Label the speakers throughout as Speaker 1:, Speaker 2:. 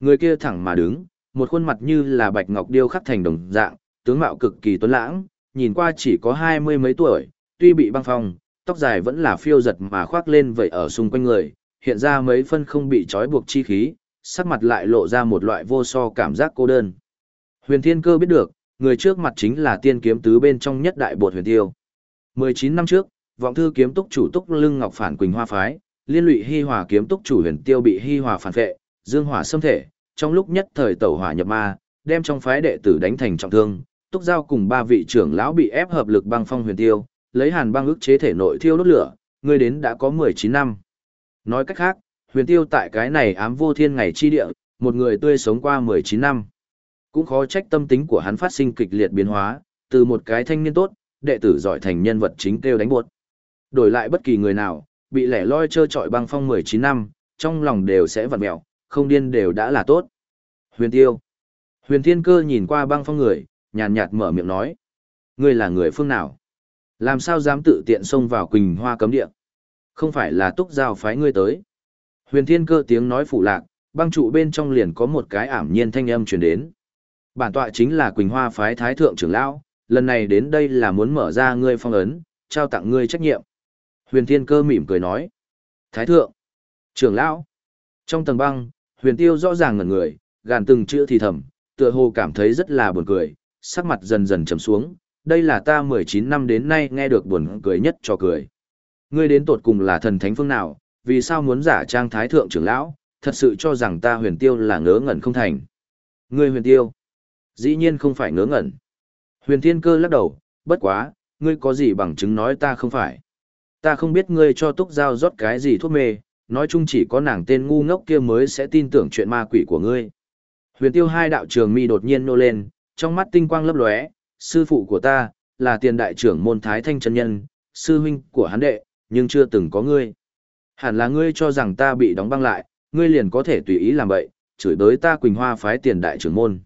Speaker 1: Người kia thẳng mà đứng, một khuôn mặt như là bạch ngọc điêu khắc thành đồng dạng, tướng mạo cực kỳ tuấn lãng, nhìn qua chỉ có hai mươi mấy tuổi, tuy bị băng phong, tóc dài vẫn là phiêu giật mà khoác lên vậy ở xung quanh người, hiện ra mấy phân không bị trói buộc chi khí, sắc mặt lại lộ ra một loại vô so cảm giác cô đơn. Huyền Thiên Cơ biết được, người trước mặt chính là tiên kiếm tứ bên trong nhất đại bột huyền tiêu. 19 năm trước, vọng thư kiếm túc chủ túc lưng ngọc phản quỳnh hoa phái, liên lụy hi hòa kiếm túc chủ huyền tiêu bị hi hòa phản vệ, dương hỏa xâm thể, trong lúc nhất thời tẩu hỏa nhập ma, đem trong phái đệ tử đánh thành trọng thương, túc giao cùng ba vị trưởng lão bị ép hợp lực băng phong huyền tiêu, lấy hàn băng ức chế thể nội thiêu đốt lửa, người đến đã có 19 năm. Nói cách khác, huyền tiêu tại cái này ám vô thiên ngày chi địa, một người tươi sống qua 19 năm. Cũng khó trách tâm tính của hắn phát sinh kịch liệt biến hóa, từ một cái thanh niên tốt, đệ tử giỏi thành nhân vật chính kêu đánh buột. Đổi lại bất kỳ người nào, bị lẻ loi trơ trọi băng phong 19 năm, trong lòng đều sẽ vặn mẹo, không điên đều đã là tốt. Huyền tiêu. Huyền thiên cơ nhìn qua băng phong người, nhàn nhạt mở miệng nói. Ngươi là người phương nào? Làm sao dám tự tiện xông vào quỳnh hoa cấm địa? Không phải là túc giao phái ngươi tới. Huyền thiên cơ tiếng nói phụ lạc, băng trụ bên trong liền có một cái ảm nhiên thanh âm truyền đến. Bản tọa chính là Quỳnh Hoa phái thái thượng trưởng lão, lần này đến đây là muốn mở ra ngươi phong ấn, trao tặng ngươi trách nhiệm. Huyền Thiên Cơ mỉm cười nói. Thái thượng, trưởng lão. Trong tầng băng, Huyền Tiêu rõ ràng ngẩn người, gàn từng chữ thì thầm, tựa hồ cảm thấy rất là buồn cười, sắc mặt dần dần trầm xuống. Đây là ta 19 năm đến nay nghe được buồn cười nhất cho cười. Ngươi đến tột cùng là thần thánh phương nào, vì sao muốn giả trang thái thượng trưởng lão, thật sự cho rằng ta huyền tiêu là ngớ ngẩn không thành. Ngươi huyền tiêu, dĩ nhiên không phải ngớ ngẩn. Huyền thiên cơ lắc đầu, bất quá, ngươi có gì bằng chứng nói ta không phải. Ta không biết ngươi cho túc giao rót cái gì thuốc mê, nói chung chỉ có nàng tên ngu ngốc kia mới sẽ tin tưởng chuyện ma quỷ của ngươi. Huyền tiêu hai đạo trường mi đột nhiên nô lên, trong mắt tinh quang lấp lóe, sư phụ của ta, là tiền đại trưởng môn thái thanh chân nhân, sư huynh của hắn đệ, nhưng chưa từng có ngươi. Hẳn là ngươi cho rằng ta bị đóng băng lại, ngươi liền có thể tùy ý làm vậy, chửi bới ta Quỳnh Hoa phái tiền đại trưởng môn.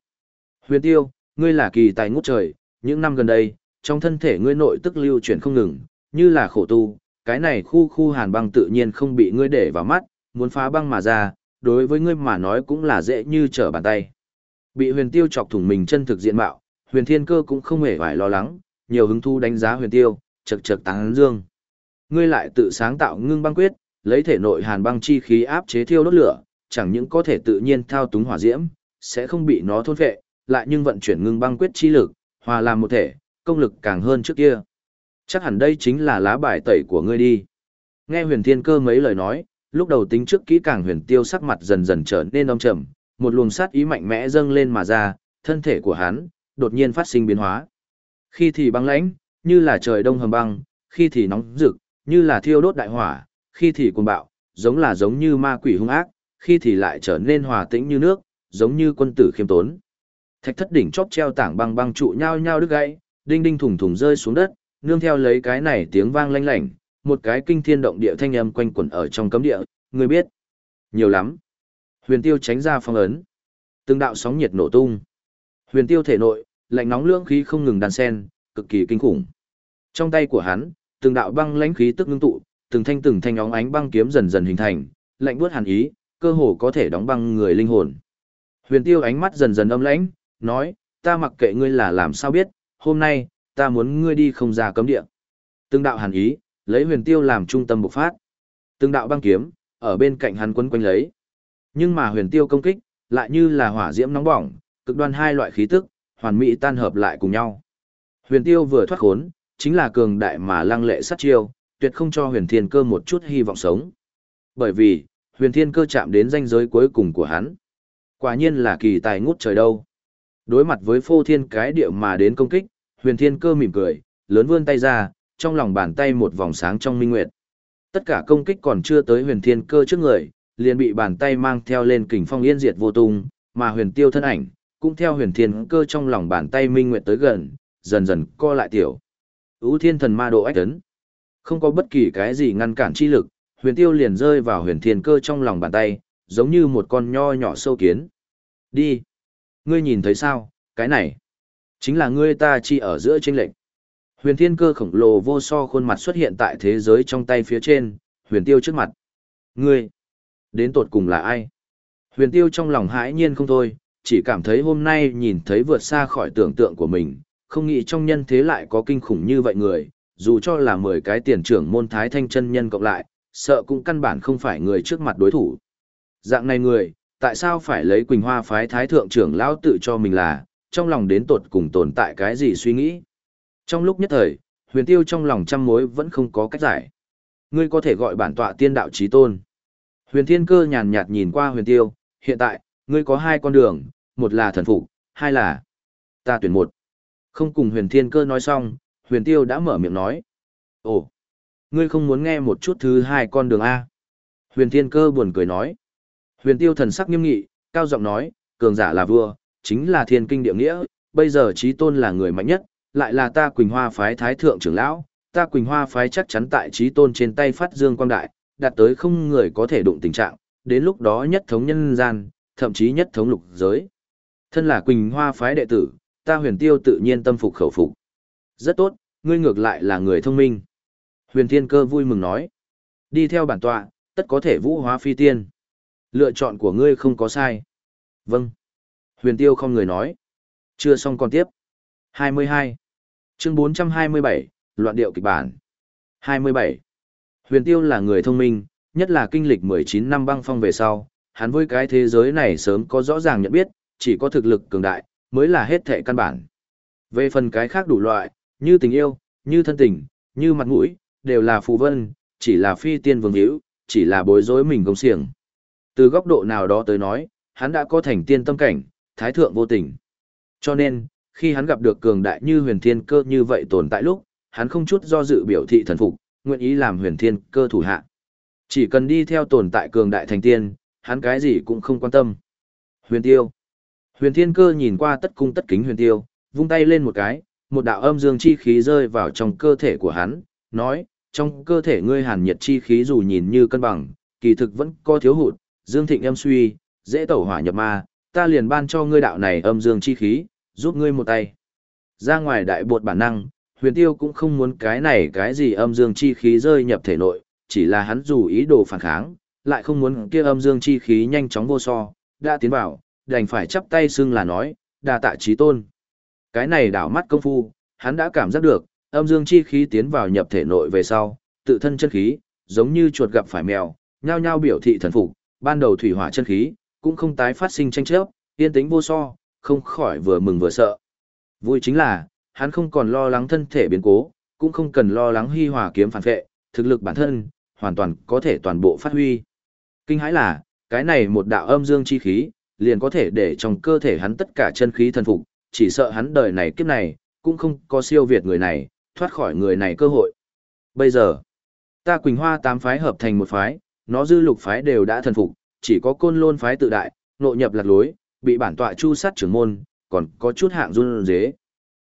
Speaker 1: Huyền tiêu, ngươi là kỳ tài ngút trời, những năm gần đây, trong thân thể ngươi nội tức lưu chuyển không ngừng, như là khổ tu, cái này khu khu hàn băng tự nhiên không bị ngươi để vào mắt, muốn phá băng mà ra, đối với ngươi mà nói cũng là dễ như trở bàn tay. Bị huyền tiêu chọc thủng mình chân thực diện mạo, huyền thiên cơ cũng không hề phải lo lắng, nhiều hứng thu đánh giá huyền tiêu, chật chật tán dương. Ngươi lại tự sáng tạo ngưng băng quyết, lấy thể nội hàn băng chi khí áp chế thiêu đốt lửa, chẳng những có thể tự nhiên thao túng hỏa diễm, sẽ không bị nó thôn phệ, lại nhưng vận chuyển ngưng băng quyết chi lực, hòa làm một thể, công lực càng hơn trước kia. Chắc hẳn đây chính là lá bài tẩy của ngươi đi. Nghe huyền thiên cơ mấy lời nói, lúc đầu tính trước kỹ càng huyền tiêu sắc mặt dần dần trở nên âm trầm, một luồng sát ý mạnh mẽ dâng lên mà ra, thân thể của hắn, đột nhiên phát sinh biến hóa. Khi thì băng lãnh, như là trời đông hầm băng, khi thì nóng rực, như là thiêu đốt đại hỏa, khi thì cuồng bạo, giống là giống như ma quỷ hung ác, khi thì lại trở nên hòa tĩnh như nước, giống như quân tử khiêm tốn. Thạch thất đỉnh chóp treo tảng băng băng trụ nhau nhau đứt gãy, đinh đinh thủng thủng rơi xuống đất, nương theo lấy cái này tiếng vang lanh lảnh, một cái kinh thiên động địa thanh âm quanh quẩn ở trong cấm địa, người biết. Nhiều lắm. Huyền tiêu tránh ra phong ấn. Từng đạo sóng nhiệt nổ tung. Huyền tiêu thể nội, lạnh nóng lưỡng khí không ngừng đan sen, cực kỳ kinh khủng. Trong tay của hắn, từng đạo băng lãnh khí tức ngưng tụ, từng thanh từng thanh óng ánh băng kiếm dần dần hình thành, lạnh buốt hàn ý, cơ hồ có thể đóng băng người linh hồn. Huyền Tiêu ánh mắt dần dần âm lãnh, nói, ta mặc kệ ngươi là làm sao biết, hôm nay, ta muốn ngươi đi không ra cấm địa. Từng đạo hàn ý, lấy Huyền Tiêu làm trung tâm bộc phát. Từng đạo băng kiếm, ở bên cạnh hắn quấn quanh lấy. Nhưng mà Huyền Tiêu công kích, lại như là hỏa diễm nóng bỏng, cực đoan hai loại khí tức, hoàn mỹ tan hợp lại cùng nhau. Huyền Tiêu vừa thoát khốn, chính là cường đại mà lăng lệ sát chiêu, tuyệt không cho huyền thiên cơ một chút hy vọng sống. Bởi vì, huyền thiên cơ chạm đến ranh giới cuối cùng của hắn. Quả nhiên là kỳ tài ngút trời đâu. Đối mặt với phô thiên cái địa mà đến công kích, huyền thiên cơ mỉm cười, lớn vươn tay ra, trong lòng bàn tay một vòng sáng trong minh nguyệt. Tất cả công kích còn chưa tới huyền thiên cơ trước người, liền bị bàn tay mang theo lên kình phong yên diệt vô tung, mà huyền tiêu thân ảnh, cũng theo huyền thiên cơ trong lòng bàn tay minh nguyệt tới gần, dần dần co lại tiểu. Ú thiên thần ma độ ách tấn, Không có bất kỳ cái gì ngăn cản chi lực, huyền tiêu liền rơi vào huyền thiên cơ trong lòng bàn tay, giống như một con nho nhỏ sâu kiến. Đi! Ngươi nhìn thấy sao, cái này? Chính là ngươi ta chi ở giữa tranh lệnh. Huyền thiên cơ khổng lồ vô so khuôn mặt xuất hiện tại thế giới trong tay phía trên, huyền tiêu trước mặt. Ngươi! Đến tột cùng là ai? Huyền tiêu trong lòng hãi nhiên không thôi, chỉ cảm thấy hôm nay nhìn thấy vượt xa khỏi tưởng tượng của mình, không nghĩ trong nhân thế lại có kinh khủng như vậy người, dù cho là 10 cái tiền trưởng môn thái thanh chân nhân cộng lại, sợ cũng căn bản không phải người trước mặt đối thủ. Dạng này người, tại sao phải lấy Quỳnh Hoa phái thái thượng trưởng lão tự cho mình là, trong lòng đến tột cùng tồn tại cái gì suy nghĩ. Trong lúc nhất thời, huyền tiêu trong lòng trăm mối vẫn không có cách giải. Ngươi có thể gọi bản tọa tiên đạo trí tôn. Huyền thiên cơ nhàn nhạt nhìn qua huyền tiêu, hiện tại, ngươi có hai con đường, một là thần phục, hai là ta tuyển một. Không cùng huyền thiên cơ nói xong, huyền tiêu đã mở miệng nói. Ồ, ngươi không muốn nghe một chút thứ hai con đường A. Huyền thiên cơ buồn cười nói. Huyền tiêu thần sắc nghiêm nghị, cao giọng nói, cường giả là vua, chính là thiên kinh địa nghĩa, bây giờ trí tôn là người mạnh nhất, lại là ta Quỳnh Hoa phái thái thượng trưởng lão, ta Quỳnh Hoa phái chắc chắn tại trí tôn trên tay phát dương quang đại, đạt tới không người có thể đụng tình trạng, đến lúc đó nhất thống nhân gian, thậm chí nhất thống lục giới. Thân là Quỳnh Hoa phái đệ tử, ta huyền tiêu tự nhiên tâm phục khẩu phục. Rất tốt, ngươi ngược lại là người thông minh. Huyền Thiên Cơ vui mừng nói. Đi theo bản tọa, tất có thể vũ hóa phi tiên. Lựa chọn của ngươi không có sai. Vâng. Huyền Tiêu không người nói. Chưa xong còn tiếp. 22. Chương 427, Loạn điệu kịch bản. 27. Huyền Tiêu là người thông minh, nhất là kinh lịch 19 năm băng phong về sau, hắn với cái thế giới này sớm có rõ ràng nhận biết, chỉ có thực lực cường đại, mới là hết thệ căn bản. Về phần cái khác đủ loại, như tình yêu, như thân tình, như mặt mũi, đều là phù vân, chỉ là phi tiên vương hữu, chỉ là bối rối mình công xiềng. Từ góc độ nào đó tới nói, hắn đã có thành tiên tâm cảnh, thái thượng vô tình. Cho nên, khi hắn gặp được cường đại như huyền thiên cơ như vậy tồn tại lúc, hắn không chút do dự biểu thị thần phục, nguyện ý làm huyền thiên cơ thủ hạ. Chỉ cần đi theo tồn tại cường đại thành tiên, hắn cái gì cũng không quan tâm. Huyền tiêu. Huyền thiên cơ nhìn qua tất cung tất kính huyền tiêu, vung tay lên một cái, một đạo âm dương chi khí rơi vào trong cơ thể của hắn, nói, trong cơ thể ngươi hàn nhiệt chi khí dù nhìn như cân bằng, kỳ thực vẫn có thiếu hụt, dương thịnh âm suy, dễ tẩu hỏa nhập ma, ta liền ban cho ngươi đạo này âm dương chi khí, giúp ngươi một tay. Ra ngoài đại bột bản năng, huyền tiêu cũng không muốn cái này cái gì âm dương chi khí rơi nhập thể nội, chỉ là hắn dù ý đồ phản kháng, lại không muốn kia âm dương chi khí nhanh chóng vô so, đã tiến vào, đành phải chắp tay xưng là nói, đa tạ trí tôn. Cái này đảo mắt công phu, hắn đã cảm giác được, âm dương chi khí tiến vào nhập thể nội về sau, tự thân chân khí, giống như chuột gặp phải mèo, nhao nhao biểu thị thần phục, ban đầu thủy hỏa chân khí, cũng không tái phát sinh tranh chấp, yên tĩnh vô so, không khỏi vừa mừng vừa sợ. Vui chính là, hắn không còn lo lắng thân thể biến cố, cũng không cần lo lắng hy hòa kiếm phản vệ, thực lực bản thân, hoàn toàn có thể toàn bộ phát huy. Kinh hãi là, cái này một đạo âm dương chi khí, liền có thể để trong cơ thể hắn tất cả chân khí thần phục, chỉ sợ hắn đời này kiếp này, cũng không có siêu việt người này, thoát khỏi người này cơ hội. Bây giờ, ta Quỳnh Hoa tám phái hợp thành một phái, nó dư lục phái đều đã thần phục, chỉ có côn lôn phái tự đại, nội nhập lạc lối, bị bản tọa chu sát trưởng môn, còn có chút hạng run dế.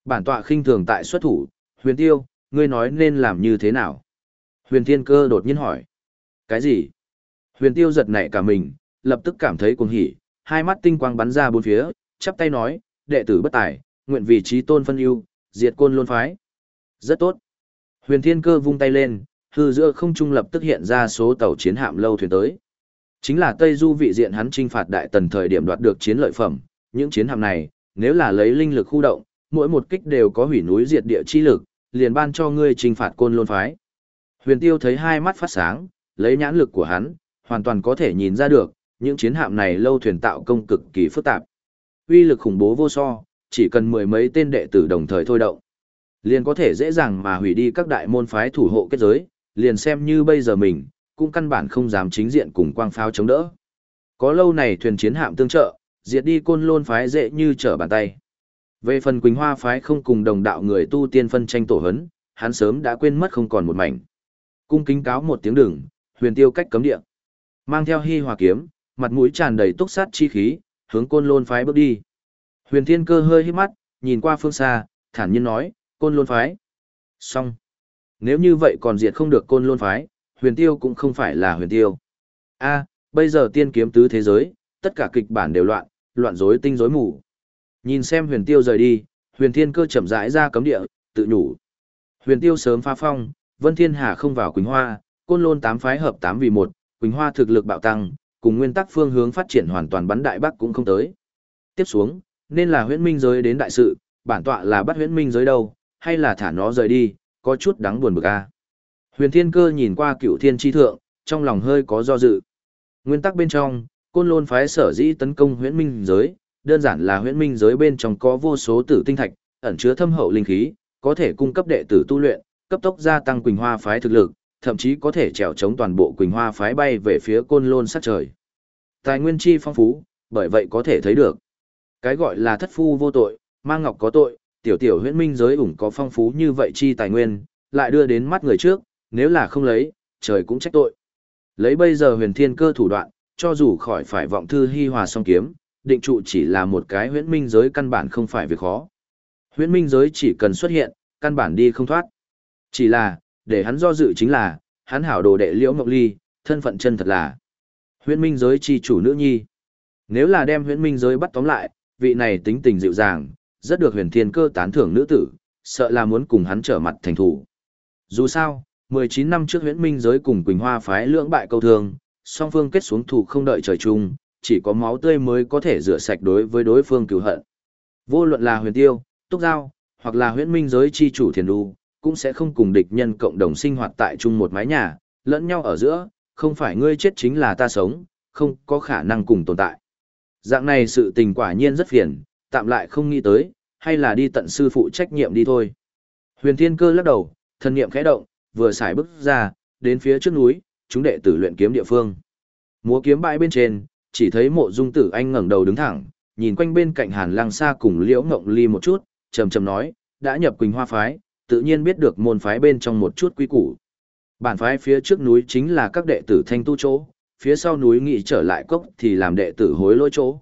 Speaker 1: Bản tọa khinh thường tại xuất thủ, huyền tiêu, ngươi nói nên làm như thế nào? Huyền thiên cơ đột nhiên hỏi. Cái gì? Huyền tiêu giật nảy cả mình, lập tức cảm thấy cuồng hỉ, hai mắt tinh quang bắn ra bốn phía, chắp tay nói, đệ tử bất tài, nguyện vì trí tôn phân ưu, diệt côn lôn phái. Rất tốt. Huyền Thiên Cơ vung tay lên, hư giữa không trung lập tức hiện ra số tàu chiến hạm lâu thuyền tới. Chính là Tây Du vị diện hắn trinh phạt đại tần thời điểm đoạt được chiến lợi phẩm, những chiến hạm này, nếu là lấy linh lực khu động, mỗi một kích đều có hủy núi diệt địa chi lực, liền ban cho ngươi trinh phạt côn lôn phái. Huyền Tiêu thấy hai mắt phát sáng, lấy nhãn lực của hắn, hoàn toàn có thể nhìn ra được, những chiến hạm này lâu thuyền tạo công cực kỳ phức tạp. Uy lực khủng bố vô so, chỉ cần mười mấy tên đệ tử đồng thời thôi động liền có thể dễ dàng mà hủy đi các đại môn phái thủ hộ kết giới, liền xem như bây giờ mình, cũng căn bản không dám chính diện cùng quang pháo chống đỡ. Có lâu này thuyền chiến hạm tương trợ, diệt đi côn lôn phái dễ như trở bàn tay. Về phần Quỳnh Hoa phái không cùng đồng đạo người tu tiên phân tranh tổ hấn, hắn sớm đã quên mất không còn một mảnh. Cung kính cáo một tiếng đừng, huyền tiêu cách cấm địa. Mang theo hy hòa kiếm, mặt mũi tràn đầy túc sát chi khí, hướng côn lôn phái bước đi. Huyền thiên cơ hơi hít mắt, nhìn qua phương xa, thản nhiên nói, côn lôn phái. Xong. Nếu như vậy còn diệt không được côn lôn phái, huyền tiêu cũng không phải là huyền tiêu. a bây giờ tiên kiếm tứ thế giới, tất cả kịch bản đều loạn, loạn rối tinh rối mù. Nhìn xem huyền tiêu rời đi, huyền thiên cơ chậm rãi ra cấm địa, tự nhủ. Huyền tiêu sớm phá phong, vân thiên hà không vào Quỳnh Hoa, côn lôn tám phái hợp tám vì một, Quỳnh Hoa thực lực bạo tăng, cùng nguyên tắc phương hướng phát triển hoàn toàn bắn đại bắc cũng không tới. Tiếp xuống, nên là huyễn minh giới đến đại sự, bản tọa là bắt huyễn minh giới đâu, hay là thả nó rời đi, có chút đáng buồn bực a. Huyền Thiên Cơ nhìn qua cựu thiên tri thượng, trong lòng hơi có do dự. Nguyên tắc bên trong, côn lôn phái sở dĩ tấn công huyễn minh giới, đơn giản là huyễn minh giới bên trong có vô số tử tinh thạch, ẩn chứa thâm hậu linh khí, có thể cung cấp đệ tử tu luyện, cấp tốc gia tăng Quỳnh Hoa phái thực lực, thậm chí có thể trèo chống toàn bộ Quỳnh Hoa phái bay về phía côn lôn sát trời. Tài nguyên chi phong phú, bởi vậy có thể thấy được. Cái gọi là thất phu vô tội, mang ngọc có tội, tiểu tiểu huyễn minh giới ủng có phong phú như vậy chi tài nguyên, lại đưa đến mắt người trước, nếu là không lấy, trời cũng trách tội. Lấy bây giờ huyền thiên cơ thủ đoạn, cho dù khỏi phải vọng thư hy hòa song kiếm, định trụ chỉ là một cái huyễn minh giới căn bản không phải việc khó. Huyễn minh giới chỉ cần xuất hiện, căn bản đi không thoát. Chỉ là, để hắn do dự chính là, hắn hảo đồ đệ liễu ngọc ly, thân phận chân thật là huyễn minh giới chi chủ nữ nhi. Nếu là đem huyễn minh giới bắt tóm lại, vị này tính tình dịu dàng, rất được huyền thiên cơ tán thưởng nữ tử, sợ là muốn cùng hắn trở mặt thành thủ. Dù sao, 19 năm trước huyễn minh giới cùng Quỳnh Hoa phái lưỡng bại câu thương, song phương kết xuống thủ không đợi trời chung, chỉ có máu tươi mới có thể rửa sạch đối với đối phương cứu hận. Vô luận là huyền tiêu, túc giao, hoặc là huyễn minh giới chi chủ thiền đu, cũng sẽ không cùng địch nhân cộng đồng sinh hoạt tại chung một mái nhà, lẫn nhau ở giữa, không phải ngươi chết chính là ta sống, không có khả năng cùng tồn tại. Dạng này sự tình quả nhiên rất phiền, tạm lại không nghĩ tới, hay là đi tận sư phụ trách nhiệm đi thôi. Huyền Thiên Cơ lắc đầu, thân niệm khẽ động, vừa xài bước ra, đến phía trước núi, chúng đệ tử luyện kiếm địa phương. Múa kiếm bãi bên trên, chỉ thấy mộ dung tử anh ngẩng đầu đứng thẳng, nhìn quanh bên cạnh hàn lang xa cùng liễu ngộng ly một chút, trầm trầm nói, đã nhập quỳnh hoa phái, tự nhiên biết được môn phái bên trong một chút quy củ. Bản phái phía trước núi chính là các đệ tử thanh tu chỗ, phía sau núi nghị trở lại cốc thì làm đệ tử hối lỗi chỗ.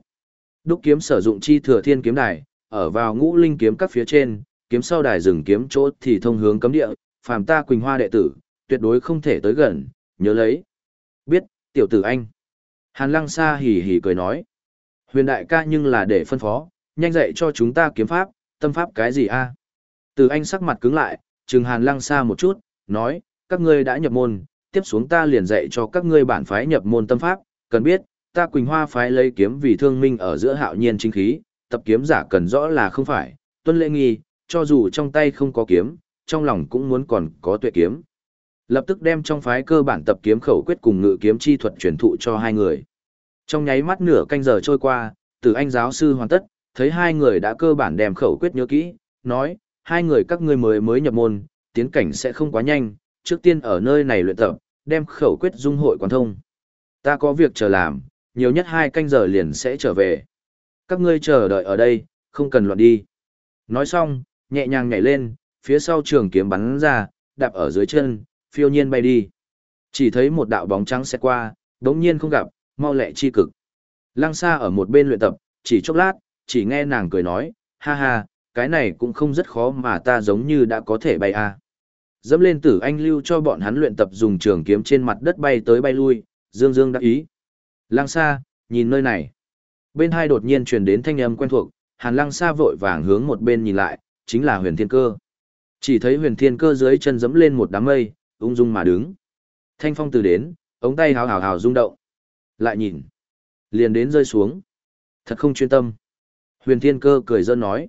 Speaker 1: Đúc kiếm sử dụng chi thừa thiên kiếm đài, ở vào ngũ linh kiếm các phía trên, kiếm sau đài rừng kiếm chỗ thì thông hướng cấm địa, phàm ta Quỳnh Hoa đệ tử, tuyệt đối không thể tới gần, nhớ lấy. Biết, tiểu tử anh. Hàn Lăng Sa hỉ hỉ cười nói. Huyền đại ca nhưng là để phân phó, nhanh dạy cho chúng ta kiếm pháp, tâm pháp cái gì a? Từ anh sắc mặt cứng lại, trừng Hàn Lăng Sa một chút, nói, các ngươi đã nhập môn, tiếp xuống ta liền dạy cho các ngươi bản phái nhập môn tâm pháp, cần biết, ta Quỳnh Hoa phái lấy kiếm vì thương minh ở giữa hạo nhiên chính khí, tập kiếm giả cần rõ là không phải, tuân lễ nghi, cho dù trong tay không có kiếm, trong lòng cũng muốn còn có tuệ kiếm. Lập tức đem trong phái cơ bản tập kiếm khẩu quyết cùng ngự kiếm chi thuật truyền thụ cho hai người. Trong nháy mắt nửa canh giờ trôi qua, từ anh giáo sư hoàn tất, thấy hai người đã cơ bản đem khẩu quyết nhớ kỹ, nói, hai người các ngươi mới mới nhập môn, tiến cảnh sẽ không quá nhanh, trước tiên ở nơi này luyện tập, đem khẩu quyết dung hội quan thông. Ta có việc chờ làm, nhiều nhất hai canh giờ liền sẽ trở về. Các ngươi chờ đợi ở đây, không cần loạn đi. Nói xong, nhẹ nhàng nhảy lên, phía sau trường kiếm bắn ra, đạp ở dưới chân, phiêu nhiên bay đi. Chỉ thấy một đạo bóng trắng xét qua, đống nhiên không gặp, mau lẹ chi cực. Lăng xa ở một bên luyện tập, chỉ chốc lát, chỉ nghe nàng cười nói, ha ha, cái này cũng không rất khó mà ta giống như đã có thể bay a. À. Dẫm lên tử anh lưu cho bọn hắn luyện tập dùng trường kiếm trên mặt đất bay tới bay lui, dương dương đã ý. Lăng xa, nhìn nơi này. Bên hai đột nhiên truyền đến thanh âm quen thuộc, hàn lăng xa vội vàng hướng một bên nhìn lại, chính là huyền thiên cơ. Chỉ thấy huyền thiên cơ dưới chân dẫm lên một đám mây, ung dung mà đứng. Thanh phong từ đến, ống tay hào hào hào rung động. Lại nhìn. Liền đến rơi xuống. Thật không chuyên tâm. Huyền thiên cơ cười dơn nói.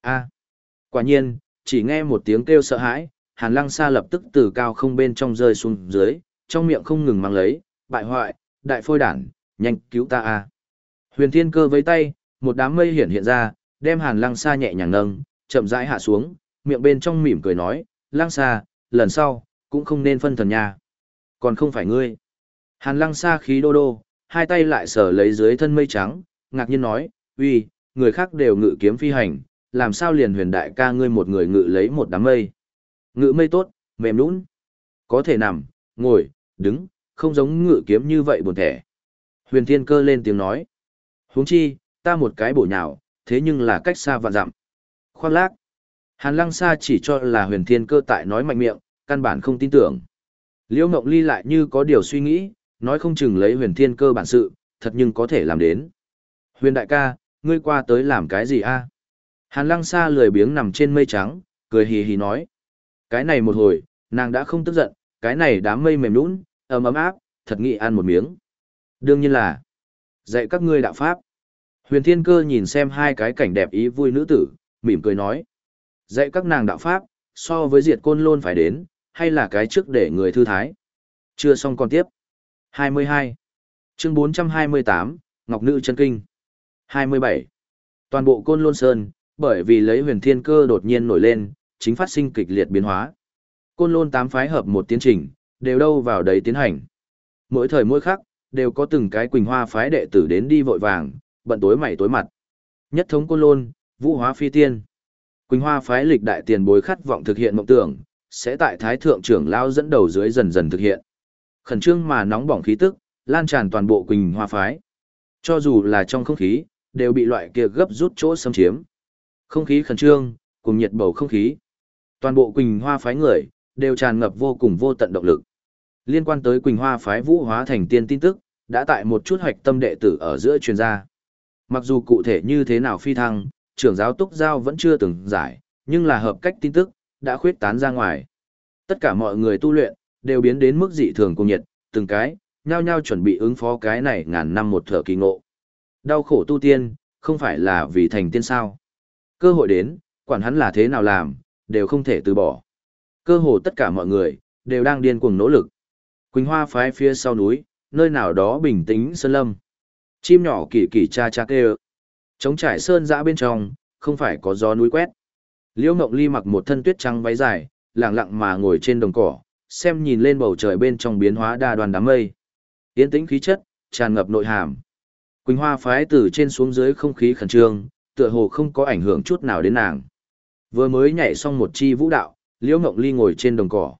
Speaker 1: a quả nhiên, chỉ nghe một tiếng kêu sợ hãi, hàn lăng xa lập tức từ cao không bên trong rơi xuống dưới, trong miệng không ngừng mang lấy, bại hoại, đại phôi đản, nhanh cứu ta a Huyền thiên cơ với tay, một đám mây hiển hiện ra, đem hàn lăng xa nhẹ nhàng nâng, chậm rãi hạ xuống, miệng bên trong mỉm cười nói, Lang xa, lần sau, cũng không nên phân thần nha. Còn không phải ngươi. Hàn lăng xa khí đô đô, hai tay lại sở lấy dưới thân mây trắng, ngạc nhiên nói, uy, người khác đều ngự kiếm phi hành, làm sao liền huyền đại ca ngươi một người ngự lấy một đám mây. Ngự mây tốt, mềm nũng. Có thể nằm, ngồi, đứng, không giống ngự kiếm như vậy buồn thẻ. Huyền thiên cơ lên tiếng nói. huống chi, ta một cái bổ nhào, thế nhưng là cách xa vạn dặm. Khoan lác. Hàn lăng Sa chỉ cho là huyền thiên cơ tại nói mạnh miệng, căn bản không tin tưởng. Liễu Ngộng Ly lại như có điều suy nghĩ, nói không chừng lấy huyền thiên cơ bản sự, thật nhưng có thể làm đến. Huyền đại ca, ngươi qua tới làm cái gì a? Hàn lăng Sa lười biếng nằm trên mây trắng, cười hì hì nói. Cái này một hồi, nàng đã không tức giận, cái này đám mây mềm nũng, ấm ấm áp, thật nghị ăn một miếng. Đương nhiên là dạy các ngươi đạo pháp. Huyền Thiên Cơ nhìn xem hai cái cảnh đẹp ý vui nữ tử, mỉm cười nói. Dạy các nàng đạo pháp, so với diệt côn lôn phải đến, hay là cái trước để người thư thái. Chưa xong còn tiếp. 22. Chương 428, Ngọc Nữ chân Kinh. 27. Toàn bộ côn lôn sơn, bởi vì lấy huyền thiên cơ đột nhiên nổi lên, chính phát sinh kịch liệt biến hóa. Côn lôn tám phái hợp một tiến trình, đều đâu vào đấy tiến hành. Mỗi thời mỗi khắc, đều có từng cái quỳnh hoa phái đệ tử đến đi vội vàng, bận tối mày tối mặt. Nhất thống côn lôn, vũ hóa phi tiên. Quỳnh hoa phái lịch đại tiền bối khát vọng thực hiện mộng tưởng, sẽ tại thái thượng trưởng lao dẫn đầu dưới dần dần thực hiện. Khẩn trương mà nóng bỏng khí tức, lan tràn toàn bộ quỳnh hoa phái. Cho dù là trong không khí, đều bị loại kia gấp rút chỗ xâm chiếm. Không khí khẩn trương, cùng nhiệt bầu không khí. Toàn bộ quỳnh hoa phái người, đều tràn ngập vô cùng vô tận động lực. Liên quan tới quỳnh hoa phái vũ hóa thành tiên tin tức, đã tại một chút hoạch tâm đệ tử ở giữa truyền ra. Mặc dù cụ thể như thế nào phi thăng, trưởng giáo túc giao vẫn chưa từng giải, nhưng là hợp cách tin tức, đã khuyết tán ra ngoài. Tất cả mọi người tu luyện, đều biến đến mức dị thường cùng nhiệt, từng cái, nhao nhao chuẩn bị ứng phó cái này ngàn năm một thở kỳ ngộ. Đau khổ tu tiên, không phải là vì thành tiên sao. Cơ hội đến, quản hắn là thế nào làm, đều không thể từ bỏ. Cơ hồ tất cả mọi người, đều đang điên cuồng nỗ lực. Quỳnh Hoa phái phía sau núi, nơi nào đó bình tĩnh sơn lâm. Chim nhỏ kỳ kỳ cha cha kêu. Trống trải sơn dã bên trong, không phải có gió núi quét. Liễu Ngộng Ly mặc một thân tuyết trắng váy dài, lặng lặng mà ngồi trên đồng cỏ, xem nhìn lên bầu trời bên trong biến hóa đa đoàn đám mây. Tiến tĩnh khí chất, tràn ngập nội hàm. Quỳnh Hoa phái từ trên xuống dưới không khí khẩn trương, tựa hồ không có ảnh hưởng chút nào đến nàng. Vừa mới nhảy xong một chi vũ đạo, Liễu Ngộng Ly ngồi trên đồng cỏ.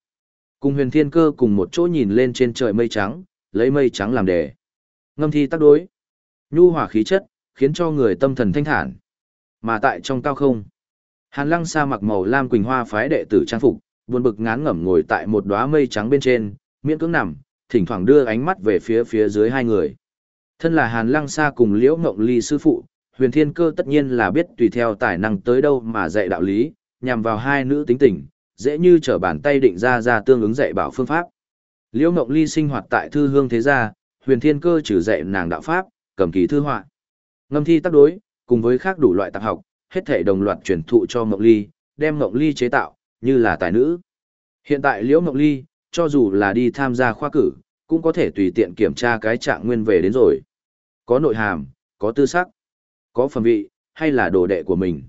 Speaker 1: Cùng huyền thiên cơ cùng một chỗ nhìn lên trên trời mây trắng, lấy mây trắng làm đề. Ngâm thi tác đối. Nhu hòa khí chất, khiến cho người tâm thần thanh thản. Mà tại trong cao không, Hàn Lăng Sa mặc màu lam quỳnh hoa phái đệ tử trang phục, buồn bực ngán ngẩm ngồi tại một đóa mây trắng bên trên, miễn cưỡng nằm, thỉnh thoảng đưa ánh mắt về phía phía dưới hai người. Thân là Hàn Lăng Sa cùng Liễu Ngộng Ly sư phụ, Huyền Thiên Cơ tất nhiên là biết tùy theo tài năng tới đâu mà dạy đạo lý, nhằm vào hai nữ tính tình, dễ như trở bàn tay định ra ra tương ứng dạy bảo phương pháp. Liễu Ngộng Ly sinh hoạt tại thư hương thế gia, Huyền Thiên Cơ trừ dạy nàng đạo pháp, cầm kỳ thư họa. Ngâm thi tác đối, cùng với khác đủ loại tạp học, hết thể đồng loạt truyền thụ cho Ngọc Ly, đem Ngọc Ly chế tạo, như là tài nữ. Hiện tại Liễu Ngọc Ly, cho dù là đi tham gia khoa cử, cũng có thể tùy tiện kiểm tra cái trạng nguyên về đến rồi. Có nội hàm, có tư sắc, có phẩm vị, hay là đồ đệ của mình.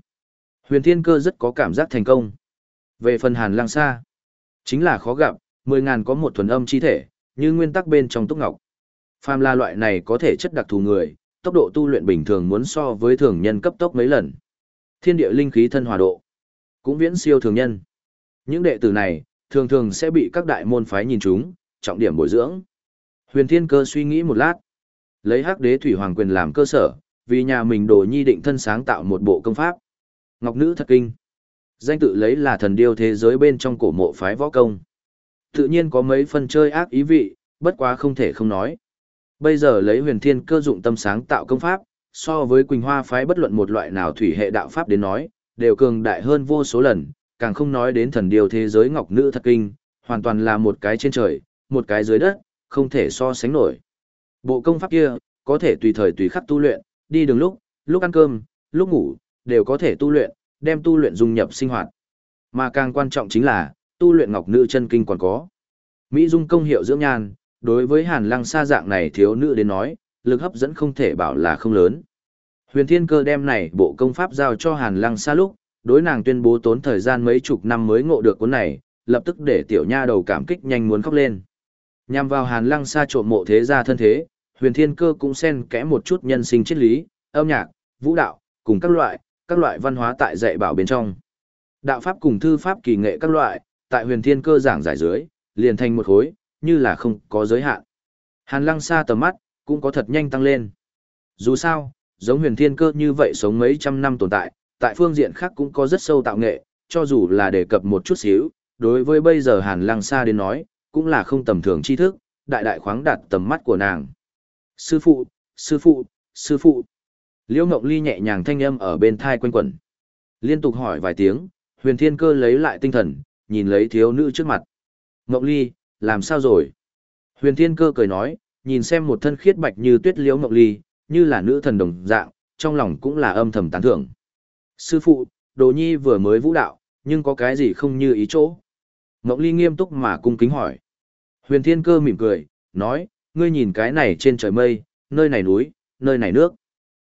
Speaker 1: Huyền Thiên Cơ rất có cảm giác thành công. Về phần Hàn Lang Sa, chính là khó gặp, mười ngàn có một thuần âm chi thể, như nguyên tắc bên trong túc ngọc. Phàm là loại này có thể chất đặc thù người, tốc độ tu luyện bình thường muốn so với thường nhân cấp tốc mấy lần. Thiên địa linh khí thân hòa độ, cũng viễn siêu thường nhân. Những đệ tử này, thường thường sẽ bị các đại môn phái nhìn chúng, trọng điểm bồi dưỡng. Huyền Thiên Cơ suy nghĩ một lát, lấy Hắc Đế Thủy Hoàng quyền làm cơ sở, vì nhà mình đồ nhi định thân sáng tạo một bộ công pháp. Ngọc Nữ Thật Kinh. Danh tự lấy là thần điêu thế giới bên trong cổ mộ phái võ công. Tự nhiên có mấy phần chơi ác ý vị, bất quá không thể không nói. Bây giờ lấy huyền thiên cơ dụng tâm sáng tạo công pháp, so với Quỳnh Hoa phái bất luận một loại nào thủy hệ đạo pháp đến nói, đều cường đại hơn vô số lần, càng không nói đến thần điều thế giới ngọc nữ thật kinh, hoàn toàn là một cái trên trời, một cái dưới đất, không thể so sánh nổi. Bộ công pháp kia, có thể tùy thời tùy khắc tu luyện, đi đường lúc, lúc ăn cơm, lúc ngủ, đều có thể tu luyện, đem tu luyện dung nhập sinh hoạt. Mà càng quan trọng chính là, tu luyện ngọc nữ chân kinh còn có. Mỹ dung công hiệu dưỡng nhan, đối với hàn lăng sa dạng này thiếu nữ đến nói, lực hấp dẫn không thể bảo là không lớn. Huyền Thiên Cơ đem này bộ công pháp giao cho Hàn Lăng Sa lúc, đối nàng tuyên bố tốn thời gian mấy chục năm mới ngộ được cuốn này, lập tức để tiểu nha đầu cảm kích nhanh muốn khóc lên. Nhằm vào Hàn Lăng Sa trộm mộ thế gia thân thế, Huyền Thiên Cơ cũng xen kẽ một chút nhân sinh triết lý, âm nhạc, vũ đạo, cùng các loại, các loại văn hóa tại dạy bảo bên trong. Đạo pháp cùng thư pháp kỳ nghệ các loại, tại Huyền Thiên Cơ giảng giải dưới, liền thành một khối, như là không có giới hạn. Hàn Lăng Sa tầm mắt, cũng có thật nhanh tăng lên. Dù sao, giống huyền thiên cơ như vậy sống mấy trăm năm tồn tại, tại phương diện khác cũng có rất sâu tạo nghệ, cho dù là đề cập một chút xíu, đối với bây giờ Hàn Lăng Sa đến nói, cũng là không tầm thường tri thức, đại đại khoáng đạt tầm mắt của nàng. Sư phụ, sư phụ, sư phụ. Liễu Ngọc Ly nhẹ nhàng thanh âm ở bên thai quanh quẩn. Liên tục hỏi vài tiếng, huyền thiên cơ lấy lại tinh thần, nhìn lấy thiếu nữ trước mặt. Ngọc Ly, làm sao rồi? Huyền thiên cơ cười nói, nhìn xem một thân khiết bạch như tuyết liễu ngọc ly, như là nữ thần đồng dạng, trong lòng cũng là âm thầm tán thưởng. Sư phụ, Đồ Nhi vừa mới vũ đạo, nhưng có cái gì không như ý chỗ? Ngọc Ly nghiêm túc mà cung kính hỏi. Huyền Thiên Cơ mỉm cười, nói, ngươi nhìn cái này trên trời mây, nơi này núi, nơi này nước.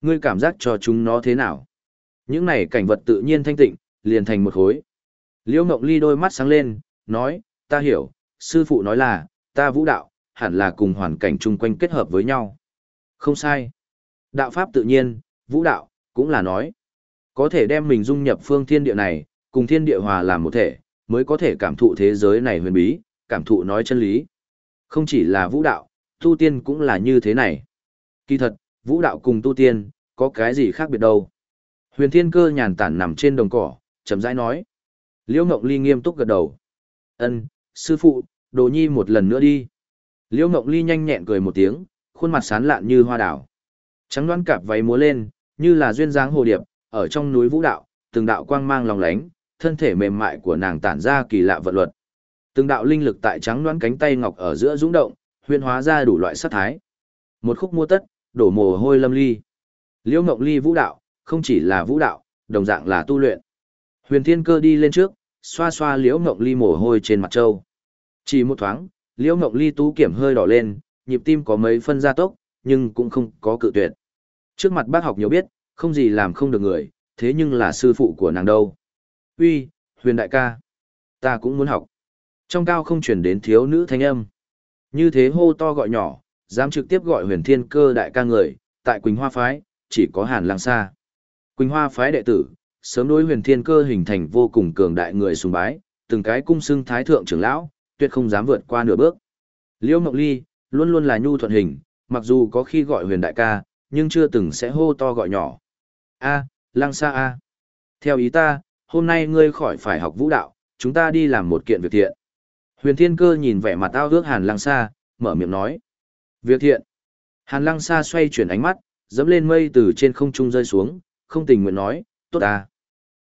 Speaker 1: Ngươi cảm giác cho chúng nó thế nào? Những này cảnh vật tự nhiên thanh tịnh, liền thành một khối. Liễu Ngọc Ly đôi mắt sáng lên, nói, ta hiểu, sư phụ nói là, ta vũ đạo, hẳn là cùng hoàn cảnh chung quanh kết hợp với nhau. Không sai. Đạo pháp tự nhiên, vũ đạo, cũng là nói. Có thể đem mình dung nhập phương thiên địa này, cùng thiên địa hòa làm một thể, mới có thể cảm thụ thế giới này huyền bí, cảm thụ nói chân lý. Không chỉ là vũ đạo, tu tiên cũng là như thế này. Kỳ thật, vũ đạo cùng tu tiên, có cái gì khác biệt đâu. Huyền thiên cơ nhàn tản nằm trên đồng cỏ, chậm rãi nói. Liễu Ngọc Ly nghiêm túc gật đầu. Ân, sư phụ, đồ nhi một lần nữa đi. Liễu Ngọc Ly nhanh nhẹn cười một tiếng, khuôn mặt sán lạn như hoa đảo. Trắng đoán cạp váy múa lên, như là duyên dáng hồ điệp, ở trong núi vũ đạo, từng đạo quang mang lòng lánh, thân thể mềm mại của nàng tản ra kỳ lạ vận luật. Từng đạo linh lực tại trắng đoán cánh tay ngọc ở giữa dũng động, huyên hóa ra đủ loại sát thái. Một khúc mua tất, đổ mồ hôi lâm ly. Liễu Ngọc Ly vũ đạo, không chỉ là vũ đạo, đồng dạng là tu luyện. Huyền Thiên Cơ đi lên trước, xoa xoa Liễu ngộng Ly mồ hôi trên mặt châu. Chỉ một thoáng, Liễu ngộng Ly tú kiểm hơi đỏ lên, nhịp tim có mấy phân gia tốc, nhưng cũng không có cự tuyệt. Trước mặt bác học nhiều biết, không gì làm không được người, thế nhưng là sư phụ của nàng đâu. Uy, huyền đại ca, ta cũng muốn học. Trong cao không chuyển đến thiếu nữ thanh âm. Như thế hô to gọi nhỏ, dám trực tiếp gọi huyền thiên cơ đại ca người, tại Quỳnh Hoa Phái, chỉ có Hàn Lang Sa. Quỳnh Hoa Phái đệ tử, sớm đối huyền thiên cơ hình thành vô cùng cường đại người sùng bái, từng cái cung xưng thái thượng trưởng lão, tuyệt không dám vượt qua nửa bước. Liêu Mộng Ly, luôn luôn là nhu thuận hình, mặc dù có khi gọi huyền đại ca, nhưng chưa từng sẽ hô to gọi nhỏ. A, Lăng Sa A. Theo ý ta, hôm nay ngươi khỏi phải học vũ đạo, chúng ta đi làm một kiện việc thiện. Huyền Thiên Cơ nhìn vẻ mặt ao ước Hàn Lăng Sa, mở miệng nói. Việc thiện. Hàn Lăng Sa xoay chuyển ánh mắt, dẫm lên mây từ trên không trung rơi xuống, không tình nguyện nói, tốt ta.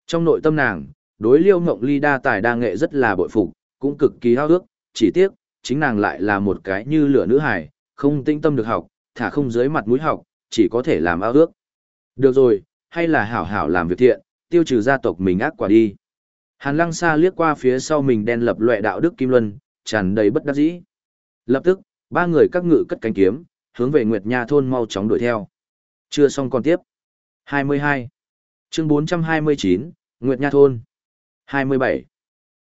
Speaker 1: Trong nội tâm nàng, đối liêu mộng ly đa tài đa nghệ rất là bội phục, cũng cực kỳ ao ước, chỉ tiếc, chính nàng lại là một cái như lửa nữ hải, không tinh tâm được học, thả không dưới mặt mũi học, chỉ có thể làm ao ước. Được rồi, hay là hảo hảo làm việc thiện, tiêu trừ gia tộc mình ác quả đi. Hàn Lăng xa liếc qua phía sau mình đen lập loại đạo đức kim luân, tràn đầy bất đắc dĩ. Lập tức, ba người các ngự cất cánh kiếm, hướng về Nguyệt Nha thôn mau chóng đuổi theo. Chưa xong còn tiếp. 22. Chương 429, Nguyệt Nha thôn. 27.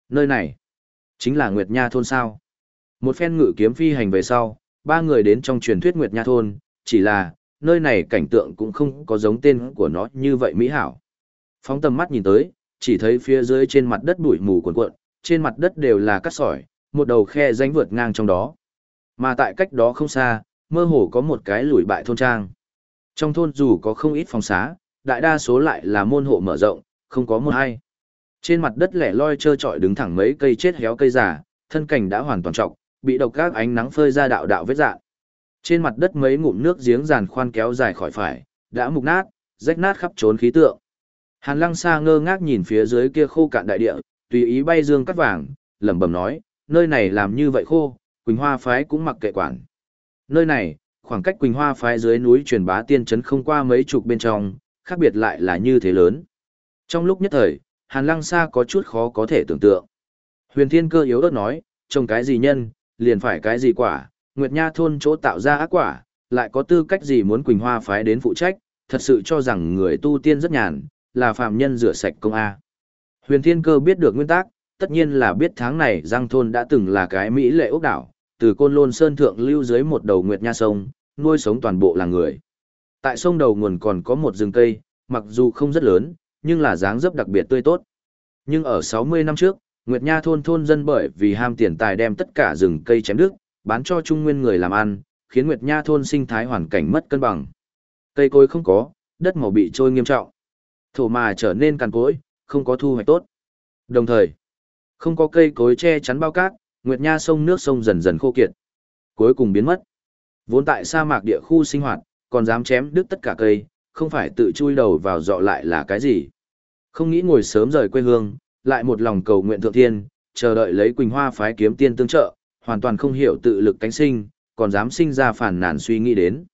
Speaker 1: Nơi này, chính là Nguyệt Nha thôn sao? Một phen ngự kiếm phi hành về sau, ba người đến trong truyền thuyết Nguyệt Nha thôn, chỉ là, nơi này cảnh tượng cũng không có giống tên của nó như vậy mỹ hảo. Phóng tầm mắt nhìn tới, chỉ thấy phía dưới trên mặt đất bụi mù cuộn cuộn, trên mặt đất đều là cát sỏi, một đầu khe rãnh vượt ngang trong đó. Mà tại cách đó không xa, mơ hồ có một cái lùi bại thôn trang. Trong thôn dù có không ít phòng xá, đại đa số lại là môn hộ mở rộng, không có một hay. Trên mặt đất lẻ loi trơ trọi đứng thẳng mấy cây chết héo cây già, thân cảnh đã hoàn toàn trọc, bị độc các ánh nắng phơi ra đạo đạo vết dạng. Trên mặt đất mấy ngụm nước giếng giàn khoan kéo dài khỏi phải, đã mục nát, rách nát khắp trốn khí tượng. Hàn Lăng Sa ngơ ngác nhìn phía dưới kia khô cạn đại địa, tùy ý bay dương cắt vàng, lẩm bẩm nói, nơi này làm như vậy khô, Quỳnh Hoa phái cũng mặc kệ quản. Nơi này, khoảng cách Quỳnh Hoa phái dưới núi truyền bá tiên trấn không qua mấy chục bên trong, khác biệt lại là như thế lớn. Trong lúc nhất thời, Hàn Lăng Sa có chút khó có thể tưởng tượng. Huyền Thiên Cơ yếu ớt nói, trồng cái gì nhân, liền phải cái gì quả, Nguyệt Nha thôn chỗ tạo ra ác quả, lại có tư cách gì muốn Quỳnh Hoa phái đến phụ trách, thật sự cho rằng người tu tiên rất nhàn, là phàm nhân rửa sạch công A. Huyền Thiên Cơ biết được nguyên tắc, tất nhiên là biết tháng này Giang Thôn đã từng là cái Mỹ lệ ốc đảo, từ Côn Lôn Sơn Thượng lưu dưới một đầu Nguyệt Nha Sông, nuôi sống toàn bộ làng người. Tại sông đầu nguồn còn có một rừng cây, mặc dù không rất lớn, nhưng là dáng dấp đặc biệt tươi tốt. Nhưng ở 60 năm trước, Nguyệt Nha thôn thôn dân bởi vì ham tiền tài đem tất cả rừng cây chém đứt, bán cho trung nguyên người làm ăn, khiến Nguyệt Nha thôn sinh thái hoàn cảnh mất cân bằng. Cây cối không có, đất màu bị trôi nghiêm trọng. Thổ mà trở nên cằn cỗi, không có thu hoạch tốt. Đồng thời, không có cây cối che chắn bao cát, Nguyệt Nha sông nước sông dần dần khô kiệt. Cuối cùng biến mất. Vốn tại sa mạc địa khu sinh hoạt, còn dám chém đứt tất cả cây, không phải tự chui đầu vào dọ lại là cái gì. Không nghĩ ngồi sớm rời quê hương, lại một lòng cầu nguyện thượng thiên, chờ đợi lấy Quỳnh Hoa phái kiếm tiên tương trợ, hoàn toàn không hiểu tự lực cánh sinh, còn dám sinh ra phản nàn suy nghĩ đến.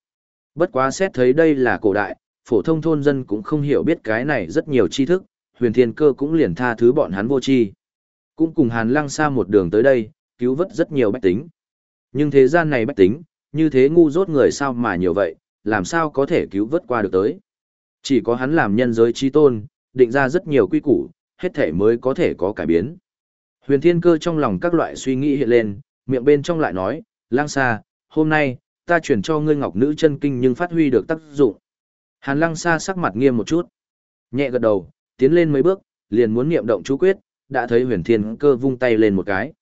Speaker 1: Bất quá xét thấy đây là cổ đại, phổ thông thôn dân cũng không hiểu biết cái này rất nhiều tri thức, huyền thiên cơ cũng liền tha thứ bọn hắn vô tri Cũng cùng hàn lăng xa một đường tới đây, cứu vớt rất nhiều bách tính. Nhưng thế gian này bách tính, như thế ngu dốt người sao mà nhiều vậy, làm sao có thể cứu vớt qua được tới. Chỉ có hắn làm nhân giới trí tôn, định ra rất nhiều quy củ, hết thể mới có thể có cải biến. Huyền thiên cơ trong lòng các loại suy nghĩ hiện lên, miệng bên trong lại nói, lang xa, hôm nay, ta chuyển cho ngươi ngọc nữ chân kinh nhưng phát huy được tác dụng. Hàn lăng xa sắc mặt nghiêm một chút. Nhẹ gật đầu, tiến lên mấy bước, liền muốn niệm động chú quyết, đã thấy huyền thiên cơ vung tay lên một cái.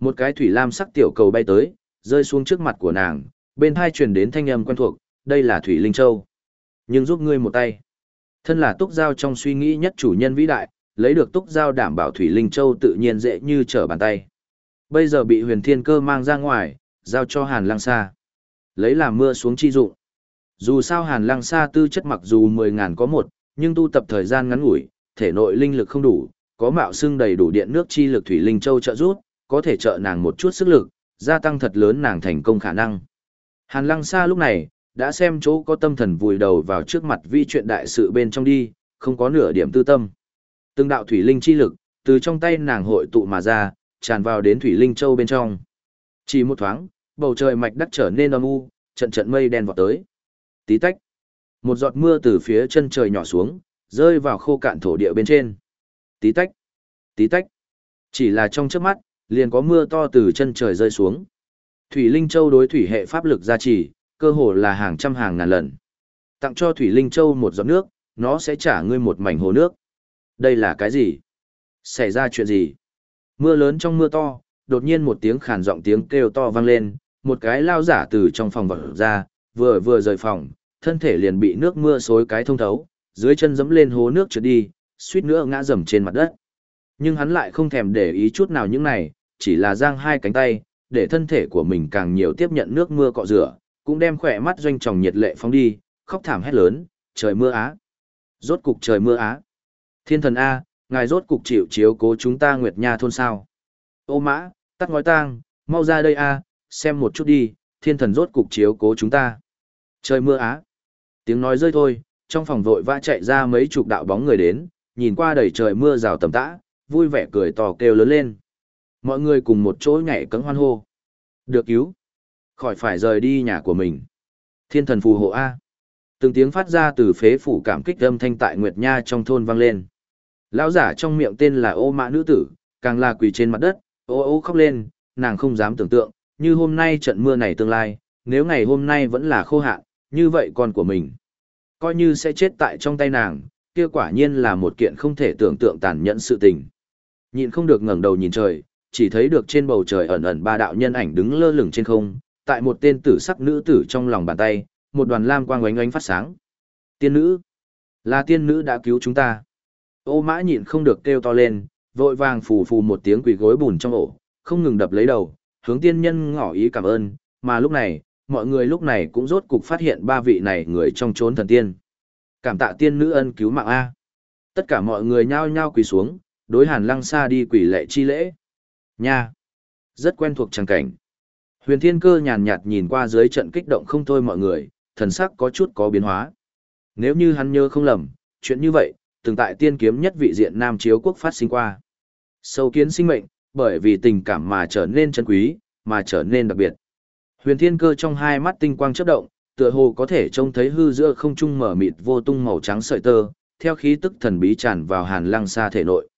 Speaker 1: Một cái thủy lam sắc tiểu cầu bay tới, rơi xuống trước mặt của nàng, bên hai truyền đến thanh âm quen thuộc, đây là Thủy Linh Châu. Nhưng giúp ngươi một tay. Thân là túc giao trong suy nghĩ nhất chủ nhân vĩ đại, lấy được túc giao đảm bảo Thủy Linh Châu tự nhiên dễ như trở bàn tay. Bây giờ bị huyền thiên cơ mang ra ngoài, giao cho Hàn Lăng Sa. Lấy làm mưa xuống chi dụng. Dù sao Hàn Lăng Sa tư chất mặc dù 10 ngàn có một, nhưng tu tập thời gian ngắn ngủi, thể nội linh lực không đủ, có mạo xương đầy đủ điện nước chi lực Thủy Linh Châu trợ rút có thể trợ nàng một chút sức lực, gia tăng thật lớn nàng thành công khả năng. Hàn Lăng Sa lúc này, đã xem chỗ có tâm thần vùi đầu vào trước mặt vi chuyện đại sự bên trong đi, không có nửa điểm tư tâm. Từng đạo thủy linh chi lực, từ trong tay nàng hội tụ mà ra, tràn vào đến thủy linh châu bên trong. Chỉ một thoáng, bầu trời mạch đất trở nên âm u, trận trận mây đen vọt tới. Tí tách. Một giọt mưa từ phía chân trời nhỏ xuống, rơi vào khô cạn thổ địa bên trên. Tí tách. Tí tách. Chỉ là trong chớp mắt, liền có mưa to từ chân trời rơi xuống. Thủy Linh Châu đối thủy hệ pháp lực gia trì, cơ hồ là hàng trăm hàng ngàn lần. Tặng cho Thủy Linh Châu một giọt nước, nó sẽ trả ngươi một mảnh hồ nước. Đây là cái gì? Xảy ra chuyện gì? Mưa lớn trong mưa to, đột nhiên một tiếng khàn giọng tiếng kêu to vang lên, một cái lao giả từ trong phòng vật ra, vừa vừa rời phòng, thân thể liền bị nước mưa xối cái thông thấu, dưới chân dẫm lên hố nước trượt đi, suýt nữa ngã rầm trên mặt đất. Nhưng hắn lại không thèm để ý chút nào những này, chỉ là giang hai cánh tay, để thân thể của mình càng nhiều tiếp nhận nước mưa cọ rửa, cũng đem khỏe mắt doanh tròng nhiệt lệ phóng đi, khóc thảm hét lớn, trời mưa á. Rốt cục trời mưa á. Thiên thần A, ngài rốt cục chịu chiếu cố chúng ta Nguyệt Nha thôn sao. Ô mã, tắt ngói tang, mau ra đây A, xem một chút đi, thiên thần rốt cục chiếu cố chúng ta. Trời mưa á. Tiếng nói rơi thôi, trong phòng vội vã chạy ra mấy chục đạo bóng người đến, nhìn qua đầy trời mưa rào tầm tã, vui vẻ cười to kêu lớn lên. Mọi người cùng một chỗ nhảy cẫng hoan hô. Được cứu. Khỏi phải rời đi nhà của mình. Thiên thần phù hộ A. Từng tiếng phát ra từ phế phủ cảm kích âm thanh tại Nguyệt Nha trong thôn vang lên. Lão giả trong miệng tên là ô mã nữ tử, càng là quỳ trên mặt đất, ô ô khóc lên, nàng không dám tưởng tượng, như hôm nay trận mưa này tương lai, nếu ngày hôm nay vẫn là khô hạn, như vậy con của mình, coi như sẽ chết tại trong tay nàng, kia quả nhiên là một kiện không thể tưởng tượng tàn nhẫn sự tình. Nhìn không được ngẩng đầu nhìn trời, chỉ thấy được trên bầu trời ẩn ẩn ba đạo nhân ảnh đứng lơ lửng trên không, tại một tên tử sắc nữ tử trong lòng bàn tay, một đoàn lam quang oánh oánh phát sáng. Tiên nữ, là tiên nữ đã cứu chúng ta. Ô mã nhịn không được kêu to lên, vội vàng phù phù một tiếng quỳ gối bùn trong ổ, không ngừng đập lấy đầu, hướng tiên nhân ngỏ ý cảm ơn, mà lúc này, mọi người lúc này cũng rốt cục phát hiện ba vị này người trong chốn thần tiên. Cảm tạ tiên nữ ân cứu mạng A. Tất cả mọi người nhao nhao quỳ xuống, đối hàn lăng xa đi quỷ lệ chi lễ. Nha! Rất quen thuộc tràng cảnh. Huyền thiên cơ nhàn nhạt nhìn qua dưới trận kích động không thôi mọi người, thần sắc có chút có biến hóa. Nếu như hắn nhớ không lầm, chuyện như vậy, từng tại tiên kiếm nhất vị diện Nam Chiếu Quốc phát sinh qua. Sâu kiến sinh mệnh, bởi vì tình cảm mà trở nên chân quý, mà trở nên đặc biệt. Huyền thiên cơ trong hai mắt tinh quang chớp động, tựa hồ có thể trông thấy hư giữa không trung mở mịt vô tung màu trắng sợi tơ, theo khí tức thần bí tràn vào hàn lăng xa thể nội.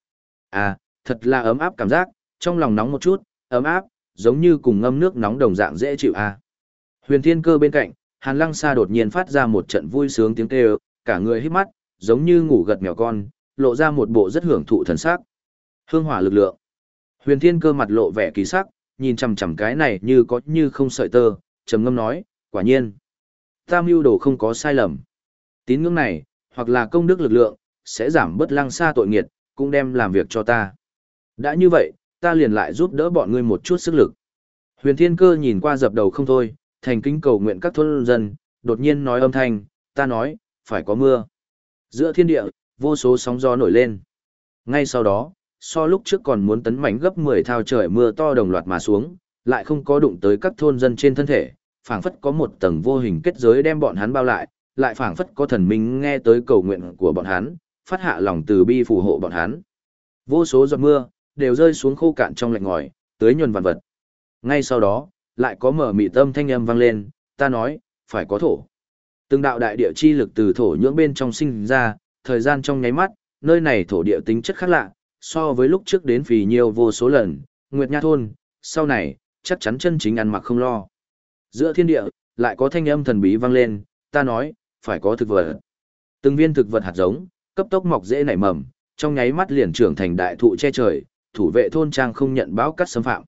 Speaker 1: À, thật là ấm áp cảm giác, trong lòng nóng một chút, ấm áp, giống như cùng ngâm nước nóng đồng dạng dễ chịu à. Huyền thiên cơ bên cạnh, hàn lăng Sa đột nhiên phát ra một trận vui sướng tiếng kêu, cả người hít mắt, giống như ngủ gật mèo con, lộ ra một bộ rất hưởng thụ thần sắc. Hương hỏa lực lượng. Huyền thiên cơ mặt lộ vẻ kỳ sắc, nhìn chằm chằm cái này như có như không sợi tơ, trầm ngâm nói, quả nhiên. Tam mưu đồ không có sai lầm. Tín ngưỡng này, hoặc là công đức lực lượng, sẽ giảm bớt lăng Sa tội nghiệt, cũng đem làm việc cho ta. Đã như vậy, ta liền lại giúp đỡ bọn ngươi một chút sức lực. Huyền Thiên Cơ nhìn qua dập đầu không thôi, thành kính cầu nguyện các thôn dân, đột nhiên nói âm thanh, ta nói, phải có mưa. Giữa thiên địa, vô số sóng gió nổi lên. Ngay sau đó, so lúc trước còn muốn tấn mảnh gấp 10 thao trời mưa to đồng loạt mà xuống, lại không có đụng tới các thôn dân trên thân thể, phảng phất có một tầng vô hình kết giới đem bọn hắn bao lại, lại phảng phất có thần minh nghe tới cầu nguyện của bọn hắn, phát hạ lòng từ bi phù hộ bọn hắn. Vô số giọt mưa đều rơi xuống khô cạn trong lạnh ngòi, tưới nhuần vạn vật. Ngay sau đó, lại có mở mị tâm thanh âm vang lên, ta nói, phải có thổ. Từng đạo đại địa chi lực từ thổ nhưỡng bên trong sinh ra, thời gian trong nháy mắt, nơi này thổ địa tính chất khác lạ, so với lúc trước đến phì nhiều vô số lần, Nguyệt Nha thôn, sau này, chắc chắn chân chính ăn mặc không lo. Giữa thiên địa, lại có thanh âm thần bí vang lên, ta nói, phải có thực vật. Từng viên thực vật hạt giống, cấp tốc mọc dễ nảy mầm, trong nháy mắt liền trưởng thành đại thụ che trời, thủ vệ thôn trang không nhận báo cắt xâm phạm.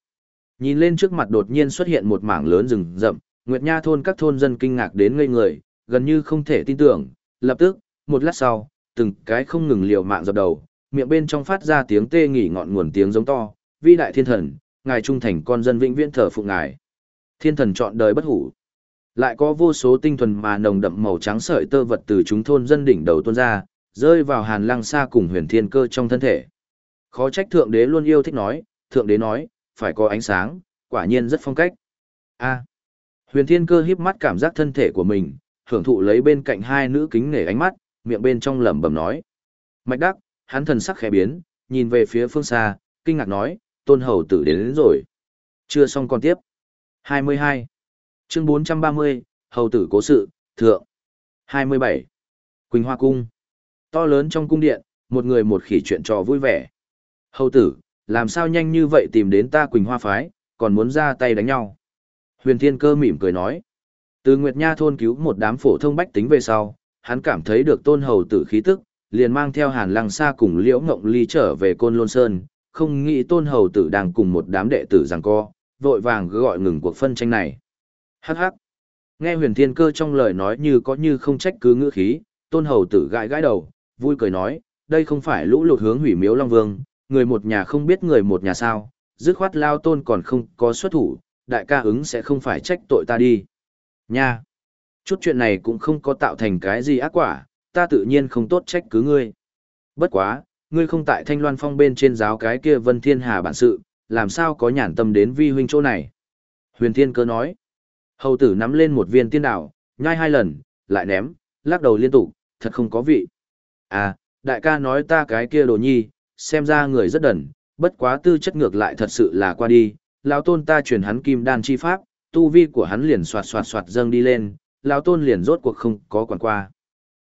Speaker 1: Nhìn lên trước mặt đột nhiên xuất hiện một mảng lớn rừng rậm, Nguyệt Nha thôn các thôn dân kinh ngạc đến ngây người, gần như không thể tin tưởng, lập tức, một lát sau, từng cái không ngừng liều mạng dập đầu, miệng bên trong phát ra tiếng tê nghỉ ngọn nguồn tiếng giống to, vi đại thiên thần, ngài trung thành con dân vĩnh viễn thờ phụng ngài. Thiên thần chọn đời bất hủ. Lại có vô số tinh thuần mà nồng đậm màu trắng sợi tơ vật từ chúng thôn dân đỉnh đầu tuôn ra, rơi vào hàn lăng xa cùng huyền thiên cơ trong thân thể. Khó trách thượng đế luôn yêu thích nói, thượng đế nói, phải có ánh sáng, quả nhiên rất phong cách. A. huyền thiên cơ híp mắt cảm giác thân thể của mình, hưởng thụ lấy bên cạnh hai nữ kính nể ánh mắt, miệng bên trong lẩm bẩm nói. Mạch đắc, hắn thần sắc khẽ biến, nhìn về phía phương xa, kinh ngạc nói, tôn hầu tử đến, đến rồi. Chưa xong còn tiếp. 22. Chương 430, hầu tử cố sự, thượng. 27. Quỳnh Hoa Cung. To lớn trong cung điện, một người một khỉ chuyện trò vui vẻ. Hầu tử, làm sao nhanh như vậy tìm đến ta Quỳnh Hoa Phái, còn muốn ra tay đánh nhau. Huyền Thiên Cơ mỉm cười nói. Từ Nguyệt Nha thôn cứu một đám phổ thông bách tính về sau, hắn cảm thấy được tôn hầu tử khí tức, liền mang theo hàn lăng xa cùng liễu ngộng ly trở về côn lôn sơn, không nghĩ tôn hầu tử đang cùng một đám đệ tử giằng co, vội vàng gọi ngừng cuộc phân tranh này. Hắc hắc. Nghe huyền thiên cơ trong lời nói như có như không trách cứ ngữ khí, tôn hầu tử gãi gãi đầu, vui cười nói, đây không phải lũ lụt hướng hủy miếu Long Vương, người một nhà không biết người một nhà sao, dứt khoát lao tôn còn không có xuất thủ, đại ca ứng sẽ không phải trách tội ta đi. Nha! Chút chuyện này cũng không có tạo thành cái gì ác quả, ta tự nhiên không tốt trách cứ ngươi. Bất quá, ngươi không tại Thanh Loan Phong bên trên giáo cái kia Vân Thiên Hà bản sự, làm sao có nhàn tâm đến vi huynh chỗ này. Huyền Thiên Cơ nói, hầu tử nắm lên một viên tiên đảo, nhai hai lần, lại ném, lắc đầu liên tục, thật không có vị. À, đại ca nói ta cái kia đồ nhi, xem ra người rất đần, bất quá tư chất ngược lại thật sự là qua đi, lão tôn ta truyền hắn kim đan chi pháp, tu vi của hắn liền xoạt xoạt xoạt dâng đi lên, lão tôn liền rốt cuộc không có quản qua.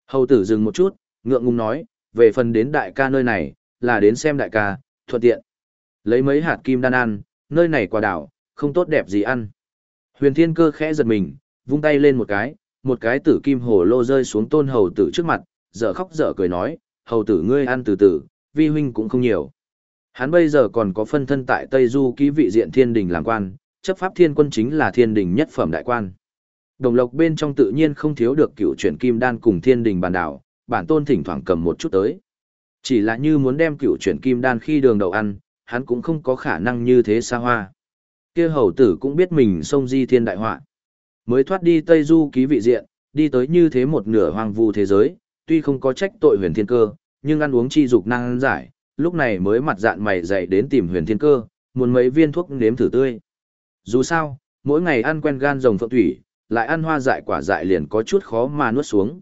Speaker 1: Hầu tử dừng một chút, ngượng ngùng nói, về phần đến đại ca nơi này, là đến xem đại ca, thuận tiện. Lấy mấy hạt kim đan ăn, nơi này quả đảo, không tốt đẹp gì ăn. Huyền thiên cơ khẽ giật mình, vung tay lên một cái, một cái tử kim hồ lô rơi xuống tôn hầu tử trước mặt, dở khóc dở cười nói, hầu tử ngươi ăn từ từ, vi huynh cũng không nhiều. Hắn bây giờ còn có phân thân tại Tây Du ký vị diện thiên đình làm quan, chấp pháp thiên quân chính là thiên đình nhất phẩm đại quan. Đồng lộc bên trong tự nhiên không thiếu được cựu chuyển kim đan cùng thiên đình bàn đảo, bản tôn thỉnh thoảng cầm một chút tới. Chỉ là như muốn đem cựu chuyển kim đan khi đường đầu ăn, hắn cũng không có khả năng như thế xa hoa. kia hầu tử cũng biết mình sông di thiên đại họa Mới thoát đi Tây Du ký vị diện, đi tới như thế một nửa hoang vu thế giới, tuy không có trách tội huyền thiên cơ, nhưng ăn uống chi dục năng giải, lúc này mới mặt dạn mày dậy đến tìm huyền thiên cơ, muốn mấy viên thuốc nếm thử tươi. Dù sao, mỗi ngày ăn quen gan rồng phượng thủy, lại ăn hoa dại quả dại liền có chút khó mà nuốt xuống.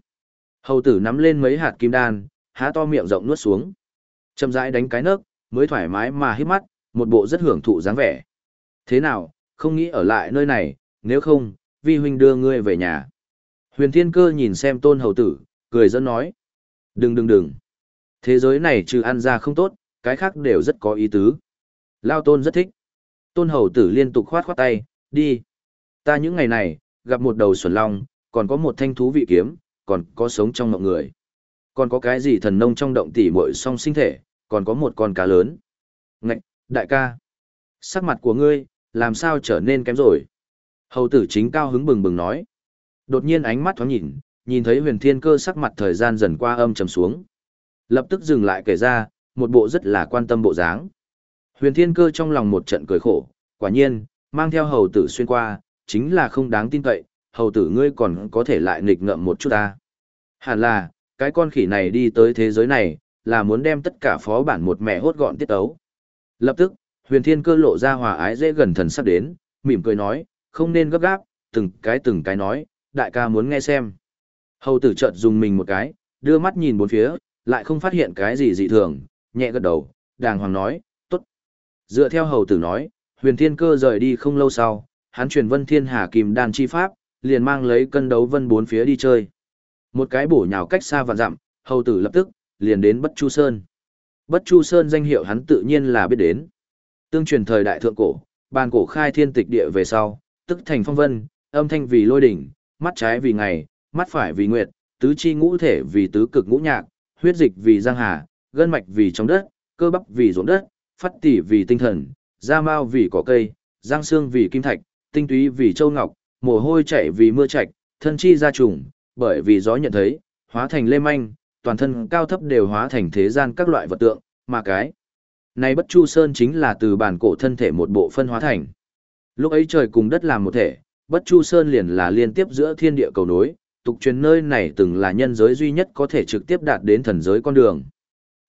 Speaker 1: Hầu tử nắm lên mấy hạt kim đan, há to miệng rộng nuốt xuống. Chậm rãi đánh cái nấc, mới thoải mái mà hít mắt, một bộ rất hưởng thụ dáng vẻ. Thế nào, không nghĩ ở lại nơi này, nếu không, vi huynh đưa ngươi về nhà. Huyền Thiên Cơ nhìn xem tôn hầu tử, cười dẫn nói. Đừng đừng đừng. Thế giới này trừ ăn ra không tốt, cái khác đều rất có ý tứ. Lao tôn rất thích. Tôn hầu tử liên tục khoát khoát tay, đi. Ta những ngày này, gặp một đầu xuẩn long, còn có một thanh thú vị kiếm, còn có sống trong mộng người. Còn có cái gì thần nông trong động tỉ muội song sinh thể, còn có một con cá lớn. Ngạch, đại ca. Sắc mặt của ngươi, làm sao trở nên kém rồi. Hầu tử chính cao hứng bừng bừng nói. Đột nhiên ánh mắt thoáng nhìn, nhìn thấy huyền thiên cơ sắc mặt thời gian dần qua âm trầm xuống. Lập tức dừng lại kể ra, một bộ rất là quan tâm bộ dáng. Huyền thiên cơ trong lòng một trận cười khổ, quả nhiên, mang theo hầu tử xuyên qua, chính là không đáng tin cậy, hầu tử ngươi còn có thể lại nghịch ngợm một chút ta. Hẳn là, cái con khỉ này đi tới thế giới này, là muốn đem tất cả phó bản một mẹ hốt gọn tiết ấu. Lập tức, huyền thiên cơ lộ ra hòa ái dễ gần thần sắp đến, mỉm cười nói, không nên gấp gáp, từng cái từng cái nói, đại ca muốn nghe xem. Hầu tử chợt dùng mình một cái, đưa mắt nhìn bốn phía, lại không phát hiện cái gì dị thường, nhẹ gật đầu, đàng hoàng nói, tốt. Dựa theo hầu tử nói, huyền thiên cơ rời đi không lâu sau, hắn truyền vân thiên hà kìm đàn chi pháp, liền mang lấy cân đấu vân bốn phía đi chơi. Một cái bổ nhào cách xa và dặm, hầu tử lập tức, liền đến Bất Chu Sơn. Bất Chu Sơn danh hiệu hắn tự nhiên là biết đến. Tương truyền thời đại thượng cổ, bàn cổ khai thiên tịch địa về sau, tức thành phong vân, âm thanh vì lôi đỉnh, mắt trái vì ngày, mắt phải vì nguyệt, tứ chi ngũ thể vì tứ cực ngũ nhạc, huyết dịch vì giang hà, gân mạch vì trong đất, cơ bắp vì ruộng đất, phát tỉ vì tinh thần, da mao vì cỏ cây, giang xương vì kim thạch, tinh túy vì châu ngọc, mồ hôi chảy vì mưa trạch, thân chi gia trùng, bởi vì gió nhận thấy, hóa thành lê manh, toàn thân cao thấp đều hóa thành thế gian các loại vật tượng, mà cái này bất chu sơn chính là từ bản cổ thân thể một bộ phân hóa thành. Lúc ấy trời cùng đất làm một thể, bất chu sơn liền là liên tiếp giữa thiên địa cầu nối, tục truyền nơi này từng là nhân giới duy nhất có thể trực tiếp đạt đến thần giới con đường.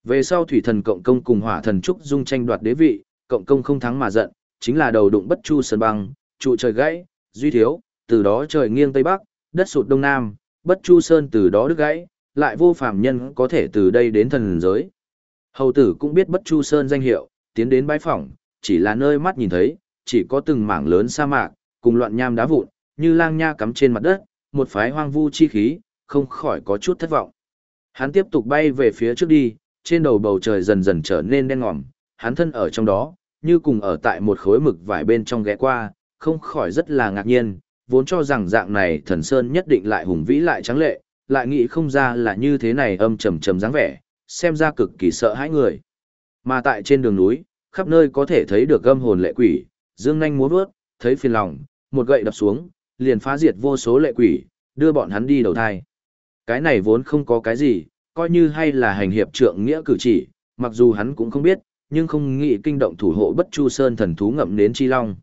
Speaker 1: Về sau thủy thần cộng công cùng hỏa thần trúc dung tranh đoạt đế vị, cộng công không thắng mà giận, chính là đầu đụng bất chu sơn băng, trụ trời gãy, duy thiếu, từ đó trời nghiêng tây bắc, đất sụt đông nam, bất chu sơn từ đó đứt gãy, lại vô phàm nhân có thể từ đây đến thần giới. Hầu tử cũng biết bất chu sơn danh hiệu, tiến đến bãi phỏng, chỉ là nơi mắt nhìn thấy, chỉ có từng mảng lớn sa mạc, cùng loạn nham đá vụn, như lang nha cắm trên mặt đất, một phái hoang vu chi khí, không khỏi có chút thất vọng. Hắn tiếp tục bay về phía trước đi, trên đầu bầu trời dần dần trở nên đen ngòm, hắn thân ở trong đó, như cùng ở tại một khối mực vải bên trong ghé qua, không khỏi rất là ngạc nhiên, vốn cho rằng dạng này thần sơn nhất định lại hùng vĩ lại trắng lệ, lại nghĩ không ra là như thế này âm trầm trầm dáng vẻ, xem ra cực kỳ sợ hãi người. Mà tại trên đường núi, khắp nơi có thể thấy được âm hồn lệ quỷ, dương nhanh múa vớt, thấy phiền lòng, một gậy đập xuống, liền phá diệt vô số lệ quỷ, đưa bọn hắn đi đầu thai. Cái này vốn không có cái gì, coi như hay là hành hiệp trượng nghĩa cử chỉ, mặc dù hắn cũng không biết, nhưng không nghĩ kinh động thủ hộ bất chu sơn thần thú ngậm đến chi long.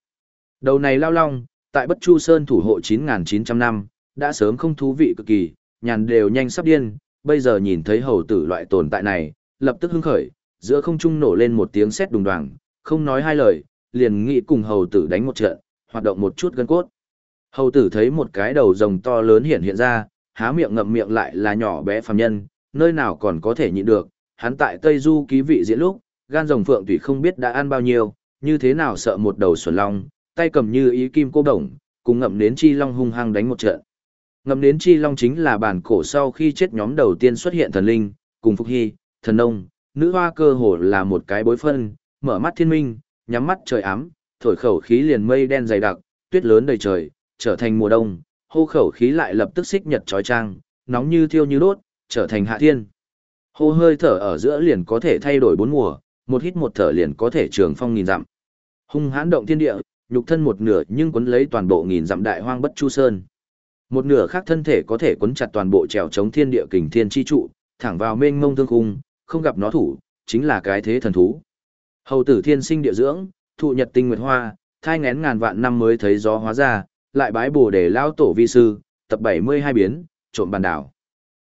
Speaker 1: Đầu này lao long, tại bất chu sơn thủ hộ 9.900 năm, đã sớm không thú vị cực kỳ, nhàn đều nhanh sắp điên, bây giờ nhìn thấy hầu tử loại tồn tại này, lập tức hưng khởi, giữa không trung nổ lên một tiếng sét đùng đoàng, không nói hai lời, liền nghĩ cùng hầu tử đánh một trận, hoạt động một chút gân cốt. Hầu tử thấy một cái đầu rồng to lớn hiện hiện ra, há miệng ngậm miệng lại là nhỏ bé phàm nhân, nơi nào còn có thể nhịn được, hắn tại Tây Du ký vị diễn lúc, gan rồng phượng tùy không biết đã ăn bao nhiêu, như thế nào sợ một đầu xuẩn long, tay cầm như ý kim cô đồng, cùng ngậm đến chi long hung hăng đánh một trận. Ngậm đến chi long chính là bản cổ sau khi chết nhóm đầu tiên xuất hiện thần linh, cùng Phúc Hy, thần nông, nữ hoa cơ hồ là một cái bối phân, mở mắt thiên minh, nhắm mắt trời ám, thổi khẩu khí liền mây đen dày đặc, tuyết lớn đầy trời, trở thành mùa đông, hô khẩu khí lại lập tức xích nhật trói trang, nóng như thiêu như đốt, trở thành hạ thiên. Hô hơi thở ở giữa liền có thể thay đổi bốn mùa, một hít một thở liền có thể trường phong nghìn dặm. Hung hãn động thiên địa, nhục thân một nửa nhưng quấn lấy toàn bộ nghìn dặm đại hoang bất chu sơn. Một nửa khác thân thể có thể quấn chặt toàn bộ trèo chống thiên địa kình thiên chi trụ, thẳng vào mênh mông thương khung, không gặp nó thủ, chính là cái thế thần thú. Hầu tử thiên sinh địa dưỡng, thụ nhật tinh nguyệt hoa, thai ngén ngàn vạn năm mới thấy gió hóa ra, lại bái bồ để lao tổ vi sư, tập 72 biến, trộm bàn đảo.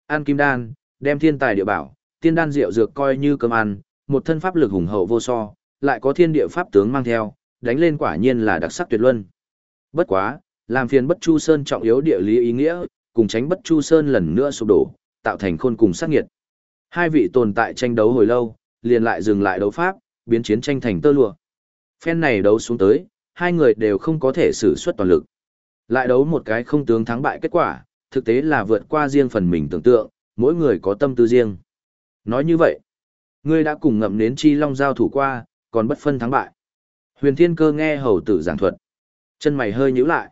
Speaker 1: An kim đan, đem thiên tài địa bảo, tiên đan rượu dược coi như cơm ăn, một thân pháp lực hùng hậu vô so, lại có thiên địa pháp tướng mang theo, đánh lên quả nhiên là đặc sắc tuyệt luân. Bất quá, làm phiền Bất Chu Sơn trọng yếu địa lý ý nghĩa, cùng tránh Bất Chu Sơn lần nữa sụp đổ, tạo thành khôn cùng sát nghiệt. Hai vị tồn tại tranh đấu hồi lâu, liền lại dừng lại đấu pháp, biến chiến tranh thành tơ lụa. Phen này đấu xuống tới, hai người đều không có thể sử xuất toàn lực. Lại đấu một cái không tướng thắng bại kết quả, thực tế là vượt qua riêng phần mình tưởng tượng, mỗi người có tâm tư riêng. Nói như vậy, ngươi đã cùng ngậm nến chi long giao thủ qua, còn bất phân thắng bại. Huyền Thiên Cơ nghe hầu tử giảng thuật, chân mày hơi nhíu lại.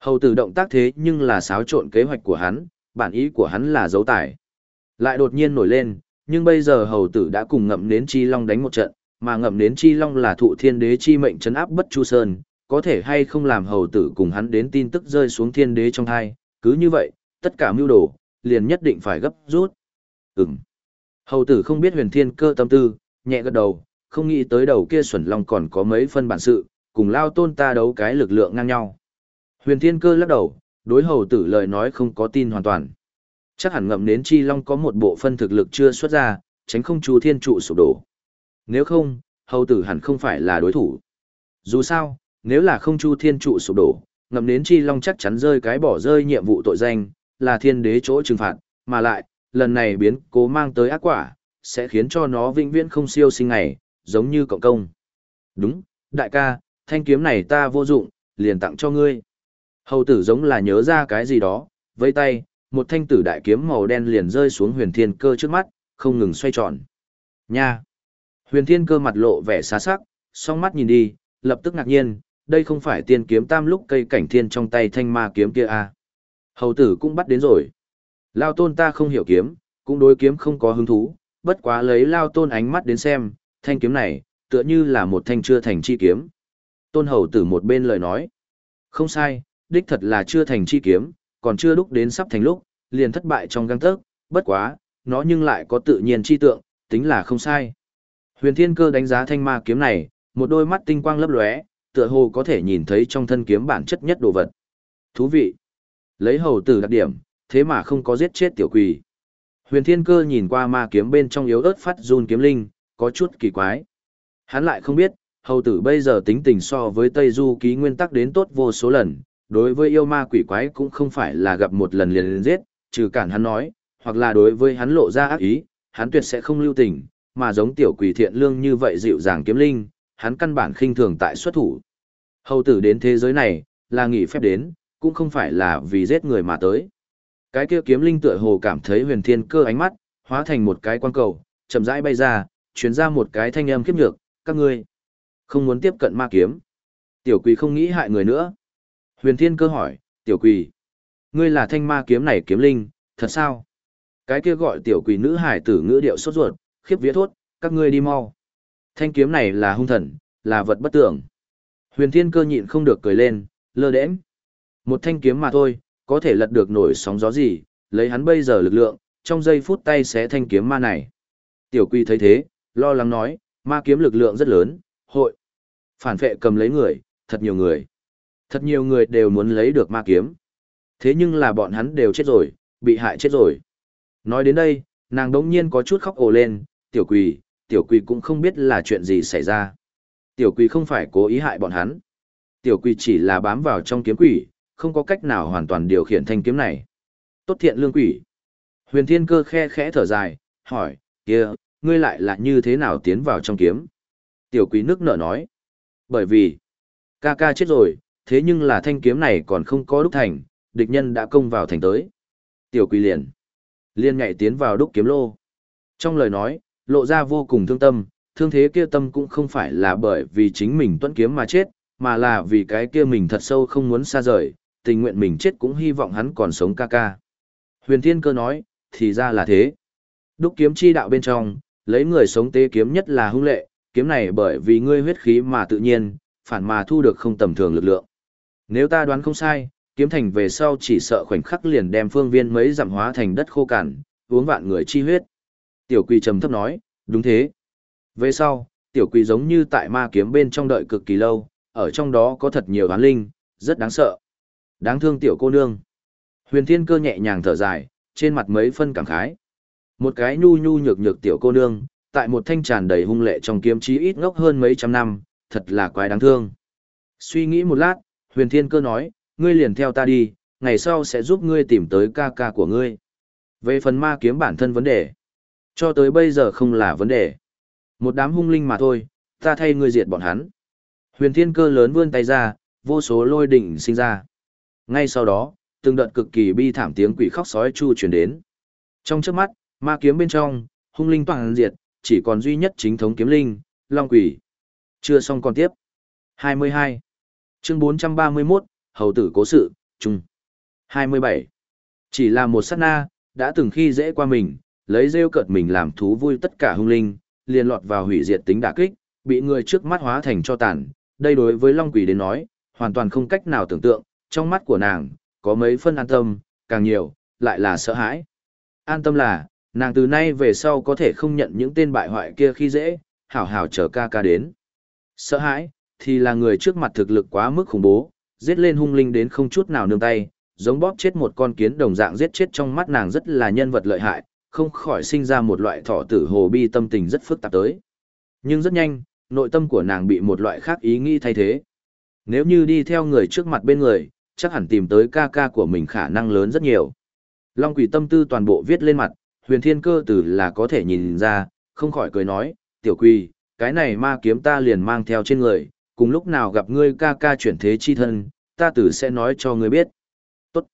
Speaker 1: Hầu tử động tác thế nhưng là xáo trộn kế hoạch của hắn, bản ý của hắn là dấu tài. Lại đột nhiên nổi lên, nhưng bây giờ hầu tử đã cùng ngậm nến chi long đánh một trận, mà ngậm nến chi long là thụ thiên đế chi mệnh chấn áp bất chu sơn, có thể hay không làm hầu tử cùng hắn đến tin tức rơi xuống thiên đế trong thai cứ như vậy, tất cả mưu đồ, liền nhất định phải gấp rút. Ừm. Hầu tử không biết huyền thiên cơ tâm tư, nhẹ gật đầu, không nghĩ tới đầu kia xuẩn long còn có mấy phân bản sự, cùng lao tôn ta đấu cái lực lượng ngang nhau. Huyền thiên cơ lắc đầu, đối hầu tử lời nói không có tin hoàn toàn. Chắc hẳn ngậm đến chi long có một bộ phân thực lực chưa xuất ra, tránh không chú thiên trụ sụp đổ. Nếu không, hầu tử hẳn không phải là đối thủ. Dù sao, nếu là không chu thiên trụ sụp đổ, ngầm đến chi long chắc chắn rơi cái bỏ rơi nhiệm vụ tội danh, là thiên đế chỗ trừng phạt, mà lại, lần này biến cố mang tới ác quả, sẽ khiến cho nó vĩnh viễn không siêu sinh ngày, giống như cộng công. Đúng, đại ca, thanh kiếm này ta vô dụng, liền tặng cho ngươi. Hầu tử giống là nhớ ra cái gì đó, vây tay, một thanh tử đại kiếm màu đen liền rơi xuống huyền thiên cơ trước mắt, không ngừng xoay tròn. Nha! Huyền thiên cơ mặt lộ vẻ xá sắc, song mắt nhìn đi, lập tức ngạc nhiên, đây không phải tiên kiếm tam lúc cây cảnh thiên trong tay thanh ma kiếm kia à. Hầu tử cũng bắt đến rồi. Lao tôn ta không hiểu kiếm, cũng đối kiếm không có hứng thú, bất quá lấy lao tôn ánh mắt đến xem, thanh kiếm này, tựa như là một thanh chưa thành chi kiếm. Tôn hầu tử một bên lời nói. Không sai, đích thật là chưa thành chi kiếm, còn chưa lúc đến sắp thành lúc, liền thất bại trong găng tớc, bất quá, nó nhưng lại có tự nhiên chi tượng, tính là không sai. Huyền Thiên Cơ đánh giá thanh ma kiếm này, một đôi mắt tinh quang lấp lóe, tựa hồ có thể nhìn thấy trong thân kiếm bản chất nhất đồ vật. Thú vị. Lấy hầu tử đặc điểm, thế mà không có giết chết tiểu quỷ. Huyền Thiên Cơ nhìn qua ma kiếm bên trong yếu ớt phát run kiếm linh, có chút kỳ quái. Hắn lại không biết, hầu tử bây giờ tính tình so với Tây Du ký nguyên tắc đến tốt vô số lần, đối với yêu ma quỷ quái cũng không phải là gặp một lần liền liền giết, trừ cản hắn nói, hoặc là đối với hắn lộ ra ác ý, hắn tuyệt sẽ không lưu tình, mà giống tiểu quỷ thiện lương như vậy dịu dàng kiếm linh, hắn căn bản khinh thường tại xuất thủ. Hầu tử đến thế giới này, là nghỉ phép đến, cũng không phải là vì giết người mà tới. Cái kia kiếm linh tựa hồ cảm thấy huyền thiên cơ ánh mắt, hóa thành một cái quan cầu, chậm rãi bay ra, truyền ra một cái thanh âm khiếp nhược, các ngươi không muốn tiếp cận ma kiếm. Tiểu quỷ không nghĩ hại người nữa. Huyền thiên cơ hỏi, tiểu quỷ, ngươi là thanh ma kiếm này kiếm linh, thật sao? Cái kia gọi tiểu quỷ nữ hải tử ngữ điệu sốt ruột, khiếp vía thốt, các ngươi đi mau. Thanh kiếm này là hung thần, là vật bất tưởng. Huyền thiên cơ nhịn không được cười lên, lơ đễnh. Một thanh kiếm mà thôi, có thể lật được nổi sóng gió gì, lấy hắn bây giờ lực lượng, trong giây phút tay sẽ thanh kiếm ma này. Tiểu quy thấy thế, lo lắng nói, ma kiếm lực lượng rất lớn, hội. Phản vệ cầm lấy người, thật nhiều người. Thật nhiều người đều muốn lấy được ma kiếm. Thế nhưng là bọn hắn đều chết rồi, bị hại chết rồi. Nói đến đây, nàng đống nhiên có chút khóc ồ lên, tiểu quỳ, tiểu quỳ cũng không biết là chuyện gì xảy ra. Tiểu quỷ không phải cố ý hại bọn hắn. Tiểu quỷ chỉ là bám vào trong kiếm quỷ, không có cách nào hoàn toàn điều khiển thanh kiếm này. Tốt thiện lương quỷ. Huyền thiên cơ khe khẽ thở dài, hỏi, kia, ngươi lại là như thế nào tiến vào trong kiếm? Tiểu quỷ nước nở nói, bởi vì, ca ca chết rồi, thế nhưng là thanh kiếm này còn không có đúc thành, địch nhân đã công vào thành tới. Tiểu quỷ liền, liền nhảy tiến vào đúc kiếm lô. Trong lời nói, lộ ra vô cùng thương tâm, thương thế kia tâm cũng không phải là bởi vì chính mình tuẫn kiếm mà chết, mà là vì cái kia mình thật sâu không muốn xa rời, tình nguyện mình chết cũng hy vọng hắn còn sống ca ca. Huyền Thiên Cơ nói, thì ra là thế. Đúc kiếm chi đạo bên trong, lấy người sống tế kiếm nhất là hung lệ, kiếm này bởi vì ngươi huyết khí mà tự nhiên, phản mà thu được không tầm thường lực lượng. Nếu ta đoán không sai, kiếm thành về sau chỉ sợ khoảnh khắc liền đem phương viên mấy giảm hóa thành đất khô cằn, uống vạn người chi huyết. Tiểu quỳ trầm thấp nói, đúng thế. Về sau, tiểu quỷ giống như tại ma kiếm bên trong đợi cực kỳ lâu, ở trong đó có thật nhiều oán linh, rất đáng sợ. Đáng thương tiểu cô nương. Huyền thiên cơ nhẹ nhàng thở dài, trên mặt mấy phân cảm khái. Một cái nhu nhu nhược nhược tiểu cô nương, tại một thanh tràn đầy hung lệ trong kiếm chí ít ngốc hơn mấy trăm năm, thật là quái đáng thương. Suy nghĩ một lát, huyền thiên cơ nói, ngươi liền theo ta đi, ngày sau sẽ giúp ngươi tìm tới ca ca của ngươi. Về phần ma kiếm bản thân vấn đề, cho tới bây giờ không là vấn đề. Một đám hung linh mà thôi, ta thay ngươi diệt bọn hắn. Huyền thiên cơ lớn vươn tay ra, vô số lôi đỉnh sinh ra. Ngay sau đó, từng đợt cực kỳ bi thảm tiếng quỷ khóc sói chu truyền đến. Trong trước mắt, ma kiếm bên trong, hung linh toàn diệt, chỉ còn duy nhất chính thống kiếm linh, long quỷ. Chưa xong còn tiếp. 22. Chương 431, Hầu tử cố sự, chung. 27. Chỉ là một sát na, đã từng khi dễ qua mình, lấy rêu cợt mình làm thú vui tất cả hung linh, liền lọt vào hủy diệt tính đả kích, bị người trước mắt hóa thành cho tàn. Đây đối với Long Quỷ đến nói, hoàn toàn không cách nào tưởng tượng, trong mắt của nàng, có mấy phân an tâm, càng nhiều, lại là sợ hãi. An tâm là, nàng từ nay về sau có thể không nhận những tên bại hoại kia khi dễ, hảo hảo chờ ca ca đến. Sợ hãi, thì là người trước mặt thực lực quá mức khủng bố, giết lên hung linh đến không chút nào nương tay, giống bóp chết một con kiến đồng dạng giết chết trong mắt nàng rất là nhân vật lợi hại, không khỏi sinh ra một loại thọ tử hồ bi tâm tình rất phức tạp tới. Nhưng rất nhanh, nội tâm của nàng bị một loại khác ý nghĩ thay thế. Nếu như đi theo người trước mặt bên người, chắc hẳn tìm tới ca ca của mình khả năng lớn rất nhiều. Long quỷ tâm tư toàn bộ viết lên mặt, huyền thiên cơ tử là có thể nhìn ra, không khỏi cười nói, tiểu quỳ, cái này ma kiếm ta liền mang theo trên người, cùng lúc nào gặp ngươi ca ca chuyển thế chi thân, ta tử sẽ nói cho ngươi biết. Tốt.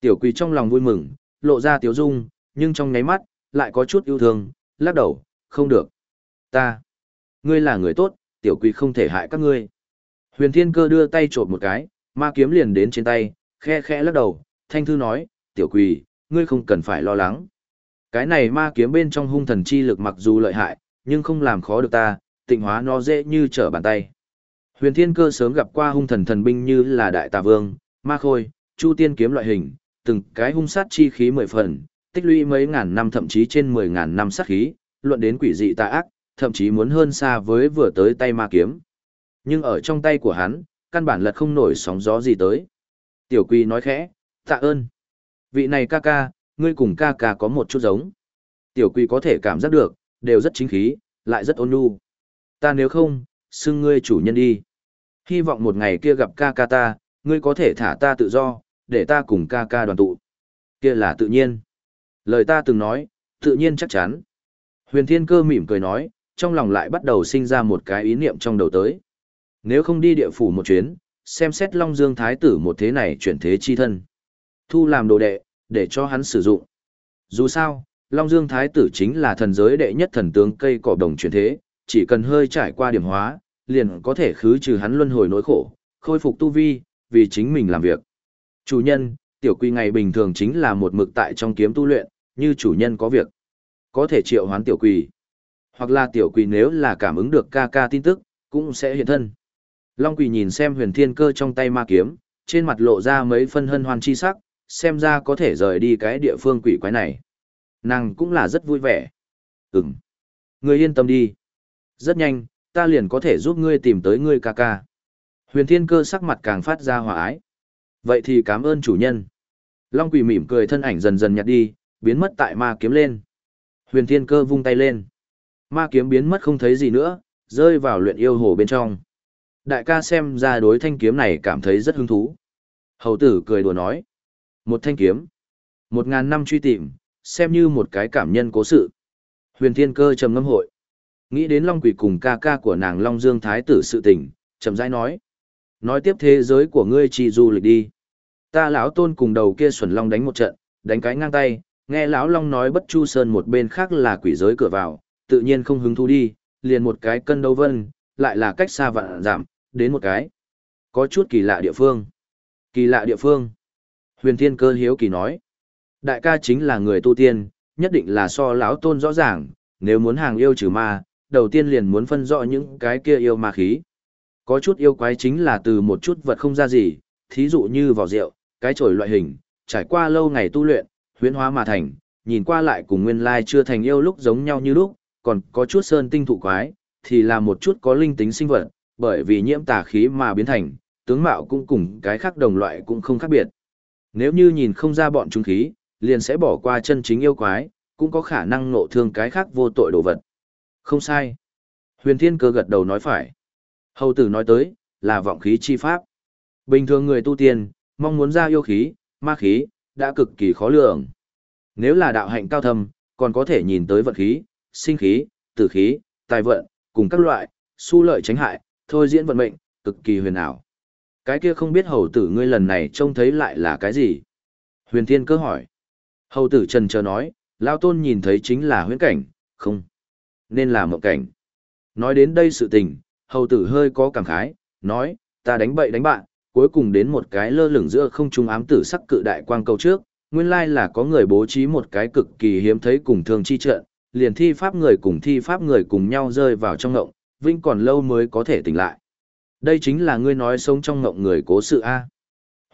Speaker 1: Tiểu quỳ trong lòng vui mừng, lộ ra tiểu dung, nhưng trong nháy mắt, lại có chút yêu thương, lắc đầu, không được. Ta. Ngươi là người tốt, tiểu quỷ không thể hại các ngươi. Huyền thiên cơ đưa tay trộm một cái, ma kiếm liền đến trên tay, khe khẽ lắc đầu, thanh thư nói, tiểu quỷ, ngươi không cần phải lo lắng. Cái này ma kiếm bên trong hung thần chi lực mặc dù lợi hại, nhưng không làm khó được ta, tịnh hóa nó dễ như trở bàn tay. Huyền Thiên Cơ sớm gặp qua hung thần thần binh như là Đại Tà Vương, Ma Khôi, Chu Tiên kiếm loại hình, từng cái hung sát chi khí mười phần, tích lũy mấy ngàn năm thậm chí trên mười ngàn năm sát khí, luận đến quỷ dị tà ác, thậm chí muốn hơn xa với vừa tới tay ma kiếm. Nhưng ở trong tay của hắn, căn bản lật không nổi sóng gió gì tới. Tiểu Quỳ nói khẽ, tạ ơn. Vị này ca ca, ngươi cùng ca ca có một chút giống. Tiểu Quỳ có thể cảm giác được, đều rất chính khí, lại rất ôn nhu. Ta nếu không, xưng ngươi chủ nhân đi. Hy vọng một ngày kia gặp ca ca ta, ngươi có thể thả ta tự do, để ta cùng ca ca đoàn tụ. Kia là tự nhiên. Lời ta từng nói, tự nhiên chắc chắn. Huyền Thiên Cơ mỉm cười nói, trong lòng lại bắt đầu sinh ra một cái ý niệm trong đầu tới. Nếu không đi địa phủ một chuyến, xem xét Long Dương Thái tử một thế này chuyển thế chi thân. Thu làm đồ đệ, để cho hắn sử dụng. Dù sao, Long Dương Thái tử chính là thần giới đệ nhất thần tướng cây cỏ đồng chuyển thế, chỉ cần hơi trải qua điểm hóa, liền có thể khứ trừ hắn luân hồi nỗi khổ, khôi phục tu vi, vì chính mình làm việc. Chủ nhân, tiểu quy ngày bình thường chính là một mực tại trong kiếm tu luyện, như chủ nhân có việc. Có thể triệu hoán tiểu quỳ. Hoặc là tiểu quỳ nếu là cảm ứng được ca ca tin tức, cũng sẽ hiện thân. Long quỳ nhìn xem huyền thiên cơ trong tay ma kiếm, trên mặt lộ ra mấy phân hân hoan chi sắc, xem ra có thể rời đi cái địa phương quỷ quái này. Nàng cũng là rất vui vẻ. Ừm. Ngươi yên tâm đi. Rất nhanh, ta liền có thể giúp ngươi tìm tới ngươi ca ca. Huyền thiên cơ sắc mặt càng phát ra hòa ái. Vậy thì cảm ơn chủ nhân. Long quỷ mỉm cười thân ảnh dần dần nhạt đi, biến mất tại ma kiếm lên. Huyền thiên cơ vung tay lên. Ma kiếm biến mất không thấy gì nữa, rơi vào luyện yêu hồ bên trong. Đại ca xem ra đối thanh kiếm này cảm thấy rất hứng thú. Hầu tử cười đùa nói. Một thanh kiếm. Một ngàn năm truy tìm, xem như một cái cảm nhân cố sự. Huyền thiên cơ trầm ngâm hội. Nghĩ đến Long Quỷ cùng ca ca của nàng Long Dương Thái tử sự tình, chậm rãi nói. Nói tiếp thế giới của ngươi chỉ du lịch đi. Ta lão tôn cùng đầu kia xuẩn long đánh một trận, đánh cái ngang tay, nghe lão long nói bất chu sơn một bên khác là quỷ giới cửa vào, tự nhiên không hứng thú đi, liền một cái cân đấu vân, lại là cách xa vạn giảm, đến một cái. Có chút kỳ lạ địa phương. Kỳ lạ địa phương. Huyền Thiên Cơ hiếu kỳ nói. Đại ca chính là người tu tiên, nhất định là so lão tôn rõ ràng, nếu muốn hàng yêu trừ ma, đầu tiên liền muốn phân rõ những cái kia yêu ma khí. Có chút yêu quái chính là từ một chút vật không ra gì, thí dụ như vỏ rượu, cái chổi loại hình, trải qua lâu ngày tu luyện, huyễn hóa mà thành, nhìn qua lại cùng nguyên lai chưa thành yêu lúc giống nhau như lúc, còn có chút sơn tinh thụ quái, thì là một chút có linh tính sinh vật, bởi vì nhiễm tà khí mà biến thành, tướng mạo cũng cùng cái khác đồng loại cũng không khác biệt. Nếu như nhìn không ra bọn chúng khí, liền sẽ bỏ qua chân chính yêu quái, cũng có khả năng nộ thương cái khác vô tội đồ vật. Không sai. Huyền Thiên Cơ gật đầu nói phải. Hầu tử nói tới, là vọng khí chi pháp. Bình thường người tu tiên, mong muốn ra yêu khí, ma khí, đã cực kỳ khó lường. Nếu là đạo hạnh cao thâm, còn có thể nhìn tới vận khí, sinh khí, tử khí, tài vận, cùng các loại, su lợi tránh hại, thôi diễn vận mệnh, cực kỳ huyền ảo. Cái kia không biết hầu tử ngươi lần này trông thấy lại là cái gì? Huyền Thiên cơ hỏi. Hầu tử trần chờ nói, Lao Tôn nhìn thấy chính là huyễn cảnh, không, nên là mộng cảnh. Nói đến đây sự tình, hầu tử hơi có cảm khái, nói, ta đánh bậy đánh bạn, cuối cùng đến một cái lơ lửng giữa không trung ám tử sắc cự đại quang cầu trước, nguyên lai là có người bố trí một cái cực kỳ hiếm thấy cùng thường chi trận, liền thi pháp người cùng thi pháp người cùng nhau rơi vào trong ngộng, vinh còn lâu mới có thể tỉnh lại. Đây chính là ngươi nói sống trong ngộng người cố sự A.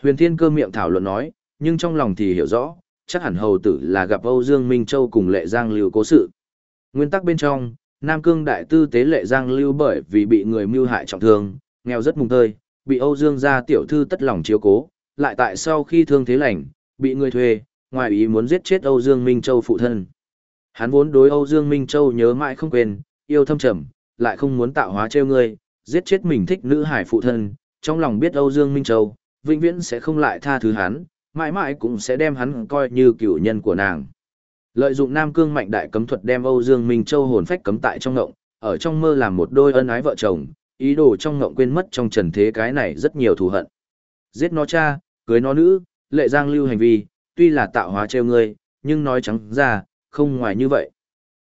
Speaker 1: Huyền Thiên cơ miệng thảo luận nói, nhưng trong lòng thì hiểu rõ, chắc hẳn hầu tử là gặp Âu Dương Minh Châu cùng Lệ Giang Lưu cố sự. Nguyên tắc bên trong, Nam Cương đại tư tế Lệ Giang Lưu bởi vì bị người mưu hại trọng thương, nghèo rất mùng tơi, bị Âu Dương gia tiểu thư tất lòng chiếu cố, lại tại sau khi thương thế lành, bị người thuê, ngoài ý muốn giết chết Âu Dương Minh Châu phụ thân. Hắn vốn đối Âu Dương Minh Châu nhớ mãi không quên, yêu thâm trầm, lại không muốn tạo hóa trêu người, giết chết mình thích nữ hải phụ thân, trong lòng biết Âu Dương Minh Châu, vĩnh viễn sẽ không lại tha thứ hắn, mãi mãi cũng sẽ đem hắn coi như cựu nhân của nàng. Lợi dụng Nam Cương mạnh đại cấm thuật đem Âu Dương Minh Châu hồn phách cấm tại trong ngộng, ở trong mơ làm một đôi ân ái vợ chồng, ý đồ trong ngộng quên mất trong trần thế cái này rất nhiều thù hận. Giết nó cha, cưới nó nữ, lệ giang lưu hành vi, tuy là tạo hóa treo ngươi, nhưng nói trắng ra, không ngoài như vậy.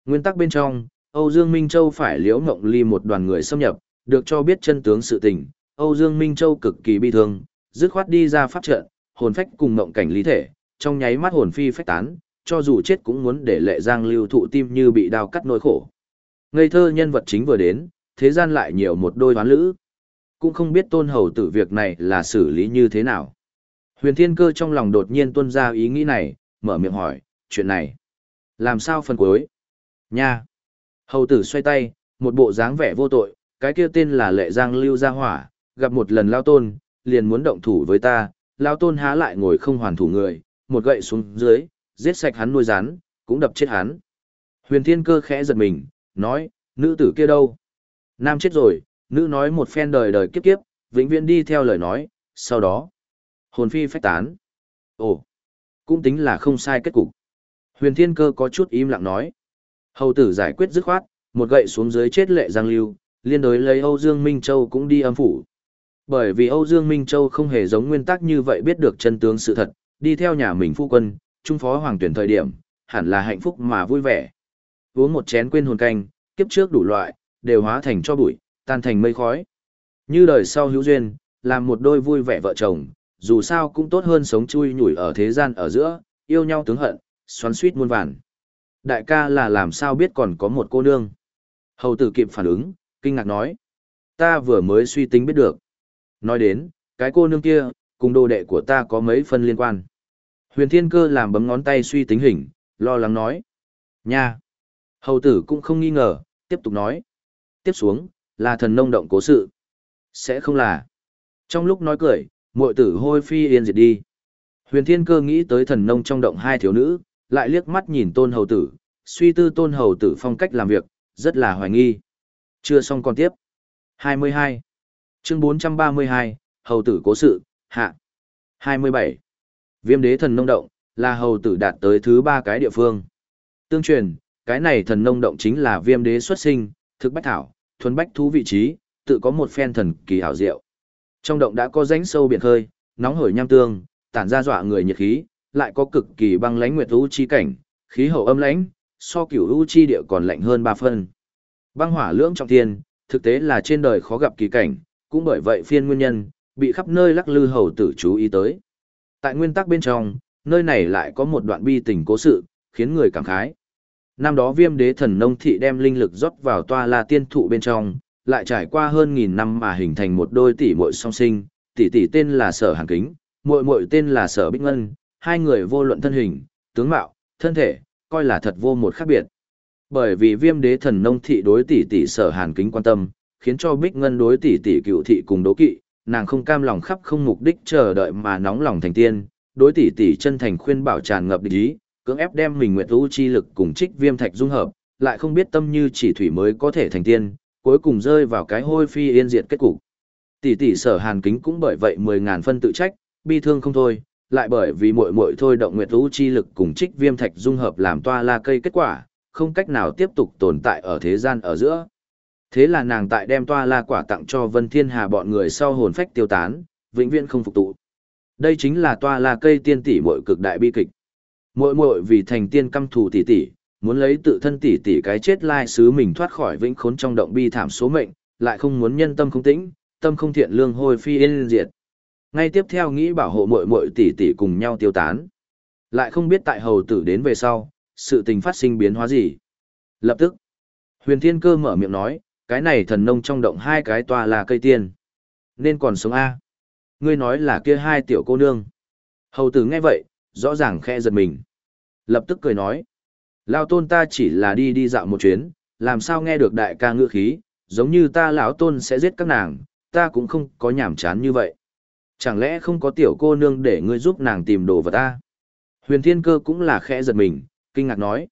Speaker 1: Nguyên tắc bên trong, Âu Dương Minh Châu phải liễu ngộng ly một đoàn người xâm nhập, được cho biết chân tướng sự tình, Âu Dương Minh Châu cực kỳ bi thương, dứt khoát đi ra pháp trận, hồn phách cùng ngộng cảnh lý thể, trong nháy mắt hồn phi phách tán, cho dù chết cũng muốn để lệ giang lưu thụ tim như bị đao cắt nỗi khổ. Ngây thơ nhân vật chính vừa đến, thế gian lại nhiều một đôi hoán lữ. Cũng không biết tôn hầu tử việc này là xử lý như thế nào. Huyền thiên cơ trong lòng đột nhiên tuôn ra ý nghĩ này, mở miệng hỏi, chuyện này. Làm sao phần cuối? Nha! Hầu tử xoay tay, một bộ dáng vẻ vô tội, cái kia tên là lệ giang lưu gia hỏa, gặp một lần lao tôn, liền muốn động thủ với ta, lao tôn há lại ngồi không hoàn thủ người, một gậy xuống dưới, giết sạch hắn nuôi rắn, cũng đập chết hắn. Huyền thiên cơ khẽ giật mình, nói, nữ tử kia đâu? Nam chết rồi, nữ nói một phen đời đời kiếp kiếp, vĩnh viễn đi theo lời nói, sau đó, hồn phi phách tán. Ồ, cũng tính là không sai kết cục. Huyền thiên cơ có chút im lặng nói. Hầu tử giải quyết dứt khoát, một gậy xuống dưới chết lệ giang lưu, liên đối lấy Âu Dương Minh Châu cũng đi âm phủ. Bởi vì Âu Dương Minh Châu không hề giống nguyên tắc như vậy biết được chân tướng sự thật, đi theo nhà mình phu quân, trung phó hoàng tuyển thời điểm, hẳn là hạnh phúc mà vui vẻ. Uống một chén quên hồn canh, kiếp trước đủ loại, đều hóa thành cho bụi, tan thành mây khói. Như đời sau hữu duyên, làm một đôi vui vẻ vợ chồng, dù sao cũng tốt hơn sống chui nhủi ở thế gian ở giữa, yêu nhau tướng hận, xoắn suýt muôn vàn. Đại ca là làm sao biết còn có một cô nương. Hầu tử kịp phản ứng, kinh ngạc nói. Ta vừa mới suy tính biết được. Nói đến, cái cô nương kia, cùng đồ đệ của ta có mấy phần liên quan. Huyền thiên cơ làm bấm ngón tay suy tính hình, lo lắng nói. Nha! Hầu tử cũng không nghi ngờ, tiếp tục nói. Tiếp xuống, là thần nông động cố sự. Sẽ không là. Trong lúc nói cười, muội tử hôi phi yên diệt đi. Huyền thiên cơ nghĩ tới thần nông trong động hai thiếu nữ, lại liếc mắt nhìn tôn hầu tử, suy tư tôn hầu tử phong cách làm việc, rất là hoài nghi. Chưa xong còn tiếp. 22. Chương 432, Hầu tử cố sự, hạ. 27. Viêm đế thần nông động, là hầu tử đạt tới thứ ba cái địa phương. Tương truyền, cái này thần nông động chính là viêm đế xuất sinh, thực bách thảo, thuần bách thú vị trí, tự có một phen thần kỳ hảo diệu. Trong động đã có rãnh sâu biển khơi, nóng hổi nham tương, tản ra dọa người nhiệt khí, lại có cực kỳ băng lãnh nguyệt u chi cảnh, khí hậu âm lãnh, so cửu u chi địa còn lạnh hơn ba phân. Băng hỏa lưỡng trọng thiên, thực tế là trên đời khó gặp kỳ cảnh, cũng bởi vậy phiên nguyên nhân, bị khắp nơi lắc lư hầu tử chú ý tới. Tại nguyên tắc bên trong, nơi này lại có một đoạn bi tình cố sự, khiến người cảm khái. Năm đó viêm đế thần nông thị đem linh lực rót vào toa la tiên thụ bên trong, lại trải qua hơn nghìn năm mà hình thành một đôi tỷ muội song sinh, tỷ tỷ tên là Sở Hàn Kính, muội muội tên là Sở Bích Ngân, hai người vô luận thân hình, tướng mạo, thân thể, coi là thật vô một khác biệt. Bởi vì viêm đế thần nông thị đối tỷ tỷ Sở Hàn Kính quan tâm, khiến cho Bích Ngân đối tỷ tỷ cựu thị cùng đố kỵ, nàng không cam lòng khắp không mục đích chờ đợi mà nóng lòng thành tiên, đối tỷ tỷ chân thành khuyên bảo tràn ngập địch ý, cưỡng ép đem mình nguyện tu chi lực cùng trích viêm thạch dung hợp, lại không biết tâm như chỉ thủy mới có thể thành tiên, cuối cùng rơi vào cái hôi phi yên diệt kết cục. Tỷ tỷ sở hàn kính cũng bởi vậy mười ngàn phân tự trách, bi thương không thôi, lại bởi vì muội muội thôi động nguyệt tu chi lực cùng trích viêm thạch dung hợp làm toa la cây kết quả, không cách nào tiếp tục tồn tại ở thế gian ở giữa. Thế là nàng tại đem toa la quả tặng cho Vân Thiên Hà bọn người sau hồn phách tiêu tán, vĩnh viễn không phục tụ. Đây chính là toa la cây tiên tỷ muội cực đại bi kịch. Muội muội vì thành tiên căm thù tỷ tỷ, muốn lấy tự thân tỷ tỷ cái chết lai sứ mình thoát khỏi vĩnh khốn trong động bi thảm số mệnh, lại không muốn nhân tâm không tĩnh, tâm không thiện lương hôi phi yên diệt. Ngay tiếp theo nghĩ bảo hộ muội muội tỷ tỷ cùng nhau tiêu tán. Lại không biết tại hầu tử đến về sau, sự tình phát sinh biến hóa gì. Lập tức, Huyền Thiên Cơ mở miệng nói, cái này thần nông trong động hai cái tòa là cây tiên. Nên còn sống A. Ngươi nói là kia hai tiểu cô nương. Hầu tử nghe vậy, rõ ràng khe giật mình. Lập tức cười nói. Lao tôn ta chỉ là đi đi dạo một chuyến, làm sao nghe được đại ca ngựa khí, giống như ta lão tôn sẽ giết các nàng, ta cũng không có nhảm chán như vậy. Chẳng lẽ không có tiểu cô nương để ngươi giúp nàng tìm đồ vật ta? Huyền thiên cơ cũng là khẽ giật mình, kinh ngạc nói.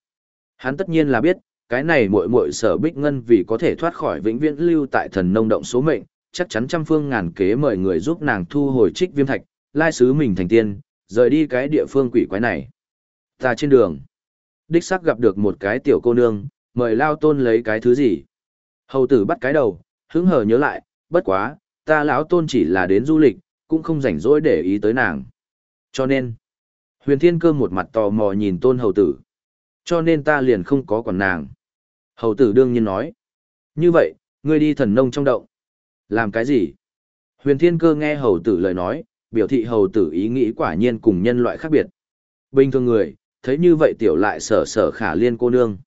Speaker 1: Hắn tất nhiên là biết, cái này muội muội sở bích ngân vì có thể thoát khỏi vĩnh viễn lưu tại thần nông động số mệnh, chắc chắn trăm phương ngàn kế mời người giúp nàng thu hồi trích viêm thạch, lai sứ mình thành tiên, rời đi cái địa phương quỷ quái này. Ta trên đường, đích xác gặp được một cái tiểu cô nương, mời lao tôn lấy cái thứ gì. Hầu tử bắt cái đầu, hứng hờ nhớ lại, bất quá, ta lão tôn chỉ là đến du lịch, cũng không rảnh rỗi để ý tới nàng. Cho nên, huyền thiên cơ một mặt tò mò nhìn tôn hầu tử. Cho nên ta liền không có còn nàng. Hầu tử đương nhiên nói. Như vậy, ngươi đi thần nông trong động. Làm cái gì? Huyền thiên cơ nghe hầu tử lời nói, biểu thị hầu tử ý nghĩ quả nhiên cùng nhân loại khác biệt. Bình thường người, thấy như vậy tiểu lại sở sở khả liên cô nương.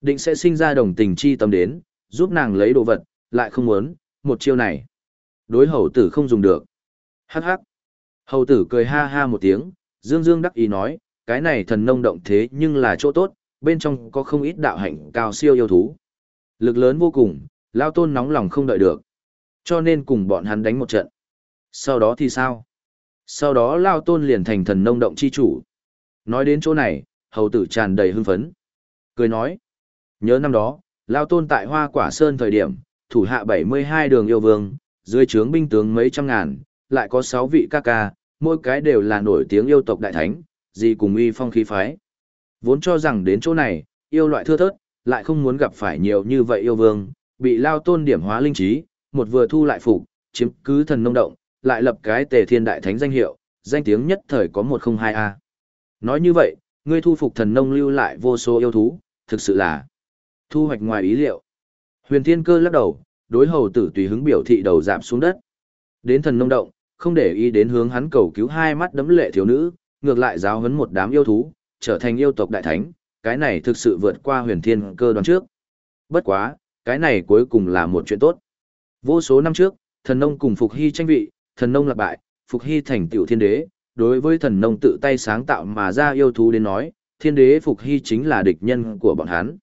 Speaker 1: Định sẽ sinh ra đồng tình chi tâm đến, giúp nàng lấy đồ vật, lại không muốn, một chiêu này. Đối hầu tử không dùng được. Hắc hắc. Hầu tử cười ha ha một tiếng, dương dương đắc ý nói, cái này thần nông động thế nhưng là chỗ tốt, bên trong có không ít đạo hạnh cao siêu yêu thú. Lực lớn vô cùng, lao tôn nóng lòng không đợi được. Cho nên cùng bọn hắn đánh một trận. Sau đó thì sao? Sau đó lao tôn liền thành thần nông động chi chủ. Nói đến chỗ này, hầu tử tràn đầy hưng phấn. Cười nói, nhớ năm đó, lao tôn tại hoa quả sơn thời điểm, thủ hạ 72 đường yêu vương, dưới trướng binh tướng mấy trăm ngàn, lại có 6 vị ca ca, mỗi cái đều là nổi tiếng yêu tộc đại thánh, gì cùng uy phong khí phái. Vốn cho rằng đến chỗ này, yêu loại thưa thớt, lại không muốn gặp phải nhiều như vậy yêu vương, bị lao tôn điểm hóa linh trí, một vừa thu lại phục, chiếm cứ thần nông động, lại lập cái tề thiên đại thánh danh hiệu, danh tiếng nhất thời có 102A. Nói như vậy, ngươi thu phục thần nông lưu lại vô số yêu thú, thực sự là thu hoạch ngoài ý liệu. Huyền Thiên Cơ lắc đầu, đối hầu tử tùy hứng biểu thị đầu giảm xuống đất. Đến thần nông động, không để ý đến hướng hắn cầu cứu hai mắt đấm lệ thiếu nữ, ngược lại giáo huấn một đám yêu thú, trở thành yêu tộc đại thánh, cái này thực sự vượt qua huyền thiên cơ đoán trước. Bất quá, cái này cuối cùng là một chuyện tốt. Vô số năm trước, thần nông cùng Phục Hy tranh vị, thần nông lạc bại, Phục Hy thành tiểu thiên đế, đối với thần nông tự tay sáng tạo mà ra yêu thú đến nói, thiên đế Phục Hy chính là địch nhân của bọn hắn.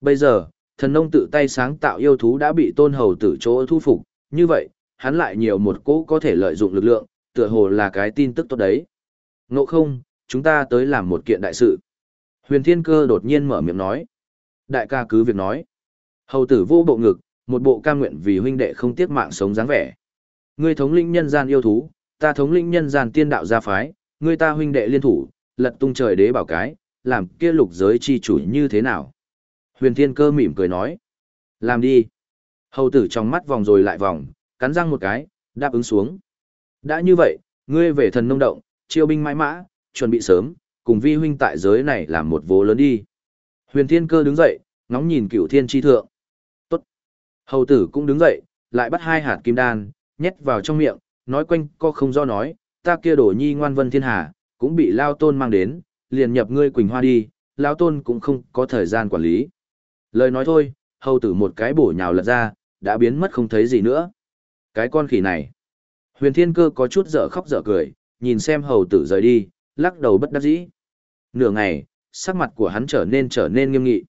Speaker 1: Bây giờ, thần nông tự tay sáng tạo yêu thú đã bị tôn hầu tử chỗ thu phục, như vậy, hắn lại nhiều một cỗ có thể lợi dụng lực lượng, tựa hồ là cái tin tức tốt đấy. Ngộ không, chúng ta tới làm một kiện đại sự. Huyền Thiên Cơ đột nhiên mở miệng nói. Đại ca cứ việc nói. Hầu tử vô bộ ngực, một bộ ca nguyện vì huynh đệ không tiếc mạng sống dáng vẻ. Ngươi thống lĩnh nhân gian yêu thú, ta thống lĩnh nhân gian tiên đạo gia phái, ngươi ta huynh đệ liên thủ, lật tung trời đế bảo cái, làm kia lục giới chi chủ như thế nào? Huyền Thiên Cơ mỉm cười nói. Làm đi. Hầu tử trong mắt vòng rồi lại vòng, cắn răng một cái, đáp ứng xuống. Đã như vậy, ngươi về thần nông động, chiêu binh mãi mã, chuẩn bị sớm, cùng vi huynh tại giới này làm một vố lớn đi. Huyền Thiên Cơ đứng dậy, ngóng nhìn cửu thiên chi thượng. Tốt. Hầu tử cũng đứng dậy, lại bắt hai hạt kim đan, nhét vào trong miệng, nói quanh co không do nói, ta kia đổ nhi ngoan vân thiên hà, cũng bị lao tôn mang đến, liền nhập ngươi quỳnh hoa đi, lao tôn cũng không có thời gian quản lý. Lời nói thôi, hầu tử một cái bổ nhào lật ra, đã biến mất không thấy gì nữa. Cái con khỉ này. Huyền thiên cơ có chút dở khóc dở cười, nhìn xem hầu tử rời đi, lắc đầu bất đắc dĩ. Nửa ngày, sắc mặt của hắn trở nên trở nên nghiêm nghị.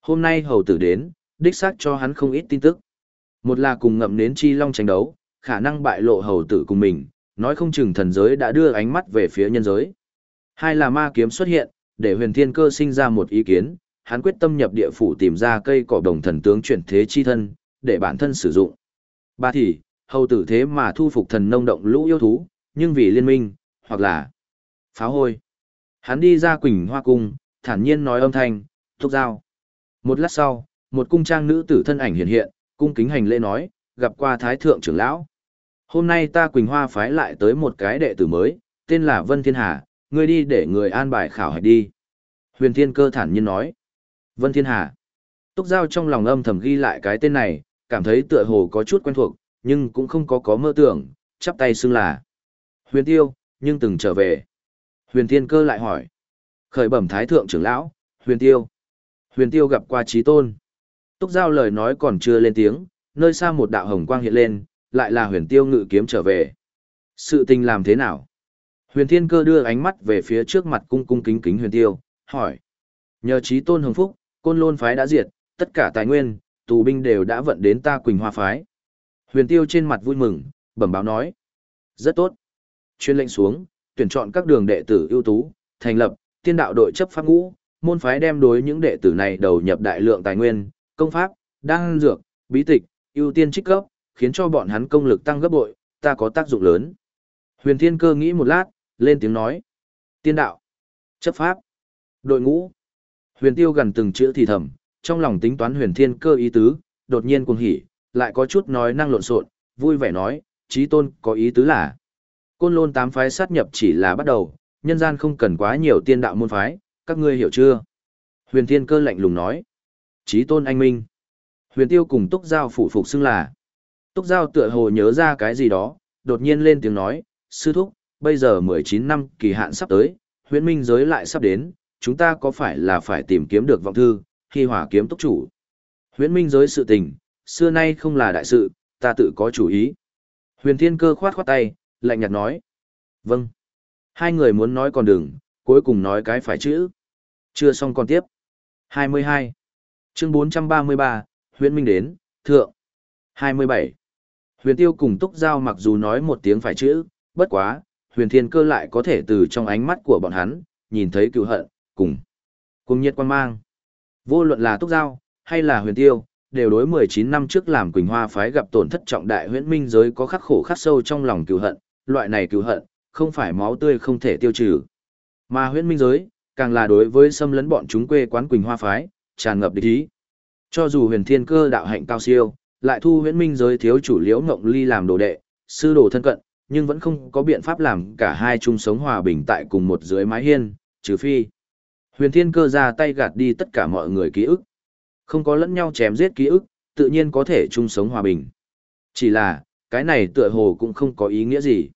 Speaker 1: Hôm nay hầu tử đến, đích xác cho hắn không ít tin tức. Một là cùng ngậm nến chi long tranh đấu, khả năng bại lộ hầu tử cùng mình, nói không chừng thần giới đã đưa ánh mắt về phía nhân giới. Hai là ma kiếm xuất hiện, để huyền thiên cơ sinh ra một ý kiến, hắn quyết tâm nhập địa phủ tìm ra cây cỏ đồng thần tướng chuyển thế chi thân, để bản thân sử dụng. Ba thì, hầu tử thế mà thu phục thần nông động lũ yêu thú, nhưng vì liên minh, hoặc là pháo hôi. Hắn đi ra Quỳnh Hoa Cung, thản nhiên nói âm thanh, thúc giao. Một lát sau, một cung trang nữ tử thân ảnh hiện hiện, cung kính hành lễ nói, gặp qua Thái Thượng trưởng lão. Hôm nay ta Quỳnh Hoa phái lại tới một cái đệ tử mới, tên là Vân Thiên Hà, ngươi đi để người an bài khảo hạch đi. Huyền Thiên Cơ thản nhiên nói, Vân Thiên Hà. Túc Giao trong lòng âm thầm ghi lại cái tên này, cảm thấy tựa hồ có chút quen thuộc, nhưng cũng không có có mơ tưởng, chắp tay xưng là. Huyền Tiêu, nhưng từng trở về. Huyền Thiên Cơ lại hỏi. Khởi bẩm Thái Thượng trưởng lão, Huyền Tiêu. Huyền Tiêu gặp qua trí tôn. Túc Giao lời nói còn chưa lên tiếng, nơi xa một đạo hồng quang hiện lên, lại là Huyền Tiêu ngự kiếm trở về. Sự tình làm thế nào? Huyền Thiên Cơ đưa ánh mắt về phía trước mặt cung cung kính kính Huyền Tiêu, hỏi. Nhờ trí tôn hồng phúc, côn lôn phái đã diệt, tất cả tài nguyên, tù binh đều đã vận đến ta Quỳnh Hoa phái. Huyền Tiêu trên mặt vui mừng, bẩm báo nói. Rất tốt. Chuyên lệnh xuống, tuyển chọn các đường đệ tử ưu tú, thành lập tiên đạo đội chấp pháp ngũ, môn phái đem đối những đệ tử này đầu nhập đại lượng tài nguyên, công pháp, đăng dược, bí tịch, ưu tiên trích cấp, khiến cho bọn hắn công lực tăng gấp bội, ta có tác dụng lớn. Huyền Thiên Cơ nghĩ một lát, lên tiếng nói. Tiên đạo, chấp pháp, đội ngũ. Huyền Tiêu gần từng chữ thì thầm, trong lòng tính toán Huyền Thiên Cơ ý tứ, đột nhiên cuồng hỉ, lại có chút nói năng lộn xộn, vui vẻ nói, trí tôn có ý tứ là. Côn lôn tám phái sát nhập chỉ là bắt đầu, nhân gian không cần quá nhiều tiên đạo môn phái, các ngươi hiểu chưa? Huyền Thiên Cơ lạnh lùng nói. Trí tôn anh minh. Huyền Tiêu cùng Túc Giao phụ phục xưng là. Túc Giao tựa hồ nhớ ra cái gì đó, đột nhiên lên tiếng nói, sư thúc, bây giờ 19 năm kỳ hạn sắp tới, huyện minh giới lại sắp đến, chúng ta có phải là phải tìm kiếm được vọng thư, khi hỏa kiếm túc chủ. Huyện minh giới sự tình, xưa nay không là đại sự, ta tự có chủ ý. Huyền Thiên Cơ khoát khoát tay, lạnh nhạt nói. Vâng. Hai người muốn nói còn đừng, cuối cùng nói cái phải chữ. Chưa xong còn tiếp. 22. Chương 433, huyện Minh đến, Thượng. 27. Huyền Tiêu cùng Túc Giao mặc dù nói một tiếng phải chữ, bất quá, Huyền Thiên Cơ lại có thể từ trong ánh mắt của bọn hắn, nhìn thấy cựu hận, cùng. Cùng nhiệt quan mang. Vô luận là Túc Giao, hay là Huyền Tiêu, đều đối 19 năm trước làm Quỳnh Hoa phái gặp tổn thất trọng đại huyễn minh giới có khắc khổ khắc sâu trong lòng cựu hận, loại này cựu hận, không phải máu tươi không thể tiêu trừ. Mà huyễn minh giới, càng là đối với xâm lấn bọn chúng quê quán Quỳnh Hoa phái, tràn ngập địch ý. Cho dù huyền thiên cơ đạo hạnh cao siêu, lại thu huyễn minh giới thiếu chủ liễu ngộng ly làm đồ đệ, sư đồ thân cận, nhưng vẫn không có biện pháp làm cả hai chung sống hòa bình tại cùng một dưới mái hiên, trừ phi. Huyền thiên cơ ra tay gạt đi tất cả mọi người ký ức. Không có lẫn nhau chém giết ký ức, tự nhiên có thể chung sống hòa bình. Chỉ là, cái này tựa hồ cũng không có ý nghĩa gì.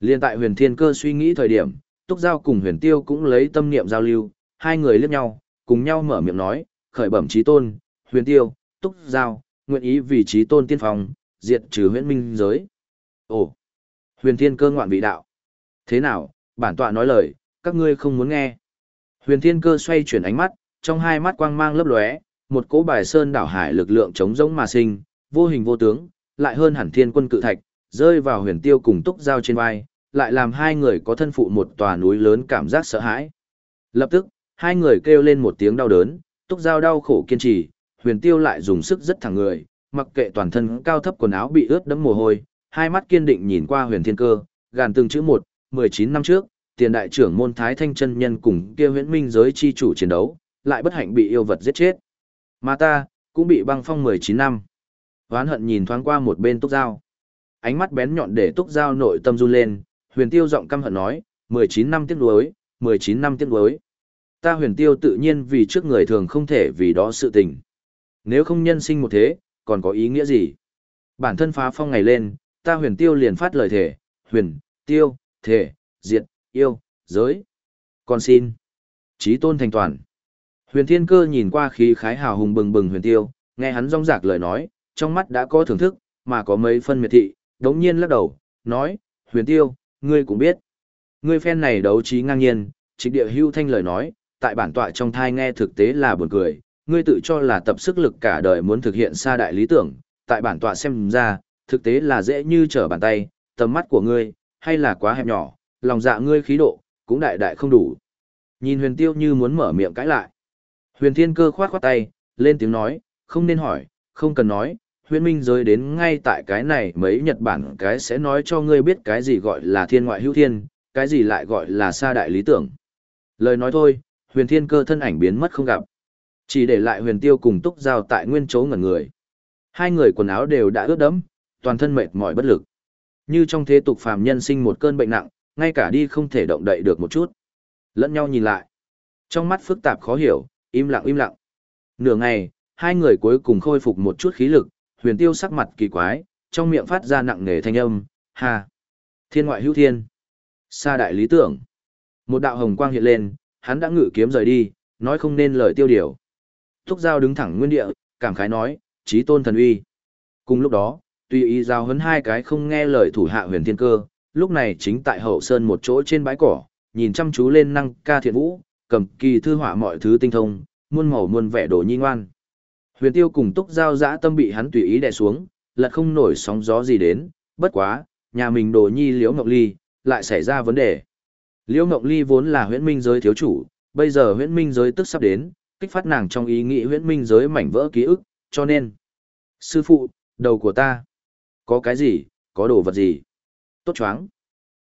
Speaker 1: Liên tại huyền thiên cơ suy nghĩ thời điểm, Túc Giao cùng huyền tiêu cũng lấy tâm niệm giao lưu, hai người liếc nhau, cùng nhau mở miệng nói, khởi bẩm trí tôn, huyền tiêu, Túc Giao, nguyện ý vì trí tôn tiên phong, diệt trừ huyễn minh giới. Ồ, huyền thiên cơ ngoạn vị đạo. Thế nào, bản tọa nói lời, các ngươi không muốn nghe. Huyền thiên cơ xoay chuyển ánh mắt, trong hai mắt quang mang lấp lóe, một cỗ bài sơn đảo hải lực lượng chống giống mà sinh, vô hình vô tướng, lại hơn hẳn thiên quân cự thạch, rơi vào huyền tiêu cùng túc giao trên vai, lại làm hai người có thân phụ một tòa núi lớn cảm giác sợ hãi. Lập tức, hai người kêu lên một tiếng đau đớn, túc giao đau khổ kiên trì, huyền tiêu lại dùng sức rất thẳng người, mặc kệ toàn thân cao thấp quần áo bị ướt đẫm mồ hôi, hai mắt kiên định nhìn qua huyền thiên cơ, gàn từng chữ một, 19 năm trước, tiền đại trưởng môn Thái Thanh chân nhân cùng kia huyễn minh giới chi chủ chiến đấu, lại bất hạnh bị yêu vật giết chết. Mà ta, cũng bị băng phong 19 năm. Hoán hận nhìn thoáng qua một bên túc dao. Ánh mắt bén nhọn để túc dao nội tâm run lên, huyền tiêu giọng căm hận nói, 19 năm tiếc nuối, 19 năm tiếc nuối. Ta huyền tiêu tự nhiên vì trước người thường không thể vì đó sự tình. Nếu không nhân sinh một thế, còn có ý nghĩa gì? Bản thân phá phong ngày lên, ta huyền tiêu liền phát lời thể, huyền, tiêu, thể, diệt, yêu, giới. Con xin. Chí tôn thành toàn. Huyền Thiên Cơ nhìn qua khí khái hào hùng bừng bừng huyền tiêu, nghe hắn rong rạc lời nói, trong mắt đã có thưởng thức, mà có mấy phân miệt thị, đống nhiên lắc đầu, nói, huyền tiêu, ngươi cũng biết. Ngươi phen này đấu trí ngang nhiên, trịch địa hưu thanh lời nói, tại bản tọa trong thai nghe thực tế là buồn cười, ngươi tự cho là tập sức lực cả đời muốn thực hiện xa đại lý tưởng, tại bản tọa xem ra, thực tế là dễ như trở bàn tay, tầm mắt của ngươi, hay là quá hẹp nhỏ, lòng dạ ngươi khí độ, cũng đại đại không đủ. Nhìn huyền tiêu như muốn mở miệng cãi lại. Huyền Thiên Cơ khoát khoát tay, lên tiếng nói, không nên hỏi, không cần nói, huyền minh giới đến ngay tại cái này mấy Nhật Bản cái sẽ nói cho ngươi biết cái gì gọi là thiên ngoại hữu thiên, cái gì lại gọi là xa đại lý tưởng. Lời nói thôi, huyền thiên cơ thân ảnh biến mất không gặp. Chỉ để lại huyền tiêu cùng túc giao tại nguyên chỗ ngẩn người. Hai người quần áo đều đã ướt đẫm, toàn thân mệt mỏi bất lực. Như trong thế tục phàm nhân sinh một cơn bệnh nặng, ngay cả đi không thể động đậy được một chút. Lẫn nhau nhìn lại. Trong mắt phức tạp khó hiểu, Im lặng im lặng. Nửa ngày, hai người cuối cùng khôi phục một chút khí lực, huyền tiêu sắc mặt kỳ quái, trong miệng phát ra nặng nề thanh âm, hà. Thiên ngoại hữu thiên. Sa đại lý tưởng. Một đạo hồng quang hiện lên, hắn đã ngự kiếm rời đi, nói không nên lời tiêu điều. Thúc giao đứng thẳng nguyên địa, cảm khái nói, trí tôn thần uy. Cùng lúc đó, tùy ý giao hấn hai cái không nghe lời thủ hạ huyền thiên cơ, lúc này chính tại hậu sơn một chỗ trên bãi cỏ, nhìn chăm chú lên năng ca thiện vũ, cầm kỳ thư họa mọi thứ tinh thông, muôn màu muôn vẻ đồ nhi ngoan. Huyền tiêu cùng túc giao dã tâm bị hắn tùy ý đè xuống, lật không nổi sóng gió gì đến, bất quá, nhà mình đồ nhi liễu ngọc ly, lại xảy ra vấn đề. Liễu ngọc ly vốn là huyễn minh giới thiếu chủ, bây giờ huyễn minh giới tức sắp đến, kích phát nàng trong ý nghĩ huyễn minh giới mảnh vỡ ký ức, cho nên. Sư phụ, đầu của ta. có cái gì, có đồ vật gì. Tốt choáng.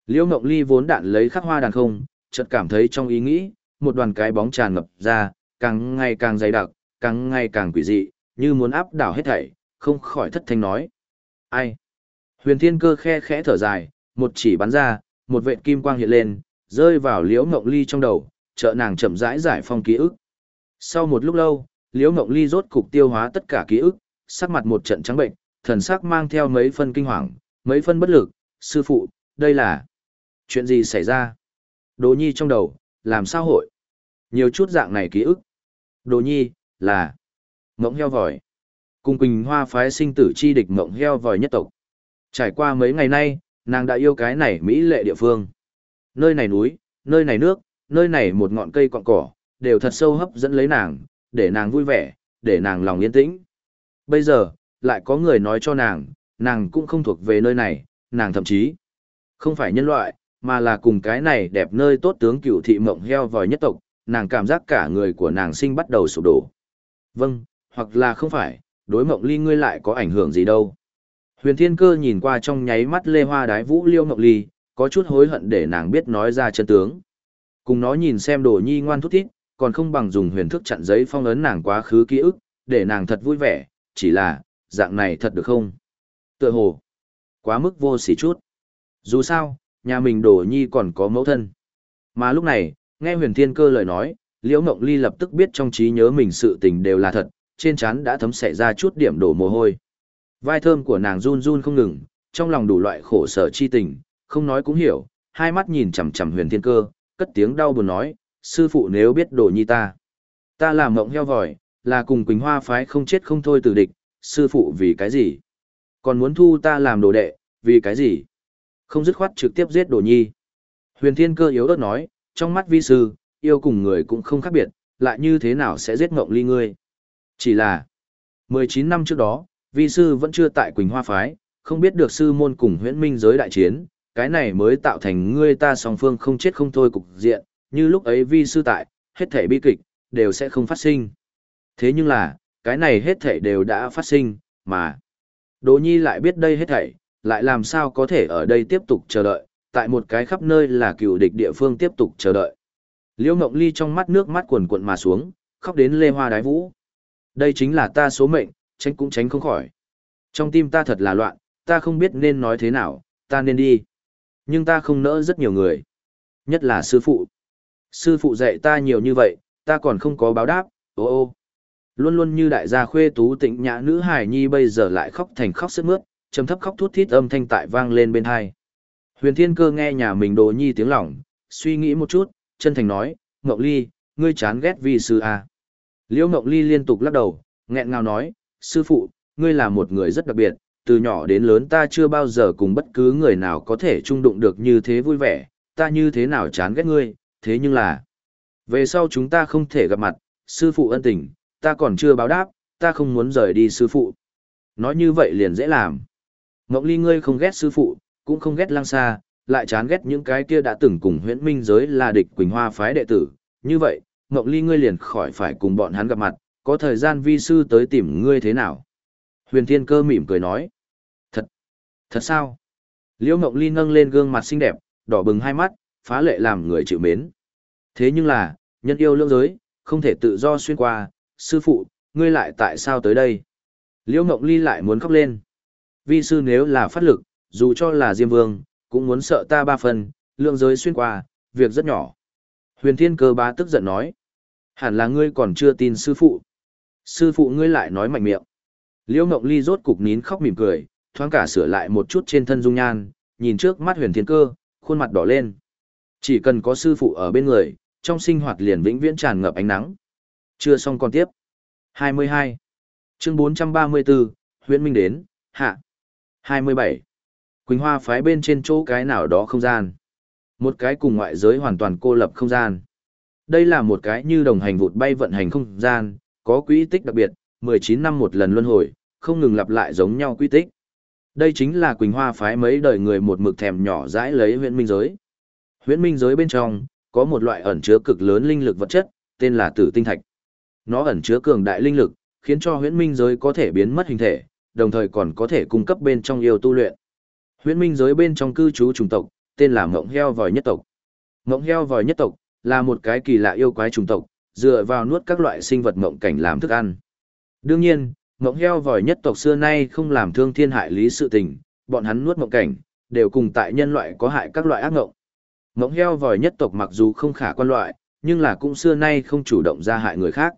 Speaker 1: Liễu ngọc Ly vốn đạn lấy khắc hoa đàn không, chợt cảm thấy trong ý nghĩ, một đoàn cái bóng tràn ngập ra, càng ngày càng dày đặc, càng ngày càng quỷ dị, như muốn áp đảo hết thảy, không khỏi thất thanh nói. Ai? Huyền Thiên Cơ khe khẽ thở dài, một chỉ bắn ra, một vệt kim quang hiện lên, rơi vào Liễu ngọc Ly trong đầu, trợ nàng chậm rãi giải phong ký ức. Sau một lúc lâu, Liễu Ngộng Ly rốt cục tiêu hóa tất cả ký ức, sắc mặt một trận trắng bệnh, thần sắc mang theo mấy phân kinh hoàng, mấy phân bất lực, sư phụ, đây là chuyện gì xảy ra? Đồ Nhi trong đầu, làm sao hội? Nhiều chút dạng này ký ức. Đồ Nhi, là Ngỗng heo vòi. Cùng Quỳnh Hoa phái sinh tử chi địch Ngỗng heo vòi nhất tộc. Trải qua mấy ngày nay, nàng đã yêu cái này mỹ lệ địa phương. Nơi này núi, nơi này nước, nơi này một ngọn cây cọn cỏ, đều thật sâu hấp dẫn lấy nàng, để nàng vui vẻ, để nàng lòng yên tĩnh. Bây giờ, lại có người nói cho nàng, nàng cũng không thuộc về nơi này, nàng thậm chí không phải nhân loại, mà là cùng cái này đẹp nơi tốt tướng cựu thị mộng heo vòi nhất tộc, nàng cảm giác cả người của nàng sinh bắt đầu sụp đổ. Vâng, hoặc là không phải, đối mộng ly ngươi lại có ảnh hưởng gì đâu. Huyền Thiên Cơ nhìn qua trong nháy mắt Lê Hoa Đái Vũ Liêu Ngọc Ly, có chút hối hận để nàng biết nói ra chân tướng. Cùng nó nhìn xem đồ nhi ngoan thút thít, còn không bằng dùng huyền thức chặn giấy phong ấn nàng quá khứ ký ức, để nàng thật vui vẻ, chỉ là, dạng này thật được không? Tựa hồ, quá mức vô sỉ chút. Dù sao, nhà mình đổ nhi còn có mẫu thân. Mà lúc này, nghe huyền thiên cơ lời nói, Liễu Ngộng Ly lập tức biết trong trí nhớ mình sự tình đều là thật, trên trán đã thấm xẻ ra chút điểm đổ mồ hôi. Vai thơm của nàng run run không ngừng, trong lòng đủ loại khổ sở chi tình, không nói cũng hiểu, hai mắt nhìn chằm chằm huyền thiên cơ, cất tiếng đau buồn nói, sư phụ nếu biết đồ nhi ta. Ta làm mộng heo vòi, là cùng Quỳnh Hoa phái không chết không thôi từ địch, sư phụ vì cái gì? Còn muốn thu ta làm đồ đệ, vì cái gì? Không dứt khoát trực tiếp giết đồ nhi. Huyền thiên cơ yếu ớt nói, trong mắt vi sư, yêu cùng người cũng không khác biệt, lại như thế nào sẽ giết mộng ly ngươi? Chỉ là, 19 năm trước đó, vi sư vẫn chưa tại Quỳnh Hoa Phái, không biết được sư môn cùng huyễn minh giới đại chiến, cái này mới tạo thành ngươi ta song phương không chết không thôi cục diện, như lúc ấy vi sư tại, hết thể bi kịch, đều sẽ không phát sinh. Thế nhưng là, cái này hết thể đều đã phát sinh, mà. Đỗ Nhi lại biết đây hết thảy, lại làm sao có thể ở đây tiếp tục chờ đợi, tại một cái khắp nơi là cựu địch địa phương tiếp tục chờ đợi. Liễu Ngộng Ly trong mắt nước mắt cuồn cuộn mà xuống, khóc đến lê hoa đái vũ. Đây chính là ta số mệnh, tránh cũng tránh không khỏi. Trong tim ta thật là loạn, ta không biết nên nói thế nào, ta nên đi. Nhưng ta không nỡ rất nhiều người. Nhất là sư phụ. Sư phụ dạy ta nhiều như vậy, ta còn không có báo đáp, ô ô. Luôn luôn như đại gia khuê tú tịnh nhã nữ hài nhi bây giờ lại khóc thành khóc sức mướt, trầm thấp khóc thút thít âm thanh tại vang lên bên hai. Huyền Thiên Cơ nghe nhà mình đồ nhi tiếng lòng, suy nghĩ một chút, chân thành nói, Ngọc Ly, ngươi chán ghét vì sư à. Liễu Ngọc Ly liên tục lắc đầu, nghẹn ngào nói, sư phụ, ngươi là một người rất đặc biệt, từ nhỏ đến lớn ta chưa bao giờ cùng bất cứ người nào có thể chung đụng được như thế vui vẻ, ta như thế nào chán ghét ngươi, thế nhưng là, về sau chúng ta không thể gặp mặt, sư phụ ân tình, ta còn chưa báo đáp, ta không muốn rời đi sư phụ. Nói như vậy liền dễ làm. Ngọc Ly ngươi không ghét sư phụ, cũng không ghét lang xa, lại chán ghét những cái kia đã từng cùng huyễn minh giới là địch Quỳnh Hoa phái đệ tử. Như vậy, Ngọc Ly ngươi liền khỏi phải cùng bọn hắn gặp mặt, có thời gian vi sư tới tìm ngươi thế nào. Huyền Thiên Cơ mỉm cười nói. Thật, thật sao? Liễu Ngọc Ly nâng lên gương mặt xinh đẹp, đỏ bừng hai mắt, phá lệ làm người chịu mến. Thế nhưng là, nhân yêu lương giới, không thể tự do xuyên qua, sư phụ, ngươi lại tại sao tới đây? Liễu Ngọc Ly lại muốn khóc lên. Vi sư nếu là phát lực, dù cho là Diêm Vương, cũng muốn sợ ta ba phần, lương giới xuyên qua, việc rất nhỏ. Huyền Thiên Cơ bá tức giận nói. Hẳn là ngươi còn chưa tin sư phụ. Sư phụ ngươi lại nói mạnh miệng. Liễu Ngọc Ly rốt cục nín khóc mỉm cười, thoáng cả sửa lại một chút trên thân dung nhan, nhìn trước mắt Huyền Thiên Cơ, khuôn mặt đỏ lên. Chỉ cần có sư phụ ở bên người, trong sinh hoạt liền vĩnh viễn tràn ngập ánh nắng. Chưa xong còn tiếp. 22. Chương 434, Huyễn Minh đến, hạ. 27. Quỳnh Hoa phái bên trên chỗ cái nào đó không gian. Một cái cùng ngoại giới hoàn toàn cô lập không gian. Đây là một cái như đồng hành vụt bay vận hành không gian, có quỹ tích đặc biệt, 19 năm một lần luân hồi, không ngừng lặp lại giống nhau quỹ tích. Đây chính là Quỳnh Hoa phái mấy đời người một mực thèm nhỏ dãi lấy huyện minh giới. Huyễn minh giới bên trong, có một loại ẩn chứa cực lớn linh lực vật chất, tên là tử tinh thạch. Nó ẩn chứa cường đại linh lực, khiến cho huyễn minh giới có thể biến mất hình thể, đồng thời còn có thể cung cấp bên trong yêu tu luyện. Huyễn minh giới bên trong cư trú chủng tộc, tên là Mộng Heo Vòi Nhất tộc. Mộng Heo Vòi Nhất tộc là một cái kỳ lạ yêu quái chủng tộc, dựa vào nuốt các loại sinh vật mộng cảnh làm thức ăn. Đương nhiên, Mộng Heo Vòi Nhất tộc xưa nay không làm thương thiên hại lý sự tình, bọn hắn nuốt mộng cảnh, đều cùng tại nhân loại có hại các loại ác ngộng. Mộng Heo Vòi Nhất tộc mặc dù không khả quan loại, nhưng là cũng xưa nay không chủ động ra hại người khác.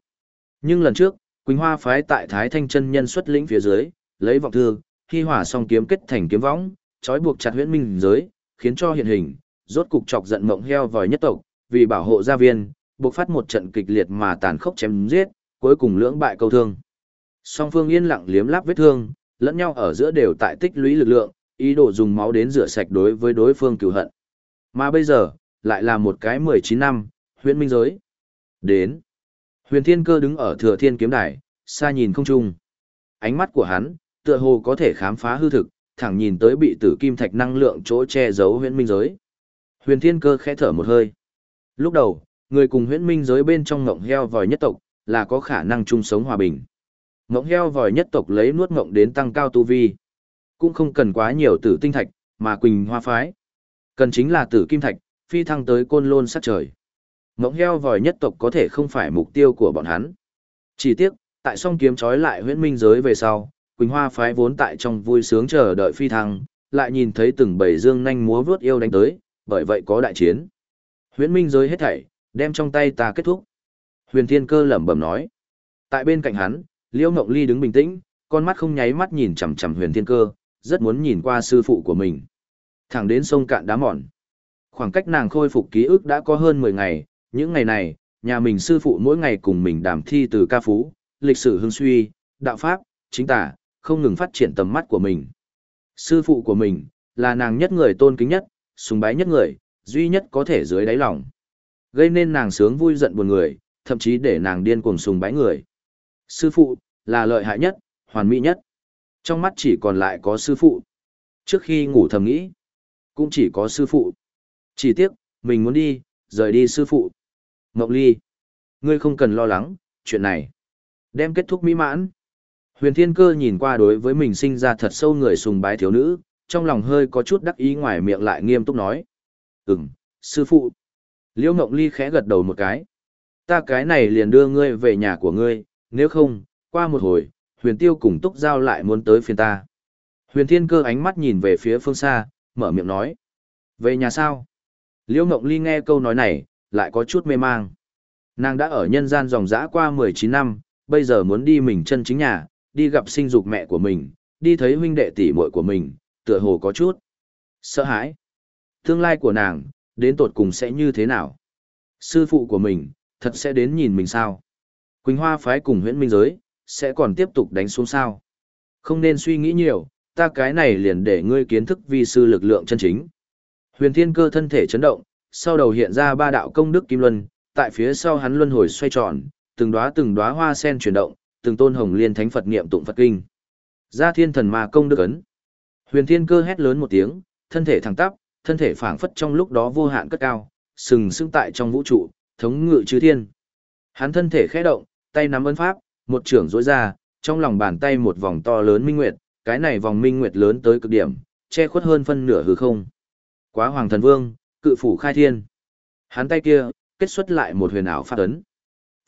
Speaker 1: Nhưng lần trước, Quỳnh Hoa phái tại Thái Thanh chân nhân xuất lĩnh phía dưới, lấy vọng thương, khi hỏa song kiếm kết thành kiếm võng, trói buộc chặt huyễn minh giới, khiến cho hiện hình, rốt cục chọc giận mộng heo vòi nhất tộc, vì bảo hộ gia viên, buộc phát một trận kịch liệt mà tàn khốc chém giết, cuối cùng lưỡng bại câu thương. Song phương yên lặng liếm láp vết thương, lẫn nhau ở giữa đều tại tích lũy lực lượng, ý đồ dùng máu đến rửa sạch đối với đối phương cừu hận. Mà bây giờ, lại là một cái 19 năm, huyện minh giới. Đến. Huyền Thiên Cơ đứng ở Thừa Thiên kiếm đài, xa nhìn không trung. Ánh mắt của hắn, tựa hồ có thể khám phá hư thực, thẳng nhìn tới bị tử kim thạch năng lượng chỗ che giấu huyện minh giới. Huyền Thiên Cơ khẽ thở một hơi. Lúc đầu, người cùng huyện minh giới bên trong ngộng heo vòi nhất tộc, là có khả năng chung sống hòa bình. Ngộng heo vòi nhất tộc lấy nuốt ngộng đến tăng cao tu vi. Cũng không cần quá nhiều tử tinh thạch, mà quỳnh hoa phái. Cần chính là tử kim thạch, phi thăng tới côn lôn sát trời. Ngỗng heo vòi nhất tộc có thể không phải mục tiêu của bọn hắn. Chỉ tiếc, tại song kiếm trói lại huyễn minh giới về sau, Quỳnh Hoa phái vốn tại trong vui sướng chờ đợi phi thăng, lại nhìn thấy từng bầy dương nhanh múa vướt yêu đánh tới, bởi vậy có đại chiến. Huyễn minh giới hết thảy, đem trong tay ta kết thúc. Huyền Thiên Cơ lẩm bẩm nói. Tại bên cạnh hắn, Liễu Ngộng Ly đứng bình tĩnh, con mắt không nháy mắt nhìn chằm chằm Huyền Thiên Cơ, rất muốn nhìn qua sư phụ của mình. Thẳng đến sông cạn đá mòn. Khoảng cách nàng khôi phục ký ức đã có hơn 10 ngày, những ngày này, nhà mình sư phụ mỗi ngày cùng mình đàm thi từ ca phú, lịch sử hương suy, đạo pháp, chính tả, không ngừng phát triển tầm mắt của mình. Sư phụ của mình, là nàng nhất người tôn kính nhất, sùng bái nhất người, duy nhất có thể dưới đáy lòng. Gây nên nàng sướng vui giận buồn người, thậm chí để nàng điên cuồng sùng bái người. Sư phụ, là lợi hại nhất, hoàn mỹ nhất. Trong mắt chỉ còn lại có sư phụ. Trước khi ngủ thầm nghĩ, cũng chỉ có sư phụ. Chỉ tiếc, mình muốn đi, rời đi sư phụ. Ngọc Ly, ngươi không cần lo lắng, chuyện này. Đem kết thúc mỹ mãn. Huyền Thiên Cơ nhìn qua đối với mình sinh ra thật sâu người sùng bái thiếu nữ, trong lòng hơi có chút đắc ý ngoài miệng lại nghiêm túc nói. Ừm, sư phụ. Liễu Ngọc Ly khẽ gật đầu một cái. Ta cái này liền đưa ngươi về nhà của ngươi, nếu không, qua một hồi, huyền tiêu cùng túc giao lại muốn tới phiền ta. Huyền Thiên Cơ ánh mắt nhìn về phía phương xa, mở miệng nói. Về nhà sao? Liễu Ngọc Ly nghe câu nói này, lại có chút mê mang. Nàng đã ở nhân gian dòng dã qua 19 năm, bây giờ muốn đi mình chân chính nhà, đi gặp sinh dục mẹ của mình, đi thấy huynh đệ tỷ muội của mình, tựa hồ có chút sợ hãi. Tương lai của nàng, đến tột cùng sẽ như thế nào? Sư phụ của mình, thật sẽ đến nhìn mình sao? Quỳnh Hoa phái cùng huyễn minh giới, sẽ còn tiếp tục đánh xuống sao? Không nên suy nghĩ nhiều, ta cái này liền để ngươi kiến thức vi sư lực lượng chân chính. Huyền Thiên Cơ thân thể chấn động, sau đầu hiện ra ba đạo công đức kim luân, tại phía sau hắn luân hồi xoay tròn, từng đóa từng đóa hoa sen chuyển động, từng tôn hồng liên thánh Phật niệm tụng Phật kinh. Gia Thiên Thần Ma công đức ấn. Huyền Thiên Cơ hét lớn một tiếng, thân thể thẳng tắp, thân thể phảng phất trong lúc đó vô hạn cất cao, sừng sững tại trong vũ trụ, thống ngự chư thiên. Hắn thân thể khẽ động, tay nắm ấn pháp, một trưởng rối ra, trong lòng bàn tay một vòng to lớn minh nguyệt, cái này vòng minh nguyệt lớn tới cực điểm, che khuất hơn phân nửa hư không. Quá Hoàng Thần Vương, cự phủ khai thiên. Hắn tay kia, kết xuất lại một huyền ảo pháp ấn.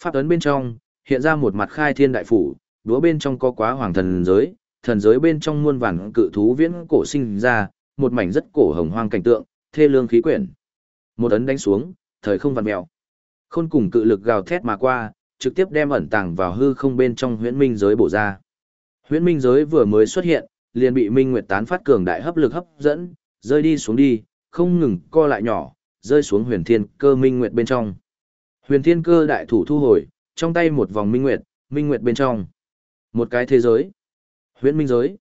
Speaker 1: Pháp ấn bên trong, hiện ra một mặt khai thiên đại phủ, đúa bên trong có quá hoàng thần giới, thần giới bên trong muôn vàn cự thú viễn cổ sinh ra, một mảnh rất cổ hồng hoang cảnh tượng, thê lương khí quyển. Một ấn đánh xuống, thời không vặn mèo. Khôn cùng cự lực gào thét mà qua, trực tiếp đem ẩn tàng vào hư không bên trong huyễn minh giới bổ ra. Huyễn minh giới vừa mới xuất hiện, liền bị minh nguyệt tán phát cường đại hấp lực hấp dẫn, rơi đi xuống đi, không ngừng co lại nhỏ, rơi xuống huyền thiên cơ minh nguyệt bên trong. Huyền thiên cơ đại thủ thu hồi, trong tay một vòng minh nguyệt, minh nguyệt bên trong. Một cái thế giới. Huyễn minh giới.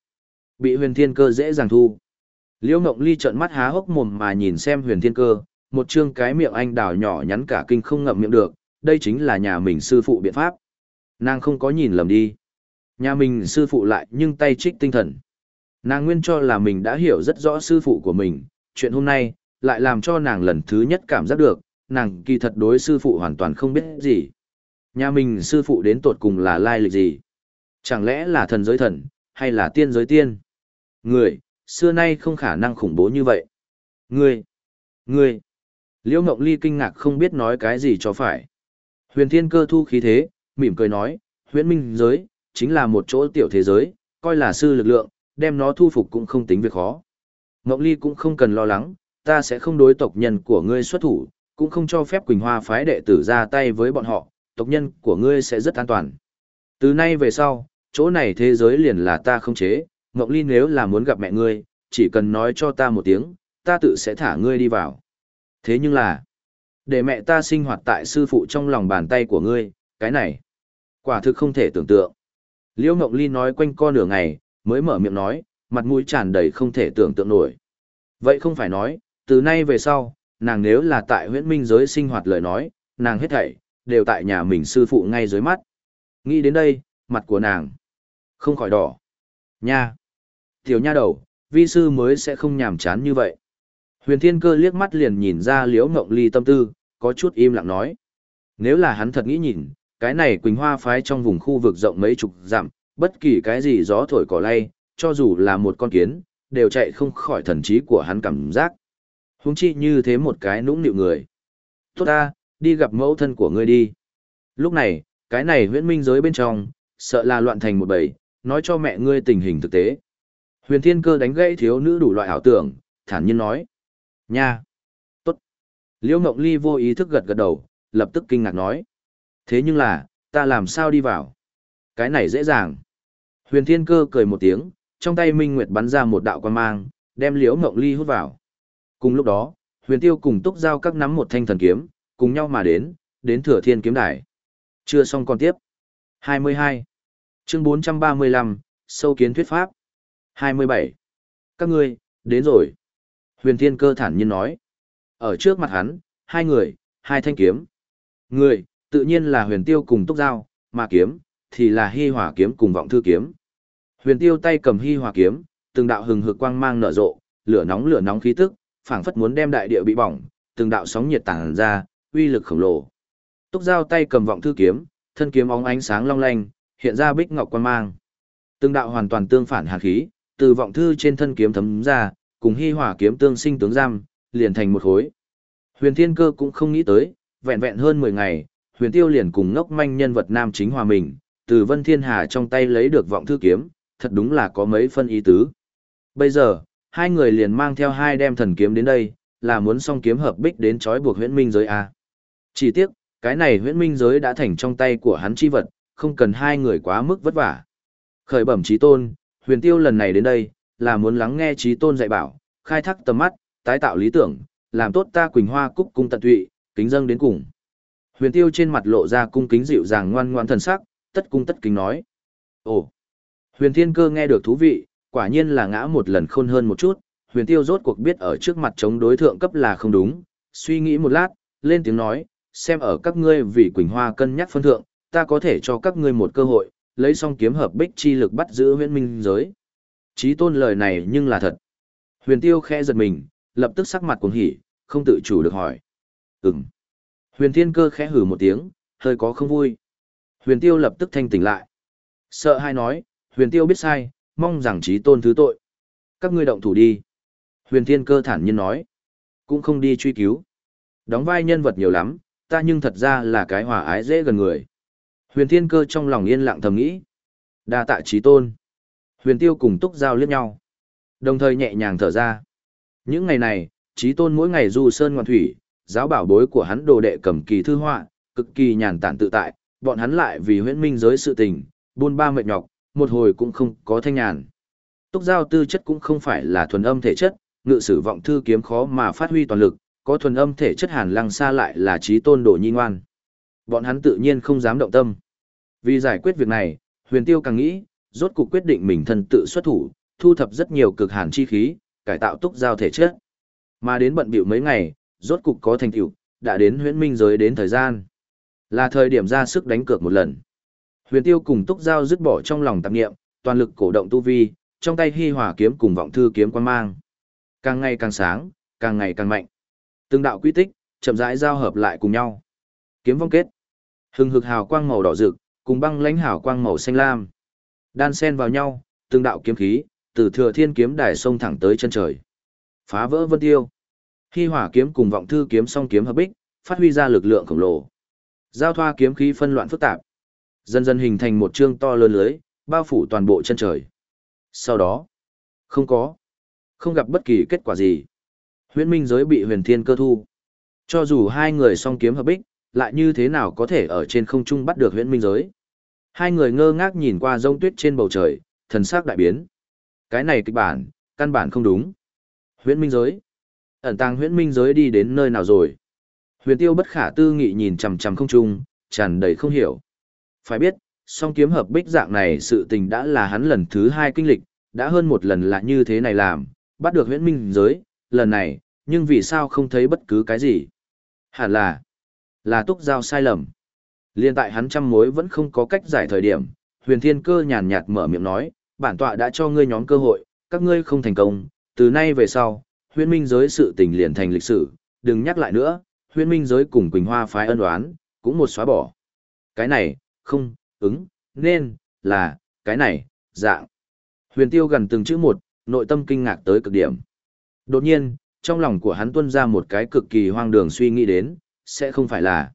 Speaker 1: Bị huyền thiên cơ dễ dàng thu. Liễu Ngộng Ly trợn mắt há hốc mồm mà nhìn xem huyền thiên cơ, một chương cái miệng anh đào nhỏ nhắn cả kinh không ngậm miệng được, đây chính là nhà mình sư phụ biện pháp. Nàng không có nhìn lầm đi. Nhà mình sư phụ lại nhưng tay trích tinh thần. Nàng nguyên cho là mình đã hiểu rất rõ sư phụ của mình, chuyện hôm nay, lại làm cho nàng lần thứ nhất cảm giác được, nàng kỳ thật đối sư phụ hoàn toàn không biết gì. Nhà mình sư phụ đến tột cùng là lai lịch gì? Chẳng lẽ là thần giới thần, hay là tiên giới tiên? Người, xưa nay không khả năng khủng bố như vậy. người người Liễu Ngộng Ly kinh ngạc không biết nói cái gì cho phải. Huyền Thiên Cơ thu khí thế, mỉm cười nói, huyễn minh giới, chính là một chỗ tiểu thế giới, coi là sư lực lượng, đem nó thu phục cũng không tính việc khó. Ngọc Ly cũng không cần lo lắng, ta sẽ không đối tộc nhân của ngươi xuất thủ, cũng không cho phép Quỳnh Hoa phái đệ tử ra tay với bọn họ, tộc nhân của ngươi sẽ rất an toàn. Từ nay về sau, chỗ này thế giới liền là ta không chế, Ngọc Ly nếu là muốn gặp mẹ ngươi, chỉ cần nói cho ta một tiếng, ta tự sẽ thả ngươi đi vào. Thế nhưng là, để mẹ ta sinh hoạt tại sư phụ trong lòng bàn tay của ngươi, cái này, quả thực không thể tưởng tượng. Liễu Ngọc Ly nói quanh co nửa ngày, mới mở miệng nói, mặt mũi tràn đầy không thể tưởng tượng nổi. Vậy không phải nói, từ nay về sau, nàng nếu là tại huyễn minh giới sinh hoạt lời nói, nàng hết thảy, đều tại nhà mình sư phụ ngay dưới mắt. Nghĩ đến đây, mặt của nàng, không khỏi đỏ. Nha! Tiểu nha đầu, vi sư mới sẽ không nhàm chán như vậy. Huyền Thiên Cơ liếc mắt liền nhìn ra Liễu Ngộng Ly tâm tư, có chút im lặng nói. Nếu là hắn thật nghĩ nhìn, cái này Quỳnh Hoa phái trong vùng khu vực rộng mấy chục dặm, bất kỳ cái gì gió thổi cỏ lay, cho dù là một con kiến, đều chạy không khỏi thần trí của hắn cảm giác. Huống chi như thế một cái nũng nịu người. Tốt ta, đi gặp mẫu thân của ngươi đi. Lúc này, cái này huyễn minh giới bên trong, sợ là loạn thành một bầy, nói cho mẹ ngươi tình hình thực tế. Huyền Thiên Cơ đánh gãy thiếu nữ đủ loại ảo tưởng, thản nhiên nói. Nha! Tốt! Liễu Ngộng Ly vô ý thức gật gật đầu, lập tức kinh ngạc nói. Thế nhưng là, ta làm sao đi vào? Cái này dễ dàng. Huyền Thiên Cơ cười một tiếng, trong tay Minh Nguyệt bắn ra một đạo quan mang, đem Liễu Ngộng Ly hút vào. Cùng lúc đó, Huyền Tiêu cùng Túc Giao các nắm một thanh thần kiếm, cùng nhau mà đến, đến Thừa Thiên kiếm đài. Chưa xong còn tiếp. 22. Chương 435, sâu kiến thuyết pháp. 27. Các ngươi, đến rồi. Huyền Thiên Cơ thản nhiên nói. Ở trước mặt hắn, hai người, hai thanh kiếm. Người, tự nhiên là huyền tiêu cùng túc giao, mà kiếm, thì là hy hỏa kiếm cùng vọng thư kiếm. Huyền tiêu tay cầm hy hỏa kiếm, từng đạo hừng hực quang mang nở rộ, lửa nóng lửa nóng khí tức, phảng phất muốn đem đại địa bị bỏng, từng đạo sóng nhiệt tản ra, uy lực khổng lồ. Túc giao tay cầm vọng thư kiếm, thân kiếm óng ánh sáng long lanh, hiện ra bích ngọc quang mang. Từng đạo hoàn toàn tương phản hàn khí, từ vọng thư trên thân kiếm thấm ra, cùng hy hỏa kiếm tương sinh tướng giam, liền thành một khối. Huyền Thiên Cơ cũng không nghĩ tới, vẹn vẹn hơn 10 ngày, Huyền Tiêu liền cùng ngốc manh nhân vật nam chính hòa mình, từ Vân Thiên Hà trong tay lấy được vọng thư kiếm, thật đúng là có mấy phân ý tứ. Bây giờ, hai người liền mang theo hai đem thần kiếm đến đây, là muốn song kiếm hợp bích đến chói buộc huyễn minh giới A. Chỉ tiếc, cái này huyễn minh giới đã thành trong tay của hắn chi vật, không cần hai người quá mức vất vả. Khởi bẩm trí tôn, huyền tiêu lần này đến đây, là muốn lắng nghe trí tôn dạy bảo, khai thác tầm mắt, tái tạo lý tưởng, làm tốt ta Quỳnh Hoa Cúc cung tận tụy, kính dâng đến cùng. Huyền Tiêu trên mặt lộ ra cung kính dịu dàng ngoan ngoan thần sắc, tất cung tất kính nói. Ồ! Huyền Thiên Cơ nghe được thú vị, quả nhiên là ngã một lần khôn hơn một chút, Huyền Tiêu rốt cuộc biết ở trước mặt chống đối thượng cấp là không đúng, suy nghĩ một lát, lên tiếng nói, xem ở các ngươi vì Quỳnh Hoa cân nhắc phân thượng, ta có thể cho các ngươi một cơ hội, lấy xong kiếm hợp bích chi lực bắt giữ huyễn minh giới trí tôn lời này nhưng là thật. Huyền tiêu khẽ giật mình, lập tức sắc mặt cuồng hỉ, không tự chủ được hỏi. Ừm. Huyền thiên cơ khẽ hử một tiếng, hơi có không vui. Huyền tiêu lập tức thanh tỉnh lại. Sợ hai nói, huyền tiêu biết sai, mong rằng trí tôn thứ tội. Các ngươi động thủ đi. Huyền thiên cơ thản nhiên nói. Cũng không đi truy cứu. Đóng vai nhân vật nhiều lắm, ta nhưng thật ra là cái hòa ái dễ gần người. Huyền thiên cơ trong lòng yên lặng thầm nghĩ. đa tạ trí tôn. Huyền tiêu cùng túc giao liếc nhau. Đồng thời nhẹ nhàng thở ra. Những ngày này, trí tôn mỗi ngày du sơn ngoạn thủy, giáo bảo bối của hắn đồ đệ cầm kỳ thư họa, cực kỳ nhàn tản tự tại, bọn hắn lại vì huyễn minh giới sự tình, buôn ba mệt nhọc, một hồi cũng không có thanh nhàn. Túc giao tư chất cũng không phải là thuần âm thể chất, ngự sử vọng thư kiếm khó mà phát huy toàn lực, có thuần âm thể chất hàn lăng xa lại là trí tôn đồ nhi ngoan. Bọn hắn tự nhiên không dám động tâm. Vì giải quyết việc này, huyền tiêu càng nghĩ, rốt cục quyết định mình thân tự xuất thủ, thu thập rất nhiều cực hàn chi khí, cải tạo túc giao thể chất. Mà đến bận bịu mấy ngày, rốt cục có thành tựu, đã đến huyễn minh giới đến thời gian. Là thời điểm ra sức đánh cược một lần. Huyền Tiêu cùng Túc Giao dứt bỏ trong lòng tạp nghiệm, toàn lực cổ động tu vi, trong tay hy hỏa kiếm cùng vọng thư kiếm quan mang. Càng ngày càng sáng, càng ngày càng mạnh. Từng đạo quy tích, chậm rãi giao hợp lại cùng nhau. Kiếm vong kết. Hừng hực hào quang màu đỏ rực, cùng băng lãnh hào quang màu xanh lam. Đan xen vào nhau, từng đạo kiếm khí, từ thừa thiên kiếm đài sông thẳng tới chân trời. Phá vỡ vân tiêu. Khi hỏa kiếm cùng vọng thư kiếm song kiếm hợp bích, phát huy ra lực lượng khổng lồ. Giao thoa kiếm khí phân loạn phức tạp, dần dần hình thành một chương to lớn lưới, bao phủ toàn bộ chân trời. Sau đó, không có, không gặp bất kỳ kết quả gì. Huyễn Minh giới bị Huyền Thiên Cơ thu. Cho dù hai người song kiếm hợp bích, lại như thế nào có thể ở trên không trung bắt được Huyễn Minh giới? Hai người ngơ ngác nhìn qua rông tuyết trên bầu trời, thần sắc đại biến. Cái này kịch bản, căn bản không đúng. Huyễn Minh giới, ẩn tàng Huyễn Minh giới đi đến nơi nào rồi? Huyền Tiêu bất khả tư nghị nhìn chằm chằm không trung, tràn đầy không hiểu. Phải biết, song kiếm hợp bích dạng này sự tình đã là hắn lần thứ hai kinh lịch, đã hơn một lần là như thế này làm, bắt được huyễn minh giới, lần này, nhưng vì sao không thấy bất cứ cái gì? Hẳn là, là túc giao sai lầm. Liên tại hắn trăm mối vẫn không có cách giải thời điểm, huyền thiên cơ nhàn nhạt mở miệng nói, bản tọa đã cho ngươi nhóm cơ hội, các ngươi không thành công, từ nay về sau, huyễn minh giới sự tình liền thành lịch sử, đừng nhắc lại nữa, huyễn minh giới cùng Quỳnh Hoa phái ân oán, cũng một xóa bỏ. Cái này, không, ứng, nên, là, cái này, dạng. Huyền tiêu gần từng chữ một, nội tâm kinh ngạc tới cực điểm. Đột nhiên, trong lòng của hắn tuôn ra một cái cực kỳ hoang đường suy nghĩ đến, sẽ không phải là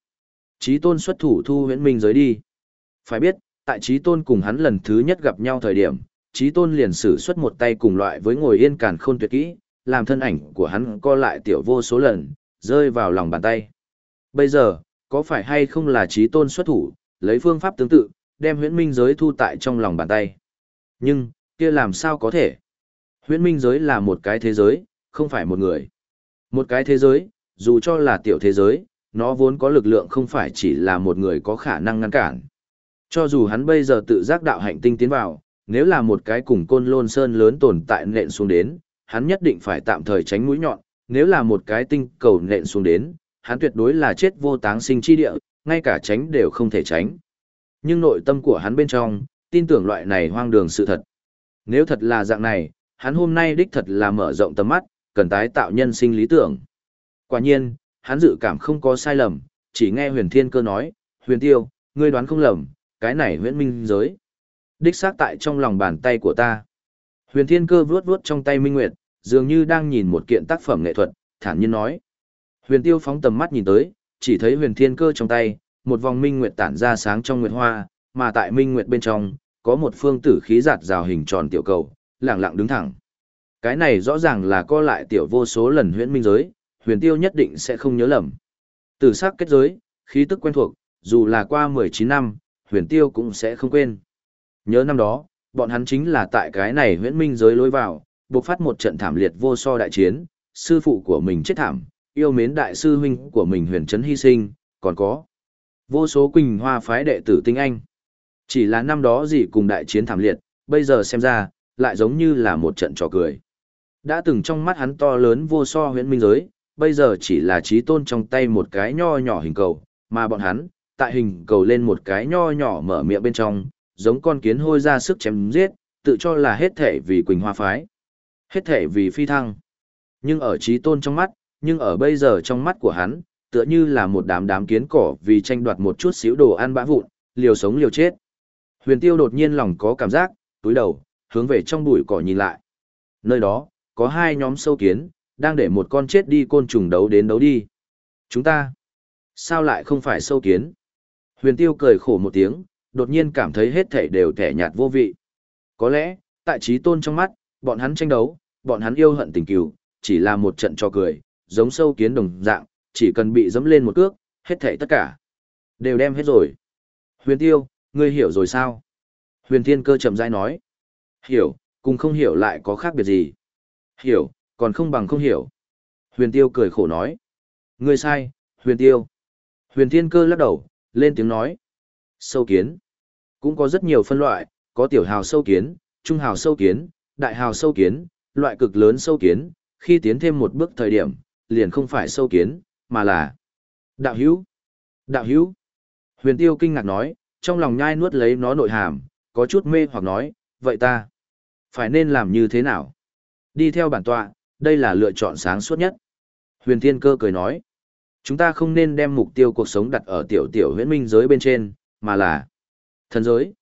Speaker 1: trí tôn xuất thủ thu huyễn minh giới đi. Phải biết, tại trí tôn cùng hắn lần thứ nhất gặp nhau thời điểm, trí tôn liền sử xuất một tay cùng loại với ngồi yên càn khôn tuyệt kỹ, làm thân ảnh của hắn co lại tiểu vô số lần, rơi vào lòng bàn tay. Bây giờ, có phải hay không là trí tôn xuất thủ, lấy phương pháp tương tự, đem huyễn minh giới thu tại trong lòng bàn tay. Nhưng, kia làm sao có thể? Huyễn minh giới là một cái thế giới, không phải một người. Một cái thế giới, dù cho là tiểu thế giới, nó vốn có lực lượng không phải chỉ là một người có khả năng ngăn cản. Cho dù hắn bây giờ tự giác đạo hạnh tinh tiến vào, nếu là một cái cùng côn lôn sơn lớn tồn tại nện xuống đến, hắn nhất định phải tạm thời tránh mũi nhọn, nếu là một cái tinh cầu nện xuống đến, hắn tuyệt đối là chết vô táng sinh chi địa, ngay cả tránh đều không thể tránh. Nhưng nội tâm của hắn bên trong, tin tưởng loại này hoang đường sự thật. Nếu thật là dạng này, hắn hôm nay đích thật là mở rộng tầm mắt, cần tái tạo nhân sinh lý tưởng. Quả nhiên, hắn dự cảm không có sai lầm, chỉ nghe huyền thiên cơ nói, huyền tiêu, ngươi đoán không lầm, cái này huyễn minh giới. Đích xác tại trong lòng bàn tay của ta. Huyền thiên cơ vuốt vuốt trong tay minh nguyệt, dường như đang nhìn một kiện tác phẩm nghệ thuật, thản nhiên nói. Huyền tiêu phóng tầm mắt nhìn tới, chỉ thấy huyền thiên cơ trong tay, một vòng minh nguyệt tản ra sáng trong nguyệt hoa, mà tại minh nguyệt bên trong, có một phương tử khí giạt rào hình tròn tiểu cầu, lẳng lặng đứng thẳng. Cái này rõ ràng là co lại tiểu vô số lần huyễn minh giới, huyền tiêu nhất định sẽ không nhớ lầm. Tử sắc kết giới, khí tức quen thuộc, dù là qua 19 năm, huyền tiêu cũng sẽ không quên. Nhớ năm đó, bọn hắn chính là tại cái này huyễn minh giới lối vào, buộc phát một trận thảm liệt vô so đại chiến, sư phụ của mình chết thảm, yêu mến đại sư huynh của mình huyền trấn hy sinh, còn có vô số quỳnh hoa phái đệ tử tinh anh. Chỉ là năm đó gì cùng đại chiến thảm liệt, bây giờ xem ra, lại giống như là một trận trò cười. Đã từng trong mắt hắn to lớn vô so huyễn minh giới, bây giờ chỉ là trí tôn trong tay một cái nho nhỏ hình cầu, mà bọn hắn, tại hình cầu lên một cái nho nhỏ mở miệng bên trong, giống con kiến hôi ra sức chém giết, tự cho là hết thể vì Quỳnh Hoa Phái. Hết thể vì phi thăng. Nhưng ở trí tôn trong mắt, nhưng ở bây giờ trong mắt của hắn, tựa như là một đám đám kiến cỏ vì tranh đoạt một chút xíu đồ ăn bã vụn, liều sống liều chết. Huyền tiêu đột nhiên lòng có cảm giác, túi đầu, hướng về trong bụi cỏ nhìn lại. Nơi đó, có hai nhóm sâu kiến, đang để một con chết đi côn trùng đấu đến đấu đi. Chúng ta, sao lại không phải sâu kiến? Huyền tiêu cười khổ một tiếng, đột nhiên cảm thấy hết thể đều thẻ nhạt vô vị. Có lẽ, tại trí tôn trong mắt, bọn hắn tranh đấu, bọn hắn yêu hận tình cừu, chỉ là một trận cho cười, giống sâu kiến đồng dạng, chỉ cần bị dẫm lên một cước, hết thảy tất cả đều đem hết rồi. Huyền Tiêu, ngươi hiểu rồi sao? Huyền Thiên Cơ chậm rãi nói. Hiểu, cùng không hiểu lại có khác biệt gì? Hiểu, còn không bằng không hiểu. Huyền Tiêu cười khổ nói. Ngươi sai, Huyền Tiêu. Huyền Thiên Cơ lắc đầu, lên tiếng nói. Sâu kiến. Cũng có rất nhiều phân loại, có tiểu hào sâu kiến, trung hào sâu kiến, đại hào sâu kiến, loại cực lớn sâu kiến, khi tiến thêm một bước thời điểm, liền không phải sâu kiến, mà là đạo hữu. Đạo hữu. Huyền tiêu kinh ngạc nói, trong lòng nhai nuốt lấy nó nội hàm, có chút mê hoặc nói, vậy ta phải nên làm như thế nào? Đi theo bản tọa, đây là lựa chọn sáng suốt nhất. Huyền Thiên Cơ cười nói, chúng ta không nên đem mục tiêu cuộc sống đặt ở tiểu tiểu huyễn minh giới bên trên, mà là thần giới.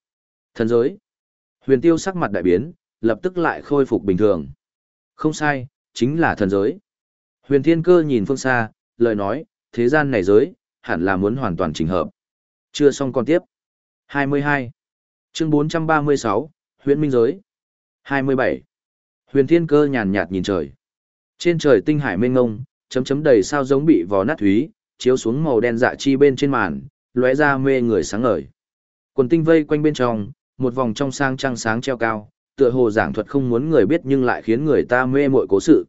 Speaker 1: Thần giới. Huyền tiêu sắc mặt đại biến, lập tức lại khôi phục bình thường. Không sai, chính là thần giới. Huyền thiên cơ nhìn phương xa, lời nói, thế gian này giới, hẳn là muốn hoàn toàn chỉnh hợp. Chưa xong còn tiếp. 22. Chương 436, Huyền Minh Giới. 27. Huyền thiên cơ nhàn nhạt nhìn trời. Trên trời tinh hải mênh ngông, chấm chấm đầy sao giống bị vò nát thúy, chiếu xuống màu đen dạ chi bên trên màn, lóe ra mê người sáng ngời. Quần tinh vây quanh bên trong, một vòng trong sang trăng sáng treo cao, tựa hồ giảng thuật không muốn người biết nhưng lại khiến người ta mê mội cố sự.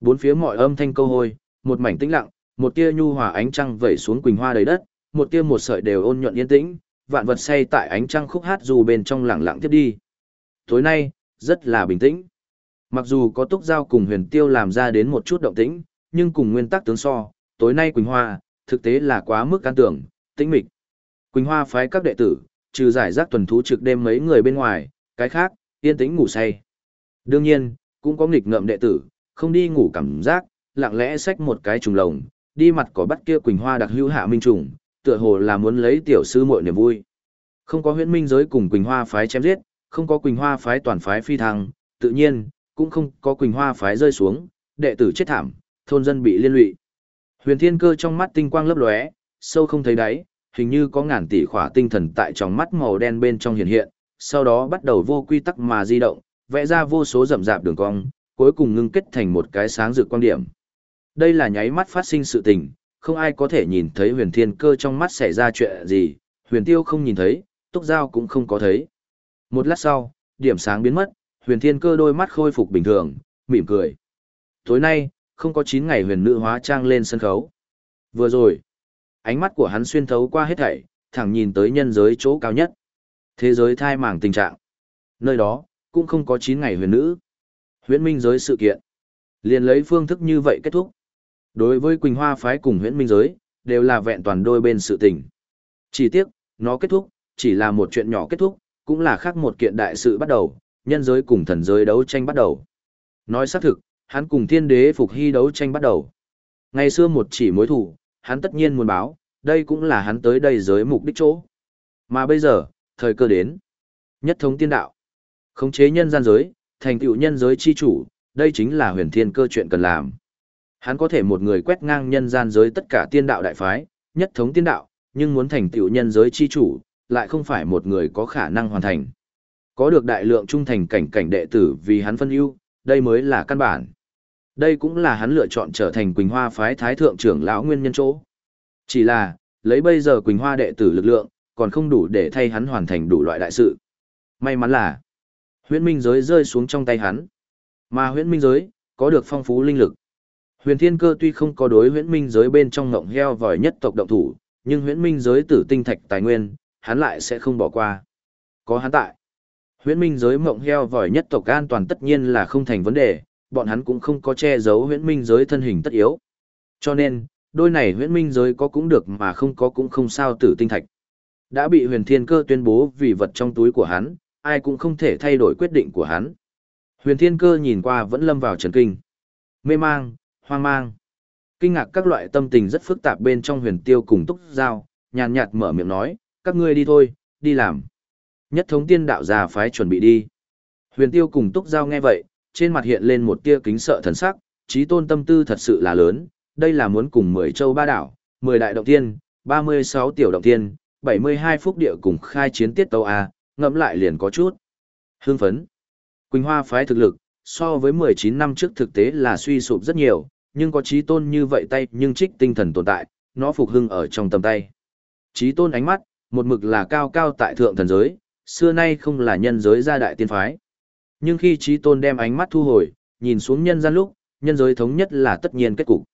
Speaker 1: Bốn phía mọi âm thanh câu hôi, một mảnh tĩnh lặng, một tia nhu hòa ánh trăng vẩy xuống quỳnh hoa đầy đất, một tia một sợi đều ôn nhuận yên tĩnh, vạn vật say tại ánh trăng khúc hát dù bên trong lặng lặng tiếp đi. Tối nay, rất là bình tĩnh. Mặc dù có túc giao cùng huyền tiêu làm ra đến một chút động tĩnh, nhưng cùng nguyên tắc tướng so, tối nay Quỳnh Hoa, thực tế là quá mức can tưởng, tĩnh mịch. Quỳnh Hoa phái các đệ tử, trừ giải rác tuần thú trực đêm mấy người bên ngoài, cái khác, yên tĩnh ngủ say. Đương nhiên, cũng có nghịch ngợm đệ tử, không đi ngủ cảm giác, lặng lẽ xách một cái trùng lồng, đi mặt có bắt kia Quỳnh Hoa đặc hữu hạ minh trùng, tựa hồ là muốn lấy tiểu sư muội niềm vui. Không có huyễn minh giới cùng Quỳnh Hoa phái chém giết, không có Quỳnh Hoa phái toàn phái phi thăng, tự nhiên, cũng không có Quỳnh Hoa phái rơi xuống, đệ tử chết thảm, thôn dân bị liên lụy. Huyền Thiên Cơ trong mắt tinh quang lấp lóe, sâu không thấy đáy, hình như có ngàn tỷ khỏa tinh thần tại trong mắt màu đen bên trong hiện hiện, sau đó bắt đầu vô quy tắc mà di động, vẽ ra vô số rậm rạp đường cong, cuối cùng ngưng kết thành một cái sáng rực quan điểm. Đây là nháy mắt phát sinh sự tình, không ai có thể nhìn thấy huyền thiên cơ trong mắt xảy ra chuyện gì, huyền tiêu không nhìn thấy, túc giao cũng không có thấy. Một lát sau, điểm sáng biến mất, huyền thiên cơ đôi mắt khôi phục bình thường, mỉm cười. Tối nay, không có 9 ngày huyền nữ hóa trang lên sân khấu. Vừa rồi, ánh mắt của hắn xuyên thấu qua hết thảy, thẳng nhìn tới nhân giới chỗ cao nhất. Thế giới thai màng tình trạng. Nơi đó, cũng không có 9 ngày huyền nữ. Huyễn minh giới sự kiện. liền lấy phương thức như vậy kết thúc. Đối với Quỳnh Hoa phái cùng huyễn minh giới, đều là vẹn toàn đôi bên sự tình. Chỉ tiếc, nó kết thúc, chỉ là một chuyện nhỏ kết thúc, cũng là khác một kiện đại sự bắt đầu, nhân giới cùng thần giới đấu tranh bắt đầu. Nói xác thực, hắn cùng thiên đế phục hy đấu tranh bắt đầu. Ngày xưa một chỉ mối thủ, hắn tất nhiên muốn báo, đây cũng là hắn tới đây giới mục đích chỗ. Mà bây giờ, thời cơ đến. Nhất thống tiên đạo. Khống chế nhân gian giới, thành tựu nhân giới chi chủ, đây chính là huyền thiên cơ chuyện cần làm. Hắn có thể một người quét ngang nhân gian giới tất cả tiên đạo đại phái, nhất thống tiên đạo, nhưng muốn thành tựu nhân giới chi chủ, lại không phải một người có khả năng hoàn thành. Có được đại lượng trung thành cảnh cảnh đệ tử vì hắn phân ưu, đây mới là căn bản. Đây cũng là hắn lựa chọn trở thành Quỳnh Hoa phái thái thượng trưởng lão nguyên nhân chỗ. Chỉ là, lấy bây giờ Quỳnh Hoa đệ tử lực lượng, còn không đủ để thay hắn hoàn thành đủ loại đại sự. May mắn là, huyễn minh giới rơi xuống trong tay hắn. Mà huyễn minh giới, có được phong phú linh lực. Huyền Thiên Cơ tuy không có đối huyễn minh giới bên trong ngộng heo vòi nhất tộc động thủ, nhưng huyễn minh giới tử tinh thạch tài nguyên, hắn lại sẽ không bỏ qua. Có hắn tại. Huyễn minh giới mộng heo vòi nhất tộc an toàn tất nhiên là không thành vấn đề, bọn hắn cũng không có che giấu huyễn minh giới thân hình tất yếu. Cho nên, đôi này huyễn minh giới có cũng được mà không có cũng không sao tử tinh thạch. Đã bị huyền thiên cơ tuyên bố vì vật trong túi của hắn, ai cũng không thể thay đổi quyết định của hắn. Huyền thiên cơ nhìn qua vẫn lâm vào trần kinh. Mê mang, hoang mang. Kinh ngạc các loại tâm tình rất phức tạp bên trong huyền tiêu cùng túc giao, nhàn nhạt mở miệng nói, các ngươi đi thôi, đi làm. Nhất thống tiên đạo già phái chuẩn bị đi. Huyền tiêu cùng túc giao nghe vậy, trên mặt hiện lên một tia kính sợ thần sắc, trí tôn tâm tư thật sự là lớn, đây là muốn cùng 10 châu ba đảo, 10 đại động tiên, 36 tiểu động tiên, 72 phúc địa cùng khai chiến tiết tâu A, ngẫm lại liền có chút. Hương phấn. Quỳnh Hoa phái thực lực, so với 19 năm trước thực tế là suy sụp rất nhiều, nhưng có trí tôn như vậy tay nhưng trích tinh thần tồn tại, nó phục hưng ở trong tầm tay. Trí tôn ánh mắt, một mực là cao cao tại thượng thần giới, xưa nay không là nhân giới gia đại tiên phái. Nhưng khi trí tôn đem ánh mắt thu hồi, nhìn xuống nhân gian lúc, nhân giới thống nhất là tất nhiên kết cục.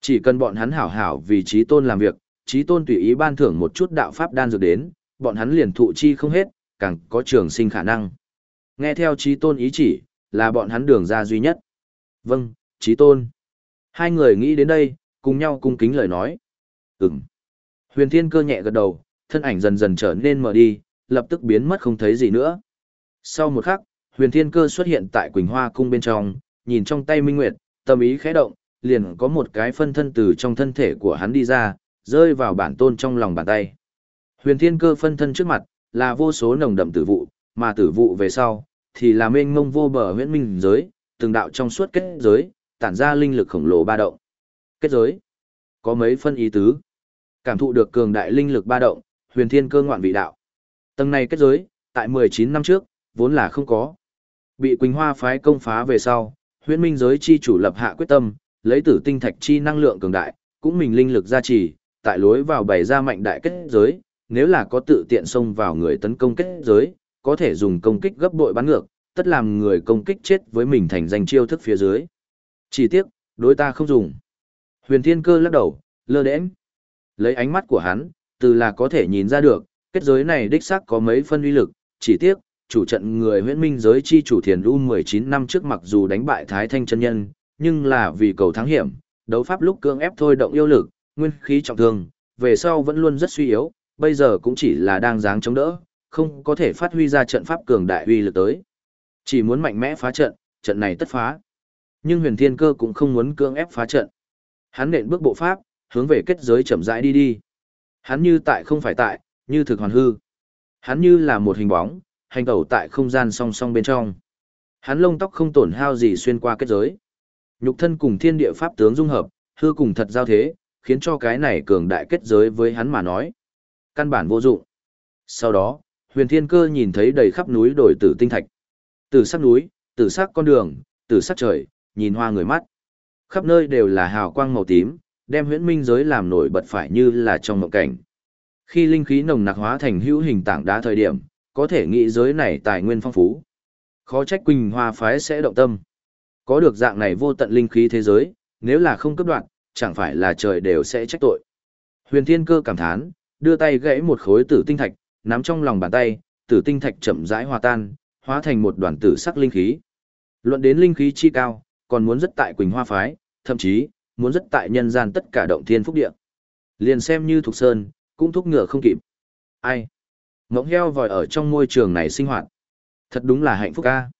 Speaker 1: Chỉ cần bọn hắn hảo hảo vì trí tôn làm việc, trí tôn tùy ý ban thưởng một chút đạo pháp đan dược đến, bọn hắn liền thụ chi không hết, càng có trường sinh khả năng. Nghe theo trí tôn ý chỉ, là bọn hắn đường ra duy nhất. Vâng, trí tôn. Hai người nghĩ đến đây, cùng nhau cung kính lời nói. Ừm. Huyền thiên cơ nhẹ gật đầu, thân ảnh dần dần trở nên mờ đi, lập tức biến mất không thấy gì nữa. Sau một khắc, huyền thiên cơ xuất hiện tại Quỳnh Hoa cung bên trong, nhìn trong tay Minh Nguyệt, tâm ý khẽ động, liền có một cái phân thân từ trong thân thể của hắn đi ra, rơi vào bản tôn trong lòng bàn tay. Huyền thiên cơ phân thân trước mặt, là vô số nồng đậm tử vụ, mà tử vụ về sau, thì là mênh mông vô bờ huyễn minh giới, từng đạo trong suốt kết giới, tản ra linh lực khổng lồ ba động. Kết giới, có mấy phân ý tứ. Cảm thụ được cường đại linh lực ba động, huyền thiên cơ ngoạn vị đạo. Tầng này kết giới, tại 19 năm trước, vốn là không có. Bị Quỳnh Hoa phái công phá về sau, huyễn minh giới chi chủ lập hạ quyết tâm, lấy tử tinh thạch chi năng lượng cường đại, cũng mình linh lực gia trì, tại lối vào bày ra mạnh đại kết giới, nếu là có tự tiện xông vào người tấn công kết giới, có thể dùng công kích gấp bội bắn ngược, tất làm người công kích chết với mình thành danh chiêu thức phía dưới. Chỉ tiếc, đối ta không dùng. Huyền Thiên Cơ lắc đầu, lơ đễnh. Lấy ánh mắt của hắn, từ là có thể nhìn ra được, kết giới này đích xác có mấy phân uy lực, chỉ tiếc, chủ trận người huyễn minh giới chi chủ thiền u 19 năm trước mặc dù đánh bại Thái Thanh chân nhân, nhưng là vì cầu thắng hiểm, đấu pháp lúc cương ép thôi động yêu lực, nguyên khí trọng thương, về sau vẫn luôn rất suy yếu, bây giờ cũng chỉ là đang dáng chống đỡ, không có thể phát huy ra trận pháp cường đại uy lực tới. Chỉ muốn mạnh mẽ phá trận, trận này tất phá. Nhưng huyền thiên cơ cũng không muốn cương ép phá trận. Hắn nện bước bộ pháp, hướng về kết giới chậm rãi đi đi. Hắn như tại không phải tại, như thực hoàn hư. Hắn như là một hình bóng, hành tẩu tại không gian song song bên trong. Hắn lông tóc không tổn hao gì xuyên qua kết giới. Nhục thân cùng thiên địa pháp tướng dung hợp, hư cùng thật giao thế, khiến cho cái này cường đại kết giới với hắn mà nói. Căn bản vô dụng. Sau đó, huyền thiên cơ nhìn thấy đầy khắp núi đồi tử tinh thạch. Tử sắc núi, tử sắc con đường, tử sắc trời, nhìn hoa người mắt. Khắp nơi đều là hào quang màu tím, đem huyễn minh giới làm nổi bật phải như là trong mộng cảnh. Khi linh khí nồng nặc hóa thành hữu hình tảng đá thời điểm, có thể nghĩ giới này tài nguyên phong phú. Khó trách Quỳnh Hoa phái sẽ động tâm. Có được dạng này vô tận linh khí thế giới, nếu là không cấp đoạn, chẳng phải là trời đều sẽ trách tội. Huyền Thiên Cơ cảm thán, đưa tay gãy một khối tử tinh thạch, nắm trong lòng bàn tay, tử tinh thạch chậm rãi hòa tan, hóa thành một đoàn tử sắc linh khí. Luận đến linh khí chi cao, còn muốn rất tại Quỳnh Hoa phái, thậm chí muốn rất tại nhân gian tất cả động thiên phúc địa. Liền xem như thuộc sơn, cũng thúc ngựa không kịp. Ai? Ngỗng heo vòi ở trong môi trường này sinh hoạt. Thật đúng là hạnh phúc ca.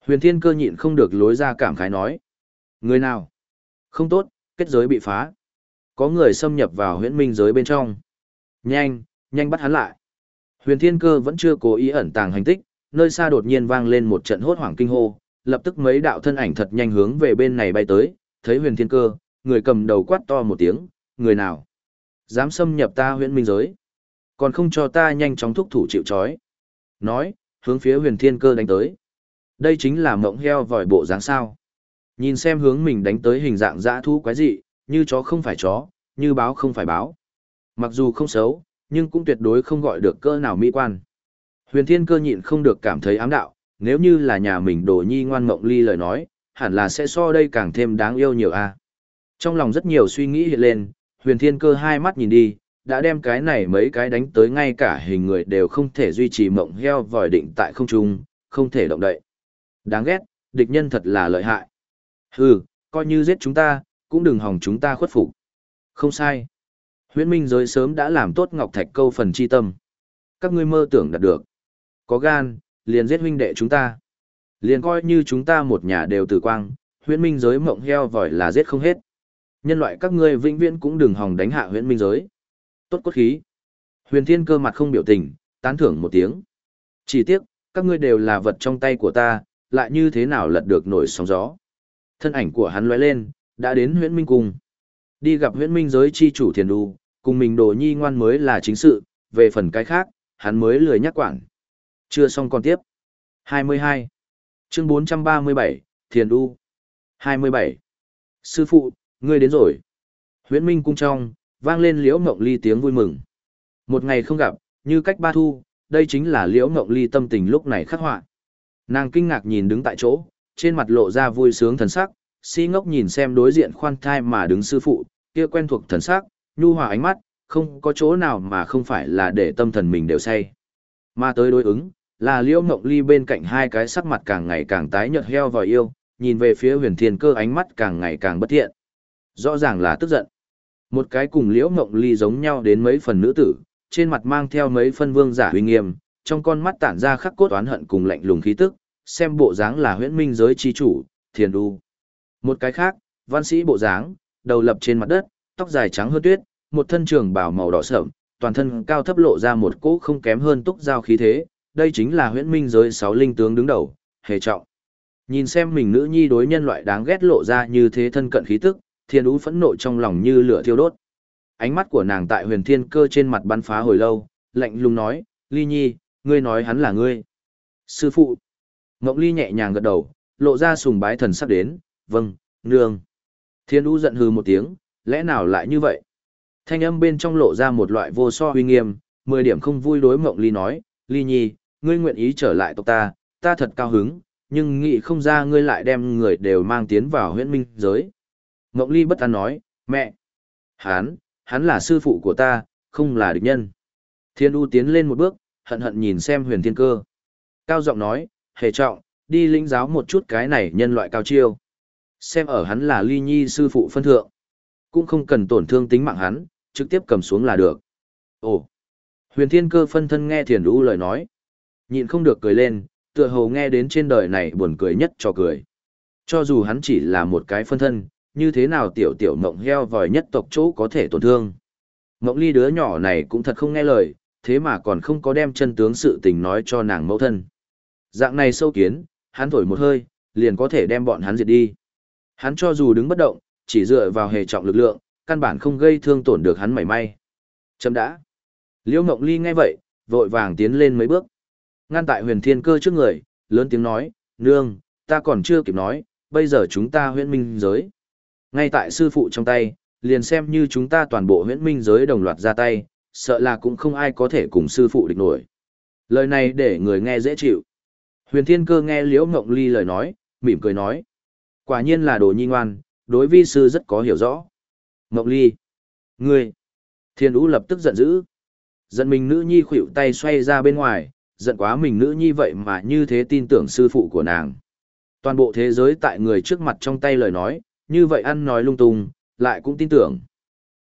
Speaker 1: Huyền Thiên Cơ nhịn không được lối ra cảm khái nói. Người nào? Không tốt, kết giới bị phá. Có người xâm nhập vào huyễn minh giới bên trong. Nhanh, nhanh bắt hắn lại. Huyền Thiên Cơ vẫn chưa cố ý ẩn tàng hành tích, nơi xa đột nhiên vang lên một trận hốt hoảng kinh hô, lập tức mấy đạo thân ảnh thật nhanh hướng về bên này bay tới, thấy Huyền Thiên Cơ, người cầm đầu quát to một tiếng, người nào? Dám xâm nhập ta huyễn minh giới? Còn không cho ta nhanh chóng thúc thủ chịu trói. Nói, hướng phía Huyền Thiên Cơ đánh tới. Đây chính là mộng heo vòi bộ dáng sao. Nhìn xem hướng mình đánh tới hình dạng dã thú quái dị, như chó không phải chó, như báo không phải báo. Mặc dù không xấu, nhưng cũng tuyệt đối không gọi được cơ nào mỹ quan. Huyền Thiên Cơ nhịn không được cảm thấy ám đạo, nếu như là nhà mình đồ nhi ngoan mộng ly lời nói, hẳn là sẽ so đây càng thêm đáng yêu nhiều a. Trong lòng rất nhiều suy nghĩ hiện lên, Huyền Thiên Cơ hai mắt nhìn đi, đã đem cái này mấy cái đánh tới ngay cả hình người đều không thể duy trì mộng heo vòi định tại không trung, không thể động đậy. Đáng ghét, địch nhân thật là lợi hại. Hừ, coi như giết chúng ta, cũng đừng hòng chúng ta khuất phục. Không sai. Huyễn Minh giới sớm đã làm tốt Ngọc Thạch câu phần chi tâm. Các ngươi mơ tưởng đạt được. Có gan, liền giết huynh đệ chúng ta. Liền coi như chúng ta một nhà đều tử quang, huyễn minh giới mộng heo vòi là giết không hết. Nhân loại các ngươi vĩnh viễn cũng đừng hòng đánh hạ huyễn minh giới. Tốt cốt khí. Huyền Thiên cơ mặt không biểu tình, tán thưởng một tiếng. Chỉ tiếc, các ngươi đều là vật trong tay của ta, lại như thế nào lật được nổi sóng gió. Thân ảnh của hắn lóe lên, đã đến huyễn minh cung. Đi gặp huyễn minh giới chi chủ thiền đu, cùng mình đồ nhi ngoan mới là chính sự, về phần cái khác, hắn mới lười nhắc quản. Chưa xong còn tiếp. 22. Chương 437, Thiền đu. 27. Sư phụ, ngươi đến rồi. Huyễn minh cung trong, vang lên liễu ngộng ly tiếng vui mừng. Một ngày không gặp, như cách ba thu, đây chính là liễu ngộng ly tâm tình lúc này khắc họa. Nàng kinh ngạc nhìn đứng tại chỗ, trên mặt lộ ra vui sướng thần sắc, si ngốc nhìn xem đối diện khoan thai mà đứng sư phụ, kia quen thuộc thần sắc, nhu hòa ánh mắt, không có chỗ nào mà không phải là để tâm thần mình đều say. Mà tới đối ứng, là liễu ngộng ly bên cạnh hai cái sắc mặt càng ngày càng tái nhợt heo vòi yêu, nhìn về phía huyền thiên cơ ánh mắt càng ngày càng bất thiện. Rõ ràng là tức giận. Một cái cùng liễu mộng ly giống nhau đến mấy phần nữ tử, trên mặt mang theo mấy phân vương giả uy nghiêm, trong con mắt tản ra khắc cốt oán hận cùng lạnh lùng khí tức, xem bộ dáng là huyễn minh giới chi chủ, thiền đu. Một cái khác, văn sĩ bộ dáng, đầu lập trên mặt đất, tóc dài trắng hơn tuyết, một thân trường bào màu đỏ sợm, toàn thân cao thấp lộ ra một cỗ không kém hơn túc giao khí thế, đây chính là huyễn minh giới sáu linh tướng đứng đầu, hề trọng. Nhìn xem mình nữ nhi đối nhân loại đáng ghét lộ ra như thế thân cận khí tức, thiên ú phẫn nộ trong lòng như lửa thiêu đốt. Ánh mắt của nàng tại huyền thiên cơ trên mặt bắn phá hồi lâu, lạnh lùng nói, ly nhi, ngươi nói hắn là ngươi. Sư phụ. Ngọc ly nhẹ nhàng gật đầu, lộ ra sùng bái thần sắp đến, vâng, nương. Thiên ú giận hừ một tiếng, lẽ nào lại như vậy? Thanh âm bên trong lộ ra một loại vô so uy nghiêm, mười điểm không vui đối Mộng Ly nói, Ly Nhi, ngươi nguyện ý trở lại tộc ta, ta thật cao hứng, nhưng nghĩ không ra ngươi lại đem người đều mang tiến vào huyễn minh giới. Ngọc Ly bất an nói, mẹ, hắn, hắn là sư phụ của ta, không là địch nhân. Thiên U tiến lên một bước, hận hận nhìn xem huyền thiên cơ. Cao giọng nói, hề trọng, đi lĩnh giáo một chút cái này nhân loại cao chiêu. Xem ở hắn là ly nhi sư phụ phân thượng. Cũng không cần tổn thương tính mạng hắn, trực tiếp cầm xuống là được. Ồ! Huyền thiên cơ phân thân nghe thiền U lời nói. Nhịn không được cười lên, tựa hồ nghe đến trên đời này buồn cười nhất cho cười. Cho dù hắn chỉ là một cái phân thân, như thế nào tiểu tiểu mộng heo vòi nhất tộc chỗ có thể tổn thương. Mộng ly đứa nhỏ này cũng thật không nghe lời, thế mà còn không có đem chân tướng sự tình nói cho nàng mẫu thân. Dạng này sâu kiến, hắn thổi một hơi, liền có thể đem bọn hắn diệt đi. Hắn cho dù đứng bất động, chỉ dựa vào hề trọng lực lượng, căn bản không gây thương tổn được hắn mảy may. Chấm đã. Liễu Mộng Ly nghe vậy, vội vàng tiến lên mấy bước. Ngăn tại huyền thiên cơ trước người, lớn tiếng nói, nương, ta còn chưa kịp nói, bây giờ chúng ta huyễn minh giới. Ngay tại sư phụ trong tay, liền xem như chúng ta toàn bộ huyễn minh giới đồng loạt ra tay, sợ là cũng không ai có thể cùng sư phụ địch nổi. Lời này để người nghe dễ chịu. Huyền thiên cơ nghe liễu ngộng ly lời nói, mỉm cười nói. Quả nhiên là đồ nhi ngoan, đối vi sư rất có hiểu rõ. Ngộng ly. Ngươi. Thiên ú lập tức giận dữ. Giận mình nữ nhi khuỵu tay xoay ra bên ngoài, giận quá mình nữ nhi vậy mà như thế tin tưởng sư phụ của nàng. Toàn bộ thế giới tại người trước mặt trong tay lời nói, như vậy ăn nói lung tung, lại cũng tin tưởng.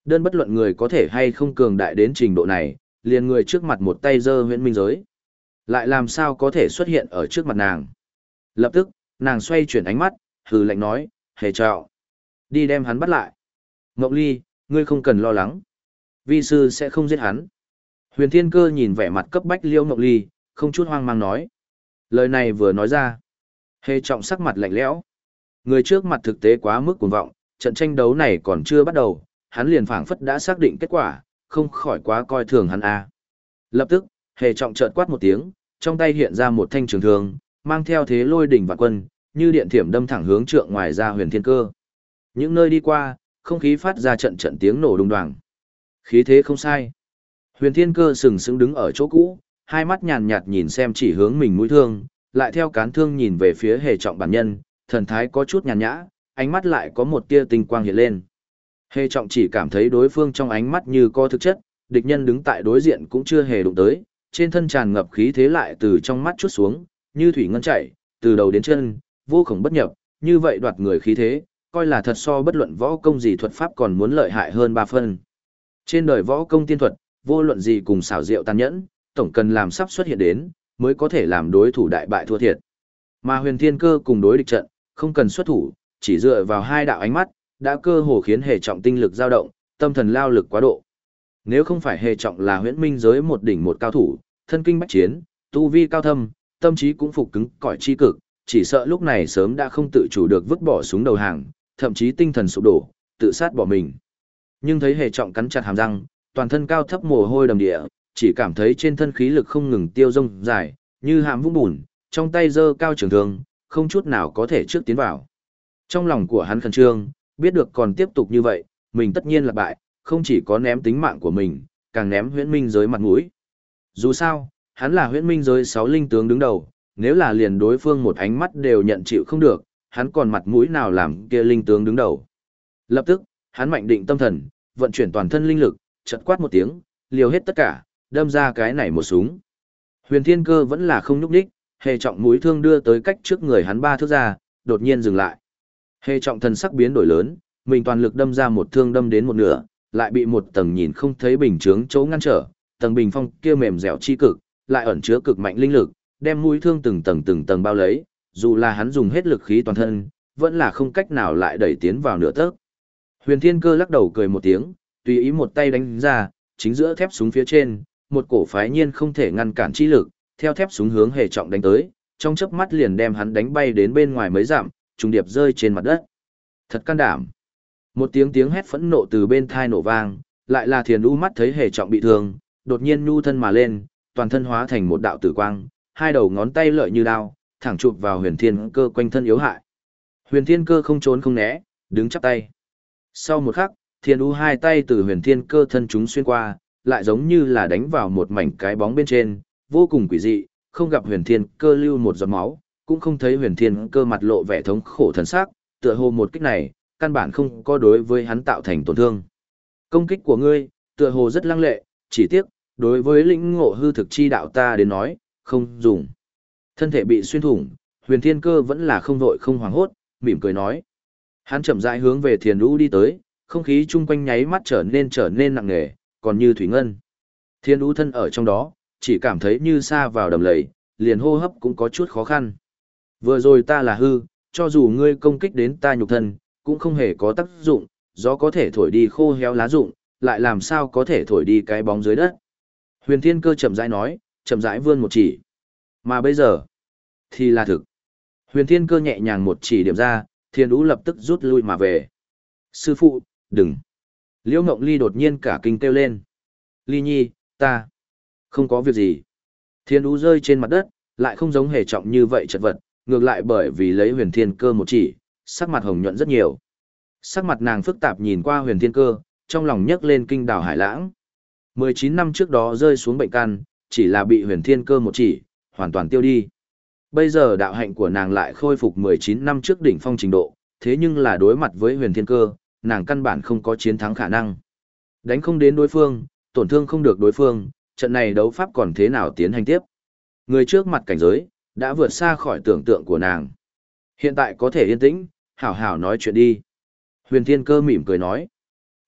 Speaker 1: Đơn bất luận người có thể hay không cường đại đến trình độ này, liền người trước mặt một tay giơ huyện minh giới. Lại làm sao có thể xuất hiện ở trước mặt nàng. Lập tức, nàng xoay chuyển ánh mắt, hừ lạnh nói, hề trạo. Đi đem hắn bắt lại. Ngọc Ly, ngươi không cần lo lắng. Vi sư sẽ không giết hắn. Huyền Thiên Cơ nhìn vẻ mặt cấp bách Liêu Ngọc Ly, không chút hoang mang nói. Lời này vừa nói ra. Hề trọng sắc mặt lạnh lẽo. Người trước mặt thực tế quá mức cuồng vọng, trận tranh đấu này còn chưa bắt đầu, hắn liền phảng phất đã xác định kết quả, không khỏi quá coi thường hắn a. Lập tức, hề trọng chợt quát một tiếng, trong tay hiện ra một thanh trường thương, mang theo thế lôi đỉnh và quân, như điện thiểm đâm thẳng hướng trượng ngoài ra huyền thiên cơ. Những nơi đi qua, không khí phát ra trận trận tiếng nổ đùng đoàng. Khí thế không sai. Huyền thiên cơ sừng sững đứng ở chỗ cũ, hai mắt nhàn nhạt nhìn xem chỉ hướng mình mũi thương, lại theo cán thương nhìn về phía hề trọng bản nhân, thần thái có chút nhàn nhã, ánh mắt lại có một tia tinh quang hiện lên. Hề trọng chỉ cảm thấy đối phương trong ánh mắt như có thực chất, địch nhân đứng tại đối diện cũng chưa hề đụng tới, trên thân tràn ngập khí thế lại từ trong mắt chút xuống, như thủy ngân chảy, từ đầu đến chân, vô khổng bất nhập, như vậy đoạt người khí thế, coi là thật so bất luận võ công gì thuật pháp còn muốn lợi hại hơn ba phân. Trên đời võ công tiên thuật, vô luận gì cùng xảo diệu tàn nhẫn, tổng cần làm sắp xuất hiện đến, mới có thể làm đối thủ đại bại thua thiệt. Mà huyền thiên cơ cùng đối địch trận, không cần xuất thủ, chỉ dựa vào hai đạo ánh mắt, đã cơ hồ khiến hề trọng tinh lực dao động, tâm thần lao lực quá độ. Nếu không phải hề trọng là huyễn minh giới một đỉnh một cao thủ, thân kinh bách chiến, tu vi cao thâm, tâm trí cũng phục cứng cỏi chi cực, chỉ sợ lúc này sớm đã không tự chủ được vứt bỏ xuống đầu hàng, thậm chí tinh thần sụp đổ, tự sát bỏ mình. Nhưng thấy hề trọng cắn chặt hàm răng, toàn thân cao thấp mồ hôi đầm địa, chỉ cảm thấy trên thân khí lực không ngừng tiêu rông dài, như hàm vũng bùn, trong tay giơ cao trường thương, không chút nào có thể trước tiến vào. Trong lòng của hắn khẩn trương, biết được còn tiếp tục như vậy, mình tất nhiên là bại, không chỉ có ném tính mạng của mình, càng ném huyễn minh giới mặt mũi. Dù sao, hắn là huyễn minh giới sáu linh tướng đứng đầu, nếu là liền đối phương một ánh mắt đều nhận chịu không được, hắn còn mặt mũi nào làm kia linh tướng đứng đầu. Lập tức, hắn mạnh định tâm thần, vận chuyển toàn thân linh lực, chật quát một tiếng, liều hết tất cả, đâm ra cái này một súng. Huyền Thiên Cơ vẫn là không nhúc nhích, hề trọng mũi thương đưa tới cách trước người hắn ba thước ra, đột nhiên dừng lại. Hề trọng thần sắc biến đổi lớn, mình toàn lực đâm ra một thương đâm đến một nửa, lại bị một tầng nhìn không thấy bình chướng chỗ ngăn trở, tầng bình phong kia mềm dẻo chi cực, lại ẩn chứa cực mạnh linh lực, đem mũi thương từng tầng từng tầng bao lấy, dù là hắn dùng hết lực khí toàn thân, vẫn là không cách nào lại đẩy tiến vào nửa tấc. Huyền Thiên Cơ lắc đầu cười một tiếng, tùy ý một tay đánh ra, chính giữa thép súng phía trên, một cổ phái nhiên không thể ngăn cản chi lực, theo thép súng hướng hề trọng đánh tới, trong chớp mắt liền đem hắn đánh bay đến bên ngoài mấy dặm, trùng điệp rơi trên mặt đất. Thật can đảm. Một tiếng tiếng hét phẫn nộ từ bên thai nổ vang, lại là thiền u mắt thấy hề trọng bị thương, đột nhiên nhu thân mà lên, toàn thân hóa thành một đạo tử quang, hai đầu ngón tay lợi như đao, thẳng chụp vào huyền thiên cơ quanh thân yếu hại. Huyền thiên cơ không trốn không né, đứng chắp tay. Sau một khắc, thiên u hai tay từ huyền thiên cơ thân chúng xuyên qua, lại giống như là đánh vào một mảnh cái bóng bên trên, vô cùng quỷ dị, không gặp huyền thiên cơ lưu một giọt máu, cũng không thấy huyền thiên cơ mặt lộ vẻ thống khổ thần sắc, tựa hồ một kích này, căn bản không có đối với hắn tạo thành tổn thương. Công kích của ngươi, tựa hồ rất lăng lệ, chỉ tiếc, đối với lĩnh ngộ hư thực chi đạo ta đến nói, không dùng. Thân thể bị xuyên thủng, huyền thiên cơ vẫn là không vội không hoảng hốt, mỉm cười nói. Hắn chậm rãi hướng về thiền lũ đi tới, không khí chung quanh nháy mắt trở nên trở nên nặng nề, còn như thủy ngân. Thiên lũ thân ở trong đó, chỉ cảm thấy như xa vào đầm lầy, liền hô hấp cũng có chút khó khăn. Vừa rồi ta là hư, cho dù ngươi công kích đến ta nhục thân, cũng không hề có tác dụng, gió có thể thổi đi khô héo lá rụng, lại làm sao có thể thổi đi cái bóng dưới đất. Huyền Thiên Cơ chậm rãi nói, chậm rãi vươn một chỉ. Mà bây giờ, thì là thực. Huyền Thiên Cơ nhẹ nhàng một chỉ điểm ra, Thiên Ú lập tức rút lui mà về. Sư phụ, đừng. Liễu Ngộng Ly đột nhiên cả kinh kêu lên. Ly Nhi, ta. Không có việc gì. Thiên Ú rơi trên mặt đất, lại không giống hề trọng như vậy chật vật, ngược lại bởi vì lấy huyền thiên cơ một chỉ, sắc mặt hồng nhuận rất nhiều. Sắc mặt nàng phức tạp nhìn qua huyền thiên cơ, trong lòng nhấc lên kinh đảo hải lãng. 19 năm trước đó rơi xuống bệnh căn, chỉ là bị huyền thiên cơ một chỉ, hoàn toàn tiêu đi. Bây giờ đạo hạnh của nàng lại khôi phục 19 năm trước đỉnh phong trình độ, thế nhưng là đối mặt với huyền thiên cơ, nàng căn bản không có chiến thắng khả năng. Đánh không đến đối phương, tổn thương không được đối phương, trận này đấu pháp còn thế nào tiến hành tiếp. Người trước mặt cảnh giới, đã vượt xa khỏi tưởng tượng của nàng. Hiện tại có thể yên tĩnh, hảo hảo nói chuyện đi. Huyền Thiên Cơ mỉm cười nói.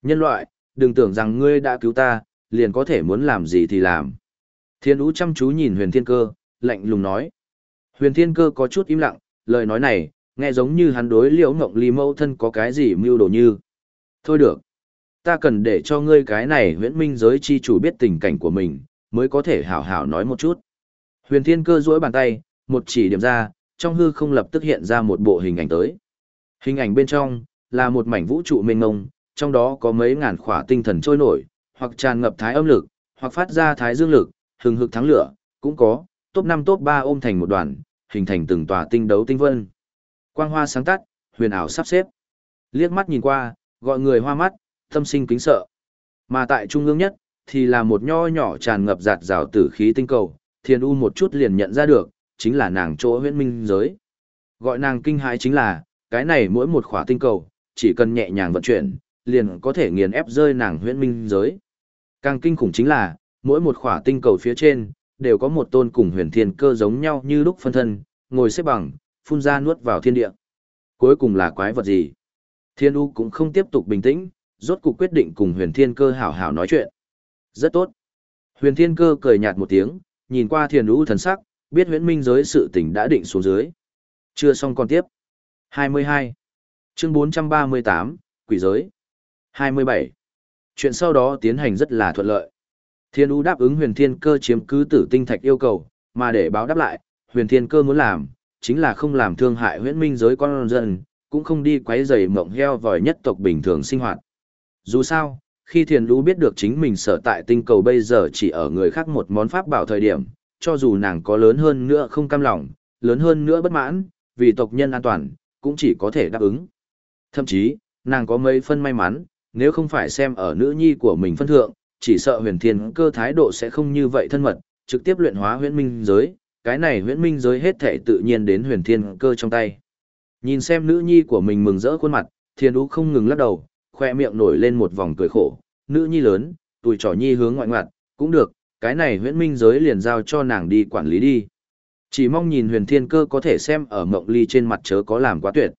Speaker 1: Nhân loại, đừng tưởng rằng ngươi đã cứu ta, liền có thể muốn làm gì thì làm. Thiên Ú chăm chú nhìn Huyền Thiên Cơ, lạnh lùng nói. Huyền Thiên Cơ có chút im lặng, lời nói này, nghe giống như hắn đối liễu ngộng ly mâu thân có cái gì mưu đồ như. Thôi được. Ta cần để cho ngươi cái này huyễn minh giới chi chủ biết tình cảnh của mình, mới có thể hảo hảo nói một chút. Huyền Thiên Cơ duỗi bàn tay, một chỉ điểm ra, trong hư không lập tức hiện ra một bộ hình ảnh tới. Hình ảnh bên trong, là một mảnh vũ trụ mênh mông, trong đó có mấy ngàn khỏa tinh thần trôi nổi, hoặc tràn ngập thái âm lực, hoặc phát ra thái dương lực, hừng hực thắng lửa, cũng có, top 5 top 3 ôm thành một đoàn, hình thành từng tòa tinh đấu tinh vân. Quang hoa sáng tắt, huyền ảo sắp xếp. Liếc mắt nhìn qua, gọi người hoa mắt, tâm sinh kính sợ. Mà tại trung ương nhất, thì là một nho nhỏ tràn ngập giạt rào tử khí tinh cầu, thiên u một chút liền nhận ra được, chính là nàng chỗ huyễn minh giới. Gọi nàng kinh hãi chính là, cái này mỗi một khỏa tinh cầu, chỉ cần nhẹ nhàng vận chuyển, liền có thể nghiền ép rơi nàng huyễn minh giới. Càng kinh khủng chính là, mỗi một khỏa tinh cầu phía trên, đều có một tôn cùng huyền thiên cơ giống nhau như lúc phân thân, ngồi xếp bằng, phun ra nuốt vào thiên địa. Cuối cùng là quái vật gì? Thiên U cũng không tiếp tục bình tĩnh, rốt cuộc quyết định cùng huyền thiên cơ hảo hảo nói chuyện. Rất tốt. Huyền thiên cơ cười nhạt một tiếng, nhìn qua thiên U thần sắc, biết huyễn minh giới sự tình đã định xuống dưới. Chưa xong còn tiếp. 22. Chương 438, Quỷ giới. 27. Chuyện sau đó tiến hành rất là thuận lợi. Thiên U đáp ứng huyền thiên cơ chiếm cứ tử tinh thạch yêu cầu, mà để báo đáp lại, huyền thiên cơ muốn làm, chính là không làm thương hại huyễn minh giới con dân, cũng không đi quấy rầy mộng heo vòi nhất tộc bình thường sinh hoạt. Dù sao, khi Thiên Lũ biết được chính mình sở tại tinh cầu bây giờ chỉ ở người khác một món pháp bảo thời điểm, cho dù nàng có lớn hơn nữa không cam lòng, lớn hơn nữa bất mãn, vì tộc nhân an toàn, cũng chỉ có thể đáp ứng. Thậm chí, nàng có mấy phân may mắn, nếu không phải xem ở nữ nhi của mình phân thượng, chỉ sợ huyền thiên cơ thái độ sẽ không như vậy thân mật, trực tiếp luyện hóa huyễn minh giới, cái này huyễn minh giới hết thể tự nhiên đến huyền thiên cơ trong tay. Nhìn xem nữ nhi của mình mừng rỡ khuôn mặt, thiên ú không ngừng lắc đầu, khoe miệng nổi lên một vòng cười khổ, nữ nhi lớn, tuổi trò nhi hướng ngoại ngoặt, cũng được, cái này huyễn minh giới liền giao cho nàng đi quản lý đi. Chỉ mong nhìn huyền thiên cơ có thể xem ở mộng ly trên mặt chớ có làm quá tuyệt.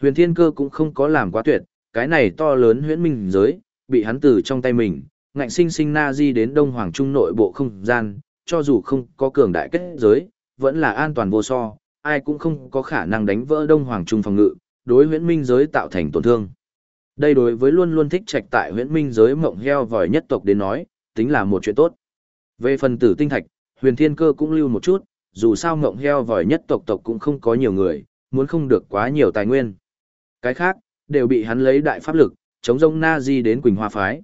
Speaker 1: Huyền thiên cơ cũng không có làm quá tuyệt, cái này to lớn huyễn minh giới, bị hắn từ trong tay mình, ngạnh sinh sinh na di đến đông hoàng trung nội bộ không gian, cho dù không có cường đại kết giới, vẫn là an toàn vô so, ai cũng không có khả năng đánh vỡ đông hoàng trung phòng ngự, đối huyễn minh giới tạo thành tổn thương. Đây đối với luôn luôn thích trạch tại huyễn minh giới mộng heo vòi nhất tộc đến nói, tính là một chuyện tốt. Về phần tử tinh thạch, Huyền Thiên Cơ cũng lưu một chút, dù sao mộng heo vòi nhất tộc tộc cũng không có nhiều người, muốn không được quá nhiều tài nguyên. Cái khác, đều bị hắn lấy đại pháp lực, chống rông na di đến Quỳnh Hoa Phái.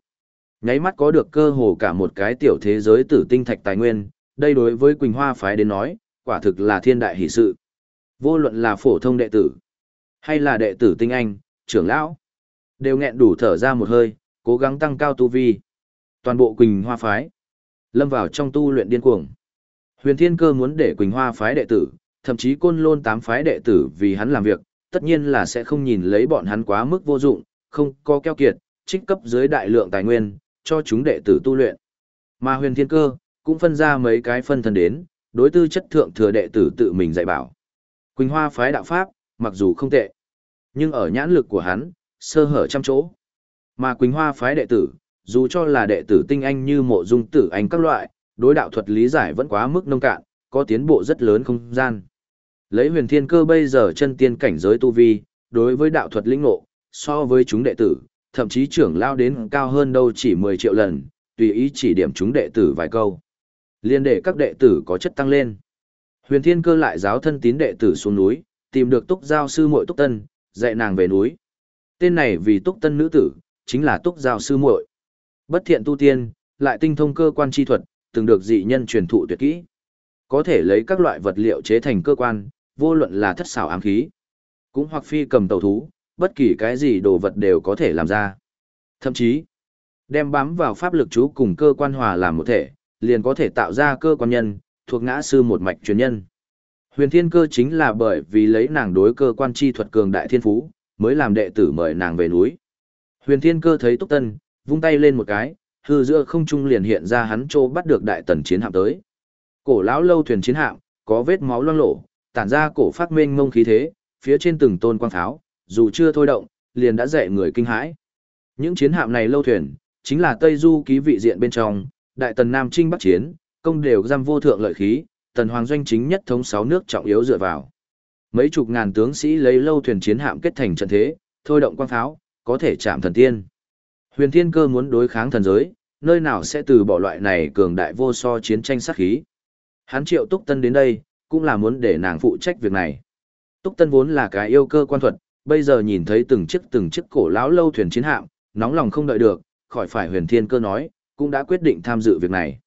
Speaker 1: Nháy mắt có được cơ hồ cả một cái tiểu thế giới tử tinh thạch tài nguyên, đây đối với Quỳnh Hoa Phái đến nói, quả thực là thiên đại hỷ sự. Vô luận là phổ thông đệ tử, hay là đệ tử tinh anh, trưởng lão, đều nghẹn đủ thở ra một hơi, cố gắng tăng cao tu vi. Toàn bộ Quỳnh Hoa Phái, lâm vào trong tu luyện điên cuồng. Huyền Thiên Cơ muốn để Quỳnh Hoa Phái đệ tử, thậm chí côn lôn tám phái đệ tử vì hắn làm việc, tất nhiên là sẽ không nhìn lấy bọn hắn quá mức vô dụng, không có keo kiệt, trích cấp dưới đại lượng tài nguyên, cho chúng đệ tử tu luyện. Mà huyền thiên cơ, cũng phân ra mấy cái phân thân đến, đối tư chất thượng thừa đệ tử tự mình dạy bảo. Quỳnh Hoa phái đạo pháp, mặc dù không tệ, nhưng ở nhãn lực của hắn, sơ hở trăm chỗ. Mà Quỳnh Hoa phái đệ tử, dù cho là đệ tử tinh anh như mộ dung tử anh các loại, đối đạo thuật lý giải vẫn quá mức nông cạn, có tiến bộ rất lớn không gian. Lấy huyền thiên cơ bây giờ chân tiên cảnh giới tu vi, đối với đạo thuật linh ngộ, so với chúng đệ tử, thậm chí trưởng lao đến cao hơn đâu chỉ 10 triệu lần, tùy ý chỉ điểm chúng đệ tử vài câu. Liên để các đệ tử có chất tăng lên. Huyền thiên cơ lại giáo thân tín đệ tử xuống núi, tìm được túc giao sư muội túc tân, dạy nàng về núi. Tên này vì túc tân nữ tử, chính là túc giao sư muội. Bất thiện tu tiên, lại tinh thông cơ quan chi thuật, từng được dị nhân truyền thụ tuyệt kỹ. Có thể lấy các loại vật liệu chế thành cơ quan, vô luận là thất xảo ám khí, cũng hoặc phi cầm tàu thú, bất kỳ cái gì đồ vật đều có thể làm ra. Thậm chí, đem bám vào pháp lực chú cùng cơ quan hòa làm một thể, liền có thể tạo ra cơ quan nhân, thuộc ngã sư một mạch truyền nhân. Huyền thiên cơ chính là bởi vì lấy nàng đối cơ quan chi thuật cường đại thiên phú, mới làm đệ tử mời nàng về núi. Huyền thiên cơ thấy túc tân, vung tay lên một cái, hư giữa không trung liền hiện ra hắn trô bắt được đại tần chiến hạm tới. Cổ lão lâu thuyền chiến hạm, có vết máu loang lổ, tản ra cổ phát mênh mông khí thế, phía trên từng tôn quang pháo, dù chưa thôi động, liền đã dạy người kinh hãi. Những chiến hạm này lâu thuyền, chính là Tây Du ký vị diện bên trong, đại tần Nam Trinh Bắc Chiến, công đều giam vô thượng lợi khí, tần hoàng doanh chính nhất thống sáu nước trọng yếu dựa vào. Mấy chục ngàn tướng sĩ lấy lâu thuyền chiến hạm kết thành trận thế, thôi động quang pháo, có thể chạm thần tiên. Huyền Thiên Cơ muốn đối kháng thần giới, nơi nào sẽ từ bỏ loại này cường đại vô so chiến tranh sát khí. Hắn triệu Túc Tân đến đây, cũng là muốn để nàng phụ trách việc này. Túc Tân vốn là cái yêu cơ quan thuật, bây giờ nhìn thấy từng chiếc từng chiếc cổ lão lâu thuyền chiến hạm, nóng lòng không đợi được, khỏi phải huyền thiên cơ nói, cũng đã quyết định tham dự việc này.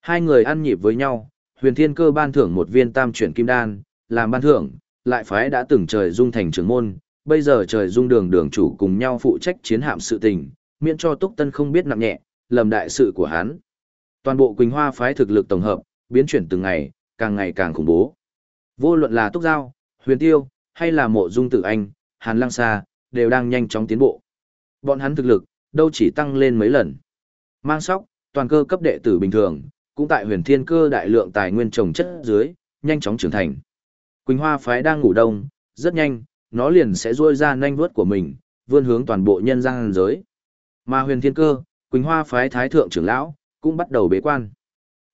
Speaker 1: Hai người ăn nhịp với nhau, huyền thiên cơ ban thưởng một viên tam chuyển kim đan, làm ban thưởng, lại phái đã từng trời dung thành trưởng môn, bây giờ trời dung đường đường chủ cùng nhau phụ trách chiến hạm sự tình, miễn cho Túc Tân không biết nặng nhẹ, lầm đại sự của hắn. Toàn bộ Quỳnh Hoa phái thực lực tổng hợp, biến chuyển từng ngày, càng ngày càng khủng bố. Vô luận là Túc Giao, Huyền Tiêu, hay là Mộ Dung Tử Anh, Hàn Lăng Sa, đều đang nhanh chóng tiến bộ. Bọn hắn thực lực, đâu chỉ tăng lên mấy lần. Mang sóc, toàn cơ cấp đệ tử bình thường, cũng tại huyền thiên cơ đại lượng tài nguyên trồng chất dưới, nhanh chóng trưởng thành. Quỳnh Hoa phái đang ngủ đông, rất nhanh, nó liền sẽ rôi ra nhanh vuốt của mình, vươn hướng toàn bộ nhân gian giới. Mà huyền thiên cơ, Quỳnh Hoa phái thái thượng trưởng lão, cũng bắt đầu bế quan.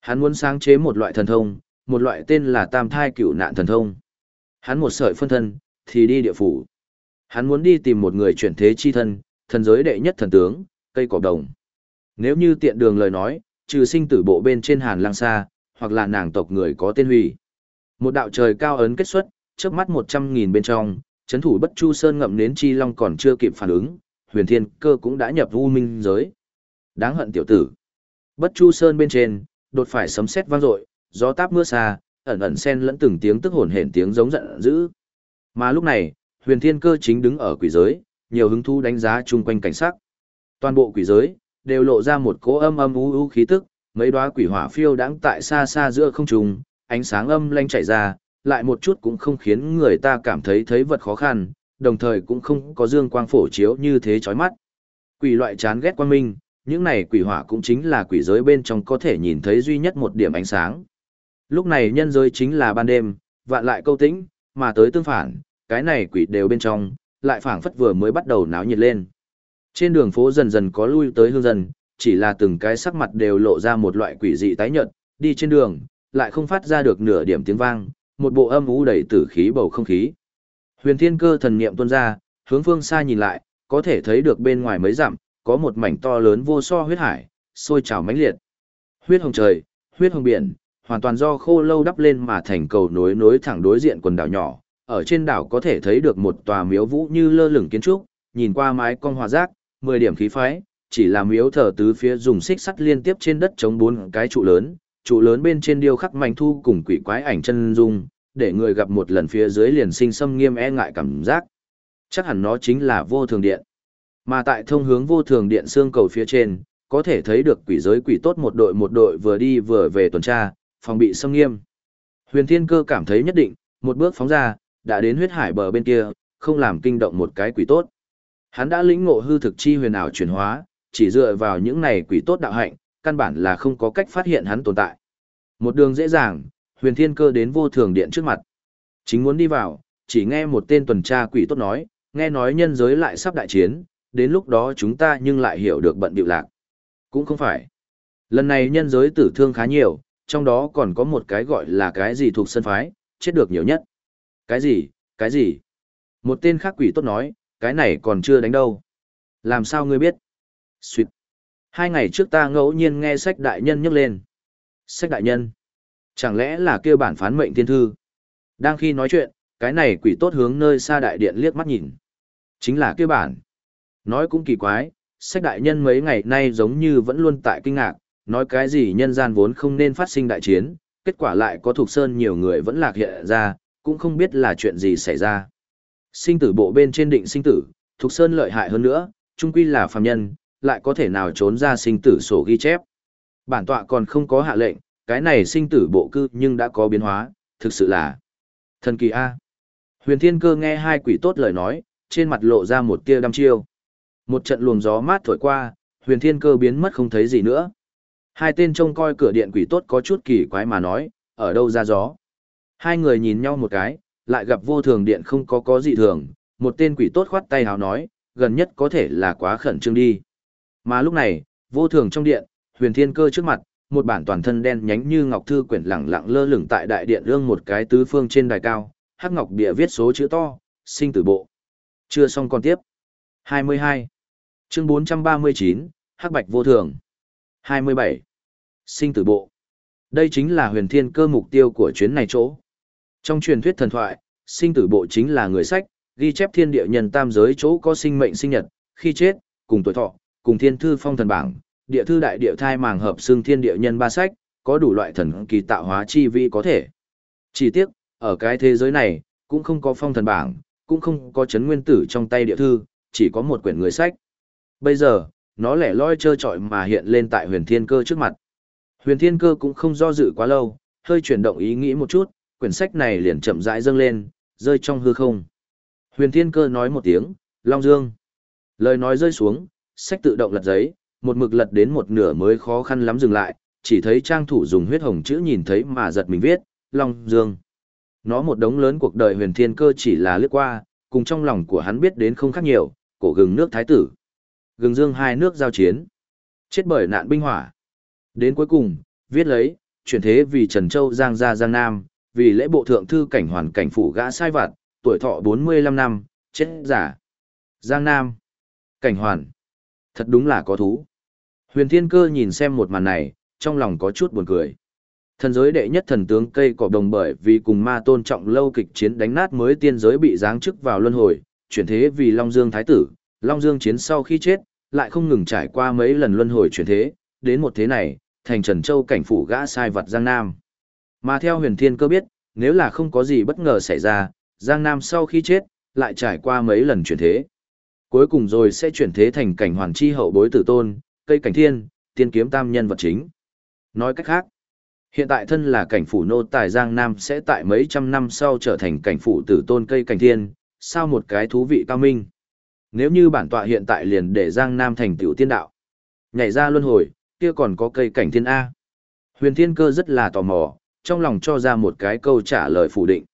Speaker 1: Hắn muốn sáng chế một loại thần thông, một loại tên là tam thai cựu nạn thần thông. Hắn một sợi phân thân, thì đi địa phủ. Hắn muốn đi tìm một người chuyển thế chi thân, thần giới đệ nhất thần tướng, cây cỏ đồng. Nếu như tiện đường lời nói, trừ sinh tử bộ bên trên hàn lang xa, hoặc là nàng tộc người có tên hủy. Một đạo trời cao ấn kết xuất, trước mắt một trăm nghìn bên trong, chấn thủ bất chu sơn ngậm nến chi long còn chưa kịp phản ứng, huyền thiên cơ cũng đã nhập u minh giới. Đáng hận tiểu tử. Bất chu sơn bên trên, đột phải sấm sét vang dội, gió táp mưa xa, ẩn ẩn xen lẫn từng tiếng tức hồn hển tiếng giống giận dữ. Mà lúc này, huyền thiên cơ chính đứng ở quỷ giới, nhiều hứng thú đánh giá chung quanh cảnh sắc. Toàn bộ quỷ giới, đều lộ ra một cỗ âm âm u u khí tức, mấy đóa quỷ hỏa phiêu đãng tại xa xa giữa không trung, ánh sáng âm lanh chảy ra, lại một chút cũng không khiến người ta cảm thấy thấy vật khó khăn, đồng thời cũng không có dương quang phổ chiếu như thế chói mắt. Quỷ loại chán ghét quang minh, những này quỷ hỏa cũng chính là quỷ giới bên trong có thể nhìn thấy duy nhất một điểm ánh sáng. Lúc này nhân giới chính là ban đêm, vạn lại câu tĩnh, mà tới tương phản, cái này quỷ đều bên trong, lại phảng phất vừa mới bắt đầu náo nhiệt lên. Trên đường phố dần dần có lui tới hương dần, chỉ là từng cái sắc mặt đều lộ ra một loại quỷ dị tái nhợt, đi trên đường, lại không phát ra được nửa điểm tiếng vang, một bộ âm u đầy tử khí bầu không khí. Huyền Thiên Cơ thần niệm tuôn ra, hướng phương xa nhìn lại, có thể thấy được bên ngoài mấy dặm, có một mảnh to lớn vô so huyết hải, sôi trào mãnh liệt. Huyết hồng trời, huyết hồng biển, hoàn toàn do khô lâu đắp lên mà thành cầu nối nối thẳng đối diện quần đảo nhỏ. Ở trên đảo có thể thấy được một tòa miếu vũ như lơ lửng kiến trúc, nhìn qua mái cong hòa giác, 10 điểm khí phái, chỉ là miếu thờ tứ phía dùng xích sắt liên tiếp trên đất chống bốn cái trụ lớn, trụ lớn bên trên điêu khắc manh thu cùng quỷ quái ảnh chân dung, để người gặp một lần phía dưới liền sinh xâm nghiêm e ngại cảm giác. Chắc hẳn nó chính là vô thường điện. Mà tại thông hướng vô thường điện xương cầu phía trên, có thể thấy được quỷ giới quỷ tốt một đội một đội vừa đi vừa về tuần tra, phòng bị xâm nghiêm. Huyền Thiên Cơ cảm thấy nhất định, một bước phóng ra, đã đến huyết hải bờ bên kia, không làm kinh động một cái quỷ tốt. Hắn đã lĩnh ngộ hư thực chi huyền ảo chuyển hóa, chỉ dựa vào những này quỷ tốt đạo hạnh, căn bản là không có cách phát hiện hắn tồn tại. Một đường dễ dàng, huyền thiên cơ đến vô thường điện trước mặt. Chính muốn đi vào, chỉ nghe một tên tuần tra quỷ tốt nói, nghe nói nhân giới lại sắp đại chiến, đến lúc đó chúng ta nhưng lại hiểu được bận bịu lạc. Cũng không phải. Lần này nhân giới tử thương khá nhiều, trong đó còn có một cái gọi là cái gì thuộc sân phái, chết được nhiều nhất. Cái gì, cái gì? Một tên khác quỷ tốt nói, cái này còn chưa đánh đâu. Làm sao ngươi biết? Xuyệt. Hai ngày trước ta ngẫu nhiên nghe sách đại nhân nhắc lên. Sách đại nhân. Chẳng lẽ là kêu bản phán mệnh thiên thư? Đang khi nói chuyện, cái này quỷ tốt hướng nơi xa đại điện liếc mắt nhìn. Chính là kêu bản. Nói cũng kỳ quái, sách đại nhân mấy ngày nay giống như vẫn luôn tại kinh ngạc, nói cái gì nhân gian vốn không nên phát sinh đại chiến, kết quả lại có thuộc sơn nhiều người vẫn lạc hiện ra, cũng không biết là chuyện gì xảy ra. Sinh tử bộ bên trên định sinh tử, thuộc sơn lợi hại hơn nữa, trung quy là phàm nhân, lại có thể nào trốn ra sinh tử sổ ghi chép. Bản tọa còn không có hạ lệnh, cái này sinh tử bộ cư nhưng đã có biến hóa, thực sự là thần kỳ A. Huyền Thiên Cơ nghe hai quỷ tốt lời nói, trên mặt lộ ra một tia đăm chiêu. Một trận luồng gió mát thổi qua, Huyền Thiên Cơ biến mất không thấy gì nữa. Hai tên trông coi cửa điện quỷ tốt có chút kỳ quái mà nói, ở đâu ra gió. Hai người nhìn nhau một cái, lại gặp vô thường điện không có có gì thường, một tên quỷ tốt khoát tay hào nói, gần nhất có thể là quá khẩn trương đi. Mà lúc này, vô thường trong điện, huyền thiên cơ trước mặt, một bản toàn thân đen nhánh như ngọc thư quyển lẳng lặng lơ lửng tại đại điện ương một cái tứ phương trên đài cao, hắc ngọc bìa viết số chữ to, sinh tử bộ. Chưa xong còn tiếp. 22. Chương 439, hắc bạch vô thường. 27. Sinh tử bộ. Đây chính là huyền thiên cơ mục tiêu của chuyến này chỗ. Trong truyền thuyết thần thoại, sinh tử bộ chính là người sách, ghi chép thiên địa nhân tam giới chỗ có sinh mệnh sinh nhật, khi chết, cùng tuổi thọ, cùng thiên thư phong thần bảng, địa thư đại địa thai màng hợp xương thiên địa nhân ba sách, có đủ loại thần kỳ tạo hóa chi vi có thể. Chỉ tiếc, ở cái thế giới này, cũng không có phong thần bảng, cũng không có chấn nguyên tử trong tay địa thư, chỉ có một quyển người sách. Bây giờ, nó lẻ loi trơ trọi mà hiện lên tại huyền thiên cơ trước mặt. Huyền thiên cơ cũng không do dự quá lâu, hơi chuyển động ý nghĩ một chút, quyển sách này liền chậm rãi dâng lên, rơi trong hư không. Huyền thiên cơ nói một tiếng, Long Dương. Lời nói rơi xuống, sách tự động lật giấy, một mực lật đến một nửa mới khó khăn lắm dừng lại, chỉ thấy trang thủ dùng huyết hồng chữ nhìn thấy mà giật mình viết, Long Dương. Nó một đống lớn cuộc đời huyền thiên cơ chỉ là lướt qua, cùng trong lòng của hắn biết đến không khác nhiều, cổ gừng nước thái tử. Gừng dương hai nước giao chiến. Chết bởi nạn binh hỏa. Đến cuối cùng, viết lấy, chuyển thế vì Trần Châu Giang gia Giang Nam, vì lễ bộ thượng thư cảnh hoàn cảnh phủ gã sai vặt, tuổi thọ 45 năm, chết giả. Giang Nam. Cảnh hoàn. Thật đúng là có thú. Huyền Thiên Cơ nhìn xem một màn này, trong lòng có chút buồn cười. Thần giới đệ nhất thần tướng cây cỏ đồng bởi vì cùng ma tôn trọng lâu kịch chiến đánh nát mới tiên giới bị giáng chức vào luân hồi, chuyển thế vì Long Dương Thái tử, Long Dương chiến sau khi chết, lại không ngừng trải qua mấy lần luân hồi chuyển thế, đến một thế này, thành Trần Châu cảnh phủ gã sai vật Giang Nam. Mà theo huyền thiên cơ biết, nếu là không có gì bất ngờ xảy ra, Giang Nam sau khi chết, lại trải qua mấy lần chuyển thế cuối cùng rồi sẽ chuyển thế thành cảnh hoàn chi hậu bối tử tôn, cây cảnh thiên, tiên kiếm tam nhân vật chính. Nói cách khác, hiện tại thân là cảnh phủ nô tài Giang Nam sẽ tại mấy trăm năm sau trở thành cảnh phủ tử tôn cây cảnh thiên, sao một cái thú vị cao minh. Nếu như bản tọa hiện tại liền để Giang Nam thành tiểu tiên đạo, nhảy ra luân hồi, kia còn có cây cảnh thiên A. Huyền thiên cơ rất là tò mò, trong lòng cho ra một cái câu trả lời phủ định.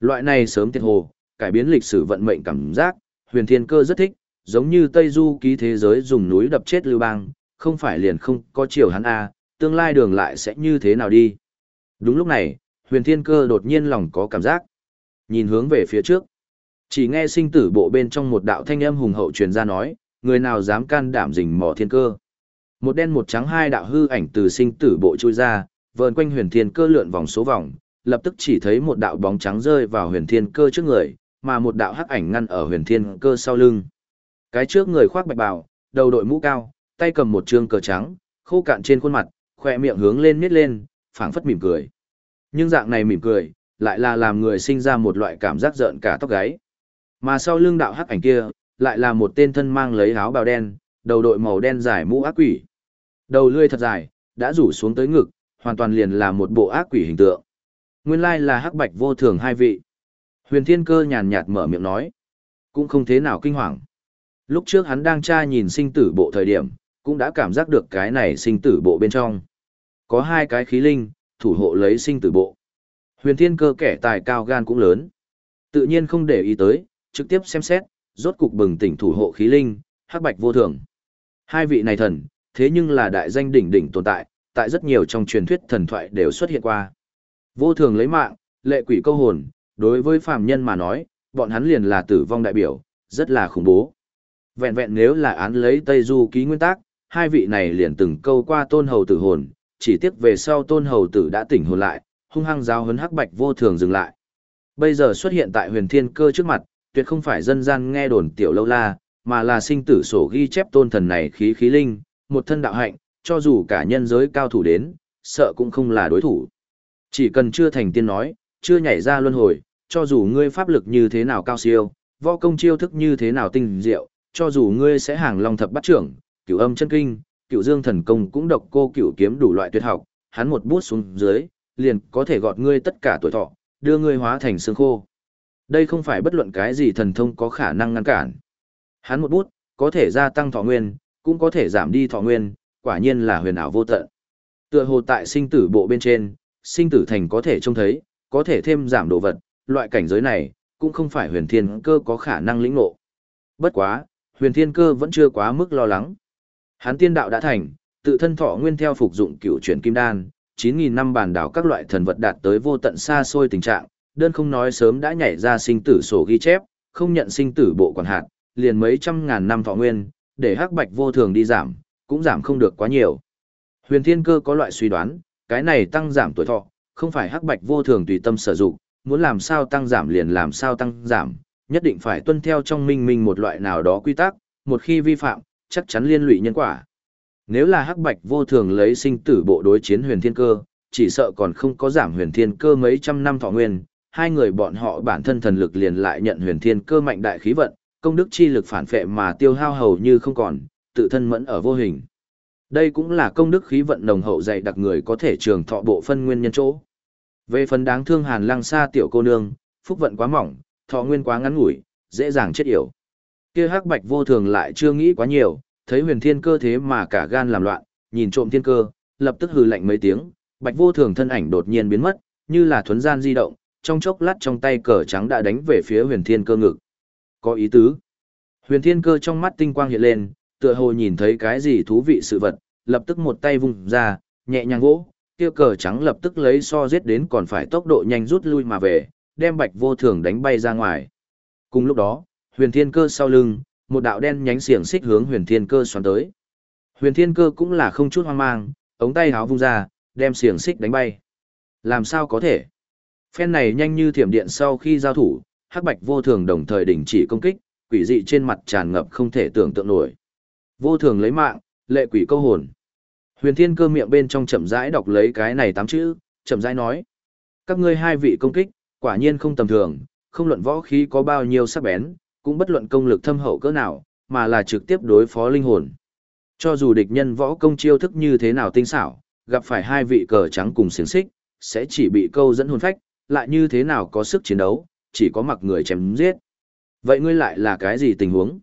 Speaker 1: Loại này sớm tiệt hồ, cải biến lịch sử vận mệnh cảm giác, huyền thiên cơ rất thích, giống như Tây Du ký thế giới dùng núi đập chết Lưu Bang, không phải liền không có chiều hắn A, tương lai đường lại sẽ như thế nào đi. Đúng lúc này, huyền thiên cơ đột nhiên lòng có cảm giác. Nhìn hướng về phía trước. Chỉ nghe sinh tử bộ bên trong một đạo thanh âm hùng hậu truyền ra nói, người nào dám can đảm rình mò thiên cơ. Một đen một trắng hai đạo hư ảnh từ sinh tử bộ chui ra, vờn quanh huyền thiên cơ lượn vòng số vòng, lập tức chỉ thấy một đạo bóng trắng rơi vào huyền thiên cơ trước người, mà một đạo hắc ảnh ngăn ở huyền thiên cơ sau lưng. Cái trước người khoác bạch bào, đầu đội mũ cao, tay cầm một trương cờ trắng, khô cạn trên khuôn mặt, khỏe miệng hướng lên miết lên, phảng phất mỉm cười. Nhưng dạng này mỉm cười, lại là làm người sinh ra một loại cảm giác giận cả tóc gáy. Mà sau lưng đạo hắc ảnh kia, lại là một tên thân mang lấy áo bào đen, đầu đội màu đen dài mũ ác quỷ. Đầu lươi thật dài, đã rủ xuống tới ngực, hoàn toàn liền là một bộ ác quỷ hình tượng. Nguyên lai là hắc bạch vô thường hai vị. Huyền Thiên Cơ nhàn nhạt mở miệng nói, cũng không thế nào kinh hoàng. Lúc trước hắn đang tra nhìn sinh tử bộ thời điểm, cũng đã cảm giác được cái này sinh tử bộ bên trong. Có hai cái khí linh, thủ hộ lấy sinh tử bộ. Huyền Thiên Cơ kẻ tài cao gan cũng lớn. Tự nhiên không để ý tới, trực tiếp xem xét, rốt cục bừng tỉnh thủ hộ khí linh, hắc bạch vô thường. Hai vị này thần, thế nhưng là đại danh đỉnh đỉnh tồn tại, tại rất nhiều trong truyền thuyết thần thoại đều xuất hiện qua. Vô thường lấy mạng, lệ quỷ câu hồn, đối với phàm nhân mà nói, bọn hắn liền là tử vong đại biểu, rất là khủng bố. Vẹn vẹn nếu là án lấy Tây Du ký nguyên tắc, hai vị này liền từng câu qua tôn hầu tử hồn, chỉ tiếc về sau tôn hầu tử đã tỉnh hồn lại, hung hăng giáo huấn hắc bạch vô thường dừng lại. Bây giờ xuất hiện tại huyền thiên cơ trước mặt, tuyệt không phải dân gian nghe đồn tiểu lâu la, mà là sinh tử sổ ghi chép tôn thần này khí khí linh, một thân đạo hạnh, cho dù cả nhân giới cao thủ đến, sợ cũng không là đối thủ. Chỉ cần chưa thành tiên nói, chưa nhảy ra luân hồi, cho dù ngươi pháp lực như thế nào cao siêu, võ công chiêu thức như thế nào tinh diệu, cho dù ngươi sẽ hàng long thập bắt trưởng, cửu âm chân kinh, cửu dương thần công cũng độc cô cửu kiếm đủ loại tuyệt học, hắn một bút xuống dưới, liền có thể gọt ngươi tất cả tuổi thọ, đưa ngươi hóa thành xương khô. Đây không phải bất luận cái gì thần thông có khả năng ngăn cản. Hắn một bút, có thể gia tăng thọ nguyên, cũng có thể giảm đi thọ nguyên, quả nhiên là huyền ảo vô tận. Tựa hồ tại sinh tử bộ bên trên, sinh tử thành có thể trông thấy, có thể thêm giảm đồ vật, loại cảnh giới này, cũng không phải huyền thiên cơ có khả năng lĩnh ngộ. Bất quá, huyền thiên cơ vẫn chưa quá mức lo lắng. Hắn tiên đạo đã thành, tự thân thọ nguyên theo phục dụng cựu chuyển kim đan, 9.000 năm bản đảo các loại thần vật đạt tới vô tận xa xôi tình trạng, đơn không nói sớm đã nhảy ra sinh tử sổ ghi chép, không nhận sinh tử bộ quản hạt, liền mấy trăm ngàn năm thọ nguyên, để hắc bạch vô thường đi giảm, cũng giảm không được quá nhiều. Huyền Thiên Cơ có loại suy đoán, cái này tăng giảm tuổi thọ, không phải hắc bạch vô thường tùy tâm sử dụng, muốn làm sao tăng giảm liền làm sao tăng giảm, nhất định phải tuân theo trong minh minh một loại nào đó quy tắc, một khi vi phạm, chắc chắn liên lụy nhân quả. Nếu là hắc bạch vô thường lấy sinh tử bộ đối chiến huyền thiên cơ, chỉ sợ còn không có giảm huyền thiên cơ mấy trăm năm thọ nguyên, hai người bọn họ bản thân thần lực liền lại nhận huyền thiên cơ mạnh đại khí vận, công đức chi lực phản phệ mà tiêu hao hầu như không còn, tự thân mẫn ở vô hình. Đây cũng là công đức khí vận nồng hậu dạy đặc người có thể trường thọ bộ phân nguyên nhân chỗ. Về phần đáng thương Hàn Lăng Sa tiểu cô nương, phúc vận quá mỏng, thọ nguyên quá ngắn ngủi, dễ dàng chết yểu. Kia Hắc Bạch vô thường lại chưa nghĩ quá nhiều, thấy Huyền Thiên Cơ thế mà cả gan làm loạn, nhìn trộm thiên cơ, lập tức hừ lạnh mấy tiếng, Bạch vô thường thân ảnh đột nhiên biến mất, như là thuấn gian di động, trong chốc lát trong tay cờ trắng đã đánh về phía Huyền Thiên Cơ ngực. Có ý tứ. Huyền Thiên Cơ trong mắt tinh quang hiện lên, tựa hồ nhìn thấy cái gì thú vị sự vật, lập tức một tay vung ra, nhẹ nhàng vỗ, kia cờ trắng lập tức lấy so giết đến còn phải tốc độ nhanh rút lui mà về, đem bạch vô thường đánh bay ra ngoài. Cùng lúc đó, huyền thiên cơ sau lưng, một đạo đen nhánh xiềng xích hướng huyền thiên cơ xoắn tới. Huyền thiên cơ cũng là không chút hoang mang, ống tay háo vung ra, đem xiềng xích đánh bay. Làm sao có thể? Phen này nhanh như thiểm điện sau khi giao thủ, hắc bạch vô thường đồng thời đình chỉ công kích, quỷ dị trên mặt tràn ngập không thể tưởng tượng nổi. Vô thường lấy mạng, lệ quỷ câu hồn. Huyền Thiên Cơ miệng bên trong chậm rãi đọc lấy cái này tám chữ, chậm rãi nói: "Các ngươi hai vị công kích, quả nhiên không tầm thường, không luận võ khí có bao nhiêu sắc bén, cũng bất luận công lực thâm hậu cỡ nào, mà là trực tiếp đối phó linh hồn. Cho dù địch nhân võ công chiêu thức như thế nào tinh xảo, gặp phải hai vị cờ trắng cùng xiển xích, sẽ chỉ bị câu dẫn hồn phách, lại như thế nào có sức chiến đấu, chỉ có mặc người chém giết. Vậy ngươi lại là cái gì tình huống?"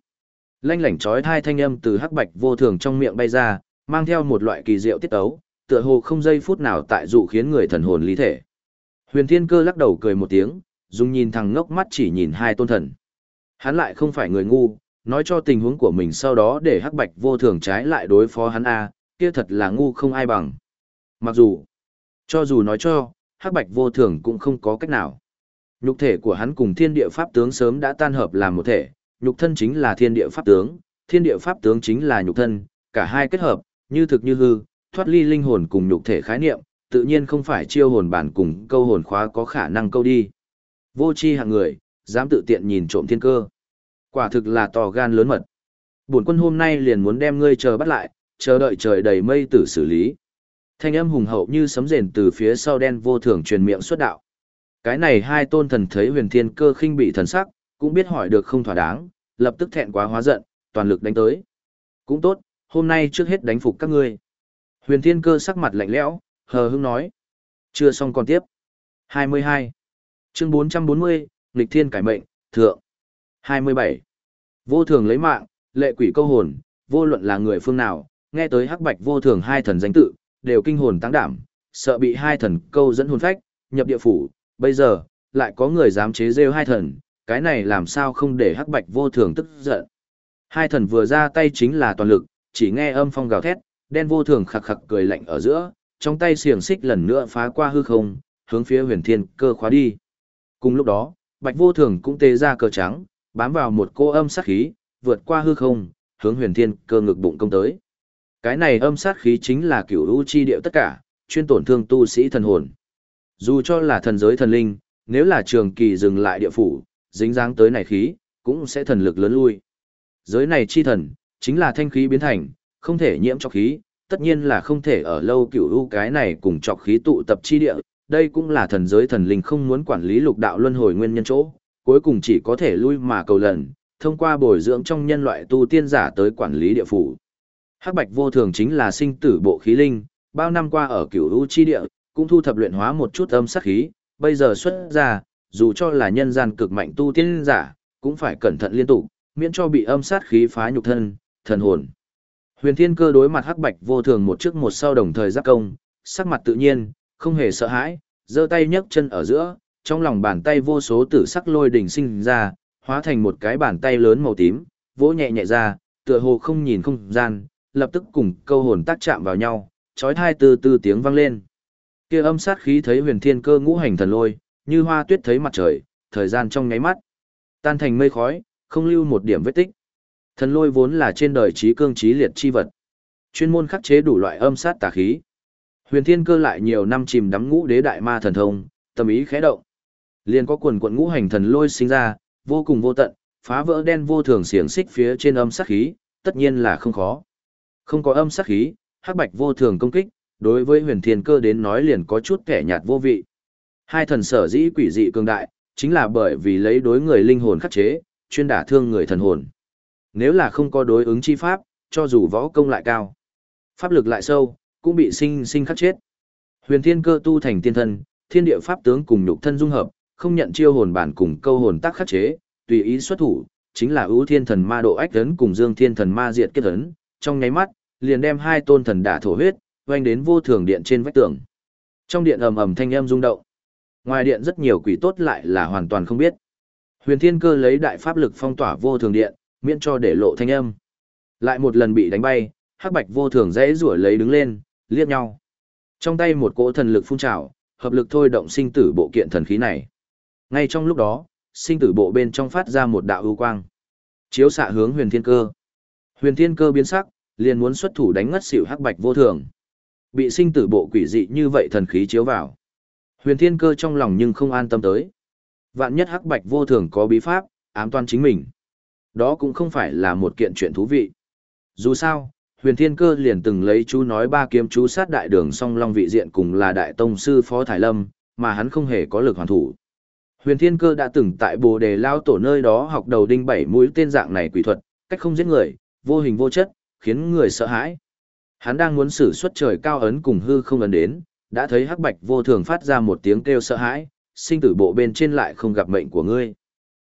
Speaker 1: Lanh lảnh chói thai thanh âm từ hắc bạch vô thường trong miệng bay ra, mang theo một loại kỳ diệu tiết ấu, tựa hồ không giây phút nào tại dụ khiến người thần hồn lý thể. Huyền Thiên Cơ lắc đầu cười một tiếng, dùng nhìn thằng ngốc mắt chỉ nhìn hai tôn thần. Hắn lại không phải người ngu, nói cho tình huống của mình sau đó để hắc bạch vô thường trái lại đối phó hắn a, kia thật là ngu không ai bằng. Mặc dù, cho dù nói cho, hắc bạch vô thường cũng không có cách nào. Nhục thể của hắn cùng thiên địa pháp tướng sớm đã tan hợp làm một thể, nhục thân chính là thiên địa pháp tướng, thiên địa pháp tướng chính là nhục thân, cả hai kết hợp, như thực như hư, thoát ly linh hồn cùng nhục thể khái niệm, tự nhiên không phải chiêu hồn bản cùng câu hồn khóa có khả năng câu đi. Vô chi hạng người, dám tự tiện nhìn trộm thiên cơ. Quả thực là tò gan lớn mật. Bổn quân hôm nay liền muốn đem ngươi chờ bắt lại, chờ đợi trời đầy mây tử xử lý. Thanh âm hùng hậu như sấm rền từ phía sau đen vô thường truyền miệng xuất đạo. Cái này hai tôn thần thấy huyền thiên cơ khinh bị thần sắc, cũng biết hỏi được không thỏa đáng, lập tức thẹn quá hóa giận, toàn lực đánh tới. Cũng tốt, hôm nay trước hết đánh phục các ngươi. Huyền thiên cơ sắc mặt lạnh lẽo, hờ hững nói. Chưa xong còn tiếp. 22. Chương 440, Nghịch Thiên Cải Mệnh, Thượng. 27. Vô thường lấy mạng, lệ quỷ câu hồn, vô luận là người phương nào, nghe tới hắc bạch vô thường hai thần danh tự, đều kinh hồn tăng đảm, sợ bị hai thần câu dẫn hồn phách, nhập địa phủ, bây giờ, lại có người dám chế rêu hai thần, cái này làm sao không để hắc bạch vô thường tức giận. Hai thần vừa ra tay chính là toàn lực, chỉ nghe âm phong gào thét, đen vô thường khặc khặc cười lạnh ở giữa, trong tay xiềng xích lần nữa phá qua hư không, hướng phía huyền thiên cơ khóa đi. Cùng lúc đó, bạch vô thường cũng tê ra cờ trắng, bám vào một cô âm sát khí, vượt qua hư không, hướng huyền thiên cơ ngực bụng công tới. Cái này âm sát khí chính là cửu u chi điệu tất cả, chuyên tổn thương tu sĩ thần hồn. Dù cho là thần giới thần linh, nếu là trường kỳ dừng lại địa phủ, dính dáng tới này khí, cũng sẽ thần lực lớn lui. Giới này chi thần, chính là thanh khí biến thành, không thể nhiễm trọc khí, tất nhiên là không thể ở lâu cửu u cái này cùng trọc khí tụ tập chi địa, đây cũng là thần giới thần linh không muốn quản lý lục đạo luân hồi nguyên nhân chỗ, cuối cùng chỉ có thể lui mà cầu lần, thông qua bồi dưỡng trong nhân loại tu tiên giả tới quản lý địa phủ. Hắc Bạch vô thường chính là sinh tử bộ khí linh, bao năm qua ở cửu u chi địa, cũng thu thập luyện hóa một chút âm sát khí, bây giờ xuất ra, dù cho là nhân gian cực mạnh tu tiên giả, cũng phải cẩn thận liên tục, miễn cho bị âm sát khí phá nhục thân, thần hồn. Huyền Thiên Cơ đối mặt Hắc Bạch vô thường một trước một sau đồng thời giáp công, sắc mặt tự nhiên, không hề sợ hãi, giơ tay nhấc chân ở giữa, trong lòng bàn tay vô số tử sắc lôi đỉnh sinh ra, hóa thành một cái bàn tay lớn màu tím, vỗ nhẹ nhẹ ra, tựa hồ không nhìn không gian, lập tức cùng câu hồn tác chạm vào nhau, chói tai từ từ tiếng vang lên. Kia âm sát khí thấy huyền thiên cơ ngũ hành thần lôi, như hoa tuyết thấy mặt trời, thời gian trong nháy mắt, tan thành mây khói, không lưu một điểm vết tích. Thần lôi vốn là trên đời trí cương trí liệt chi vật, chuyên môn khắc chế đủ loại âm sát tà khí. Huyền Thiên Cơ lại nhiều năm chìm đắm ngũ đế đại ma thần thông, tâm ý khẽ động. Liền có quần quần ngũ hành thần lôi sinh ra, vô cùng vô tận, phá vỡ đen vô thường xiềng xích phía trên âm sát khí, tất nhiên là không khó. Không có âm sát khí, hắc bạch vô thường công kích, đối với huyền thiên cơ đến nói liền có chút kẻ nhạt vô vị. Hai thần sở dĩ quỷ dị cường đại, chính là bởi vì lấy đối người linh hồn khắc chế, chuyên đả thương người thần hồn. Nếu là không có đối ứng chi pháp, cho dù võ công lại cao, pháp lực lại sâu, cũng bị sinh sinh khắc chết. Huyền thiên cơ tu thành tiên thân, thiên địa pháp tướng cùng nhục thân dung hợp, không nhận chiêu hồn bản cùng câu hồn tác khắc chế, tùy ý xuất thủ, chính là ưu thiên thần ma độ ách ấn cùng dương thiên thần ma diệt kết ấn, trong nháy mắt, liền đem hai tôn thần đả thổ huyết, oanh đến vô thường điện trên vách tường. Trong điện ầm ầm thanh âm rung động. Ngoài điện rất nhiều quỷ tốt lại là hoàn toàn không biết. Huyền Thiên Cơ lấy đại pháp lực phong tỏa vô thường điện, miễn cho để lộ thanh âm. Lại một lần bị đánh bay, Hắc Bạch vô thường dễ rủa lấy đứng lên, liếc nhau. Trong tay một cỗ thần lực phun trào, hợp lực thôi động sinh tử bộ kiện thần khí này. Ngay trong lúc đó, sinh tử bộ bên trong phát ra một đạo ưu quang. Chiếu xạ hướng huyền thiên cơ. Huyền thiên cơ biến sắc, liền muốn xuất thủ đánh ngất xỉu hắc bạch vô thường. Bị sinh tử bộ quỷ dị như vậy thần khí chiếu vào. Huyền thiên cơ trong lòng nhưng không an tâm tới. Vạn nhất hắc bạch vô thường có bí pháp, ám toan chính mình. Đó cũng không phải là một kiện chuyện thú vị. Dù sao, huyền thiên cơ liền từng lấy chú nói ba kiếm chú sát đại đường song long vị diện cùng là đại tông sư phó Thải Lâm, mà hắn không hề có lực hoàn thủ. Huyền Thiên Cơ đã từng tại Bồ Đề Lao Tổ nơi đó học đầu đinh bảy mũi tên dạng này quỷ thuật, cách không giết người, vô hình vô chất, khiến người sợ hãi. Hắn đang muốn sử xuất trời cao ấn cùng hư không ấn đến, đã thấy Hắc Bạch vô thường phát ra một tiếng kêu sợ hãi, sinh tử bộ bên trên lại không gặp mệnh của ngươi.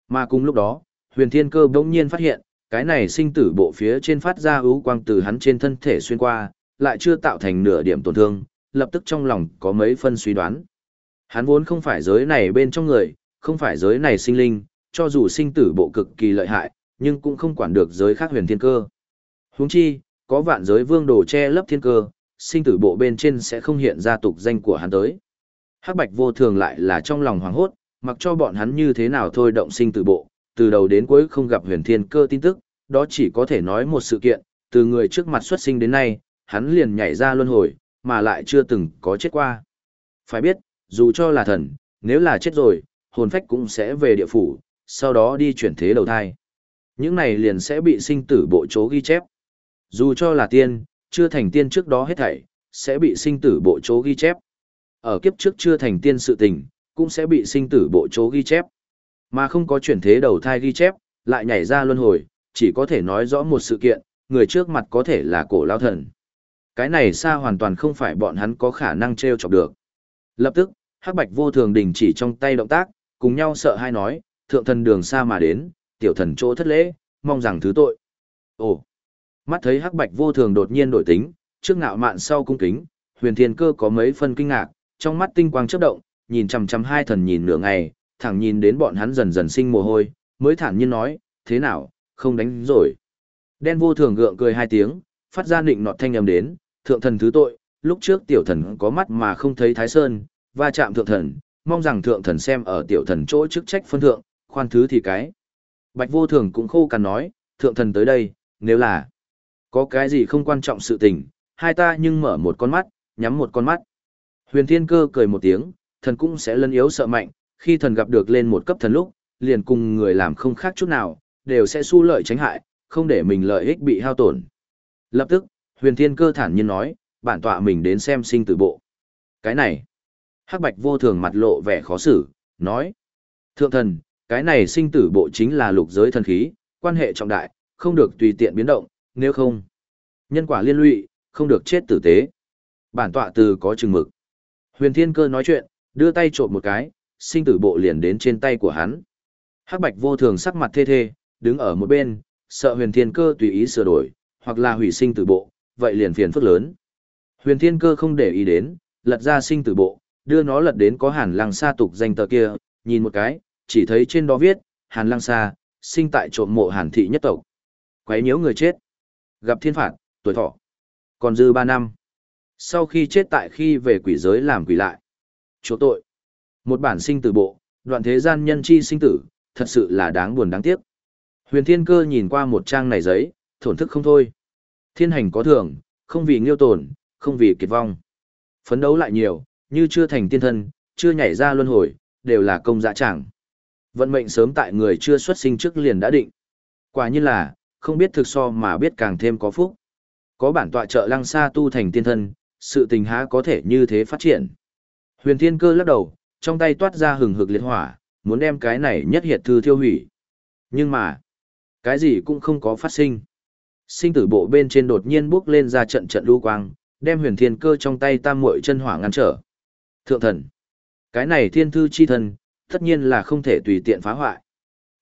Speaker 1: Mà cùng lúc đó, Huyền Thiên Cơ bỗng nhiên phát hiện, cái này sinh tử bộ phía trên phát ra ưu quang từ hắn trên thân thể xuyên qua, lại chưa tạo thành nửa điểm tổn thương, lập tức trong lòng có mấy phân suy đoán. Hắn vốn không phải giới này bên trong người, không phải giới này sinh linh, cho dù sinh tử bộ cực kỳ lợi hại, nhưng cũng không quản được giới khác huyền thiên cơ. Huống chi, có vạn giới vương đồ che lấp thiên cơ, sinh tử bộ bên trên sẽ không hiện ra tục danh của hắn tới. Hắc Bạch vô thường lại là trong lòng hoảng hốt, mặc cho bọn hắn như thế nào thôi động sinh tử bộ, từ đầu đến cuối không gặp huyền thiên cơ tin tức, đó chỉ có thể nói một sự kiện, từ người trước mặt xuất sinh đến nay, hắn liền nhảy ra luân hồi, mà lại chưa từng có chết qua. Phải biết, dù cho là thần, nếu là chết rồi, hồn phách cũng sẽ về địa phủ, sau đó đi chuyển thế đầu thai. Những này liền sẽ bị sinh tử bộ chố ghi chép. Dù cho là tiên, chưa thành tiên trước đó hết thảy, sẽ bị sinh tử bộ chố ghi chép. Ở kiếp trước chưa thành tiên sự tình, cũng sẽ bị sinh tử bộ chố ghi chép. Mà không có chuyển thế đầu thai ghi chép, lại nhảy ra luân hồi, chỉ có thể nói rõ một sự kiện, người trước mặt có thể là cổ lao thần. Cái này xa hoàn toàn không phải bọn hắn có khả năng treo chọc được. Lập tức, Hắc Bạch vô thường đình chỉ trong tay động tác, cùng nhau sợ hai nói, thượng thần đường xa mà đến, tiểu thần chỗ thất lễ, mong rằng thứ tội. Ồ, mắt thấy Hắc Bạch vô thường đột nhiên đổi tính, trước ngạo mạn sau cung kính, huyền thiên cơ có mấy phân kinh ngạc, trong mắt tinh quang chớp động, nhìn chằm chằm hai thần nhìn nửa ngày, thẳng nhìn đến bọn hắn dần dần sinh mồ hôi, mới thản nhiên nói, thế nào, không đánh rồi. Đen vô thường gượng cười hai tiếng, phát ra định nọt thanh âm đến, thượng thần thứ tội, lúc trước tiểu thần có mắt mà không thấy thái sơn, va chạm thượng thần, mong rằng thượng thần xem ở tiểu thần chỗ chức trách phân thượng, khoan thứ thì cái. Bạch vô thường cũng khô cằn nói, thượng thần tới đây, nếu là có cái gì không quan trọng sự tình, hai ta nhưng mở một con mắt, nhắm một con mắt. Huyền thiên cơ cười một tiếng, thần cũng sẽ lân yếu sợ mạnh, khi thần gặp được lên một cấp thần lúc, liền cùng người làm không khác chút nào, đều sẽ su lợi tránh hại, không để mình lợi ích bị hao tổn. Lập tức, huyền thiên cơ thản nhiên nói, bản tọa mình đến xem sinh tử bộ. Cái này, hắc bạch vô thường mặt lộ vẻ khó xử, nói. Thượng thần, cái này sinh tử bộ chính là lục giới thần khí, quan hệ trọng đại, không được tùy tiện biến động, nếu không. Nhân quả liên lụy, không được chết tử tế. Bản tọa từ có chừng mực. Huyền thiên cơ nói chuyện, đưa tay trộm một cái, sinh tử bộ liền đến trên tay của hắn. Hắc bạch vô thường sắc mặt thê thê, đứng ở một bên, sợ huyền thiên cơ tùy ý sửa đổi, hoặc là hủy sinh tử bộ, vậy liền phiền phức lớn. Huyền thiên cơ không để ý đến, lật ra sinh tử bộ, đưa nó lật đến có hàn lăng sa tục danh tờ kia, nhìn một cái, chỉ thấy trên đó viết, hàn lăng sa, sinh tại trộm mộ hàn thị nhất tộc. Quấy nhiễu người chết. Gặp thiên phạt, tuổi thọ. Còn dư ba năm. Sau khi chết tại khi về quỷ giới làm quỷ lại. Chỗ tội. Một bản sinh tử bộ, đoạn thế gian nhân chi sinh tử, thật sự là đáng buồn đáng tiếc. Huyền Thiên Cơ nhìn qua một trang này giấy, thổn thức không thôi. Thiên hành có thường, không vì nghiêu tổn, không vì kiệt vong. Phấn đấu lại nhiều, như chưa thành tiên thân, chưa nhảy ra luân hồi, đều là công dã chẳng. Vận mệnh sớm tại người chưa xuất sinh trước liền đã định. Quả nhiên là, không biết thực so mà biết càng thêm có phúc. Có bản tọa trợ lăng xa tu thành tiên thân, sự tình há có thể như thế phát triển. Huyền Thiên Cơ lắc đầu, trong tay toát ra hừng hực liệt hỏa, muốn đem cái này nhất hiệt thư thiêu hủy. Nhưng mà, cái gì cũng không có phát sinh. Sinh tử bộ bên trên đột nhiên bước lên ra trận trận lưu quang, đem huyền thiên cơ trong tay tam muội chân hỏa ngăn trở. Thượng thần, cái này thiên thư chi thần, tất nhiên là không thể tùy tiện phá hoại.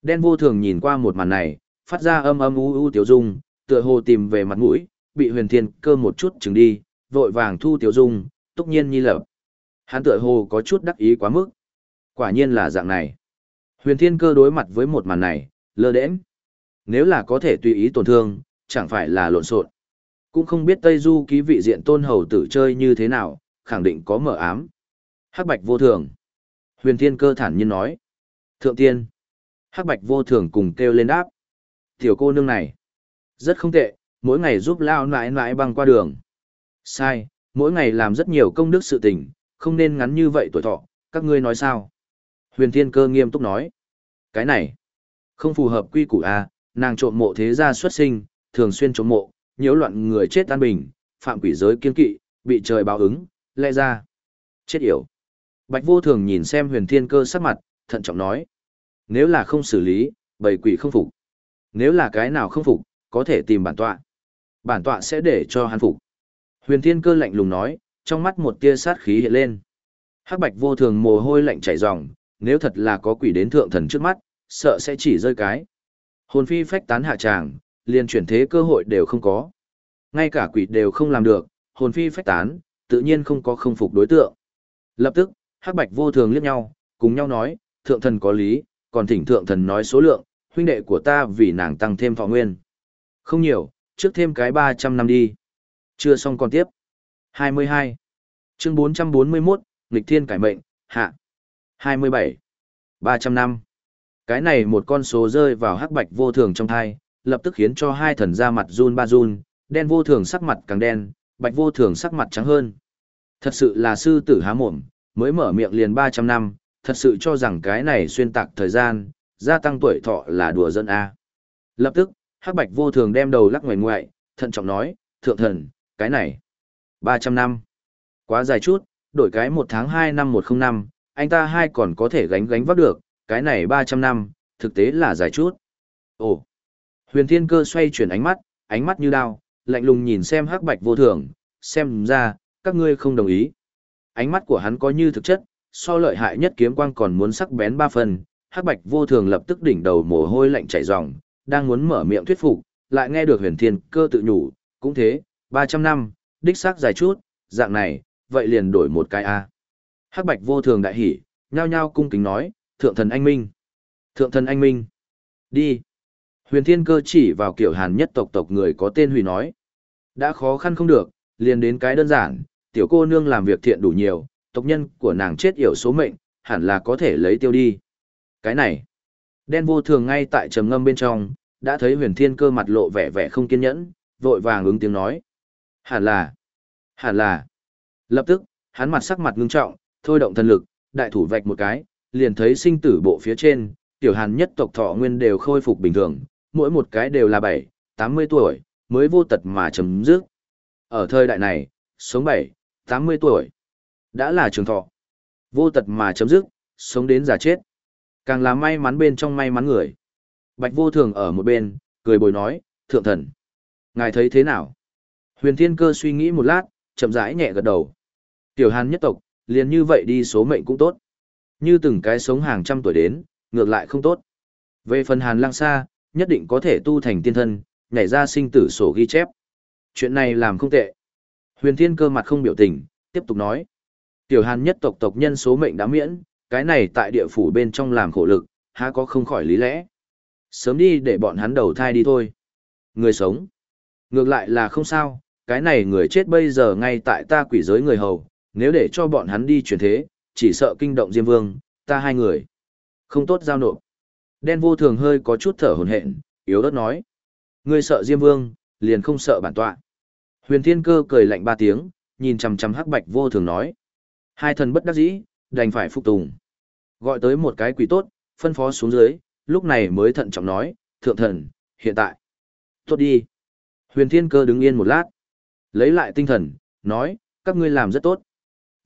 Speaker 1: Đen vô thường nhìn qua một màn này, phát ra âm âm u u tiểu dung, tựa hồ tìm về mặt mũi, bị huyền thiên cơ một chút chừng đi, vội vàng thu tiểu dung, túc nhiên nhi lập. Hắn tựa hồ có chút đắc ý quá mức. Quả nhiên là dạng này. Huyền thiên cơ đối mặt với một màn này, lơ đễnh. Nếu là có thể tùy ý tổn thương, chẳng phải là lộn xộn. Cũng không biết Tây Du ký vị diện tôn hầu tử chơi như thế nào, khẳng định có mở ám. Hắc bạch vô thường. Huyền thiên cơ thản nhiên nói. Thượng tiên. Hắc bạch vô thường cùng kêu lên đáp. Tiểu cô nương này. Rất không tệ, mỗi ngày giúp lao nãi nãi băng qua đường. Sai, mỗi ngày làm rất nhiều công đức sự tình, không nên ngắn như vậy tuổi thọ, các ngươi nói sao? Huyền thiên cơ nghiêm túc nói. Cái này, không phù hợp quy củ A, nàng trộm mộ thế gia xuất sinh, thường xuyên trộm mộ, nhiễu loạn người chết an bình, phạm quỷ giới kiên kỵ, bị trời báo ứng, lẽ ra. Chết yểu. Bạch vô thường nhìn xem huyền thiên cơ sắc mặt, thận trọng nói. Nếu là không xử lý, bầy quỷ không phục. Nếu là cái nào không phục, có thể tìm bản tọa. Bản tọa sẽ để cho hắn phục. Huyền thiên cơ lạnh lùng nói, trong mắt một tia sát khí hiện lên. Hắc bạch vô thường mồ hôi lạnh chảy ròng, nếu thật là có quỷ đến thượng thần trước mắt, sợ sẽ chỉ rơi cái. Hồn phi phách tán hạ tràng, liền chuyển thế cơ hội đều không có. Ngay cả quỷ đều không làm được, hồn phi phách tán, tự nhiên không có không phục đối tượng. Lập tức, hắc bạch vô thường liếc nhau, cùng nhau nói, thượng thần có lý, còn thỉnh thượng thần nói số lượng, huynh đệ của ta vì nàng tăng thêm thọ nguyên. Không nhiều, trước thêm cái 300 năm đi. Chưa xong còn tiếp. 22. Chương 441, Nghịch Thiên Cải Mệnh, Hạ. 27. 300 năm. Cái này một con số rơi vào hắc bạch vô thường trong thai, lập tức khiến cho hai thần ra mặt run ba run, đen vô thường sắc mặt càng đen, bạch vô thường sắc mặt trắng hơn. Thật sự là sư tử há mồm, mới mở miệng liền 300 năm, thật sự cho rằng cái này xuyên tạc thời gian, gia tăng tuổi thọ là đùa dân A. Lập tức, Hắc Bạch vô thường đem đầu lắc ngoài ngoại, thận trọng nói, thượng thần, cái này, 300 năm. Quá dài chút, đổi cái một tháng 2 năm 105, anh ta hai còn có thể gánh gánh vác được, cái này 300 năm, thực tế là dài chút. Ồ, huyền thiên cơ xoay chuyển ánh mắt, ánh mắt như đao, lạnh lùng nhìn xem Hắc Bạch vô thường, xem ra, các ngươi không đồng ý. Ánh mắt của hắn có như thực chất, so lợi hại nhất kiếm quang còn muốn sắc bén ba phần, hắc bạch vô thường lập tức đỉnh đầu mồ hôi lạnh chảy ròng, đang muốn mở miệng thuyết phục, lại nghe được huyền thiên cơ tự nhủ, cũng thế, 300 năm, đích xác dài chút, dạng này, vậy liền đổi một cái A. Hắc bạch vô thường đại hỉ, nhao nhao cung kính nói, thượng thần anh minh. Thượng thần anh minh. Đi. Huyền thiên cơ chỉ vào kiểu hàn nhất tộc tộc người có tên hủy nói. Đã khó khăn không được, liền đến cái đơn giản, tiểu cô nương làm việc thiện đủ nhiều, tộc nhân của nàng chết yểu số mệnh, hẳn là có thể lấy tiêu đi. Cái này, đen vô thường ngay tại trầm ngâm bên trong, đã thấy huyền thiên cơ mặt lộ vẻ vẻ không kiên nhẫn, vội vàng ứng tiếng nói. Hẳn là, hẳn là. Lập tức, hắn mặt sắc mặt ngưng trọng, thôi động thần lực, đại thủ vạch một cái, liền thấy sinh tử bộ phía trên, tiểu hàn nhất tộc thọ nguyên đều khôi phục bình thường, mỗi một cái đều là 7, 80 tuổi, mới vô tật mà chấm dứt. Ở thời đại này, sống 7, 80 tuổi, đã là trường thọ. Vô tật mà chấm dứt, sống đến già chết. Càng là may mắn bên trong may mắn người. Bạch vô thường ở một bên, cười bồi nói, thượng thần. Ngài thấy thế nào? Huyền thiên cơ suy nghĩ một lát, chậm rãi nhẹ gật đầu. Tiểu hàn nhất tộc, liền như vậy đi số mệnh cũng tốt. Như từng cái sống hàng trăm tuổi đến, ngược lại không tốt. Về phần hàn lang Sa, nhất định có thể tu thành tiên thân, nhảy ra sinh tử sổ ghi chép. Chuyện này làm không tệ. Huyền thiên cơ mặt không biểu tình, tiếp tục nói. Tiểu hàn nhất tộc tộc nhân số mệnh đã miễn, cái này tại địa phủ bên trong làm khổ lực, há có không khỏi lý lẽ. Sớm đi để bọn hắn đầu thai đi thôi. Người sống. Ngược lại là không sao, cái này người chết bây giờ ngay tại ta quỷ giới người hầu, nếu để cho bọn hắn đi chuyển thế, chỉ sợ kinh động Diêm Vương, ta hai người. Không tốt giao nộp. Đen vô thường hơi có chút thở hồn hện, yếu ớt nói. Ngươi sợ Diêm Vương, liền không sợ bản tọa. Huyền Thiên Cơ cười lạnh ba tiếng, nhìn chằm chằm Hắc Bạch vô thường nói. Hai thần bất đắc dĩ, đành phải phục tùng. Gọi tới một cái quỷ tốt, phân phó xuống dưới, lúc này mới thận trọng nói, thượng thần, hiện tại. Tốt đi. Huyền Thiên Cơ đứng yên một lát. Lấy lại tinh thần, nói, các ngươi làm rất tốt.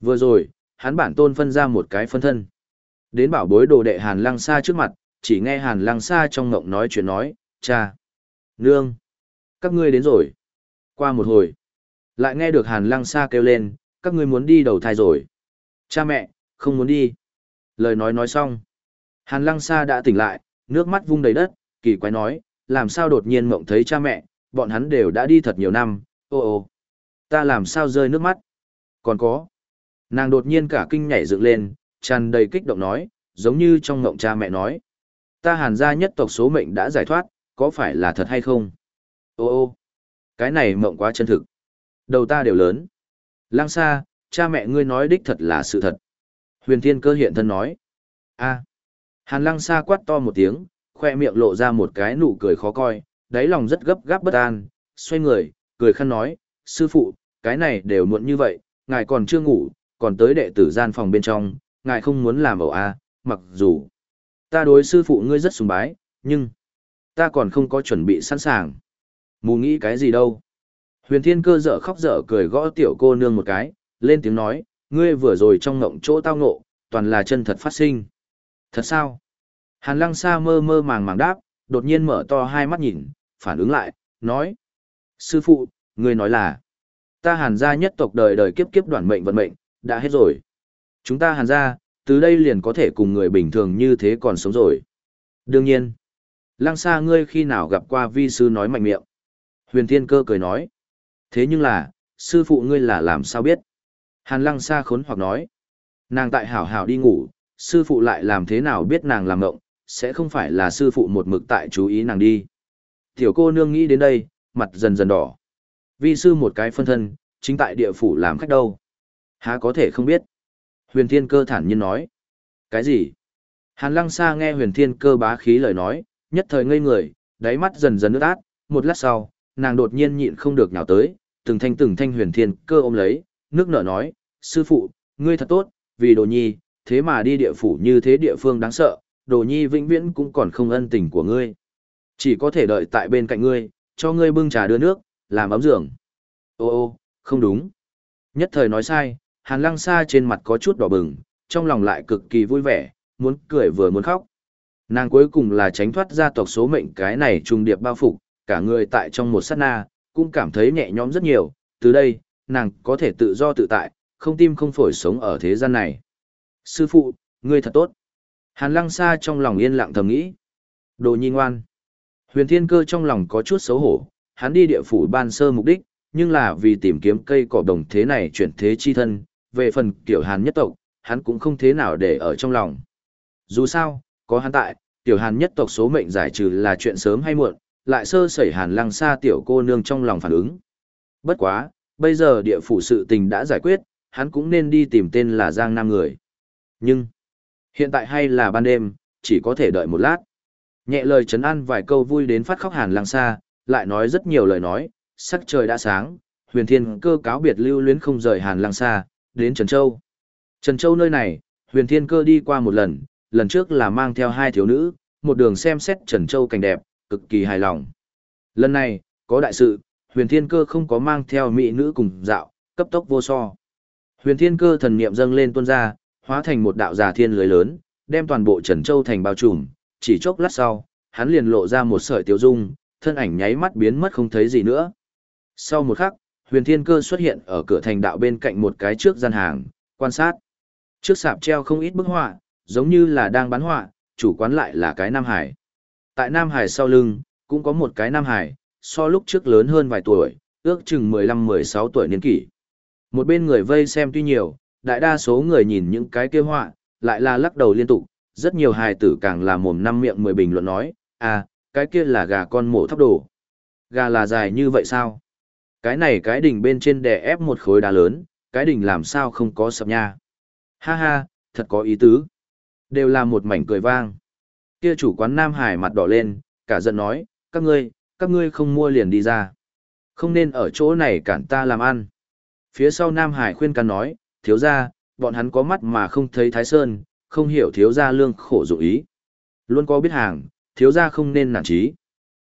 Speaker 1: Vừa rồi, hắn bản tôn phân ra một cái phân thân. Đến bảo bối đồ đệ Hàn Lăng Sa trước mặt, chỉ nghe Hàn Lăng Sa trong ngộng nói chuyện nói, cha, nương, các ngươi đến rồi. Qua một hồi, lại nghe được Hàn Lăng Sa kêu lên, các ngươi muốn đi đầu thai rồi. Cha mẹ, không muốn đi. Lời nói nói xong. Hàn Lăng Sa đã tỉnh lại, nước mắt vung đầy đất, kỳ quái nói, làm sao đột nhiên mộng thấy cha mẹ, bọn hắn đều đã đi thật nhiều năm, ô ô. Ta làm sao rơi nước mắt? Còn có. Nàng đột nhiên cả kinh nhảy dựng lên, tràn đầy kích động nói, giống như trong mộng cha mẹ nói. Ta hàn gia nhất tộc số mệnh đã giải thoát, có phải là thật hay không? Ô ô. Cái này mộng quá chân thực. Đầu ta đều lớn. lang xa, cha mẹ ngươi nói đích thật là sự thật. Huyền Thiên Cơ hiện thân nói. a Hàn Lăng Sa quát to một tiếng, khoe miệng lộ ra một cái nụ cười khó coi, đáy lòng rất gấp gáp bất an, xoay người, cười khăn nói, sư phụ, cái này đều muộn như vậy, ngài còn chưa ngủ, còn tới đệ tử gian phòng bên trong, ngài không muốn làm ẩu a, mặc dù ta đối sư phụ ngươi rất sùng bái, nhưng ta còn không có chuẩn bị sẵn sàng. Mù nghĩ cái gì đâu. Huyền Thiên Cơ dở khóc dở cười gõ tiểu cô nương một cái, lên tiếng nói, ngươi vừa rồi trong ngộng chỗ tao ngộ, toàn là chân thật phát sinh. Thật sao? Hàn lăng sa mơ mơ màng màng đáp, đột nhiên mở to hai mắt nhìn, phản ứng lại, nói. Sư phụ, ngươi nói là, ta hàn gia nhất tộc đời đời kiếp kiếp đoạn mệnh vận mệnh, đã hết rồi. Chúng ta hàn gia, từ đây liền có thể cùng người bình thường như thế còn sống rồi. Đương nhiên, lăng xa ngươi khi nào gặp qua vi sư nói mạnh miệng. Huyền thiên cơ cười nói. Thế nhưng là, sư phụ ngươi là làm sao biết? Hàn lăng xa khốn hoặc nói. Nàng tại hảo hảo đi ngủ, sư phụ lại làm thế nào biết nàng làm ngộng, sẽ không phải là sư phụ một mực tại chú ý nàng đi. Tiểu cô nương nghĩ đến đây, mặt dần dần đỏ. Vi sư một cái phân thân, chính tại địa phủ làm khách đâu. Há có thể không biết. Huyền thiên cơ thản nhiên nói. Cái gì? Hàn lăng Sa nghe huyền thiên cơ bá khí lời nói, nhất thời ngây người, đáy mắt dần dần nước át, một lát sau, nàng đột nhiên nhịn không được nhào tới, từng thanh từng thanh huyền thiên cơ ôm lấy, nước nở nói, sư phụ, ngươi thật tốt, vì đồ nhi, thế mà đi địa phủ như thế địa phương đáng sợ, đồ nhi vĩnh viễn cũng còn không ân tình của ngươi. Chỉ có thể đợi tại bên cạnh ngươi, cho ngươi bưng trà đưa nước, làm ấm giường. Ô ô, không đúng. Nhất thời nói sai, Hàn Lăng Sa trên mặt có chút đỏ bừng, trong lòng lại cực kỳ vui vẻ, muốn cười vừa muốn khóc. Nàng cuối cùng là tránh thoát gia tộc số mệnh cái này trùng điệp bao phục, cả người tại trong một sát na, cũng cảm thấy nhẹ nhõm rất nhiều, từ đây, nàng có thể tự do tự tại, không tim không phổi sống ở thế gian này. Sư phụ, ngươi thật tốt. Hàn lăng Sa trong lòng yên lặng thầm nghĩ. Đồ nhi ngoan. Huyền thiên cơ trong lòng có chút xấu hổ, hắn đi địa phủ ban sơ mục đích, nhưng là vì tìm kiếm cây cỏ đồng thế này chuyển thế chi thân, về phần kiểu hàn nhất tộc, hắn cũng không thế nào để ở trong lòng. Dù sao, có hắn tại, tiểu hàn nhất tộc số mệnh giải trừ là chuyện sớm hay muộn, lại sơ sẩy hàn lăng xa tiểu cô nương trong lòng phản ứng. Bất quá, bây giờ địa phủ sự tình đã giải quyết, hắn cũng nên đi tìm tên là Giang Nam người. Nhưng, hiện tại hay là ban đêm, chỉ có thể đợi một lát. Nhẹ lời chấn an vài câu vui đến phát khóc hàn lăng xa, lại nói rất nhiều lời nói, sắc trời đã sáng, huyền thiên cơ cáo biệt lưu luyến không rời hàn lăng xa, đến Trần Châu. Trần Châu nơi này, huyền thiên cơ đi qua một lần, lần trước là mang theo hai thiếu nữ, một đường xem xét Trần Châu cảnh đẹp, cực kỳ hài lòng. Lần này, có đại sự, huyền thiên cơ không có mang theo mỹ nữ cùng dạo, cấp tốc vô so. Huyền thiên cơ thần niệm dâng lên tuôn ra, hóa thành một đạo giả thiên lưới lớn, đem toàn bộ Trần Châu thành bao trùm, chỉ chốc lát sau, hắn liền lộ ra một sợi tiêu dung, thân ảnh nháy mắt biến mất không thấy gì nữa. Sau một khắc, huyền thiên cơ xuất hiện ở cửa thành đạo bên cạnh một cái trước gian hàng, quan sát. Trước sạp treo không ít bức họa, giống như là đang bán họa, chủ quán lại là cái Nam Hải. Tại Nam Hải sau lưng, cũng có một cái Nam Hải, so lúc trước lớn hơn vài tuổi, ước chừng 15-16 tuổi niên kỷ. Một bên người vây xem tuy nhiều, đại đa số người nhìn những cái kia họa, lại là lắc đầu liên tục, rất nhiều hài tử càng là mồm năm miệng mười bình luận nói, à, cái kia là gà con mổ thóc đồ. Gà là dài như vậy sao? Cái này cái đỉnh bên trên đè ép một khối đá lớn, cái đỉnh làm sao không có sập nha. Ha ha, thật có ý tứ. Đều là một mảnh cười vang. Kia chủ quán Nam Hải mặt đỏ lên, cả giận nói, các ngươi, các ngươi không mua liền đi ra. Không nên ở chỗ này cản ta làm ăn. Phía sau Nam Hải khuyên can nói, thiếu ra, bọn hắn có mắt mà không thấy Thái Sơn, không hiểu thiếu ra lương khổ dụ ý. Luôn có biết hàng, thiếu ra không nên nản trí.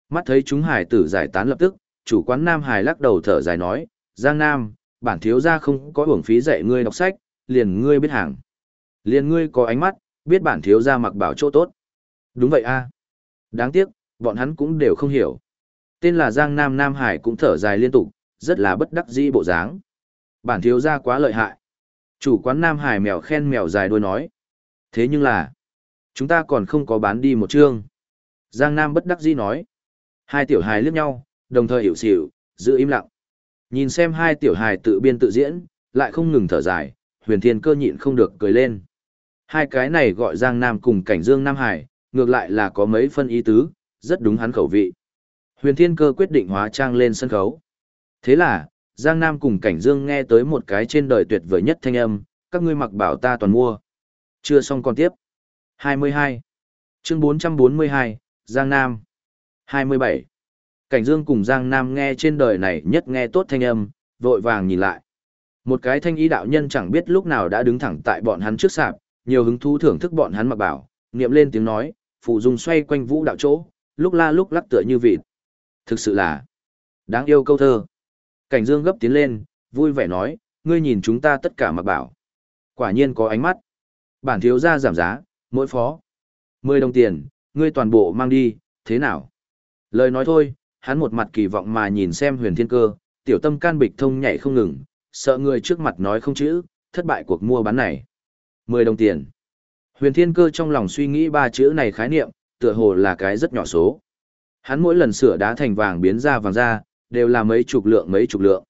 Speaker 1: Mắt thấy chúng hải tử giải tán lập tức, chủ quán Nam Hải lắc đầu thở dài nói, Giang Nam, bản thiếu ra không có hưởng phí dạy ngươi đọc sách, liền ngươi biết hàng. Liền ngươi có ánh mắt, biết bản thiếu ra mặc bảo chỗ tốt. Đúng vậy a Đáng tiếc, bọn hắn cũng đều không hiểu. Tên là Giang Nam Nam Hải cũng thở dài liên tục, rất là bất đắc dĩ bộ dáng. Bản thiếu ra quá lợi hại. Chủ quán Nam Hải mèo khen mèo dài đuôi nói. Thế nhưng là, chúng ta còn không có bán đi một chương. Giang Nam bất đắc dĩ nói. Hai tiểu hài liếc nhau, đồng thời hiểu xỉu, giữ im lặng. Nhìn xem hai tiểu hài tự biên tự diễn, lại không ngừng thở dài, huyền thiên cơ nhịn không được cười lên. Hai cái này gọi Giang Nam cùng cảnh Dương Nam Hải, ngược lại là có mấy phân ý tứ, rất đúng hắn khẩu vị. Huyền thiên cơ quyết định hóa trang lên sân khấu. Thế là, Giang Nam cùng cảnh Dương nghe tới một cái trên đời tuyệt vời nhất thanh âm, các ngươi mặc bảo ta toàn mua. Chưa xong còn tiếp. 22. Chương 442, Giang Nam. 27. Cảnh Dương cùng Giang Nam nghe trên đời này nhất nghe tốt thanh âm, vội vàng nhìn lại. Một cái thanh ý đạo nhân chẳng biết lúc nào đã đứng thẳng tại bọn hắn trước sạp, nhiều hứng thú thưởng thức bọn hắn mặc bảo, niệm lên tiếng nói, phụ dung xoay quanh vũ đạo chỗ, lúc la lúc lắc tựa như vịt. Thực sự là đáng yêu câu thơ. Cảnh Dương gấp tiến lên, vui vẻ nói, ngươi nhìn chúng ta tất cả mặc bảo. Quả nhiên có ánh mắt. Bản thiếu gia giảm giá, mỗi phó. mười đồng tiền, ngươi toàn bộ mang đi, thế nào? Lời nói thôi, hắn một mặt kỳ vọng mà nhìn xem huyền thiên cơ, tiểu tâm can bịch thông nhảy không ngừng, sợ người trước mặt nói không chữ, thất bại cuộc mua bán này. mười đồng tiền. Huyền thiên cơ trong lòng suy nghĩ ba chữ này khái niệm, tựa hồ là cái rất nhỏ số. Hắn mỗi lần sửa đá thành vàng biến ra vàng ra, đều là mấy chục lượng mấy chục lượng.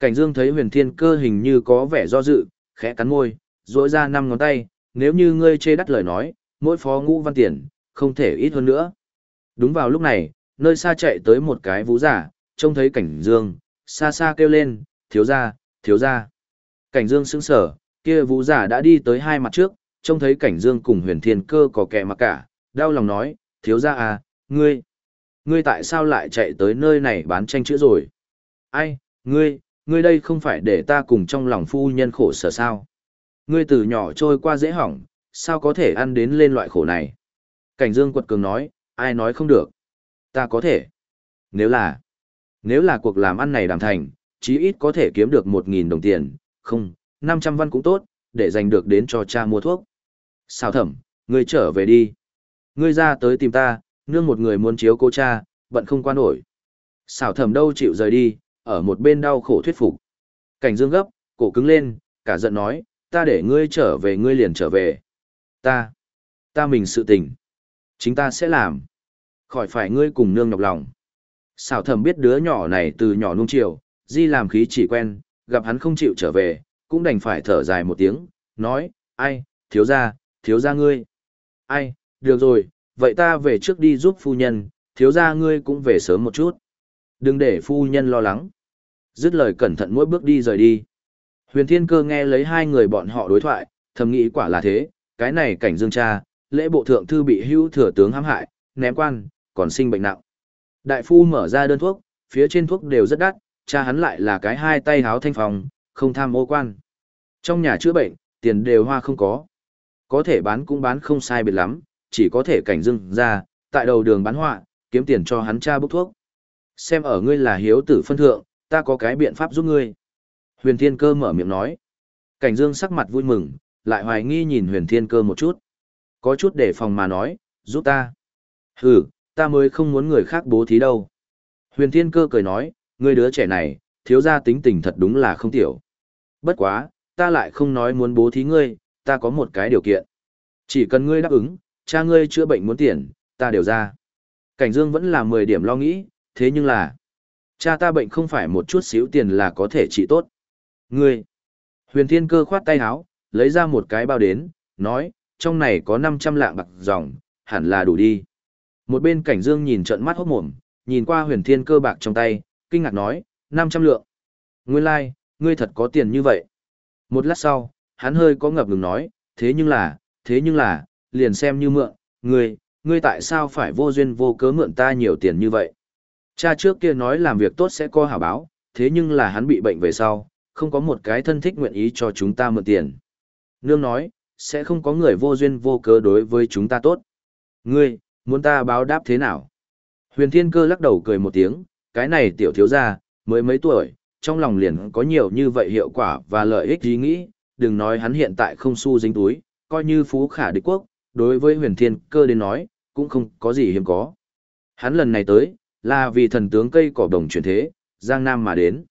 Speaker 1: Cảnh Dương thấy huyền thiên cơ hình như có vẻ do dự, khẽ cắn môi, rỗi ra năm ngón tay, nếu như ngươi chê đắt lời nói, mỗi phó ngũ văn tiền, không thể ít hơn nữa. Đúng vào lúc này, nơi xa chạy tới một cái vũ giả, trông thấy cảnh Dương, xa xa kêu lên, thiếu ra, thiếu ra. Cảnh Dương sững sở, kia vũ giả đã đi tới hai mặt trước, trông thấy cảnh Dương cùng huyền thiên cơ có kẻ mà cả, đau lòng nói, thiếu ra à, ngươi, ngươi tại sao lại chạy tới nơi này bán tranh chữ rồi? Ai, ngươi, ngươi đây không phải để ta cùng trong lòng phu nhân khổ sở sao? Ngươi từ nhỏ trôi qua dễ hỏng, sao có thể ăn đến lên loại khổ này? Cảnh Dương quật cường nói, ai nói không được? Ta có thể. Nếu là, nếu là cuộc làm ăn này đảm thành, chí ít có thể kiếm được 1.000 đồng tiền, không, 500 văn cũng tốt, để dành được đến cho cha mua thuốc. Sao thẩm, ngươi trở về đi. Ngươi ra tới tìm ta, nương một người muốn chiếu cô cha, bận không qua nổi. Xảo thẩm đâu chịu rời đi, ở một bên đau khổ thuyết phục. Cảnh dương gấp, cổ cứng lên, cả giận nói, ta để ngươi trở về ngươi liền trở về. Ta, ta mình sự tình. Chính ta sẽ làm. Khỏi phải ngươi cùng nương nhọc lòng. Xảo thẩm biết đứa nhỏ này từ nhỏ nung chiều, di làm khí chỉ quen, gặp hắn không chịu trở về, cũng đành phải thở dài một tiếng, nói, ai, thiếu ra, thiếu ra ngươi. Ai, được rồi, vậy ta về trước đi giúp phu nhân, thiếu ra ngươi cũng về sớm một chút. Đừng để phu nhân lo lắng. Dứt lời cẩn thận mỗi bước đi rời đi. Huyền Thiên Cơ nghe lấy hai người bọn họ đối thoại, thầm nghĩ quả là thế, cái này cảnh dương cha, lễ bộ thượng thư bị hưu thừa tướng hãm hại, ném quan, còn sinh bệnh nặng. Đại phu mở ra đơn thuốc, phía trên thuốc đều rất đắt, cha hắn lại là cái hai tay háo thanh phòng, không tham ô quan. Trong nhà chữa bệnh, tiền đều hoa không có. Có thể bán cũng bán không sai biệt lắm, chỉ có thể cảnh dưng ra, tại đầu đường bán họa, kiếm tiền cho hắn cha bốc thuốc. Xem ở ngươi là hiếu tử phân thượng, ta có cái biện pháp giúp ngươi. Huyền Thiên Cơ mở miệng nói. Cảnh Dương sắc mặt vui mừng, lại hoài nghi nhìn Huyền Thiên Cơ một chút. Có chút để phòng mà nói, giúp ta. Hừ, ta mới không muốn người khác bố thí đâu. Huyền Thiên Cơ cười nói, ngươi đứa trẻ này, thiếu gia tính tình thật đúng là không tiểu. Bất quá, ta lại không nói muốn bố thí ngươi, ta có một cái điều kiện. Chỉ cần ngươi đáp ứng, cha ngươi chữa bệnh muốn tiền, ta đều ra. Cảnh Dương vẫn là 10 điểm lo nghĩ, thế nhưng là, cha ta bệnh không phải một chút xíu tiền là có thể trị tốt. Ngươi, huyền thiên cơ khoát tay áo, lấy ra một cái bao đến, nói, trong này có 500 lạng bạc dòng, hẳn là đủ đi. Một bên cảnh dương nhìn trận mắt hốt mồm, nhìn qua huyền thiên cơ bạc trong tay, kinh ngạc nói, 500 lượng. Nguyên lai, like, ngươi thật có tiền như vậy. Một lát sau, hắn hơi có ngập ngừng nói, thế nhưng là, thế nhưng là, liền xem như mượn, ngươi, ngươi tại sao phải vô duyên vô cớ mượn ta nhiều tiền như vậy? Cha trước kia nói làm việc tốt sẽ có hảo báo, thế nhưng là hắn bị bệnh về sau, không có một cái thân thích nguyện ý cho chúng ta mượn tiền. Nương nói, sẽ không có người vô duyên vô cớ đối với chúng ta tốt. Ngươi, muốn ta báo đáp thế nào? Huyền Thiên Cơ lắc đầu cười một tiếng, cái này tiểu thiếu gia, mới mấy tuổi, trong lòng liền có nhiều như vậy hiệu quả và lợi ích ý nghĩ, đừng nói hắn hiện tại không xu dính túi, coi như phú khả địch quốc, đối với huyền thiên cơ đến nói, cũng không có gì hiếm có. Hắn lần này tới, là vì thần tướng cây cỏ đồng chuyển thế, Giang Nam mà đến.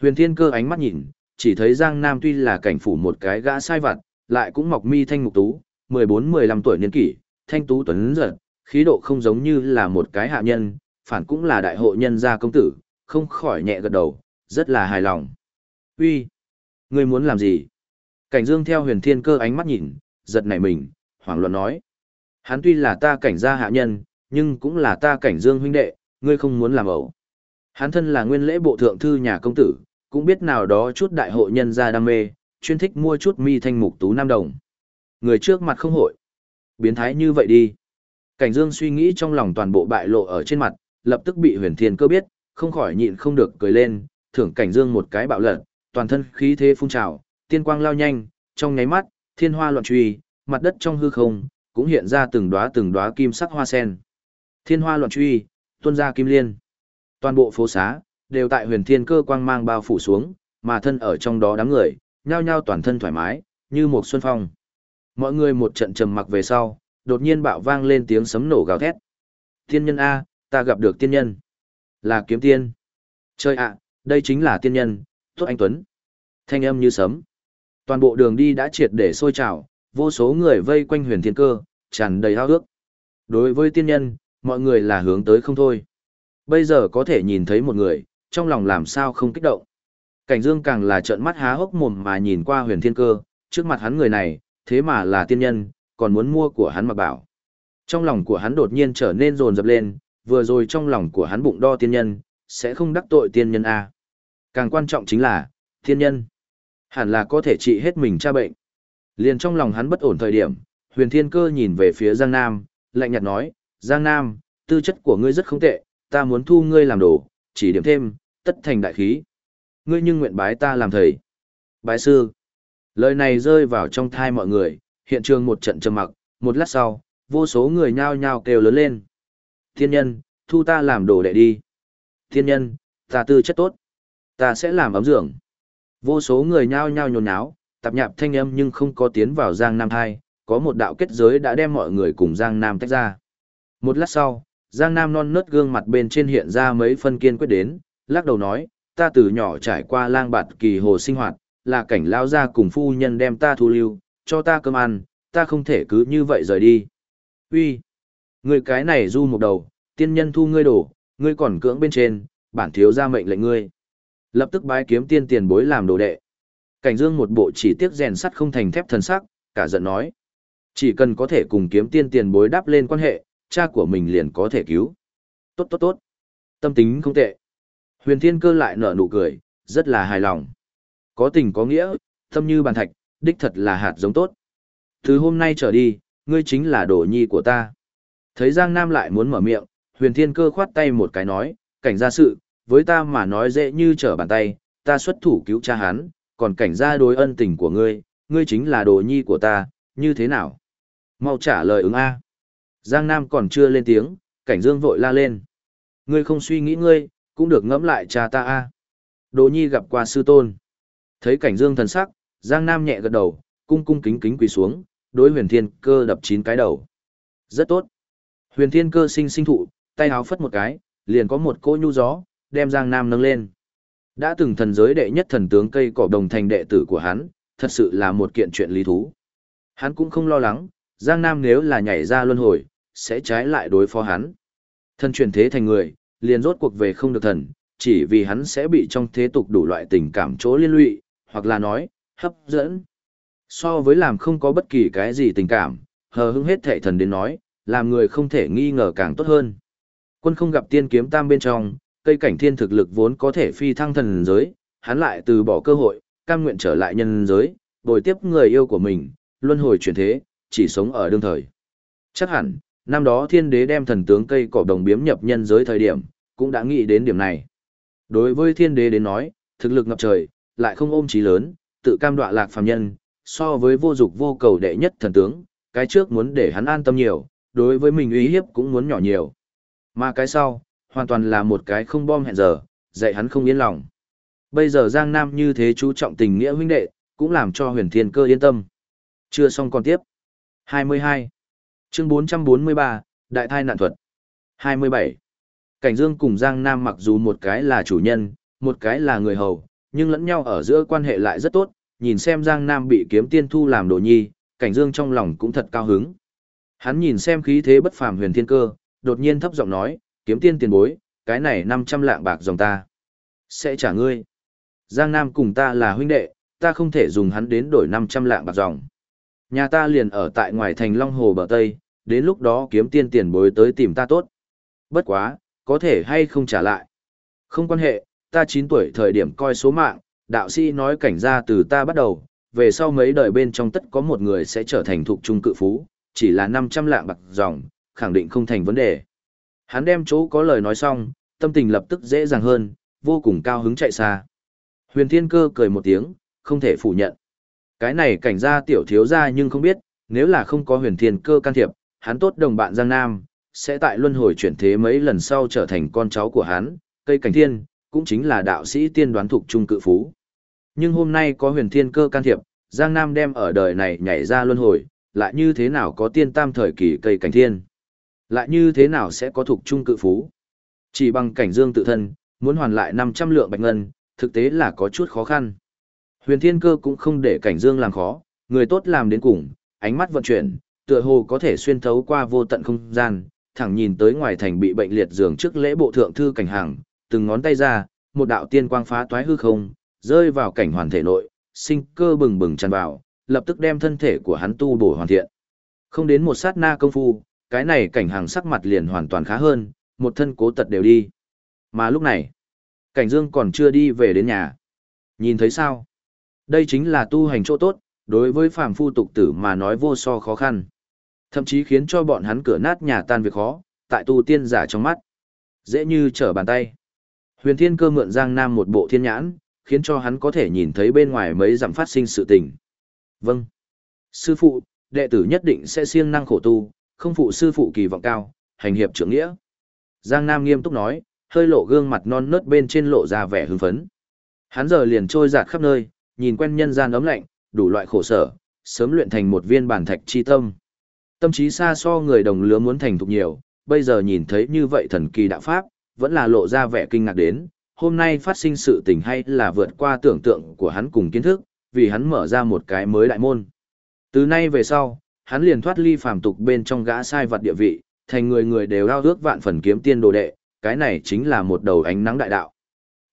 Speaker 1: Huyền thiên cơ ánh mắt nhìn, chỉ thấy Giang Nam tuy là cảnh phủ một cái gã sai vặt, lại cũng mọc mi thanh mục tú, 14-15 tuổi niên kỷ, thanh tú tuấn giật, khí độ không giống như là một cái hạ nhân, phản cũng là đại hộ nhân gia công tử, không khỏi nhẹ gật đầu, rất là hài lòng. Uy, ngươi muốn làm gì? Cảnh Dương theo huyền thiên cơ ánh mắt nhìn, giật nảy mình, hoảng loạn nói. Hắn tuy là ta cảnh gia hạ nhân, nhưng cũng là ta cảnh Dương huynh đệ, ngươi không muốn làm ẩu. Hắn thân là nguyên lễ bộ thượng thư nhà công tử, cũng biết nào đó chút đại hộ nhân gia đam mê, chuyên thích mua chút mi thanh mục tú nam đồng. Người trước mặt không hội. Biến thái như vậy đi. Cảnh Dương suy nghĩ trong lòng toàn bộ bại lộ ở trên mặt, lập tức bị huyền thiên cơ biết, không khỏi nhịn không được cười lên, thưởng cảnh Dương một cái bạo lật, toàn thân khí thế phun trào, tiên quang lao nhanh, trong nháy mắt, thiên hoa loạn truy, mặt đất trong hư không cũng hiện ra từng đóa từng đóa kim sắc hoa sen. Thiên hoa loạn truy, tuôn ra kim liên. Toàn bộ phố xá đều tại huyền thiên cơ quang mang bao phủ xuống, mà thân ở trong đó đám người, nhao nhao toàn thân thoải mái, như một xuân phong. Mọi người một trận trầm mặc về sau, đột nhiên bạo vang lên tiếng sấm nổ gào thét. Tiên nhân A, ta gặp được tiên nhân. Là kiếm tiên. Chơi ạ, đây chính là tiên nhân, tốt anh Tuấn. Thanh âm như sấm. Toàn bộ đường đi đã triệt để sôi trào, vô số người vây quanh huyền thiên cơ, tràn đầy hao ước. Đối với tiên nhân, mọi người là hướng tới không thôi. Bây giờ có thể nhìn thấy một người, trong lòng làm sao không kích động. Cảnh dương càng là trợn mắt há hốc mồm mà nhìn qua huyền thiên cơ, trước mặt hắn người này, thế mà là tiên nhân, còn muốn mua của hắn mặc bảo. Trong lòng của hắn đột nhiên trở nên rồn rập lên, vừa rồi trong lòng của hắn bụng đo tiên nhân, sẽ không đắc tội tiên nhân A. Càng quan trọng chính là, tiên nhân, hẳn là có thể trị hết mình cha bệnh. Liền trong lòng hắn bất ổn thời điểm, huyền thiên cơ nhìn về phía Giang Nam, lạnh nhạt nói, Giang Nam, tư chất của ngươi rất không tệ, ta muốn thu ngươi làm đồ, chỉ điểm thêm, tất thành đại khí. Ngươi nhưng nguyện bái ta làm thầy. Bái sư. Lời này rơi vào trong thai mọi người, hiện trường một trận trầm mặc, một lát sau, vô số người nhao nhao kêu lớn lên. Thiên nhân, thu ta làm đồ đệ đi. Thiên nhân, ta tư chất tốt. Ta sẽ làm ấm dưỡng. Vô số người nhao nhao nhồn nháo, tạp nhạp thanh âm nhưng không có tiến vào Giang Nam thai, có một đạo kết giới đã đem mọi người cùng Giang Nam tách ra. Một lát sau, Giang Nam non nớt gương mặt bên trên hiện ra mấy phân kiên quyết đến, lắc đầu nói, ta từ nhỏ trải qua lang bạt kỳ hồ sinh hoạt, là cảnh lao ra cùng phu nhân đem ta thu lưu, cho ta cơm ăn, ta không thể cứ như vậy rời đi. Uy, người cái này du một đầu, tiên nhân thu ngươi đổ, ngươi còn cưỡng bên trên, bản thiếu ra mệnh lệnh ngươi. Lập tức bái kiếm tiên tiền bối làm đồ đệ. Cảnh dương một bộ chỉ tiếc rèn sắt không thành thép thần sắc, cả giận nói. Chỉ cần có thể cùng kiếm tiên tiền bối đáp lên quan hệ, cha của mình liền có thể cứu. Tốt tốt tốt. Tâm tính không tệ. Huyền thiên cơ lại nở nụ cười, rất là hài lòng. Có tình có nghĩa, tâm như bàn thạch, đích thật là hạt giống tốt. Từ hôm nay trở đi, ngươi chính là đồ nhi của ta. Thấy Giang Nam lại muốn mở miệng, huyền thiên cơ khoát tay một cái nói, cảnh gia sự, với ta mà nói dễ như trở bàn tay, ta xuất thủ cứu cha hắn, còn cảnh gia đối ân tình của ngươi, ngươi chính là đồ nhi của ta, như thế nào? Mau trả lời ứng A. Giang Nam còn chưa lên tiếng, cảnh dương vội la lên. Ngươi không suy nghĩ ngươi, cũng được ngẫm lại cha ta A. Đồ nhi gặp qua sư tôn. Thấy cảnh dương thần sắc, Giang Nam nhẹ gật đầu, cung cung kính kính quỳ xuống, đối huyền thiên cơ đập chín cái đầu. Rất tốt. Huyền thiên cơ sinh sinh thụ, tay háo phất một cái, liền có một cỗ nhu gió, đem Giang Nam nâng lên. Đã từng thần giới đệ nhất thần tướng cây cỏ đồng thành đệ tử của hắn, thật sự là một kiện chuyện lý thú. Hắn cũng không lo lắng, Giang Nam nếu là nhảy ra luân hồi, sẽ trái lại đối phó hắn. Thần chuyển thế thành người, liền rốt cuộc về không được thần, chỉ vì hắn sẽ bị trong thế tục đủ loại tình cảm chỗ liên lụy, hoặc là nói, hấp dẫn. So với làm không có bất kỳ cái gì tình cảm, hờ hững hết thệ thần đến nói, làm người không thể nghi ngờ càng tốt hơn. Quân không gặp tiên kiếm tam bên trong, cây cảnh thiên thực lực vốn có thể phi thăng thần giới, hắn lại từ bỏ cơ hội, cam nguyện trở lại nhân giới, bồi tiếp người yêu của mình, luân hồi chuyển thế, chỉ sống ở đương thời. Chắc hẳn, năm đó thiên đế đem thần tướng cây cỏ đồng biếm nhập nhân giới thời điểm, cũng đã nghĩ đến điểm này. Đối với thiên đế đến nói, thực lực ngập trời, lại không ôm chí lớn, tự cam đoạ lạc phàm nhân, so với vô dục vô cầu đệ nhất thần tướng, cái trước muốn để hắn an tâm nhiều, đối với mình uy hiếp cũng muốn nhỏ nhiều. Mà cái sau, hoàn toàn là một cái không bom hẹn giờ, dạy hắn không yên lòng. Bây giờ Giang Nam như thế chú trọng tình nghĩa huynh đệ, cũng làm cho huyền thiên cơ yên tâm. Chưa xong còn tiếp. 22. Chương 443, Đại thai nạn thuật. 27. Cảnh Dương cùng Giang Nam mặc dù một cái là chủ nhân, một cái là người hầu, nhưng lẫn nhau ở giữa quan hệ lại rất tốt, nhìn xem Giang Nam bị kiếm tiên thu làm đồ nhi, Cảnh Dương trong lòng cũng thật cao hứng. Hắn nhìn xem khí thế bất phàm huyền thiên cơ, đột nhiên thấp giọng nói, kiếm tiên tiền bối, cái này 500 lạng bạc dòng ta. Sẽ trả ngươi. Giang Nam cùng ta là huynh đệ, ta không thể dùng hắn đến đổi 500 lạng bạc dòng. Nhà ta liền ở tại ngoài thành Long Hồ bờ Tây, đến lúc đó kiếm tiên tiền bối tới tìm ta tốt. Bất quá, có thể hay không trả lại. Không quan hệ, ta 9 tuổi thời điểm coi số mạng, đạo sĩ nói cảnh ra từ ta bắt đầu, về sau mấy đời bên trong tất có một người sẽ trở thành thuộc trung cự phú, chỉ là 500 lạng bạc dòng, khẳng định không thành vấn đề. Hắn đem chỗ có lời nói xong, tâm tình lập tức dễ dàng hơn, vô cùng cao hứng chạy xa. Huyền Thiên Cơ cười một tiếng, không thể phủ nhận. Cái này cảnh gia tiểu thiếu gia nhưng không biết, nếu là không có huyền thiên cơ can thiệp, hắn tốt đồng bạn Giang Nam, sẽ tại luân hồi chuyển thế mấy lần sau trở thành con cháu của hắn, cây cảnh thiên, cũng chính là đạo sĩ tiên đoán thuộc trung cự phú. Nhưng hôm nay có huyền thiên cơ can thiệp, Giang Nam đem ở đời này nhảy ra luân hồi, lại như thế nào có tiên tam thời kỳ cây cảnh thiên? Lại như thế nào sẽ có thuộc trung cự phú? Chỉ bằng cảnh dương tự thân, muốn hoàn lại 500 lượng bạch ngân, thực tế là có chút khó khăn. Huyền Thiên Cơ cũng không để cảnh dương làm khó, người tốt làm đến cùng, ánh mắt vận chuyển, tựa hồ có thể xuyên thấu qua vô tận không gian, thẳng nhìn tới ngoài thành bị bệnh liệt giường trước lễ bộ thượng thư cảnh hàng, từng ngón tay ra, một đạo tiên quang phá toái hư không, rơi vào cảnh hoàn thể nội, sinh cơ bừng bừng tràn vào, lập tức đem thân thể của hắn tu bổ hoàn thiện. Không đến một sát na công phu, cái này cảnh hàng sắc mặt liền hoàn toàn khá hơn, một thân cố tật đều đi. Mà lúc này, cảnh dương còn chưa đi về đến nhà. Nhìn thấy sao? Đây chính là tu hành chỗ tốt, đối với phàm phu tục tử mà nói vô so khó khăn. Thậm chí khiến cho bọn hắn cửa nát nhà tan việc khó, tại tu tiên giả trong mắt. Dễ như trở bàn tay. Huyền Thiên Cơ mượn Giang Nam một bộ thiên nhãn, khiến cho hắn có thể nhìn thấy bên ngoài mấy dặm phát sinh sự tình. Vâng. Sư phụ, đệ tử nhất định sẽ siêng năng khổ tu, không phụ sư phụ kỳ vọng cao, hành hiệp trưởng nghĩa. Giang Nam nghiêm túc nói, hơi lộ gương mặt non nớt bên trên lộ ra vẻ hưng phấn. Hắn giờ liền trôi dạt khắp nơi, nhìn quen nhân gian ấm lạnh, đủ loại khổ sở, sớm luyện thành một viên bản thạch chi tâm. Tâm trí xa so người đồng lứa muốn thành thục nhiều, bây giờ nhìn thấy như vậy thần kỳ đạo pháp, vẫn là lộ ra vẻ kinh ngạc đến, hôm nay phát sinh sự tình hay là vượt qua tưởng tượng của hắn cùng kiến thức, vì hắn mở ra một cái mới đại môn. Từ nay về sau, hắn liền thoát ly phàm tục bên trong gã sai vật địa vị, thành người người đều ao ước vạn phần kiếm tiên đồ đệ, cái này chính là một đầu ánh nắng đại đạo.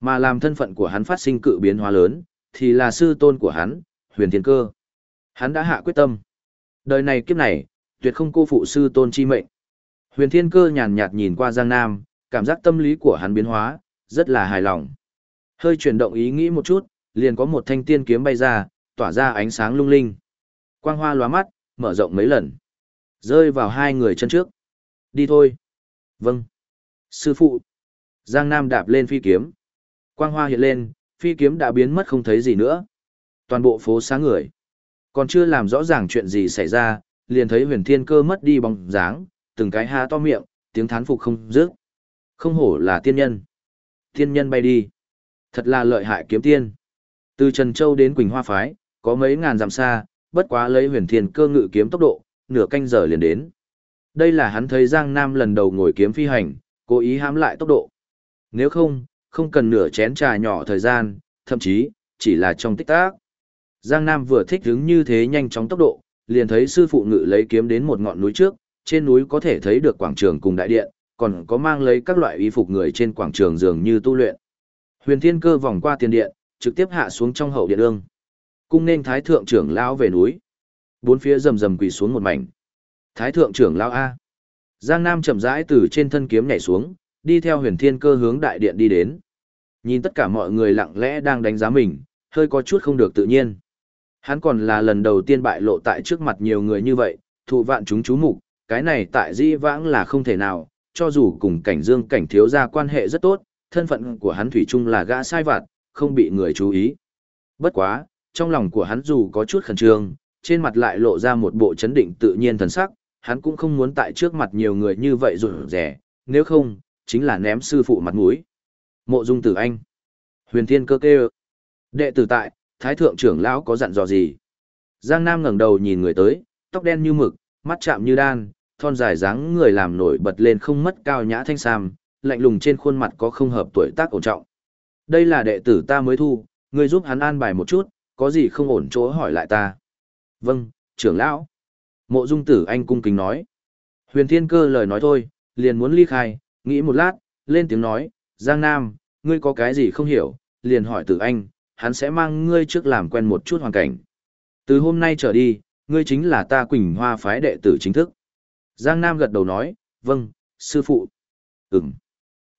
Speaker 1: Mà làm thân phận của hắn phát sinh cự biến hóa lớn, thì là sư tôn của hắn, huyền thiên cơ. Hắn đã hạ quyết tâm. Đời này kiếp này, tuyệt không cô phụ sư tôn chi mệnh. Huyền thiên cơ nhàn nhạt nhìn qua Giang Nam, cảm giác tâm lý của hắn biến hóa, rất là hài lòng. Hơi chuyển động ý nghĩ một chút, liền có một thanh tiên kiếm bay ra, tỏa ra ánh sáng lung linh. Quang hoa lóa mắt, mở rộng mấy lần. Rơi vào hai người chân trước. Đi thôi. Vâng. Sư phụ. Giang Nam đạp lên phi kiếm. Quang hoa hiện lên, phi kiếm đã biến mất không thấy gì nữa. Toàn bộ phố sáng người. Còn chưa làm rõ ràng chuyện gì xảy ra, liền thấy huyền thiên cơ mất đi bóng dáng, từng cái há to miệng, tiếng thán phục không dứt. Không hổ là tiên nhân. Tiên nhân bay đi. Thật là lợi hại kiếm tiên. Từ Trần Châu đến Quỳnh Hoa Phái, có mấy ngàn dặm xa, bất quá lấy huyền thiên cơ ngự kiếm tốc độ, nửa canh giờ liền đến. Đây là hắn thấy Giang Nam lần đầu ngồi kiếm phi hành, cố ý hãm lại tốc độ. Nếu không, không cần nửa chén trà nhỏ thời gian, thậm chí, chỉ là trong tích tắc. Giang Nam vừa thích hứng như thế nhanh chóng tốc độ, liền thấy sư phụ ngự lấy kiếm đến một ngọn núi trước, trên núi có thể thấy được quảng trường cùng đại điện, còn có mang lấy các loại y phục người trên quảng trường dường như tu luyện. Huyền Thiên Cơ vòng qua tiền điện, trực tiếp hạ xuống trong hậu điện ương. Cung nên thái thượng trưởng lão về núi. Bốn phía rầm rầm quỳ xuống một mảnh. Thái thượng trưởng lão a. Giang Nam chậm rãi từ trên thân kiếm nhảy xuống, đi theo Huyền Thiên Cơ hướng đại điện đi đến. Nhìn tất cả mọi người lặng lẽ đang đánh giá mình, hơi có chút không được tự nhiên. Hắn còn là lần đầu tiên bại lộ tại trước mặt nhiều người như vậy, thụ vạn chúng chú mục, cái này tại di vãng là không thể nào, cho dù cùng cảnh dương cảnh thiếu gia quan hệ rất tốt, thân phận của hắn thủy chung là gã sai vặt, không bị người chú ý. Bất quá, trong lòng của hắn dù có chút khẩn trương, trên mặt lại lộ ra một bộ chấn định tự nhiên thần sắc, hắn cũng không muốn tại trước mặt nhiều người như vậy rồi rẻ, nếu không, chính là ném sư phụ mặt mũi. Mộ Dung Tử Anh, Huyền Thiên Cơ Kê đệ tử tại, Thái thượng trưởng lão có dặn dò gì? Giang Nam ngẩng đầu nhìn người tới, tóc đen như mực, mắt chạm như đan, thon dài dáng người làm nổi bật lên không mất cao nhã thanh sam, lạnh lùng trên khuôn mặt có không hợp tuổi tác ổn trọng. Đây là đệ tử ta mới thu, ngươi giúp hắn an bài một chút, có gì không ổn chỗ hỏi lại ta. Vâng, trưởng lão. Mộ dung tử anh cung kính nói. Huyền thiên cơ lời nói thôi, liền muốn ly khai, nghĩ một lát, lên tiếng nói, Giang Nam, ngươi có cái gì không hiểu, liền hỏi tử anh, hắn sẽ mang ngươi trước làm quen một chút hoàn cảnh. Từ hôm nay trở đi, ngươi chính là ta Quỳnh Hoa phái đệ tử chính thức. Giang Nam gật đầu nói, vâng, sư phụ. Ừm.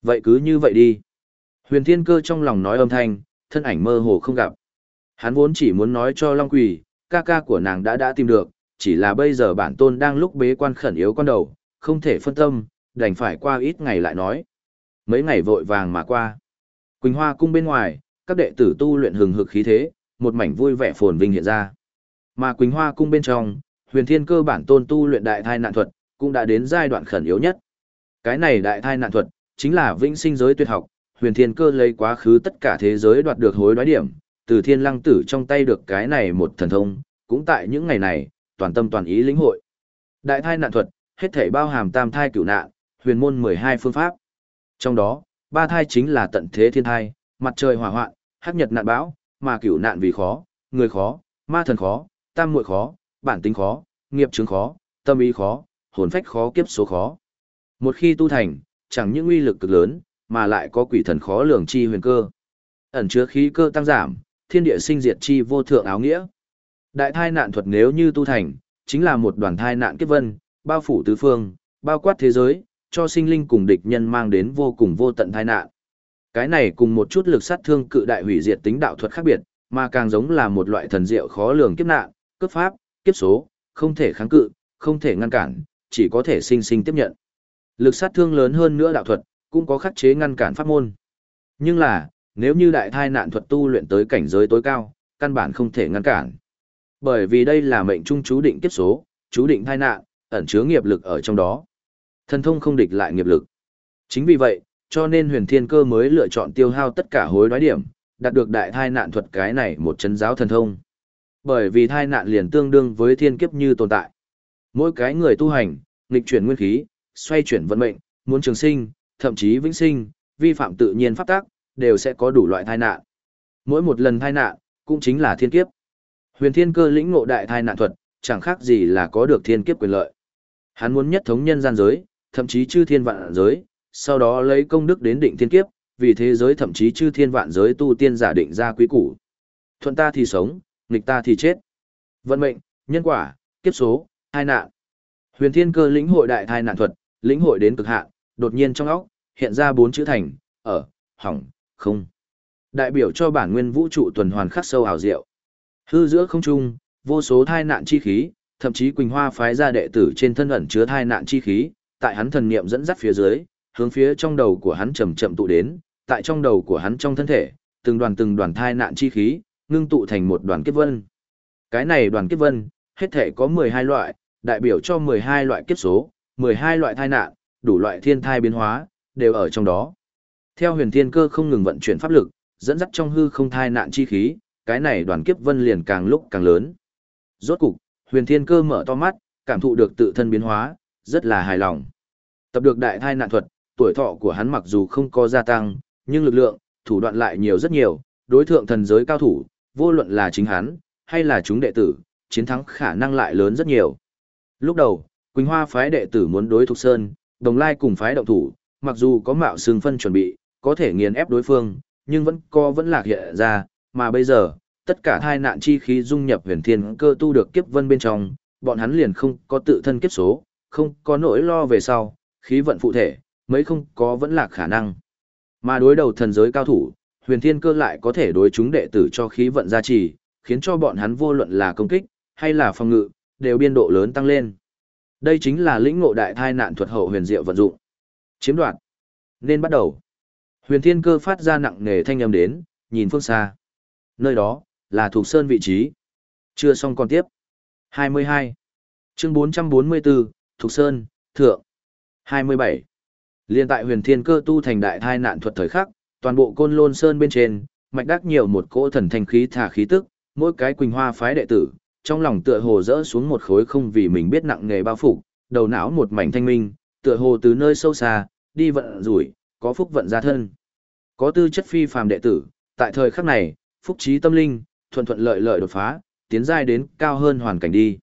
Speaker 1: Vậy cứ như vậy đi. Huyền Thiên Cơ trong lòng nói âm thanh, thân ảnh mơ hồ không gặp. Hắn vốn chỉ muốn nói cho Long Quỳ, ca ca của nàng đã đã tìm được, chỉ là bây giờ bản tôn đang lúc bế quan khẩn yếu con đầu, không thể phân tâm, đành phải qua ít ngày lại nói. Mấy ngày vội vàng mà qua. Quỳnh Hoa cung bên ngoài, các đệ tử tu luyện hừng hực khí thế, một mảnh vui vẻ phồn vinh hiện ra. Mà Quỳnh Hoa cung bên trong, Huyền Thiên cơ bản tôn tu luyện đại thai nạn thuật, cũng đã đến giai đoạn khẩn yếu nhất. Cái này đại thai nạn thuật, chính là vĩnh sinh giới tuyệt học, Huyền Thiên cơ lấy quá khứ tất cả thế giới đoạt được hối đoái điểm, từ Thiên Lăng Tử trong tay được cái này một thần thông, cũng tại những ngày này, toàn tâm toàn ý lĩnh hội. Đại thai nạn thuật, hết thảy bao hàm tam thai cửu nạn, huyền môn 12 phương pháp. Trong đó, ba thai chính là tận thế thiên thai, mặt trời hỏa hoạn, hắc nhật nạn bão, mà cửu nạn vì khó, người khó, ma thần khó, tam muội khó, bản tính khó, nghiệp chứng khó, tâm ý khó, hồn phách khó kiếp số khó. Một khi tu thành, chẳng những uy lực cực lớn, mà lại có quỷ thần khó lường chi huyền cơ. Ẩn chứa khí cơ tăng giảm, thiên địa sinh diệt chi vô thượng áo nghĩa. Đại thai nạn thuật nếu như tu thành, chính là một đoàn thai nạn kiếp vân, bao phủ tứ phương, bao quát thế giới, cho sinh linh cùng địch nhân mang đến vô cùng vô tận thai nạn. Cái này cùng một chút lực sát thương cự đại hủy diệt tính đạo thuật khác biệt, mà càng giống là một loại thần diệu khó lường kiếp nạn, cướp pháp, kiếp số, không thể kháng cự, không thể ngăn cản, chỉ có thể sinh sinh tiếp nhận. Lực sát thương lớn hơn nữa đạo thuật, cũng có khắc chế ngăn cản pháp môn. Nhưng là, nếu như đại thai nạn thuật tu luyện tới cảnh giới tối cao, căn bản không thể ngăn cản. Bởi vì đây là mệnh trung chú định kiếp số, chú định thai nạn, ẩn chứa nghiệp lực ở trong đó. Thần thông không địch lại nghiệp lực. Chính vì vậy, cho nên huyền thiên cơ mới lựa chọn tiêu hao tất cả hối đoái điểm, đạt được đại thai nạn thuật cái này một chấn giáo thần thông. Bởi vì thai nạn liền tương đương với thiên kiếp như tồn tại. Mỗi cái người tu hành, nghịch chuyển nguyên khí, xoay chuyển vận mệnh, muốn trường sinh, thậm chí vĩnh sinh, vi phạm tự nhiên pháp tác, đều sẽ có đủ loại thai nạn. Mỗi một lần thai nạn, cũng chính là thiên kiếp. Huyền thiên cơ lĩnh ngộ đại thai nạn thuật, chẳng khác gì là có được thiên kiếp quyền lợi. Hắn muốn nhất thống nhân gian giới, thậm chí chư thiên vạn giới, sau đó lấy công đức đến định thiên kiếp, vì thế giới thậm chí chư thiên vạn giới tu tiên giả định ra quý củ. Thuận ta thì sống, nghịch ta thì chết. Vận mệnh, nhân quả, kiếp số, hai nạn. Huyền Thiên Cơ lĩnh hội đại thai nạn thuật, lĩnh hội đến cực hạn, đột nhiên trong óc hiện ra bốn chữ thành, ở, hỏng, không. Đại biểu cho bản nguyên vũ trụ tuần hoàn khắc sâu ảo diệu. Hư giữa không trung, vô số thai nạn chi khí, thậm chí Quỳnh Hoa phái ra đệ tử trên thân ẩn chứa thai nạn chi khí, tại hắn thần niệm dẫn dắt phía dưới, hướng phía trong đầu của hắn chậm chậm tụ đến, tại trong đầu của hắn trong thân thể, từng đoàn từng đoàn thai nạn chi khí, ngưng tụ thành một đoàn kiếp vân. Cái này đoàn kiếp vân, hết thể có 12 loại, đại biểu cho 12 loại kiếp số, 12 loại thai nạn, đủ loại thiên thai biến hóa, đều ở trong đó. Theo huyền thiên cơ không ngừng vận chuyển pháp lực, dẫn dắt trong hư không thai nạn chi khí, cái này đoàn kiếp vân liền càng lúc càng lớn. Rốt cục, huyền thiên cơ mở to mắt, cảm thụ được tự thân biến hóa, rất là hài lòng. Tập được đại thai nạn thuật, tuổi thọ của hắn mặc dù không có gia tăng, nhưng lực lượng, thủ đoạn lại nhiều rất nhiều, đối thượng thần giới cao thủ, vô luận là chính hắn, hay là chúng đệ tử, chiến thắng khả năng lại lớn rất nhiều. Lúc đầu, Quỳnh Hoa phái đệ tử muốn đối Thục Sơn, Đồng Lai cùng phái động thủ, mặc dù có mạo xương phân chuẩn bị, có thể nghiền ép đối phương, nhưng vẫn có vẫn lạc hiện ra, mà bây giờ, tất cả hai nạn chi khí dung nhập huyền thiên cơ tu được kiếp vân bên trong, bọn hắn liền không có tự thân kiếp số, không có nỗi lo về sau, khí vận phụ thể, mấy không có vẫn là khả năng. Mà đối đầu thần giới cao thủ, huyền thiên cơ lại có thể đối chúng đệ tử cho khí vận gia trì, khiến cho bọn hắn vô luận là công kích, hay là phòng ngự, đều biên độ lớn tăng lên. Đây chính là lĩnh ngộ đại thai nạn thuật hậu huyền diệu vận dụng. Chiếm đoạt. Nên bắt đầu. Huyền thiên cơ phát ra nặng nề thanh âm đến, nhìn phương xa. Nơi đó, là thuộc sơn vị trí. Chưa xong còn tiếp. 22. Chương 444, Thục Sơn, Thượng. 27. Liên tại huyền thiên cơ tu thành đại thai nạn thuật thời khắc, toàn bộ côn lôn sơn bên trên, mạch đắc nhiều một cỗ thần thanh khí thả khí tức, mỗi cái quỳnh hoa phái đệ tử, trong lòng tựa hồ rỡ xuống một khối không vì mình biết nặng nghề bao phủ, đầu não một mảnh thanh minh, tựa hồ từ nơi sâu xa, đi vận rủi, có phúc vận gia thân. Có tư chất phi phàm đệ tử, tại thời khắc này, phúc trí tâm linh, thuận thuận lợi lợi đột phá, tiến giai đến cao hơn hoàn cảnh đi.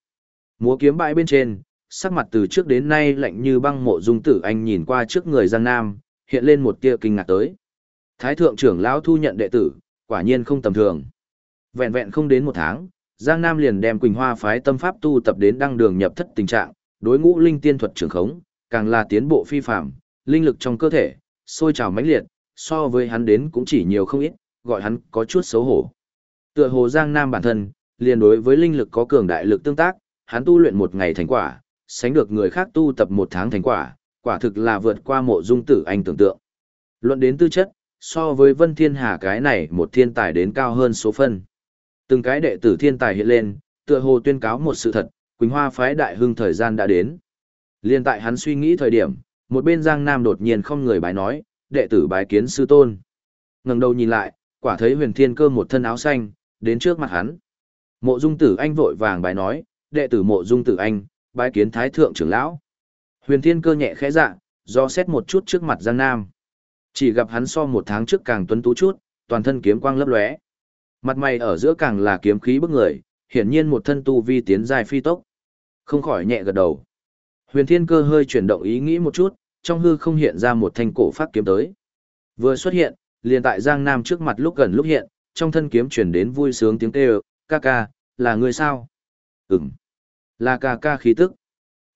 Speaker 1: Múa kiếm bãi bên trên, sắc mặt từ trước đến nay lạnh như băng mộ dung tử anh nhìn qua trước người Giang Nam, hiện lên một tia kinh ngạc tới. Thái thượng trưởng lão thu nhận đệ tử, quả nhiên không tầm thường. Vẹn vẹn không đến một tháng, Giang Nam liền đem Quỳnh Hoa phái tâm pháp tu tập đến đăng đường nhập thất tình trạng, đối ngũ linh tiên thuật trưởng khống, càng là tiến bộ phi phạm, linh lực trong cơ thể, sôi trào mãnh liệt, so với hắn đến cũng chỉ nhiều không ít, gọi hắn có chút xấu hổ. Tựa hồ Giang Nam bản thân, liền đối với linh lực có cường đại lực tương tác, hắn tu luyện một ngày thành quả, sánh được người khác tu tập một tháng thành quả, quả thực là vượt qua mộ dung tử anh tưởng tượng. Luận đến tư chất, so với Vân Thiên Hà cái này một thiên tài đến cao hơn số phân. Từng cái đệ tử thiên tài hiện lên, tựa hồ tuyên cáo một sự thật, Quỳnh Hoa phái đại hưng thời gian đã đến. Liên tại hắn suy nghĩ thời điểm, một bên Giang Nam đột nhiên không người bái nói, đệ tử bái kiến sư tôn. Ngẩng đầu nhìn lại, quả thấy huyền thiên cơ một thân áo xanh, đến trước mặt hắn. Mộ dung tử anh vội vàng bái nói, đệ tử mộ dung tử anh, bái kiến thái thượng trưởng lão. Huyền thiên cơ nhẹ khẽ dạ, do xét một chút trước mặt Giang Nam. Chỉ gặp hắn so một tháng trước càng tuấn tú chút, toàn thân kiếm quang lấp lóe. Mặt mày ở giữa càng là kiếm khí bức người, hiển nhiên một thân tu vi tiến dài phi tốc. Không khỏi nhẹ gật đầu. Huyền thiên cơ hơi chuyển động ý nghĩ một chút, trong hư không hiện ra một thanh cổ phát kiếm tới. Vừa xuất hiện, liền tại Giang Nam trước mặt lúc gần lúc hiện, trong thân kiếm chuyển đến vui sướng tiếng kêu, ca ca, là người sao? Ừm. Là ca ca khí tức.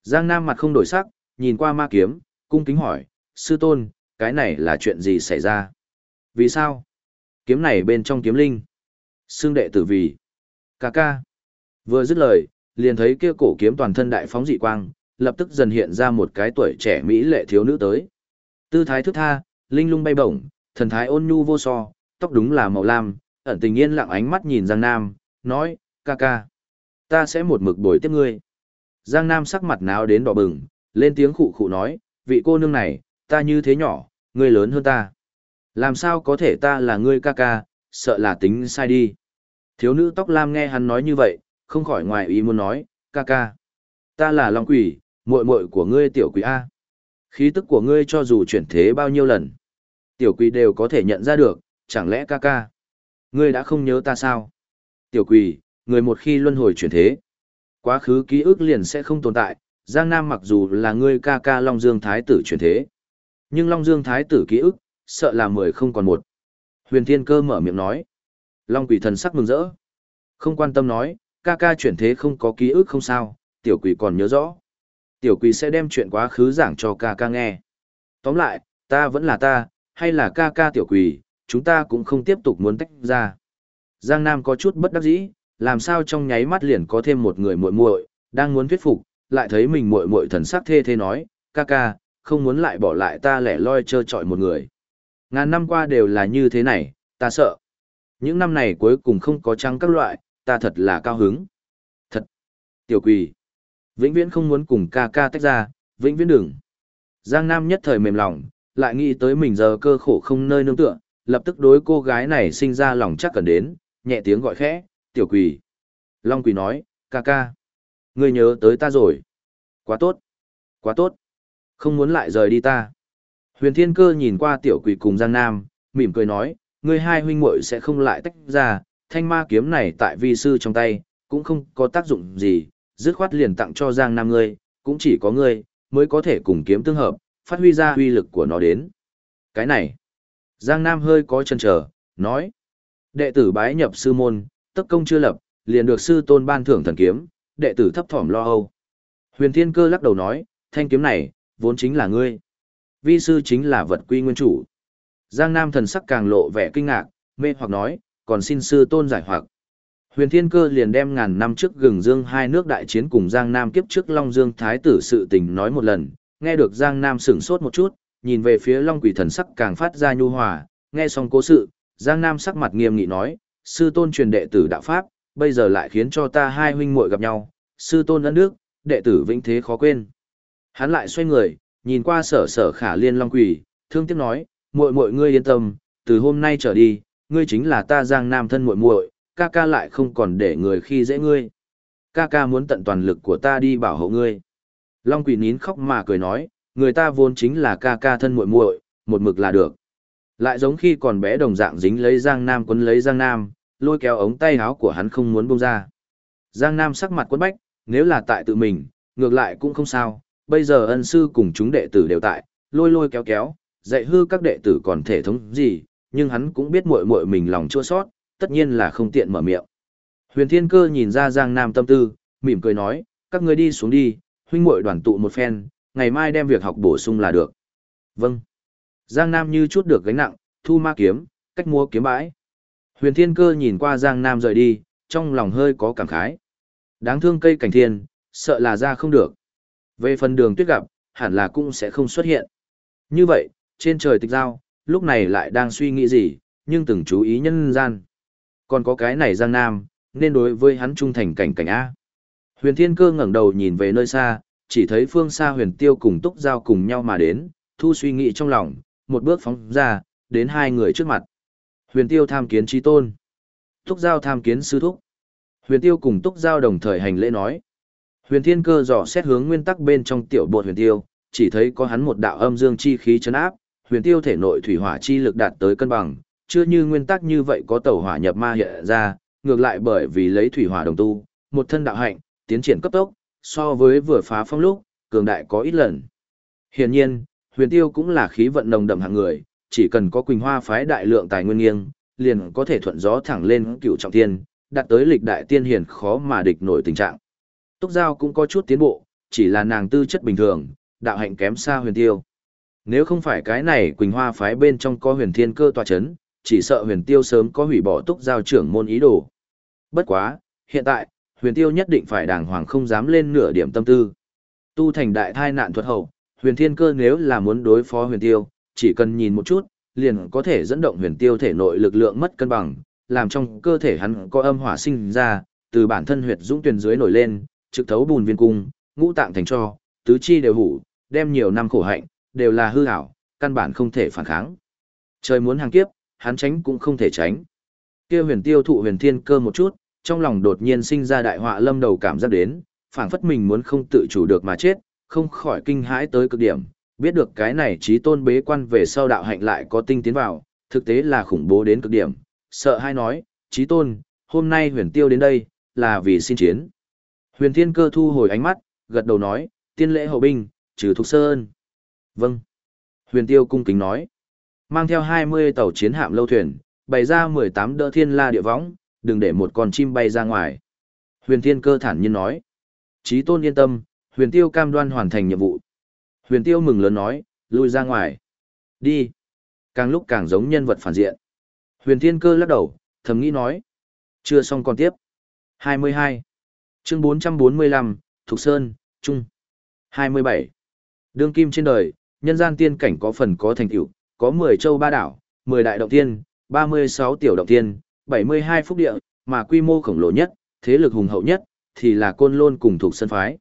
Speaker 1: Giang Nam mặt không đổi sắc, nhìn qua ma kiếm, cung kính hỏi, sư tôn, cái này là chuyện gì xảy ra? Vì sao? Kiếm này bên trong kiếm linh. Xương đệ tử vì. Ca ca. Vừa dứt lời, liền thấy kia cổ kiếm toàn thân đại phóng dị quang, lập tức dần hiện ra một cái tuổi trẻ mỹ lệ thiếu nữ tới. Tư thái thức tha, linh lung bay bổng, thần thái ôn nhu vô so, tóc đúng là màu lam, ẩn tình yên lặng ánh mắt nhìn Giang Nam, nói, ca ca. Ta sẽ một mực bồi tiếp ngươi. Giang Nam sắc mặt náo đến đỏ bừng, lên tiếng khụ khụ nói, vị cô nương này, ta như thế nhỏ, ngươi lớn hơn ta. Làm sao có thể ta là ngươi ca ca, sợ là tính sai đi. Thiếu nữ tóc lam nghe hắn nói như vậy, không khỏi ngoài ý muốn nói, ca ca. Ta là Long Quỷ, muội muội của ngươi tiểu quỷ A. Khí tức của ngươi cho dù chuyển thế bao nhiêu lần, tiểu quỷ đều có thể nhận ra được, chẳng lẽ ca ca. Ngươi đã không nhớ ta sao? Tiểu quỷ, người một khi luân hồi chuyển thế, quá khứ ký ức liền sẽ không tồn tại, Giang Nam mặc dù là người ca ca Long Dương Thái tử chuyển thế, nhưng Long Dương Thái tử ký ức, sợ là mười không còn một. Huyền Thiên Cơ mở miệng nói. Long quỷ thần sắc mừng rỡ. Không quan tâm nói, ca ca chuyển thế không có ký ức không sao, tiểu quỷ còn nhớ rõ. Tiểu quỷ sẽ đem chuyện quá khứ giảng cho ca ca nghe. Tóm lại, ta vẫn là ta, hay là ca ca tiểu quỷ, chúng ta cũng không tiếp tục muốn tách ra. Giang Nam có chút bất đắc dĩ, làm sao trong nháy mắt liền có thêm một người muội muội, đang muốn thuyết phục, lại thấy mình muội muội thần sắc thê thê nói, ca ca, không muốn lại bỏ lại ta lẻ loi trơ trọi một người. Ngàn năm qua đều là như thế này, ta sợ. Những năm này cuối cùng không có trăng các loại, ta thật là cao hứng. Thật. Tiểu quỷ. Vĩnh viễn không muốn cùng ca ca tách ra, vĩnh viễn đừng. Giang Nam nhất thời mềm lòng, lại nghĩ tới mình giờ cơ khổ không nơi nương tựa, lập tức đối cô gái này sinh ra lòng chắc cần đến, nhẹ tiếng gọi khẽ, tiểu quỷ. Long quỷ nói, ca ca. Ngươi nhớ tới ta rồi. Quá tốt. Quá tốt. Không muốn lại rời đi ta. Huyền Thiên Cơ nhìn qua tiểu quỷ cùng Giang Nam, mỉm cười nói, ngươi hai huynh muội sẽ không lại tách ra, thanh ma kiếm này tại vi sư trong tay, cũng không có tác dụng gì, dứt khoát liền tặng cho Giang Nam ngươi, cũng chỉ có ngươi, mới có thể cùng kiếm tương hợp, phát huy ra huy lực của nó đến. Cái này, Giang Nam hơi có chân trở, nói, đệ tử bái nhập sư môn, tất công chưa lập, liền được sư tôn ban thưởng thần kiếm, đệ tử thấp thỏm lo âu. Huyền Thiên Cơ lắc đầu nói, thanh kiếm này, vốn chính là ngươi. Vi sư chính là vật quy nguyên chủ. Giang Nam thần sắc càng lộ vẻ kinh ngạc, mê hoặc nói, còn xin sư tôn giải hoặc. Huyền Thiên Cơ liền đem ngàn năm trước gừng dương hai nước đại chiến cùng Giang Nam kiếp trước Long Dương Thái tử sự tình nói một lần, nghe được Giang Nam sửng sốt một chút, nhìn về phía Long Quỷ thần sắc càng phát ra nhu hòa, nghe xong cố sự, Giang Nam sắc mặt nghiêm nghị nói, sư tôn truyền đệ tử đạo pháp, bây giờ lại khiến cho ta hai huynh muội gặp nhau, sư tôn ân đức, đệ tử vĩnh thế khó quên. Hắn lại xoay người, nhìn qua sở sở khả liên Long Quỷ, thương tiếc nói, muội muội ngươi yên tâm, từ hôm nay trở đi, ngươi chính là ta Giang Nam thân muội muội, ca ca lại không còn để người khi dễ ngươi. Ca ca muốn tận toàn lực của ta đi bảo hộ ngươi. Long quỷ nín khóc mà cười nói, người ta vốn chính là ca ca thân muội muội, một mực là được. Lại giống khi còn bé đồng dạng dính lấy Giang Nam quấn lấy Giang Nam, lôi kéo ống tay áo của hắn không muốn buông ra. Giang Nam sắc mặt quấn bách, nếu là tại tự mình, ngược lại cũng không sao, bây giờ ân sư cùng chúng đệ tử đều tại, lôi lôi kéo kéo, dạy hư các đệ tử còn thể thống gì, nhưng hắn cũng biết muội muội mình lòng chua sót, tất nhiên là không tiện mở miệng. Huyền Thiên Cơ nhìn ra Giang Nam tâm tư, mỉm cười nói, các ngươi đi xuống đi, huynh muội đoàn tụ một phen, ngày mai đem việc học bổ sung là được. Vâng. Giang Nam như chút được gánh nặng, thu ma kiếm, cách mua kiếm bãi. Huyền Thiên Cơ nhìn qua Giang Nam rời đi, trong lòng hơi có cảm khái. Đáng thương cây cảnh thiên, sợ là ra không được. Về phần đường tuyết gặp, hẳn là cũng sẽ không xuất hiện. Như vậy, trên trời tịch giao, lúc này lại đang suy nghĩ gì, nhưng từng chú ý nhân gian. Còn có cái này Giang Nam, nên đối với hắn trung thành cảnh cảnh A. Huyền Thiên Cơ ngẩng đầu nhìn về nơi xa, chỉ thấy phương xa huyền tiêu cùng túc giao cùng nhau mà đến, thu suy nghĩ trong lòng, một bước phóng ra, đến hai người trước mặt. Huyền tiêu tham kiến trí tôn. Túc giao tham kiến sư thúc. Huyền tiêu cùng túc giao đồng thời hành lễ nói. Huyền Thiên Cơ dò xét hướng nguyên tắc bên trong tiểu bột huyền tiêu, chỉ thấy có hắn một đạo âm dương chi khí chấn áp, huyền tiêu thể nội thủy hỏa chi lực đạt tới cân bằng, chưa như nguyên tắc như vậy có tẩu hỏa nhập ma hiện ra, ngược lại bởi vì lấy thủy hỏa đồng tu, một thân đạo hạnh, tiến triển cấp tốc, so với vừa phá phong lúc, cường đại có ít lần. Hiển nhiên, huyền tiêu cũng là khí vận nồng đậm hạng người, chỉ cần có quỳnh hoa phái đại lượng tài nguyên nghiêng, liền có thể thuận gió thẳng lên cựu trọng thiên, đạt tới lịch đại tiên hiền khó mà địch nổi tình trạng. Túc Giao cũng có chút tiến bộ, chỉ là nàng tư chất bình thường, đạo hạnh kém xa huyền tiêu. Nếu không phải cái này Quỳnh Hoa phái bên trong có huyền thiên cơ tòa chấn, chỉ sợ huyền tiêu sớm có hủy bỏ túc giao trưởng môn ý đồ. Bất quá, hiện tại, huyền tiêu nhất định phải đàng hoàng không dám lên nửa điểm tâm tư. Tu thành đại thai nạn thuật hậu, huyền thiên cơ nếu là muốn đối phó huyền tiêu, chỉ cần nhìn một chút, liền có thể dẫn động huyền tiêu thể nội lực lượng mất cân bằng, làm trong cơ thể hắn có âm hỏa sinh ra, từ bản thân huyệt dũng Tuyền dưới nổi lên, trực thấu bùn viên cung, ngũ tạng thành cho, tứ chi đều hủ, đem nhiều năm khổ hạnh, đều là hư ảo, căn bản không thể phản kháng. Trời muốn hàng kiếp, hắn tránh cũng không thể tránh. Kia huyền tiêu thụ huyền thiên cơ một chút, trong lòng đột nhiên sinh ra đại họa lâm đầu cảm giác đến, phảng phất mình muốn không tự chủ được mà chết, không khỏi kinh hãi tới cực điểm, biết được cái này trí tôn bế quan về sau đạo hạnh lại có tinh tiến vào, thực tế là khủng bố đến cực điểm, sợ hai nói, trí tôn, hôm nay huyền tiêu đến đây, là vì xin chiến. Huyền thiên cơ thu hồi ánh mắt, gật đầu nói, tiên lễ hậu binh, trừ thục sơn. Vâng. Huyền tiêu cung kính nói, mang theo 20 tàu chiến hạm lâu thuyền, bày ra 18 đỡ thiên la địa võng, đừng để một con chim bay ra ngoài. Huyền thiên cơ thản nhiên nói, trí tôn yên tâm, huyền tiêu cam đoan hoàn thành nhiệm vụ. Huyền tiêu mừng lớn nói, lui ra ngoài. Đi. Càng lúc càng giống nhân vật phản diện. Huyền thiên cơ lắc đầu, thầm nghĩ nói. Chưa xong còn tiếp. 22. Chương 445, Thục Sơn, Trung. 27. Đương kim trên đời, nhân gian tiên cảnh có phần có thành tựu, có 10 châu ba đảo, 10 đại động tiên, 36 tiểu động tiên, 72 phúc địa, mà quy mô khổng lồ nhất, thế lực hùng hậu nhất, thì là côn lôn cùng thuộc sơn phái.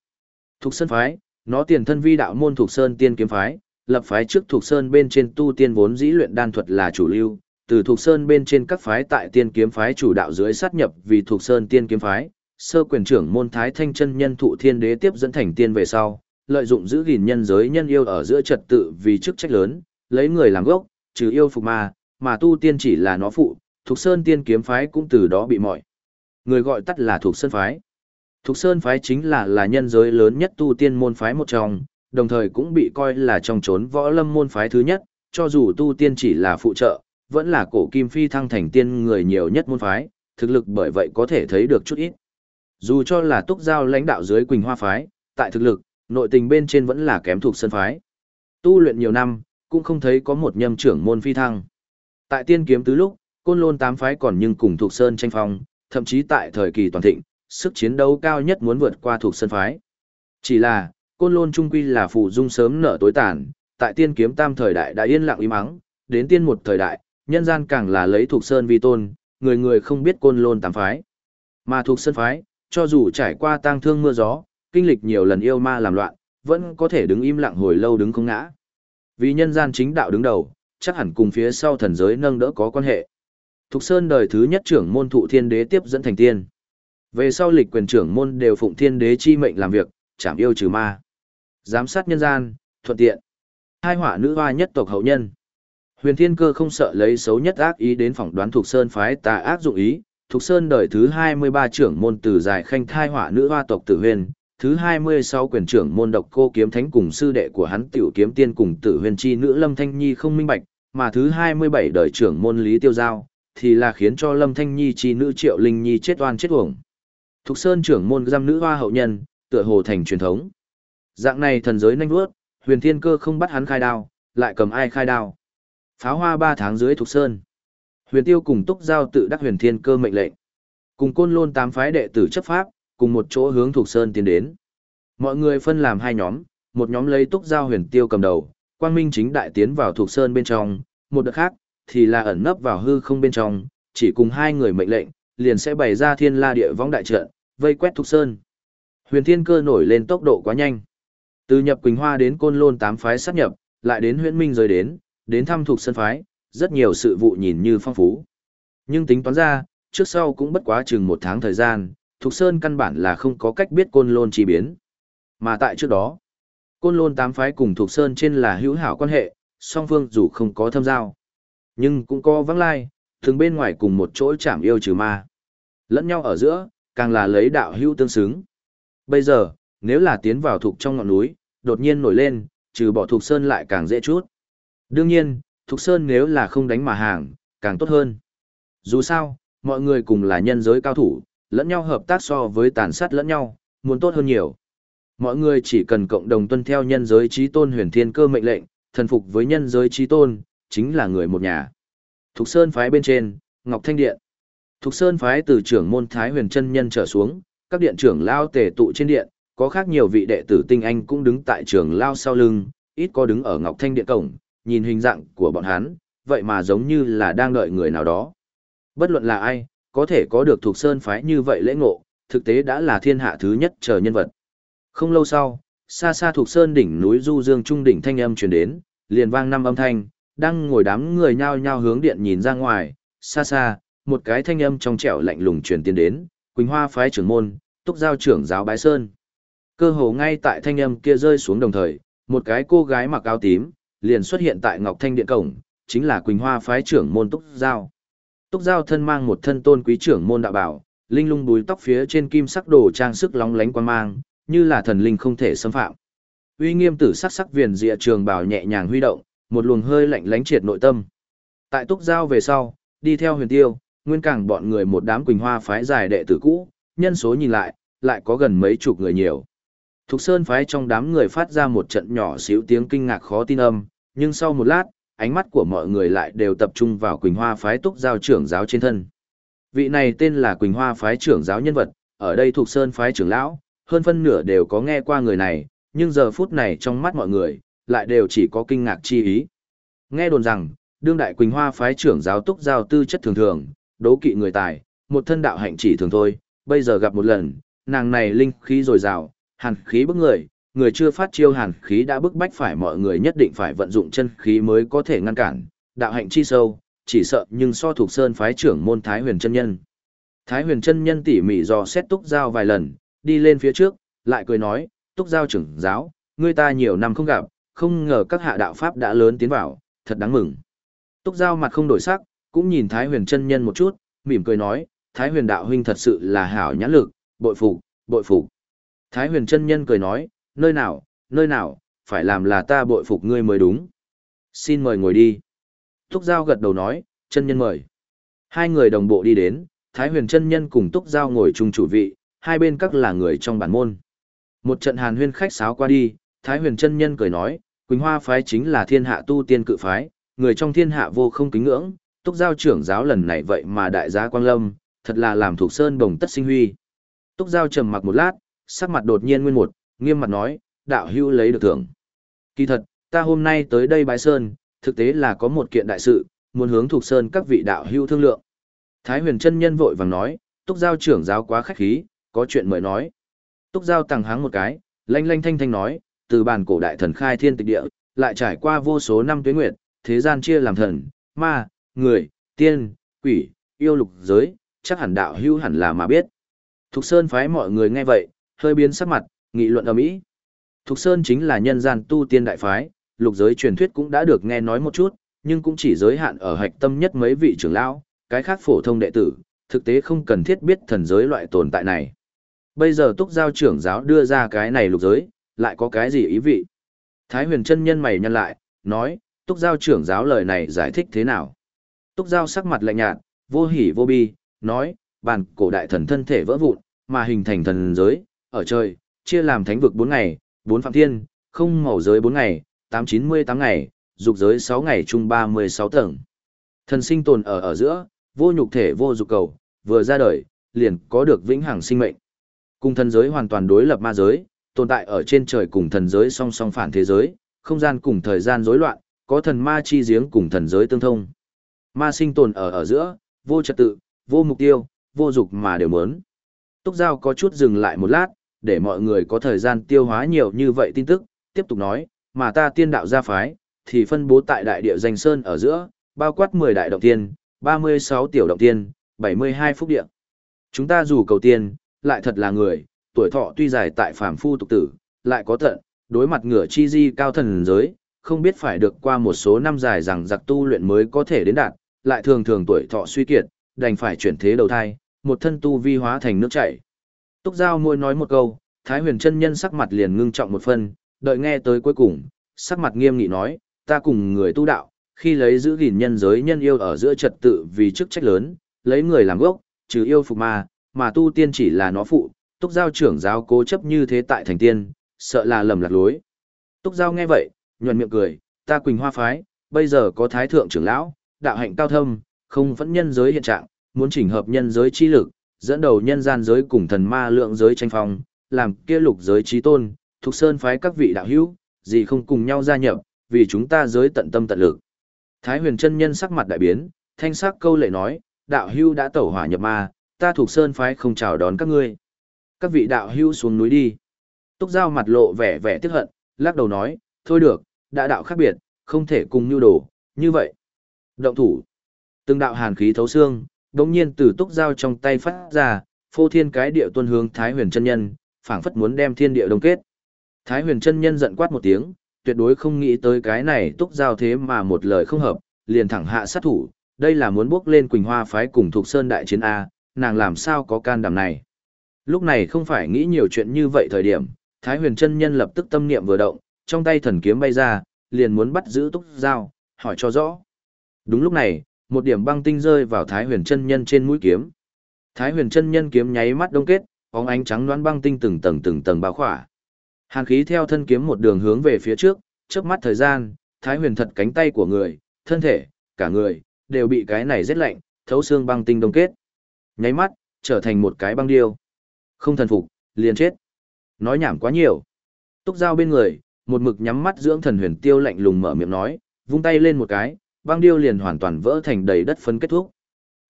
Speaker 1: Thuộc sơn phái, nó tiền thân vi đạo môn thuộc sơn tiên kiếm phái, lập phái trước thuộc sơn bên trên tu tiên vốn dĩ luyện đan thuật là chủ lưu, từ thuộc sơn bên trên các phái tại tiên kiếm phái chủ đạo dưới sát nhập vì thuộc sơn tiên kiếm phái, sơ quyền trưởng môn thái thanh chân nhân thụ thiên đế tiếp dẫn thành tiên về sau, lợi dụng giữ gìn nhân giới nhân yêu ở giữa trật tự vì chức trách lớn, lấy người làm gốc, trừ yêu phục ma, mà tu tiên chỉ là nó phụ, thuộc sơn tiên kiếm phái cũng từ đó bị mọi. Người gọi tắt là thuộc sơn phái. Thục Sơn phái chính là là nhân giới lớn nhất tu tiên môn phái một trong, đồng thời cũng bị coi là trong chốn võ lâm môn phái thứ nhất, cho dù tu tiên chỉ là phụ trợ, vẫn là cổ kim phi thăng thành tiên người nhiều nhất môn phái, thực lực bởi vậy có thể thấy được chút ít. Dù cho là túc giao lãnh đạo dưới Quỳnh Hoa phái, tại thực lực, nội tình bên trên vẫn là kém thuộc Sơn phái. Tu luyện nhiều năm, cũng không thấy có một nhâm trưởng môn phi thăng. Tại tiên kiếm tứ lúc, côn lôn tám phái còn nhưng cùng thuộc Sơn tranh phong, thậm chí tại thời kỳ toàn thịnh, sức chiến đấu cao nhất muốn vượt qua thuộc sân phái. Chỉ là, côn lôn trung quy là phụ dung sớm nở tối tàn, tại tiên kiếm tam thời đại đã yên lặng im mắng, đến tiên một thời đại, nhân gian càng là lấy thuộc sơn vi tôn, người người không biết côn lôn tam phái. Mà thuộc sơn phái, cho dù trải qua tang thương mưa gió, kinh lịch nhiều lần yêu ma làm loạn, vẫn có thể đứng im lặng hồi lâu đứng không ngã. Vì nhân gian chính đạo đứng đầu, chắc hẳn cùng phía sau thần giới nâng đỡ có quan hệ. Thục Sơn đời thứ nhất trưởng môn thụ thiên đế tiếp dẫn thành tiên. Về sau lịch quyền trưởng môn đều phụng thiên đế chi mệnh làm việc, chảm yêu trừ ma. Giám sát nhân gian, thuận tiện. Hai hỏa nữ hoa nhất tộc hậu nhân. Huyền Thiên Cơ không sợ lấy xấu nhất ác ý đến phỏng đoán thuộc Sơn phái tà ác dụng ý, thuộc Sơn đời thứ 23 trưởng môn từ dài khanh thai hỏa nữ hoa tộc Tử Huyền, thứ 26 quyền trưởng môn độc cô kiếm thánh cùng sư đệ của hắn tiểu kiếm tiên cùng Tử Huyền chi nữ Lâm Thanh Nhi không minh bạch, mà thứ 27 đời trưởng môn Lý Tiêu Giao thì là khiến cho Lâm Thanh Nhi chi nữ Triệu Linh Nhi chết oan chết uổng. Thục Sơn trưởng môn giam nữ hoa hậu nhân, tựa hồ thành truyền thống. Dạng này thần giới nhanh vuốt, huyền thiên cơ không bắt hắn khai đao, lại cầm ai khai đao. Pháo hoa ba tháng dưới Thục Sơn. Huyền tiêu cùng túc giao tự đắc huyền thiên cơ mệnh lệnh. Cùng côn lôn tám phái đệ tử chấp pháp, cùng một chỗ hướng Thục Sơn tiến đến. Mọi người phân làm hai nhóm, một nhóm lấy túc giao huyền tiêu cầm đầu, quang minh chính đại tiến vào Thục Sơn bên trong, một đợt khác, thì là ẩn nấp vào hư không bên trong, chỉ cùng hai người mệnh lệnh, liền sẽ bày ra thiên la địa võng đại trận, vây quét Thục Sơn. Huyền Thiên Cơ nổi lên tốc độ quá nhanh. Từ nhập Quỳnh Hoa đến Côn Lôn tám phái sát nhập, lại đến Huyễn Minh rời đến, đến thăm Thục Sơn phái, rất nhiều sự vụ nhìn như phong phú. Nhưng tính toán ra, trước sau cũng bất quá chừng một tháng thời gian, Thục Sơn căn bản là không có cách biết Côn Lôn chi biến. Mà tại trước đó, Côn Lôn tám phái cùng Thục Sơn trên là hữu hảo quan hệ, song phương dù không có thâm giao, nhưng cũng có vắng lai, thường bên ngoài cùng một chỗ chạm yêu trừ ma. Lẫn nhau ở giữa, càng là lấy đạo hữu tương xứng. Bây giờ, nếu là tiến vào thuộc trong ngọn núi, đột nhiên nổi lên, trừ bỏ thuộc sơn lại càng dễ chút. Đương nhiên, thuộc sơn nếu là không đánh mà hàng, càng tốt hơn. Dù sao, mọi người cùng là nhân giới cao thủ, lẫn nhau hợp tác so với tàn sát lẫn nhau, muốn tốt hơn nhiều. Mọi người chỉ cần cộng đồng tuân theo nhân giới trí tôn huyền thiên cơ mệnh lệnh, thần phục với nhân giới trí tôn, chính là người một nhà. Thục Sơn phái bên trên, Ngọc Thanh Điện. Thục Sơn phái từ trưởng môn Thái Huyền chân nhân trở xuống, các điện trưởng lao tề tụ trên điện, có khác nhiều vị đệ tử tinh anh cũng đứng tại trường lao sau lưng, ít có đứng ở Ngọc Thanh điện cổng, nhìn hình dạng của bọn hắn, vậy mà giống như là đang đợi người nào đó. Bất luận là ai, có thể có được Thục Sơn phái như vậy lễ ngộ, thực tế đã là thiên hạ thứ nhất chờ nhân vật. Không lâu sau, xa xa thuộc sơn đỉnh núi Du Dương Trung đỉnh thanh âm truyền đến, liền vang năm âm thanh, đang ngồi đám người nhao nhao hướng điện nhìn ra ngoài, xa xa, một cái thanh âm trong trẻo lạnh lùng truyền tiến đến, Quỳnh Hoa phái trưởng môn, Túc giao trưởng giáo Bái Sơn. Cơ hồ ngay tại thanh âm kia rơi xuống đồng thời, một cái cô gái mặc áo tím, liền xuất hiện tại Ngọc Thanh điện cổng, chính là Quỳnh Hoa phái trưởng môn Túc Giao. Túc Giao thân mang một thân tôn quý trưởng môn đạo bảo, linh lung búi tóc phía trên kim sắc đồ trang sức lóng lánh quan mang, như là thần linh không thể xâm phạm. Uy nghiêm tử sắc sắc viền dịa trường bảo nhẹ nhàng huy động, một luồng hơi lạnh lánh triệt nội tâm. Tại Túc Giao về sau, đi theo huyền tiêu, nguyên cảng bọn người một đám Quỳnh Hoa phái dài đệ tử cũ, nhân số nhìn lại, lại có gần mấy chục người nhiều. Thục Sơn phái trong đám người phát ra một trận nhỏ xíu tiếng kinh ngạc khó tin âm, nhưng sau một lát, ánh mắt của mọi người lại đều tập trung vào Quỳnh Hoa phái túc giao trưởng giáo trên thân. Vị này tên là Quỳnh Hoa phái trưởng giáo nhân vật, ở đây thuộc Sơn phái trưởng lão, hơn phân nửa đều có nghe qua người này, nhưng giờ phút này trong mắt mọi người, lại đều chỉ có kinh ngạc chi ý. Nghe đồn rằng, đương đại Quỳnh Hoa phái trưởng giáo túc giao tư chất thường thường, đố kỵ người tài, một thân đạo hạnh chỉ thường thôi, bây giờ gặp một lần, nàng này linh khí dồi dào, hàn khí bức người, người chưa phát chiêu hàn khí đã bức bách phải mọi người nhất định phải vận dụng chân khí mới có thể ngăn cản, đạo hạnh chi sâu, chỉ sợ nhưng so thuộc sơn phái trưởng môn Thái huyền chân nhân. Thái huyền chân nhân tỉ mỉ dò xét túc giao vài lần, đi lên phía trước, lại cười nói, túc giao trưởng giáo, người ta nhiều năm không gặp, không ngờ các hạ đạo pháp đã lớn tiến vào, thật đáng mừng. Túc giao mặt không đổi sắc, cũng nhìn Thái huyền chân nhân một chút, mỉm cười nói, Thái huyền đạo huynh thật sự là hảo nhãn lực, bội phục, bội phục. Thái huyền chân nhân cười nói, nơi nào, nơi nào, phải làm là ta bội phục ngươi mới đúng. Xin mời ngồi đi. Túc Giao gật đầu nói, chân nhân mời. Hai người đồng bộ đi đến, Thái huyền chân nhân cùng Túc Giao ngồi chung chủ vị, hai bên các là người trong bản môn. Một trận hàn huyên khách sáo qua đi, Thái huyền chân nhân cười nói, Quỳnh Hoa phái chính là thiên hạ tu tiên cự phái, người trong thiên hạ vô không kính ngưỡng, Túc Giao trưởng giáo lần này vậy mà đại gia Quang Lâm, thật là làm thuộc sơn bồng tất sinh huy. Túc Giao trầm mặc một lát, sắc mặt đột nhiên nguyên một, nghiêm mặt nói, đạo hưu lấy được thưởng. Kỳ thật, ta hôm nay tới đây bái sơn, thực tế là có một kiện đại sự, muốn hướng thuộc sơn các vị đạo hưu thương lượng. Thái huyền chân nhân vội vàng nói, túc giao trưởng giáo quá khách khí, có chuyện mời nói. Túc giao tàng háng một cái, lanh lanh thanh thanh nói, từ bàn cổ đại thần khai thiên tịch địa, lại trải qua vô số năm tuế nguyệt, thế gian chia làm thần, ma, người, tiên, quỷ, yêu lục giới, chắc hẳn đạo hưu hẳn là mà biết. Thục Sơn phái mọi người nghe vậy, hơi biến sắc mặt, nghị luận ầm ĩ. Thục Sơn chính là nhân gian tu tiên đại phái, lục giới truyền thuyết cũng đã được nghe nói một chút, nhưng cũng chỉ giới hạn ở hạch tâm nhất mấy vị trưởng lão, cái khác phổ thông đệ tử, thực tế không cần thiết biết thần giới loại tồn tại này. Bây giờ Túc Giao trưởng giáo đưa ra cái này lục giới, lại có cái gì ý vị? Thái huyền chân nhân mày nhăn lại, nói, Túc Giao trưởng giáo lời này giải thích thế nào? Túc Giao sắc mặt lạnh nhạt, vô hỉ vô bi, nói, bản cổ đại thần thân thể vỡ vụn, mà hình thành thần giới, ở trời, chia làm thánh vực 4 ngày, 4 phạm thiên, không màu giới 4 ngày, 898 ngày, dục giới 6 ngày chung 36 tầng. Thần sinh tồn ở ở giữa, vô nhục thể vô dục cầu, vừa ra đời, liền có được vĩnh hằng sinh mệnh. Cùng thần giới hoàn toàn đối lập ma giới, tồn tại ở trên trời cùng thần giới song song phản thế giới, không gian cùng thời gian rối loạn, có thần ma chi giếng cùng thần giới tương thông. Ma sinh tồn ở ở giữa, vô trật tự, vô mục tiêu, vô dục mà đều muốn. Túc Giao có chút dừng lại một lát, để mọi người có thời gian tiêu hóa nhiều như vậy tin tức, tiếp tục nói, mà ta tiên đạo gia phái, thì phân bố tại đại địa danh sơn ở giữa, bao quát 10 đại động tiên, 36 tiểu động tiên, 72 phúc địa. Chúng ta dù cầu tiên, lại thật là người, tuổi thọ tuy dài tại phàm phu tục tử, lại có tận, đối mặt ngửa chi di cao thần giới, không biết phải được qua một số năm dài rằng giặc tu luyện mới có thể đến đạt, lại thường thường tuổi thọ suy kiệt, đành phải chuyển thế đầu thai, một thân tu vi hóa thành nước chảy. Túc Giao môi nói một câu, Thái huyền chân nhân sắc mặt liền ngưng trọng một phần, đợi nghe tới cuối cùng, sắc mặt nghiêm nghị nói, ta cùng người tu đạo, khi lấy giữ gìn nhân giới nhân yêu ở giữa trật tự vì chức trách lớn, lấy người làm gốc, trừ yêu phục ma, mà tu tiên chỉ là nó phụ, Túc Giao trưởng giáo cố chấp như thế tại thành tiên, sợ là lầm lạc lối. Túc Giao nghe vậy, nhuận miệng cười, ta Quỳnh Hoa Phái, bây giờ có Thái Thượng trưởng lão, đạo hạnh cao thâm, không vẫn nhân giới hiện trạng, muốn chỉnh hợp nhân giới chi lực, dẫn đầu nhân gian giới cùng thần ma lượng giới tranh phong, làm kia lục giới trí tôn, thuộc sơn phái các vị đạo hữu, gì không cùng nhau gia nhập, vì chúng ta giới tận tâm tận lực. Thái huyền chân nhân sắc mặt đại biến, thanh sắc câu lệ nói, đạo hữu đã tẩu hỏa nhập ma, ta thuộc sơn phái không chào đón các ngươi. Các vị đạo hưu xuống núi đi. Túc Giao mặt lộ vẻ vẻ tiếc hận, lắc đầu nói, thôi được, đã đạo khác biệt, không thể cùng nhu đồ, như vậy. Động thủ. Từng đạo hàn khí thấu xương, đống nhiên từ Túc Giao trong tay phát ra, phô thiên cái địa tuân hướng Thái huyền chân nhân, phảng phất muốn đem thiên địa đông kết. Thái huyền chân nhân giận quát một tiếng, tuyệt đối không nghĩ tới cái này Túc Giao thế mà một lời không hợp, liền thẳng hạ sát thủ, đây là muốn bước lên Quỳnh Hoa phái cùng Thục Sơn đại chiến A, nàng làm sao có can đảm này. Lúc này không phải nghĩ nhiều chuyện như vậy thời điểm, Thái huyền chân nhân lập tức tâm niệm vừa động, trong tay thần kiếm bay ra, liền muốn bắt giữ túc giao, hỏi cho rõ. Đúng lúc này, một điểm băng tinh rơi vào Thái huyền chân nhân trên mũi kiếm. Thái huyền chân nhân kiếm nháy mắt đông kết, bóng ánh trắng loãng băng tinh từng tầng từng tầng bao khỏa. Hàn khí theo thân kiếm một đường hướng về phía trước, chớp mắt thời gian, Thái huyền thật cánh tay của người, thân thể, cả người, đều bị cái này rét lạnh, thấu xương băng tinh đông kết. Nháy mắt, trở thành một cái băng điêu. Không thần phục, liền chết. Nói nhảm quá nhiều. Túc dao bên người, một mực nhắm mắt dưỡng thần huyền tiêu lạnh lùng mở miệng nói, vung tay lên một cái, băng điêu liền hoàn toàn vỡ thành đầy đất phân kết thúc.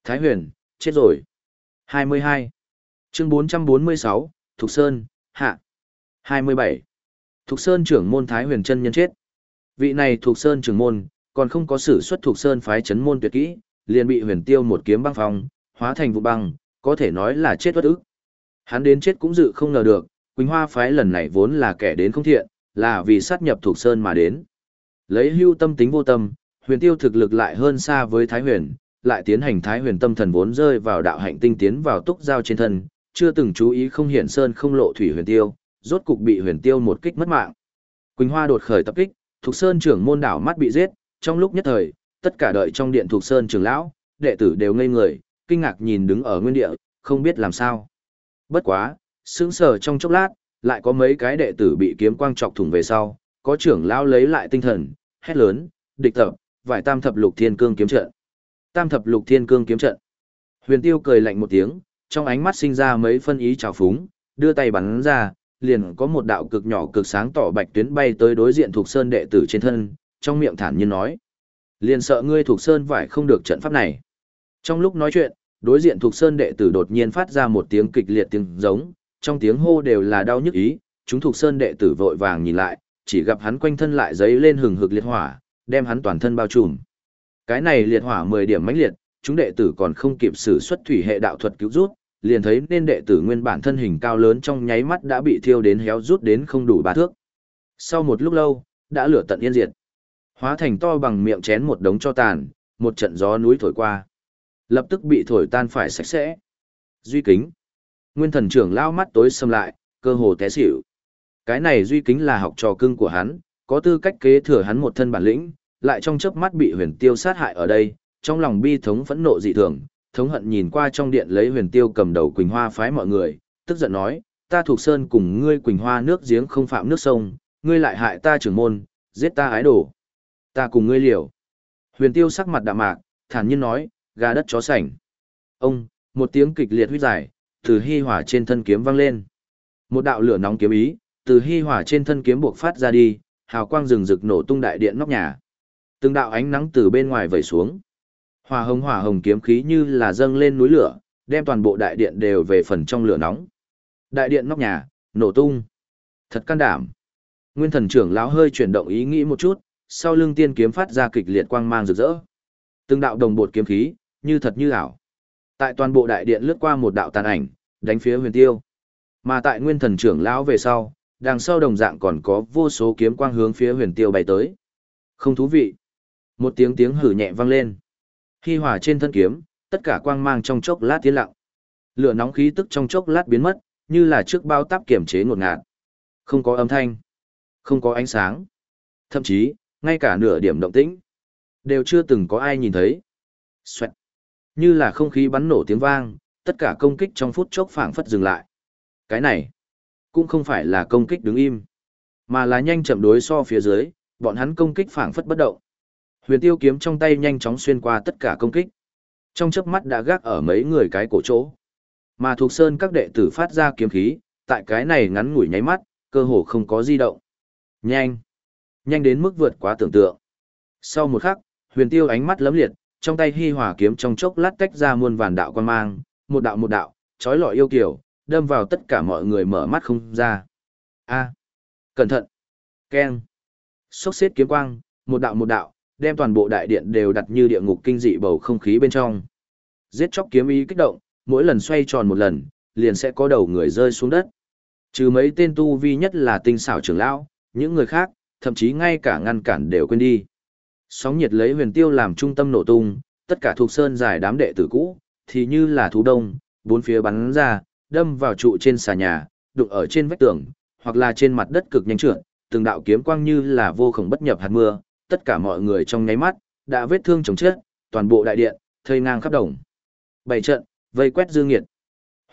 Speaker 1: Thái huyền, chết rồi. 22. Chương 446, Thục Sơn, Hạ. 27. Thục Sơn trưởng môn Thái huyền chân nhân chết. Vị này Thục Sơn trưởng môn, còn không có sử xuất Thục Sơn phái chấn môn tuyệt kỹ, liền bị huyền tiêu một kiếm băng phong, hóa thành vụ băng, có thể nói là chết bất ức. Hắn đến chết cũng dự không ngờ được, Quỳnh Hoa phái lần này vốn là kẻ đến không thiện, là vì sát nhập thuộc sơn mà đến. Lấy hưu tâm tính vô tâm, huyền tiêu thực lực lại hơn xa với Thái huyền, lại tiến hành Thái huyền tâm thần vốn rơi vào đạo hạnh tinh tiến vào túc giao trên thân, chưa từng chú ý không hiển sơn không lộ thủy huyền tiêu, rốt cục bị huyền tiêu một kích mất mạng. Quỳnh Hoa đột khởi tập kích, thuộc sơn trưởng môn đảo mắt bị giết, trong lúc nhất thời, tất cả đợi trong điện thuộc sơn trưởng lão, đệ tử đều ngây người, kinh ngạc nhìn đứng ở nguyên địa, không biết làm sao. Bất quá, sững sờ trong chốc lát, lại có mấy cái đệ tử bị kiếm quang chọc thủng về sau, có trưởng lão lấy lại tinh thần, hét lớn, địch tập, vải tam thập lục thiên cương kiếm trận. Tam thập lục thiên cương kiếm trận. Huyền Tiêu cười lạnh một tiếng, trong ánh mắt sinh ra mấy phân ý trào phúng, đưa tay bắn ra, liền có một đạo cực nhỏ cực sáng tỏ bạch tuyến bay tới đối diện thuộc sơn đệ tử trên thân, trong miệng thản nhiên nói: "Liền sợ ngươi thuộc sơn vải không được trận pháp này." Trong lúc nói chuyện, đối diện thuộc sơn đệ tử đột nhiên phát ra một tiếng kịch liệt tiếng giống, trong tiếng hô đều là đau nhức ý, chúng thuộc sơn đệ tử vội vàng nhìn lại, chỉ gặp hắn quanh thân lại giấy lên hừng hực liệt hỏa, đem hắn toàn thân bao trùm. Cái này liệt hỏa 10 điểm mãnh liệt, chúng đệ tử còn không kịp sử xuất thủy hệ đạo thuật cứu rút, liền thấy nên đệ tử nguyên bản thân hình cao lớn trong nháy mắt đã bị thiêu đến héo rút đến không đủ ba thước. Sau một lúc lâu, đã lửa tận yên diệt. Hóa thành to bằng miệng chén một đống cho tàn, một trận gió núi thổi qua. Lập tức bị thổi tan phải sạch sẽ. Duy kính. Nguyên thần trưởng lao mắt tối xâm lại, cơ hồ té xỉu. Cái này duy kính là học trò cưng của hắn, có tư cách kế thừa hắn một thân bản lĩnh, lại trong chớp mắt bị huyền tiêu sát hại ở đây, trong lòng bi thống phẫn nộ dị thường, thống hận nhìn qua trong điện lấy huyền tiêu cầm đầu Quỳnh Hoa phái mọi người, tức giận nói, ta thuộc sơn cùng ngươi Quỳnh Hoa nước giếng không phạm nước sông, ngươi lại hại ta trưởng môn, giết ta ái đồ. Ta cùng ngươi liều. Huyền tiêu sắc mặt đạm mạc, thản nhiên nói, gà đất chó sảnh. Ông, một tiếng kịch liệt huyết dài, từ hi hỏa trên thân kiếm vang lên. Một đạo lửa nóng kiếm ý, từ hi hỏa trên thân kiếm buộc phát ra đi, hào quang rừng rực nổ tung đại điện nóc nhà. Từng đạo ánh nắng từ bên ngoài vẩy xuống. Hỏa hồng hỏa hồng kiếm khí như là dâng lên núi lửa, đem toàn bộ đại điện đều về phần trong lửa nóng. Đại điện nóc nhà, nổ tung. Thật can đảm. Nguyên thần trưởng lão hơi chuyển động ý nghĩ một chút, sau lưng tiên kiếm phát ra kịch liệt quang mang rực rỡ. Từng đạo đồng bột kiếm khí, như thật như ảo. Tại toàn bộ đại điện lướt qua một đạo tàn ảnh, đánh phía huyền tiêu. Mà tại nguyên thần trưởng lão về sau, đằng sau đồng dạng còn có vô số kiếm quang hướng phía huyền tiêu bay tới. Không thú vị. Một tiếng tiếng hử nhẹ vang lên. Khi hỏa trên thân kiếm, tất cả quang mang trong chốc lát tiến lặng. Lửa nóng khí tức trong chốc lát biến mất, như là trước bao táp kiểm chế ngột ngạt. Không có âm thanh, không có ánh sáng. Thậm chí, ngay cả nửa điểm động tĩnh, đều chưa từng có ai nhìn thấy. Xoẹt. Như là không khí bắn nổ tiếng vang, tất cả công kích trong phút chốc phảng phất dừng lại. Cái này, cũng không phải là công kích đứng im, mà là nhanh chậm đối so phía dưới, bọn hắn công kích phảng phất bất động. Huyền tiêu kiếm trong tay nhanh chóng xuyên qua tất cả công kích. Trong chớp mắt đã gác ở mấy người cái cổ chỗ. Mà thuộc sơn các đệ tử phát ra kiếm khí, tại cái này ngắn ngủi nháy mắt, cơ hồ không có di động. Nhanh! Nhanh đến mức vượt quá tưởng tượng. Sau một khắc, huyền tiêu ánh mắt lấm liệt, trong tay hi hòa kiếm trong chốc lát tách ra muôn vàn đạo quan mang, một đạo một đạo, trói lọi yêu kiều đâm vào tất cả mọi người mở mắt không ra. A, cẩn thận. Keng. Sốc xếp kiếm quang, một đạo một đạo, đem toàn bộ đại điện đều đặt như địa ngục kinh dị bầu không khí bên trong. Giết chóc kiếm ý kích động, mỗi lần xoay tròn một lần, liền sẽ có đầu người rơi xuống đất. Trừ mấy tên tu vi nhất là tinh xảo trưởng lão, những người khác, thậm chí ngay cả ngăn cản đều quên đi. Sóng nhiệt lấy huyền tiêu làm trung tâm nổ tung, tất cả thuộc sơn dài đám đệ tử cũ, thì như là thú đông, bốn phía bắn ra, đâm vào trụ trên xà nhà, đụng ở trên vách tường, hoặc là trên mặt đất cực nhanh trượt, từng đạo kiếm quang như là vô khổng bất nhập hạt mưa, tất cả mọi người trong nháy mắt, đã vết thương chồng chết, toàn bộ đại điện, thây ngang khắp đồng. Bảy trận, vây quét dương nghiệt.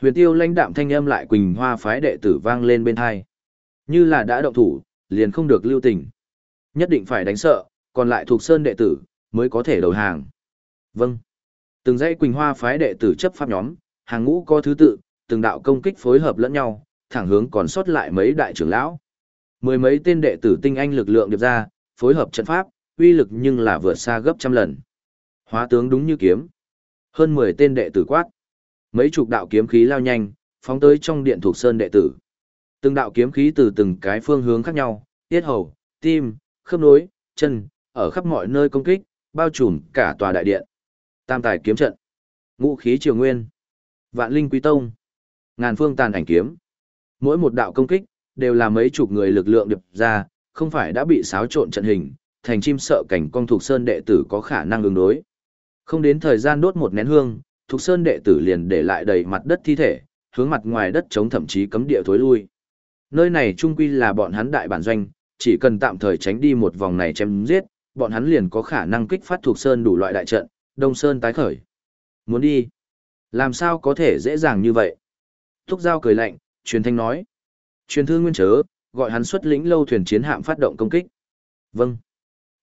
Speaker 1: Huyền tiêu lãnh đạm thanh âm lại quỳnh hoa phái đệ tử vang lên bên hai. Như là đã động thủ, liền không được lưu tình. Nhất định phải đánh sợ, còn lại thuộc sơn đệ tử, mới có thể đầu hàng. Vâng. Từng dãy quỳnh hoa phái đệ tử chấp pháp nhóm, hàng ngũ có thứ tự, từng đạo công kích phối hợp lẫn nhau, thẳng hướng còn sót lại mấy đại trưởng lão. Mười mấy tên đệ tử tinh anh lực lượng điệp ra, phối hợp trận pháp, uy lực nhưng là vượt xa gấp trăm lần. Hóa tướng đúng như kiếm. Hơn 10 tên đệ tử quát. Mấy chục đạo kiếm khí lao nhanh, phóng tới trong điện thuộc sơn đệ tử. Từng đạo kiếm khí từ từng cái phương hướng khác nhau, tiết hầu, tim, khớp nối, chân, ở khắp mọi nơi công kích, bao trùm cả tòa đại điện. Tam tài kiếm trận, ngũ khí triều nguyên, vạn linh quý tông, ngàn phương tàn ảnh kiếm. Mỗi một đạo công kích, đều là mấy chục người lực lượng điệp ra, không phải đã bị xáo trộn trận hình, thành chim sợ cảnh con thuộc sơn đệ tử có khả năng ứng đối. Không đến thời gian đốt một nén hương, thuộc sơn đệ tử liền để lại đầy mặt đất thi thể, hướng mặt ngoài đất chống thậm chí cấm địa thối lui. Nơi này trung quy là bọn hắn đại bản doanh, chỉ cần tạm thời tránh đi một vòng này chém giết, bọn hắn liền có khả năng kích phát thuộc sơn đủ loại đại trận, đông sơn tái khởi. Muốn đi? Làm sao có thể dễ dàng như vậy? Túc Giao cười lạnh, truyền thanh nói. Truyền thư nguyên chớ, gọi hắn xuất lĩnh lâu thuyền chiến hạm phát động công kích. Vâng.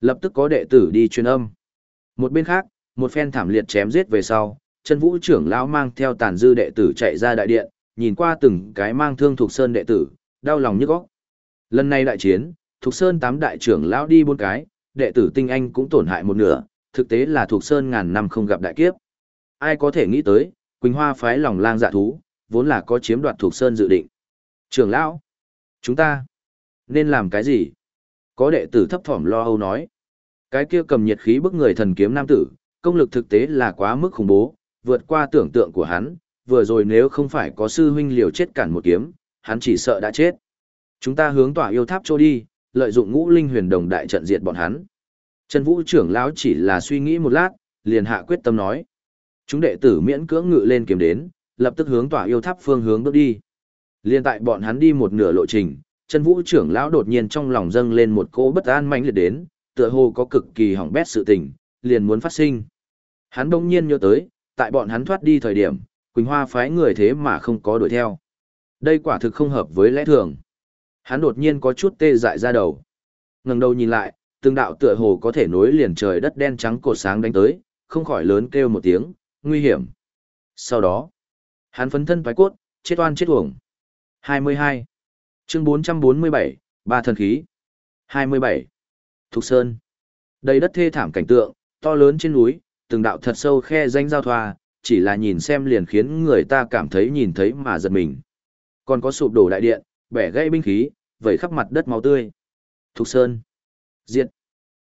Speaker 1: Lập tức có đệ tử đi truyền âm. Một bên khác, một phen thảm liệt chém giết về sau, chân vũ trưởng lão mang theo tàn dư đệ tử chạy ra đại điện, nhìn qua từng cái mang thương thuộc sơn đệ tử, đau lòng nhức óc. Lần này đại chiến, thuộc sơn tám đại trưởng lão đi bốn cái, đệ tử tinh anh cũng tổn hại một nửa, thực tế là thuộc sơn ngàn năm không gặp đại kiếp. Ai có thể nghĩ tới, Quỳnh Hoa phái lòng lang dạ thú, vốn là có chiếm đoạt thuộc sơn dự định. Trưởng lão, chúng ta nên làm cái gì? Có đệ tử thấp thỏm lo âu nói. Cái kia cầm nhiệt khí bức người thần kiếm nam tử, công lực thực tế là quá mức khủng bố, vượt qua tưởng tượng của hắn, vừa rồi nếu không phải có sư huynh liều chết cản một kiếm, hắn chỉ sợ đã chết. Chúng ta hướng tỏa yêu tháp trôi đi, lợi dụng ngũ linh huyền đồng đại trận diệt bọn hắn. Trần Vũ trưởng lão chỉ là suy nghĩ một lát, liền hạ quyết tâm nói. Chúng đệ tử miễn cưỡng ngự lên kiếm đến, lập tức hướng tỏa yêu tháp phương hướng bước đi. Liên tại bọn hắn đi một nửa lộ trình, Trần Vũ trưởng lão đột nhiên trong lòng dâng lên một cỗ bất an mãnh liệt đến, tựa hồ có cực kỳ hỏng bét sự tình, liền muốn phát sinh. Hắn bỗng nhiên nhớ tới, tại bọn hắn thoát đi thời điểm, Quỳnh Hoa phái người thế mà không có đuổi theo. Đây quả thực không hợp với lẽ thường. Hắn đột nhiên có chút tê dại ra đầu. Ngẩng đầu nhìn lại, từng đạo tựa hồ có thể nối liền trời đất đen trắng cột sáng đánh tới, không khỏi lớn kêu một tiếng, nguy hiểm. Sau đó, hắn phấn thân thoái cốt, chết oan chết uổng. 22. Chương 447, ba thần khí. 27. Thục Sơn. Đầy đất thê thảm cảnh tượng, to lớn trên núi, từng đạo thật sâu khe danh giao thoa, chỉ là nhìn xem liền khiến người ta cảm thấy nhìn thấy mà giật mình. Còn có sụp đổ đại điện, bẻ gãy binh khí, vẩy khắp mặt đất máu tươi. Thục Sơn. Diệt.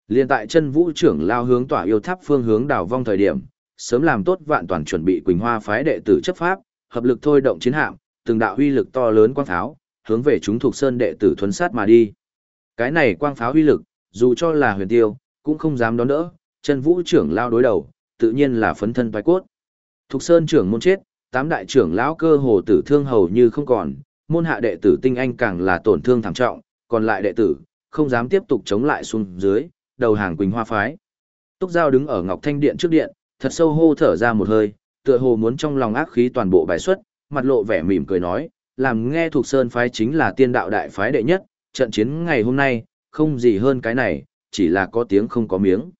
Speaker 1: Liên tại chân vũ trưởng lao hướng tỏa yêu tháp phương hướng đảo vong thời điểm, sớm làm tốt vạn toàn chuẩn bị Quỳnh Hoa phái đệ tử chấp pháp, hợp lực thôi động chiến hạm, từng đạo huy lực to lớn quang pháo, hướng về chúng Thục sơn đệ tử thuấn sát mà đi. Cái này quang pháo huy lực, dù cho là huyền tiêu, cũng không dám đón đỡ, chân vũ trưởng lao đối đầu, tự nhiên là phấn thân toái cốt. Thục sơn trưởng môn chết, tám đại trưởng lão cơ hồ tử thương hầu như không còn, môn hạ đệ tử tinh anh càng là tổn thương thảm trọng, còn lại đệ tử, không dám tiếp tục chống lại xuống dưới, đầu hàng Quỳnh Hoa phái. Túc Giao đứng ở Ngọc Thanh Điện trước điện, thật sâu hô thở ra một hơi, tựa hồ muốn trong lòng ác khí toàn bộ bài xuất, mặt lộ vẻ mỉm cười nói, làm nghe thuộc sơn phái chính là tiên đạo đại phái đệ nhất, trận chiến ngày hôm nay, không gì hơn cái này, chỉ là có tiếng không có miếng.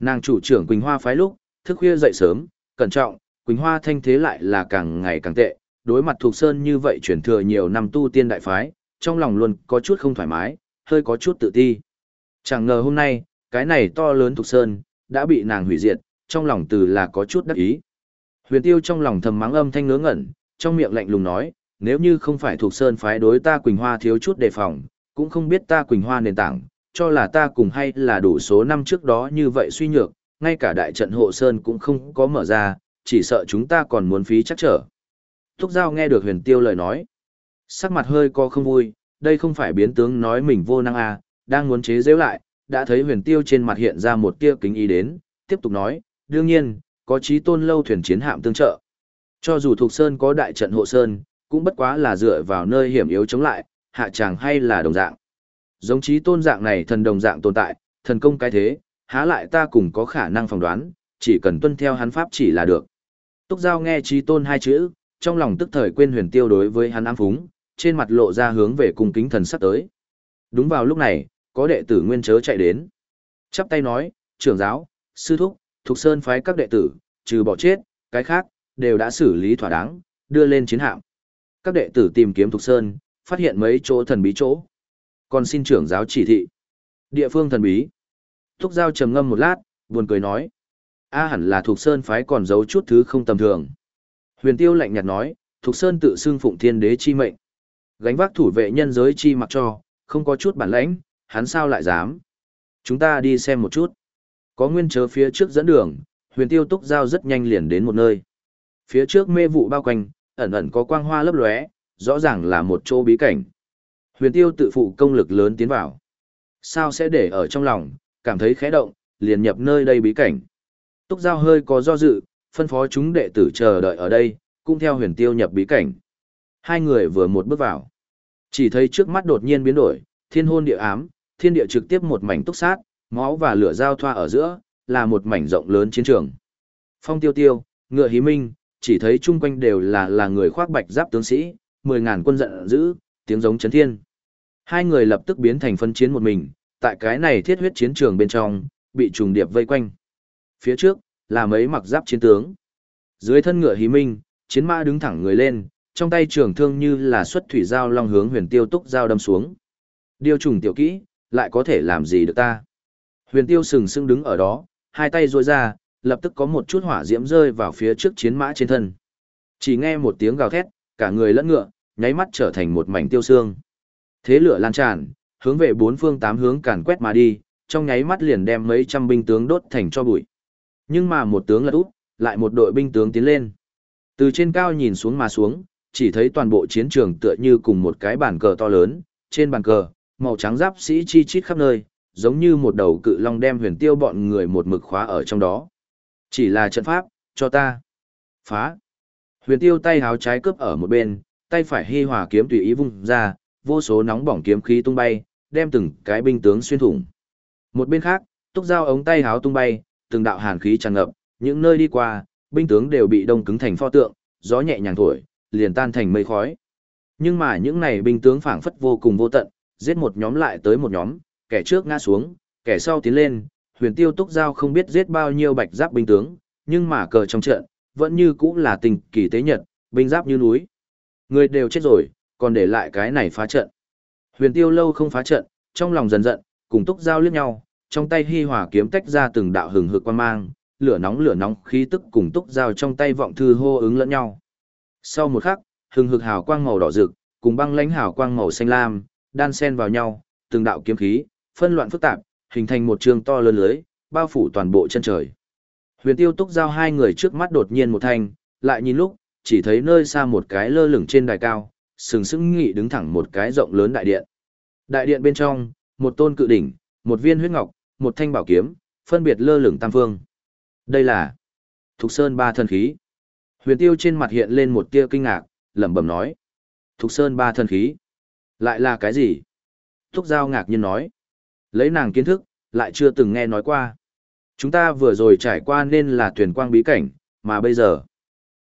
Speaker 1: Nàng chủ trưởng Quỳnh Hoa phái lúc, thức khuya dậy sớm, cẩn trọng, Quỳnh Hoa thanh thế lại là càng ngày càng tệ, đối mặt thuộc sơn như vậy chuyển thừa nhiều năm tu tiên đại phái, trong lòng luôn có chút không thoải mái, hơi có chút tự ti. Chẳng ngờ hôm nay, cái này to lớn thuộc sơn, đã bị nàng hủy diệt, trong lòng từ là có chút đắc ý. Huyền tiêu trong lòng thầm mắng âm thanh ngớ ngẩn, trong miệng lạnh lùng nói, nếu như không phải thuộc sơn phái đối ta Quỳnh Hoa thiếu chút đề phòng, cũng không biết ta Quỳnh Hoa nền tảng, cho là ta cùng hay là đủ số năm trước đó như vậy suy nhược, ngay cả đại trận hộ sơn cũng không có mở ra, chỉ sợ chúng ta còn muốn phí chắc trở. Thúc Giao nghe được huyền tiêu lời nói. Sắc mặt hơi co không vui, đây không phải biến tướng nói mình vô năng à, đang muốn chế giễu lại, đã thấy huyền tiêu trên mặt hiện ra một tia kính ý đến, tiếp tục nói, đương nhiên, có trí tôn lâu thuyền chiến hạm tương trợ. Cho dù thuộc sơn có đại trận hộ sơn, cũng bất quá là dựa vào nơi hiểm yếu chống lại, hạ tràng hay là đồng dạng. Giống trí tôn dạng này thần đồng dạng tồn tại, thần công cái thế, há lại ta cùng có khả năng phỏng đoán, chỉ cần tuân theo hắn pháp chỉ là được. Túc Giao nghe trí tôn hai chữ, trong lòng tức thời quên huyền tiêu đối với hắn ám phúng, trên mặt lộ ra hướng về cung kính thần sắp tới. Đúng vào lúc này, có đệ tử nguyên chớ chạy đến. Chắp tay nói, trưởng giáo, sư thúc, thuộc sơn phái các đệ tử, trừ bỏ chết, cái khác, đều đã xử lý thỏa đáng, đưa lên chiến hạm. Các đệ tử tìm kiếm thuộc sơn, phát hiện mấy chỗ thần bí chỗ. Còn xin trưởng giáo chỉ thị. Địa phương thần bí. Thúc giao trầm ngâm một lát, buồn cười nói. A hẳn là thuộc sơn phái còn giấu chút thứ không tầm thường. Huyền tiêu lạnh nhạt nói, Thục sơn tự xưng phụng thiên đế chi mệnh. Gánh vác thủ vệ nhân giới chi mặc cho, không có chút bản lãnh, hắn sao lại dám. Chúng ta đi xem một chút. Có nguyên chớ phía trước dẫn đường, huyền tiêu túc giao rất nhanh liền đến một nơi. Phía trước mê vụ bao quanh, ẩn ẩn có quang hoa lấp lóe, rõ ràng là một chỗ bí cảnh. Huyền tiêu tự phụ công lực lớn tiến vào. Sao sẽ để ở trong lòng, cảm thấy khẽ động, liền nhập nơi đây bí cảnh. Túc giao hơi có do dự, phân phó chúng đệ tử chờ đợi ở đây, cũng theo huyền tiêu nhập bí cảnh. Hai người vừa một bước vào. Chỉ thấy trước mắt đột nhiên biến đổi, thiên hôn địa ám, thiên địa trực tiếp một mảnh túc sát, máu và lửa giao thoa ở giữa, là một mảnh rộng lớn chiến trường. Phong tiêu tiêu, ngựa hí minh, chỉ thấy chung quanh đều là là người khoác bạch giáp tướng sĩ, mười ngàn quân giận dữ, tiếng giống chấn thiên. Hai người lập tức biến thành phân chiến một mình, tại cái này thiết huyết chiến trường bên trong, bị trùng điệp vây quanh. Phía trước, là mấy mặc giáp chiến tướng. Dưới thân ngựa hí minh, chiến mã đứng thẳng người lên, trong tay trường thương như là xuất thủy dao long hướng huyền tiêu túc dao đâm xuống. Điều trùng tiểu kỹ, lại có thể làm gì được ta? Huyền tiêu sừng sững đứng ở đó, hai tay duỗi ra, lập tức có một chút hỏa diễm rơi vào phía trước chiến mã trên thân. Chỉ nghe một tiếng gào thét, cả người lẫn ngựa, nháy mắt trở thành một mảnh tiêu xương. Thế lửa lan tràn, hướng về bốn phương tám hướng càn quét mà đi, trong nháy mắt liền đem mấy trăm binh tướng đốt thành cho bụi. Nhưng mà một tướng lật úp, lại một đội binh tướng tiến lên. Từ trên cao nhìn xuống mà xuống, chỉ thấy toàn bộ chiến trường tựa như cùng một cái bàn cờ to lớn, trên bàn cờ, màu trắng giáp sĩ chi chít khắp nơi, giống như một đầu cự long đem huyền tiêu bọn người một mực khóa ở trong đó. Chỉ là trận pháp, cho ta. Phá. Huyền tiêu tay háo trái cướp ở một bên, tay phải hy hòa kiếm tùy ý vung ra, vô số nóng bỏng kiếm khí tung bay, đem từng cái binh tướng xuyên thủng. Một bên khác, túc dao ống tay háo tung bay, từng đạo hàn khí tràn ngập, những nơi đi qua, binh tướng đều bị đông cứng thành pho tượng, gió nhẹ nhàng thổi, liền tan thành mây khói. Nhưng mà những này binh tướng phảng phất vô cùng vô tận, giết một nhóm lại tới một nhóm, kẻ trước ngã xuống, kẻ sau tiến lên, huyền tiêu túc giao không biết giết bao nhiêu bạch giáp binh tướng, nhưng mà cờ trong trận, vẫn như cũ là tình kỳ tế nhật, binh giáp như núi. Người đều chết rồi, còn để lại cái này phá trận. Huyền tiêu lâu không phá trận, trong lòng dần giận, cùng túc giao liếc nhau, trong tay hy hỏa kiếm tách ra từng đạo hừng hực quan mang, lửa nóng lửa nóng khí tức cùng túc giao trong tay vọng thư hô ứng lẫn nhau. Sau một khắc, hừng hực hào quang màu đỏ rực, cùng băng lãnh hào quang màu xanh lam, đan xen vào nhau, từng đạo kiếm khí, phân loạn phức tạp, hình thành một trường to lớn lưới, bao phủ toàn bộ chân trời. Huyền Tiêu Túc giao hai người trước mắt đột nhiên một thanh, lại nhìn lúc, chỉ thấy nơi xa một cái lơ lửng trên đài cao, sừng sững nghị đứng thẳng một cái rộng lớn đại điện. Đại điện bên trong, một tôn cự đỉnh, một viên huyết ngọc, một thanh bảo kiếm, phân biệt lơ lửng tam phương. Đây là Thục Sơn ba thần khí. Huyền Tiêu trên mặt hiện lên một tia kinh ngạc, lẩm bẩm nói: "Thục Sơn ba thần khí? Lại là cái gì?" túc Giao ngạc nhiên nói: Lấy nàng kiến thức, lại chưa từng nghe nói qua. Chúng ta vừa rồi trải qua nên là thuyền quang bí cảnh, mà bây giờ,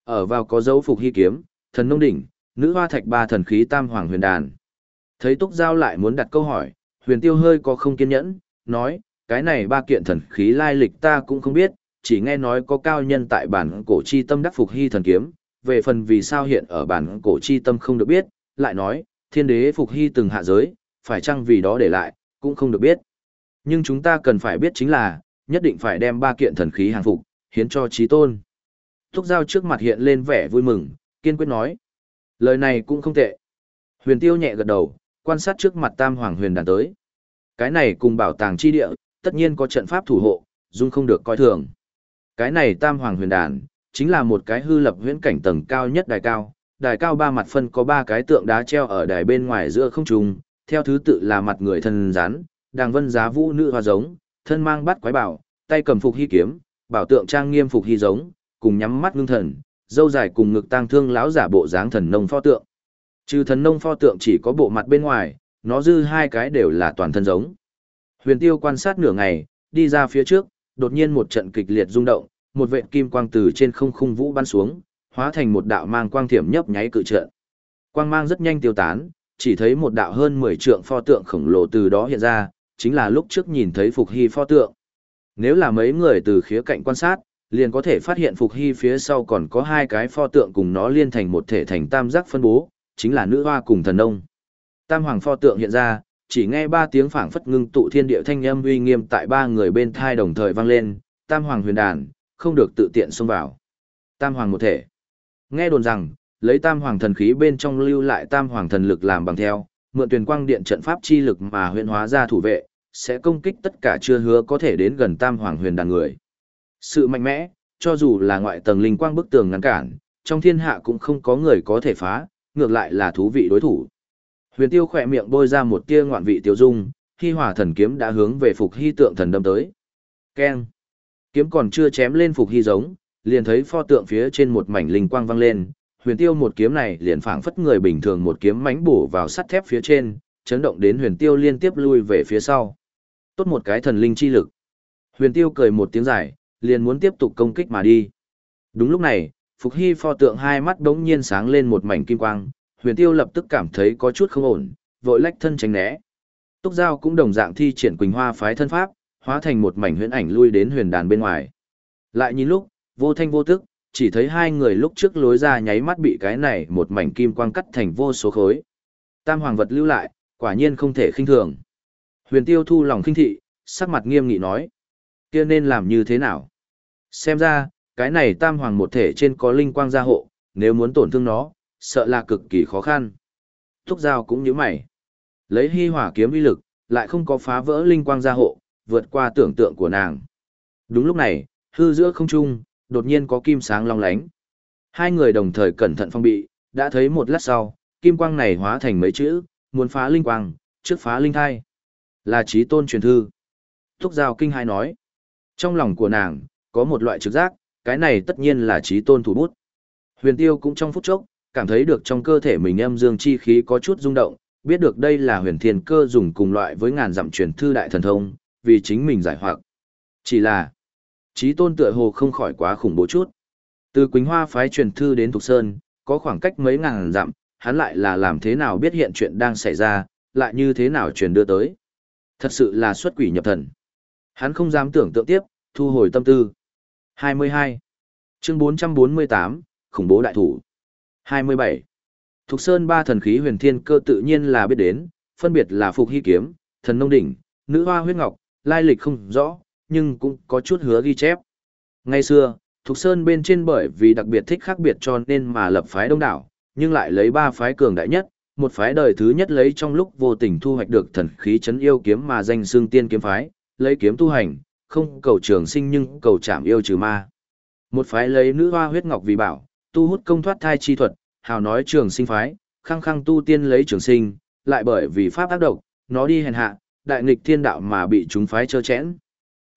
Speaker 1: ở vào có dấu phục hy kiếm, thần nông đỉnh, nữ hoa thạch ba thần khí tam hoàng huyền đàn. Thấy Túc Giao lại muốn đặt câu hỏi, huyền tiêu hơi có không kiên nhẫn, nói, cái này ba kiện thần khí lai lịch ta cũng không biết, chỉ nghe nói có cao nhân tại bản cổ chi tâm đắc phục hy thần kiếm, về phần vì sao hiện ở bản cổ chi tâm không được biết, lại nói, thiên đế phục hy từng hạ giới, phải chăng vì đó để lại, cũng không được biết. Nhưng chúng ta cần phải biết chính là, nhất định phải đem ba kiện thần khí hàng phục, hiến cho trí tôn. Thúc giao trước mặt hiện lên vẻ vui mừng, kiên quyết nói. Lời này cũng không tệ. Huyền tiêu nhẹ gật đầu, quan sát trước mặt tam hoàng huyền đàn tới. Cái này cùng bảo tàng chi địa, tất nhiên có trận pháp thủ hộ, dung không được coi thường. Cái này tam hoàng huyền đàn, chính là một cái hư lập huyễn cảnh tầng cao nhất đài cao. Đài cao ba mặt phân có ba cái tượng đá treo ở đài bên ngoài giữa không trung, theo thứ tự là mặt người thân rắn, đàng vân giá vũ nữ hoa giống, thân mang bắt quái bảo, tay cầm phục hy kiếm, bảo tượng trang nghiêm phục hy giống, cùng nhắm mắt ngưng thần, dâu dài cùng ngực tang thương lão giả bộ dáng thần nông pho tượng. Trừ thần nông pho tượng chỉ có bộ mặt bên ngoài, nó dư hai cái đều là toàn thân giống. Huyền Tiêu quan sát nửa ngày, đi ra phía trước, đột nhiên một trận kịch liệt rung động, một vệt kim quang từ trên không khung vũ bắn xuống, hóa thành một đạo mang quang thiểm nhấp nháy cự trận. Quang mang rất nhanh tiêu tán, chỉ thấy một đạo hơn 10 trượng pho tượng khổng lồ từ đó hiện ra, chính là lúc trước nhìn thấy Phục Hy pho tượng. Nếu là mấy người từ khía cạnh quan sát, liền có thể phát hiện Phục Hy phía sau còn có hai cái pho tượng cùng nó liên thành một thể thành tam giác phân bố, chính là nữ hoa cùng thần nông. Tam hoàng pho tượng hiện ra, chỉ nghe ba tiếng phảng phất ngưng tụ thiên địa thanh âm uy nghiêm tại ba người bên thai đồng thời vang lên, tam hoàng huyền đàn, không được tự tiện xông vào. Tam hoàng một thể. Nghe đồn rằng, lấy tam hoàng thần khí bên trong lưu lại tam hoàng thần lực làm bằng theo, mượn tuyển quang điện trận pháp chi lực mà huyền hóa ra thủ vệ, sẽ công kích tất cả chưa hứa có thể đến gần tam hoàng huyền đàn người. Sự mạnh mẽ, cho dù là ngoại tầng linh quang bức tường ngăn cản, trong thiên hạ cũng không có người có thể phá, ngược lại là thú vị đối thủ. Huyền Tiêu khỏe miệng bôi ra một tia ngoạn vị tiêu dung, khi hỏa thần kiếm đã hướng về phục hy tượng thần đâm tới. Keng! Kiếm còn chưa chém lên phục hy giống, liền thấy pho tượng phía trên một mảnh linh quang vang lên, huyền tiêu một kiếm này liền phảng phất người bình thường một kiếm mánh bổ vào sắt thép phía trên, chấn động đến huyền tiêu liên tiếp lui về phía sau. Tốt một cái thần linh chi lực. Huyền tiêu cười một tiếng dài, liền muốn tiếp tục công kích mà đi. Đúng lúc này, Phục Hy pho tượng hai mắt đống nhiên sáng lên một mảnh kim quang, huyền tiêu lập tức cảm thấy có chút không ổn, vội lách thân tránh né. Túc Giao cũng đồng dạng thi triển Quỳnh Hoa phái thân pháp, hóa thành một mảnh huyễn ảnh lui đến huyền đàn bên ngoài. Lại nhìn lúc, vô thanh vô tức, chỉ thấy hai người lúc trước lối ra nháy mắt bị cái này một mảnh kim quang cắt thành vô số khối. Tam hoàng vật lưu lại, quả nhiên không thể khinh thường. Huyền tiêu thu lòng khinh thị, sắc mặt nghiêm nghị nói. kia nên làm như thế nào? Xem ra, cái này tam hoàng một thể trên có linh quang gia hộ, nếu muốn tổn thương nó, sợ là cực kỳ khó khăn. Thúc giao cũng như mày. Lấy hy hỏa kiếm uy lực, lại không có phá vỡ linh quang gia hộ, vượt qua tưởng tượng của nàng. Đúng lúc này, hư giữa không trung, đột nhiên có kim sáng long lánh. Hai người đồng thời cẩn thận phong bị, đã thấy một lát sau, kim quang này hóa thành mấy chữ, muốn phá linh quang, trước phá linh thai. Là trí tôn truyền thư. Thúc giao kinh hai nói. Trong lòng của nàng, có một loại trực giác, cái này tất nhiên là trí tôn thủ bút. Huyền tiêu cũng trong phút chốc, cảm thấy được trong cơ thể mình âm dương chi khí có chút rung động, biết được đây là huyền thiên cơ dùng cùng loại với ngàn dặm truyền thư đại thần thông, vì chính mình giải hoặc. Chỉ là, trí tôn tựa hồ không khỏi quá khủng bố chút. Từ Quỳnh Hoa phái truyền thư đến Thục Sơn, có khoảng cách mấy ngàn dặm, hắn lại là làm thế nào biết hiện chuyện đang xảy ra, lại như thế nào truyền đưa tới. Thật sự là xuất quỷ nhập thần. Hắn không dám tưởng tượng tiếp, thu hồi tâm tư. 22. Chương 448, khủng bố đại thủ. 27. Thục Sơn ba thần khí huyền thiên cơ tự nhiên là biết đến, phân biệt là Phục Hy Kiếm, Thần Nông Đỉnh, Nữ Hoa Huyết Ngọc, lai lịch không rõ, nhưng cũng có chút hứa ghi chép. Ngày xưa, Thục Sơn bên trên bởi vì đặc biệt thích khác biệt cho nên mà lập phái đông đảo, nhưng lại lấy ba phái cường đại nhất, một phái đời thứ nhất lấy trong lúc vô tình thu hoạch được thần khí chấn yêu kiếm mà danh xương tiên kiếm phái, lấy kiếm tu hành, không cầu trường sinh nhưng cầu chạm yêu trừ ma. Một phái lấy nữ hoa huyết ngọc vì bảo, tu hút công thoát thai chi thuật, hào nói trường sinh phái, khăng khăng tu tiên lấy trường sinh, lại bởi vì pháp tác độc, nó đi hèn hạ, đại nghịch thiên đạo mà bị chúng phái chơ chẽn.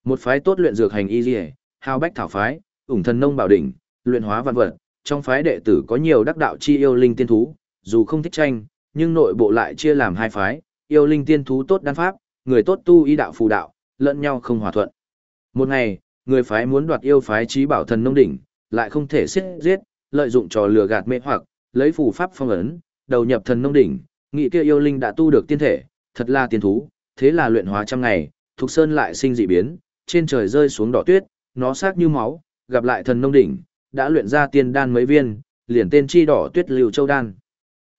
Speaker 1: Một phái tốt luyện dược hành y liễu, hào bách thảo phái, ủng thần nông bảo đỉnh, luyện hóa văn vật, trong phái đệ tử có nhiều đắc đạo chi yêu linh tiên thú, dù không thích tranh, nhưng nội bộ lại chia làm hai phái, yêu linh tiên thú tốt đan pháp, người tốt tu y đạo phù đạo, lẫn nhau không hòa thuận. Một ngày, người phái muốn đoạt yêu phái trí bảo thần nông đỉnh, lại không thể xiết giết, lợi dụng trò lừa gạt mê hoặc, lấy phù pháp phong ấn, đầu nhập thần nông đỉnh, nghĩ kia yêu linh đã tu được tiên thể, thật là tiên thú, thế là luyện hóa trăm ngày, thuộc Sơn lại sinh dị biến, trên trời rơi xuống đỏ tuyết, nó sắc như máu, gặp lại thần nông đỉnh, đã luyện ra tiên đan mấy viên, liền tên chi đỏ tuyết lưu châu đan.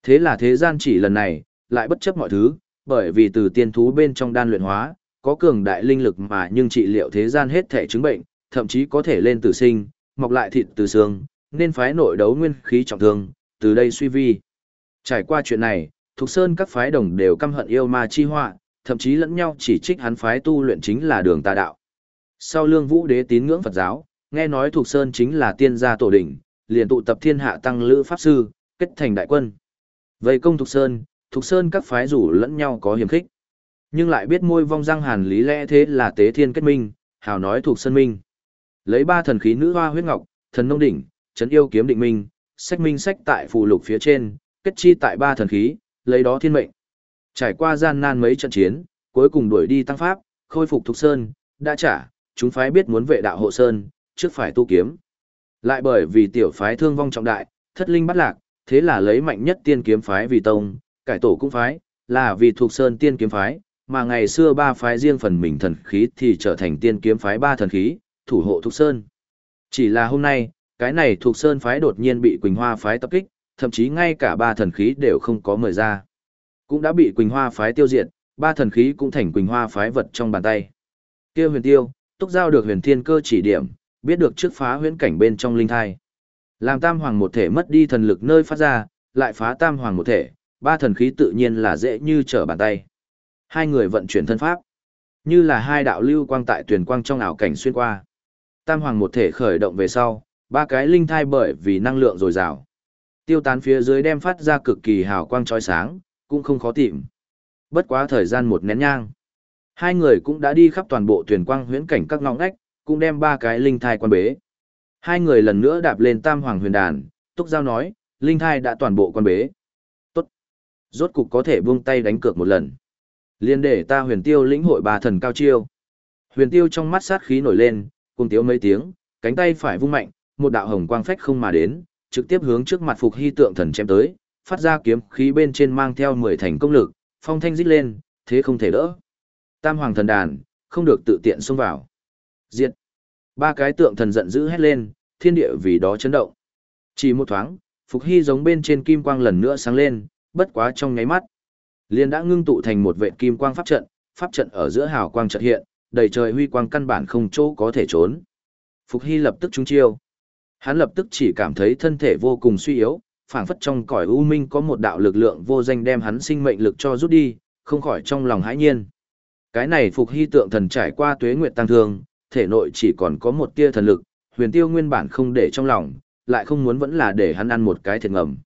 Speaker 1: Thế là thế gian chỉ lần này, lại bất chấp mọi thứ, bởi vì từ tiên thú bên trong đan luyện hóa, có cường đại linh lực mà nhưng trị liệu thế gian hết thể chứng bệnh, thậm chí có thể lên tử sinh, mọc lại thịt từ xương, nên phái nội đấu nguyên khí trọng thương, từ đây suy vi. Trải qua chuyện này, Thục Sơn các phái đồng đều căm hận yêu ma chi họa, thậm chí lẫn nhau chỉ trích hắn phái tu luyện chính là đường tà đạo. Sau Lương Vũ Đế tín ngưỡng Phật giáo, nghe nói Thục Sơn chính là tiên gia tổ đỉnh, liền tụ tập thiên hạ tăng lữ pháp sư, kết thành đại quân. Vây công Thục Sơn, Thục Sơn các phái rủ lẫn nhau có hiểm khích. Nhưng lại biết môi vong răng hàn lý lẽ thế là tế thiên kết minh, hào nói thuộc Sơn minh. Lấy ba thần khí nữ hoa huyết ngọc, thần nông đỉnh, trấn yêu kiếm định minh, sách minh sách tại phù lục phía trên, kết chi tại ba thần khí, lấy đó thiên mệnh. Trải qua gian nan mấy trận chiến, cuối cùng đuổi đi tăng pháp, khôi phục Thục Sơn, đã trả, chúng phái biết muốn vệ đạo hộ Sơn, trước phải tu kiếm. Lại bởi vì tiểu phái thương vong trọng đại, thất linh bắt lạc, thế là lấy mạnh nhất tiên kiếm phái vì tông, cải tổ cũng phái, là vì thuộc sơn tiên kiếm phái, mà ngày xưa ba phái riêng phần mình thần khí thì trở thành tiên kiếm phái ba thần khí, thủ hộ thuộc sơn. Chỉ là hôm nay, cái này thuộc sơn phái đột nhiên bị Quỳnh Hoa phái tập kích, thậm chí ngay cả ba thần khí đều không có mời ra. Cũng đã bị Quỳnh Hoa phái tiêu diệt, ba thần khí cũng thành Quỳnh Hoa phái vật trong bàn tay. Kia huyền tiêu, túc giao được huyền thiên cơ chỉ điểm, biết được trước phá huyễn cảnh bên trong linh thai. Làm tam hoàng một thể mất đi thần lực nơi phát ra, lại phá tam hoàng một thể, ba thần khí tự nhiên là dễ như trở bàn tay. Hai người vận chuyển thân pháp, như là hai đạo lưu quang tại tuyển quang trong ảo cảnh xuyên qua. Tam hoàng một thể khởi động về sau, ba cái linh thai bởi vì năng lượng dồi dào. Tiêu tán phía dưới đem phát ra cực kỳ hào quang chói sáng, cũng không khó tìm. Bất quá thời gian một nén nhang. Hai người cũng đã đi khắp toàn bộ tuyển quang huyễn cảnh các ngõ ngách, cũng đem ba cái linh thai quan bế. Hai người lần nữa đạp lên tam hoàng huyền đàn, túc giao nói, linh thai đã toàn bộ quan bế. Tốt. Rốt cục có thể buông tay đánh cược một lần. Liên để ta huyền tiêu lĩnh hội ba thần cao chiêu. Huyền tiêu trong mắt sát khí nổi lên, cùng tiếu mấy tiếng, cánh tay phải vung mạnh, một đạo hồng quang phách không mà đến, trực tiếp hướng trước mặt phục hy tượng thần chém tới, phát ra kiếm khí bên trên mang theo mười thành công lực, phong thanh rít lên, thế không thể đỡ. Tam hoàng thần đàn, không được tự tiện xông vào. Diệt. Ba cái tượng thần giận dữ hét lên, thiên địa vì đó chấn động. Chỉ một thoáng, Phục Hy giống bên trên kim quang lần nữa sáng lên, bất quá trong nháy mắt. Liền đã ngưng tụ thành một vệ kim quang pháp trận, pháp trận ở giữa hào quang trận hiện, đầy trời huy quang căn bản không chỗ có thể trốn. Phục Hy lập tức trúng chiêu. Hắn lập tức chỉ cảm thấy thân thể vô cùng suy yếu, phảng phất trong cõi u minh có một đạo lực lượng vô danh đem hắn sinh mệnh lực cho rút đi, không khỏi trong lòng hãi nhiên. Cái này Phục Hy tượng thần trải qua tuế nguyệt tăng thương, thể nội chỉ còn có một tia thần lực, huyền tiêu nguyên bản không để trong lòng, lại không muốn vẫn là để hắn ăn một cái thiệt ngầm.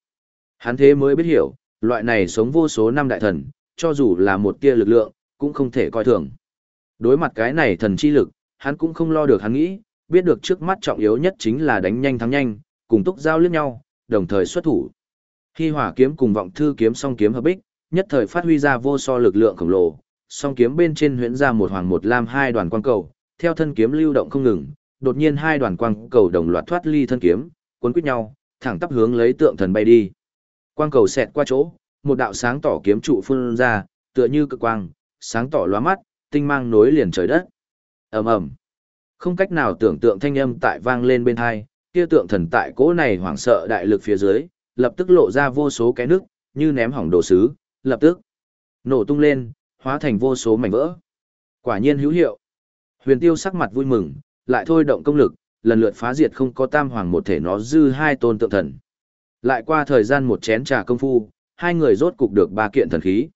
Speaker 1: Hắn thế mới biết hiểu, loại này sống vô số năm đại thần, cho dù là một tia lực lượng, cũng không thể coi thường. Đối mặt cái này thần chi lực, hắn cũng không lo được hắn nghĩ, biết được trước mắt trọng yếu nhất chính là đánh nhanh thắng nhanh, cùng túc giao liếc nhau, đồng thời xuất thủ. Khi hỏa kiếm cùng vọng thư kiếm song kiếm hợp bích, nhất thời phát huy ra vô so lực lượng khổng lồ, song kiếm bên trên huyễn ra một hoàng một lam hai đoàn quang cầu, theo thân kiếm lưu động không ngừng, đột nhiên hai đoàn quang cầu đồng loạt thoát ly thân kiếm, cuốn quýt nhau, thẳng tắp hướng lấy tượng thần bay đi. Quang cầu xẹt qua chỗ, một đạo sáng tỏ kiếm trụ phun ra, tựa như cực quang, sáng tỏ lóa mắt, tinh mang nối liền trời đất. Ầm ầm. Không cách nào tưởng tượng thanh âm tại vang lên bên hai, kia tượng thần tại cỗ này hoảng sợ đại lực phía dưới, lập tức lộ ra vô số cái nước, như ném hỏng đồ sứ, lập tức nổ tung lên, hóa thành vô số mảnh vỡ. Quả nhiên hữu hiệu. Huyền Tiêu sắc mặt vui mừng, lại thôi động công lực, lần lượt phá diệt không có tam hoàng một thể nó dư hai tôn tượng thần. Lại qua thời gian một chén trà công phu, hai người rốt cục được ba kiện thần khí.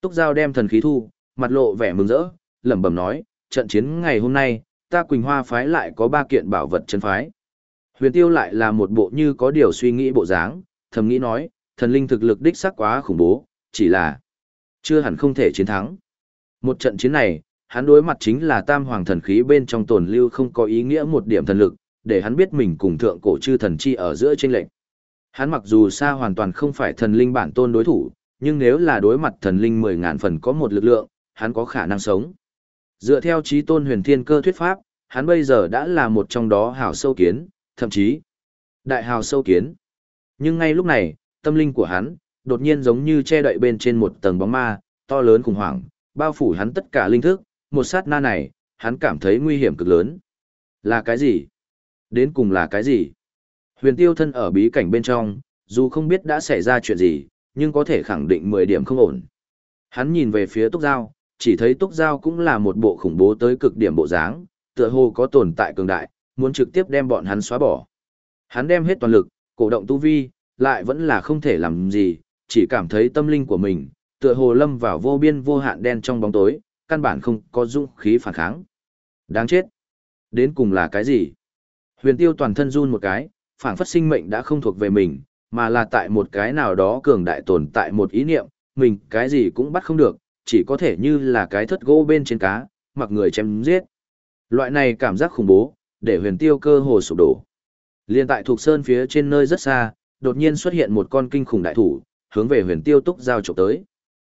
Speaker 1: Túc Giao đem thần khí thu, mặt lộ vẻ mừng rỡ, lẩm bẩm nói, trận chiến ngày hôm nay, ta Quỳnh Hoa phái lại có ba kiện bảo vật chân phái. Huyền Tiêu lại là một bộ như có điều suy nghĩ bộ dáng, thầm nghĩ nói, thần linh thực lực đích xác quá khủng bố, chỉ là chưa hẳn không thể chiến thắng. Một trận chiến này, hắn đối mặt chính là tam hoàng thần khí bên trong tồn lưu không có ý nghĩa một điểm thần lực, để hắn biết mình cùng thượng cổ chư thần chi ở giữa tranh lệnh. Hắn mặc dù xa hoàn toàn không phải thần linh bản tôn đối thủ, nhưng nếu là đối mặt thần linh mười ngàn phần có một lực lượng, hắn có khả năng sống. Dựa theo trí tôn huyền thiên cơ thuyết pháp, hắn bây giờ đã là một trong đó hào sâu kiến, thậm chí đại hào sâu kiến. Nhưng ngay lúc này, tâm linh của hắn, đột nhiên giống như che đậy bên trên một tầng bóng ma, to lớn khủng hoảng, bao phủ hắn tất cả linh thức, một sát na này, hắn cảm thấy nguy hiểm cực lớn. Là cái gì? Đến cùng là cái gì? Huyền tiêu thân ở bí cảnh bên trong, dù không biết đã xảy ra chuyện gì, nhưng có thể khẳng định 10 điểm không ổn. Hắn nhìn về phía Túc Giao, chỉ thấy Túc Giao cũng là một bộ khủng bố tới cực điểm bộ dáng, tựa hồ có tồn tại cường đại, muốn trực tiếp đem bọn hắn xóa bỏ. Hắn đem hết toàn lực, cổ động tu vi, lại vẫn là không thể làm gì, chỉ cảm thấy tâm linh của mình, tựa hồ lâm vào vô biên vô hạn đen trong bóng tối, căn bản không có dũng khí phản kháng. Đáng chết. Đến cùng là cái gì? Huyền tiêu toàn thân run một cái, phản phất sinh mệnh đã không thuộc về mình, mà là tại một cái nào đó cường đại tồn tại một ý niệm, mình cái gì cũng bắt không được, chỉ có thể như là cái thất gỗ bên trên cá, mặc người chém giết. Loại này cảm giác khủng bố, để huyền tiêu cơ hồ sụp đổ. Liên tại thuộc sơn phía trên nơi rất xa, đột nhiên xuất hiện một con kinh khủng đại thủ, hướng về huyền tiêu túc giao trộm tới.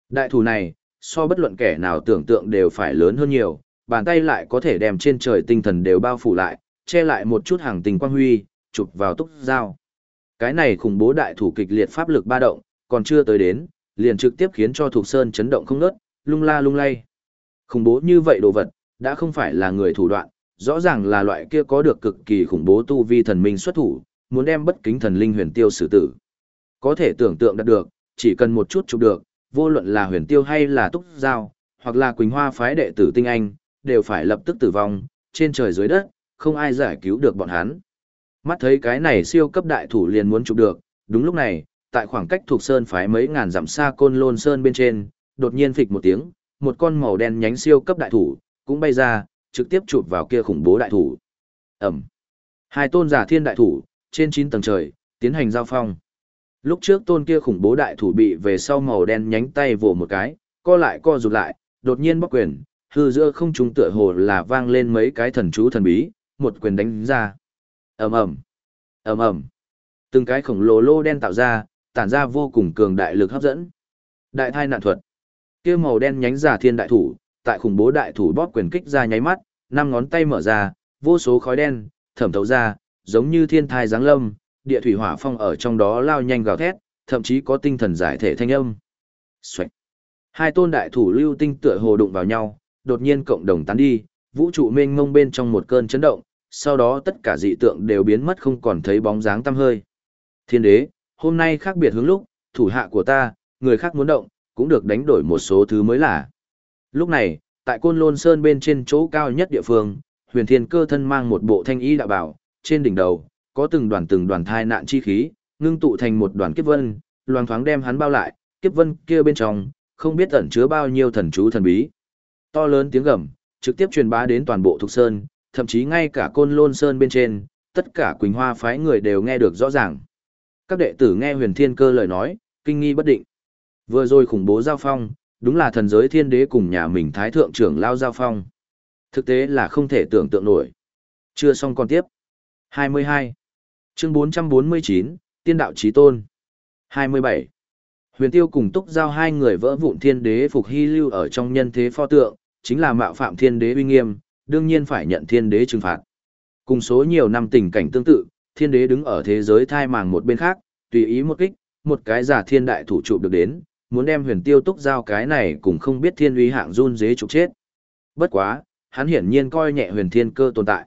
Speaker 1: Đại thủ này, so bất luận kẻ nào tưởng tượng đều phải lớn hơn nhiều, bàn tay lại có thể đem trên trời tinh thần đều bao phủ lại, che lại một chút hàng tình quang huy, chụp vào túc dao Cái này khủng bố đại thủ kịch liệt pháp lực ba động, còn chưa tới đến, liền trực tiếp khiến cho Thục Sơn chấn động không ngớt, lung la lung lay. Khủng bố như vậy đồ vật, đã không phải là người thủ đoạn, rõ ràng là loại kia có được cực kỳ khủng bố tu vi thần minh xuất thủ, muốn đem bất kính thần linh huyền tiêu xử tử. Có thể tưởng tượng đạt được, chỉ cần một chút chụp được, vô luận là huyền tiêu hay là túc giao, hoặc là quỳnh hoa phái đệ tử tinh anh, đều phải lập tức tử vong, trên trời dưới đất, không ai giải cứu được bọn hắn. Mắt thấy cái này siêu cấp đại thủ liền muốn chụp được, đúng lúc này, tại khoảng cách thuộc sơn phái mấy ngàn dặm xa côn lôn sơn bên trên, đột nhiên phịch một tiếng, một con màu đen nhánh siêu cấp đại thủ, cũng bay ra, trực tiếp chụp vào kia khủng bố đại thủ. Ẩm. Hai tôn giả thiên đại thủ, trên 9 tầng trời, tiến hành giao phong. Lúc trước tôn kia khủng bố đại thủ bị về sau màu đen nhánh tay vồ một cái, co lại co rụt lại, đột nhiên bóc quyền, hư giữa không trung tựa hồ là vang lên mấy cái thần chú thần bí, một quyền đánh ra. Ầm ầm. Ầm ầm. Từng cái khổng lồ lô đen tạo ra, tản ra vô cùng cường đại lực hấp dẫn. Đại thai nạn thuật. Kia màu đen nhánh giả thiên đại thủ, tại khủng bố đại thủ bóp quyền kích ra nháy mắt, năm ngón tay mở ra, vô số khói đen thẩm thấu ra, giống như thiên thai giáng lâm, địa thủy hỏa phong ở trong đó lao nhanh gào thét, thậm chí có tinh thần giải thể thanh âm. Xoạch. Hai tôn đại thủ lưu tinh tựa hồ đụng vào nhau, đột nhiên cộng đồng tán đi, vũ trụ mênh mông bên trong một cơn chấn động, sau đó tất cả dị tượng đều biến mất không còn thấy bóng dáng tăm hơi. Thiên đế, hôm nay khác biệt hướng lúc, thủ hạ của ta, người khác muốn động, cũng được đánh đổi một số thứ mới lạ Lúc này, tại Côn Lôn Sơn bên trên chỗ cao nhất địa phương, huyền thiên cơ thân mang một bộ thanh y đạo bảo, trên đỉnh đầu, có từng đoàn từng đoàn thai nạn chi khí, ngưng tụ thành một đoàn kiếp vân, loang thoáng đem hắn bao lại, kiếp vân kia bên trong, không biết ẩn chứa bao nhiêu thần chú thần bí. To lớn tiếng gầm, trực tiếp truyền bá đến toàn bộ Thục Sơn, thậm chí ngay cả Côn Lôn Sơn bên trên, tất cả Quỳnh Hoa phái người đều nghe được rõ ràng. Các đệ tử nghe huyền thiên cơ lời nói, kinh nghi bất định. Vừa rồi khủng bố giao phong, đúng là thần giới thiên đế cùng nhà mình thái thượng trưởng lao giao phong. Thực tế là không thể tưởng tượng nổi. Chưa xong còn tiếp. 22. Chương 449, Tiên đạo chí tôn. 27. Huyền Tiêu cùng Túc Giao hai người vỡ vụn thiên đế phục hy lưu ở trong nhân thế pho tượng, chính là mạo phạm thiên đế uy nghiêm, đương nhiên phải nhận thiên đế trừng phạt. Cùng số nhiều năm tình cảnh tương tự, thiên đế đứng ở thế giới thai màng một bên khác, tùy ý một kích, một cái giả thiên đại thủ trụ được đến, muốn đem huyền tiêu túc giao cái này cũng không biết thiên uy hạng run dế trục chết. Bất quá, hắn hiển nhiên coi nhẹ huyền thiên cơ tồn tại.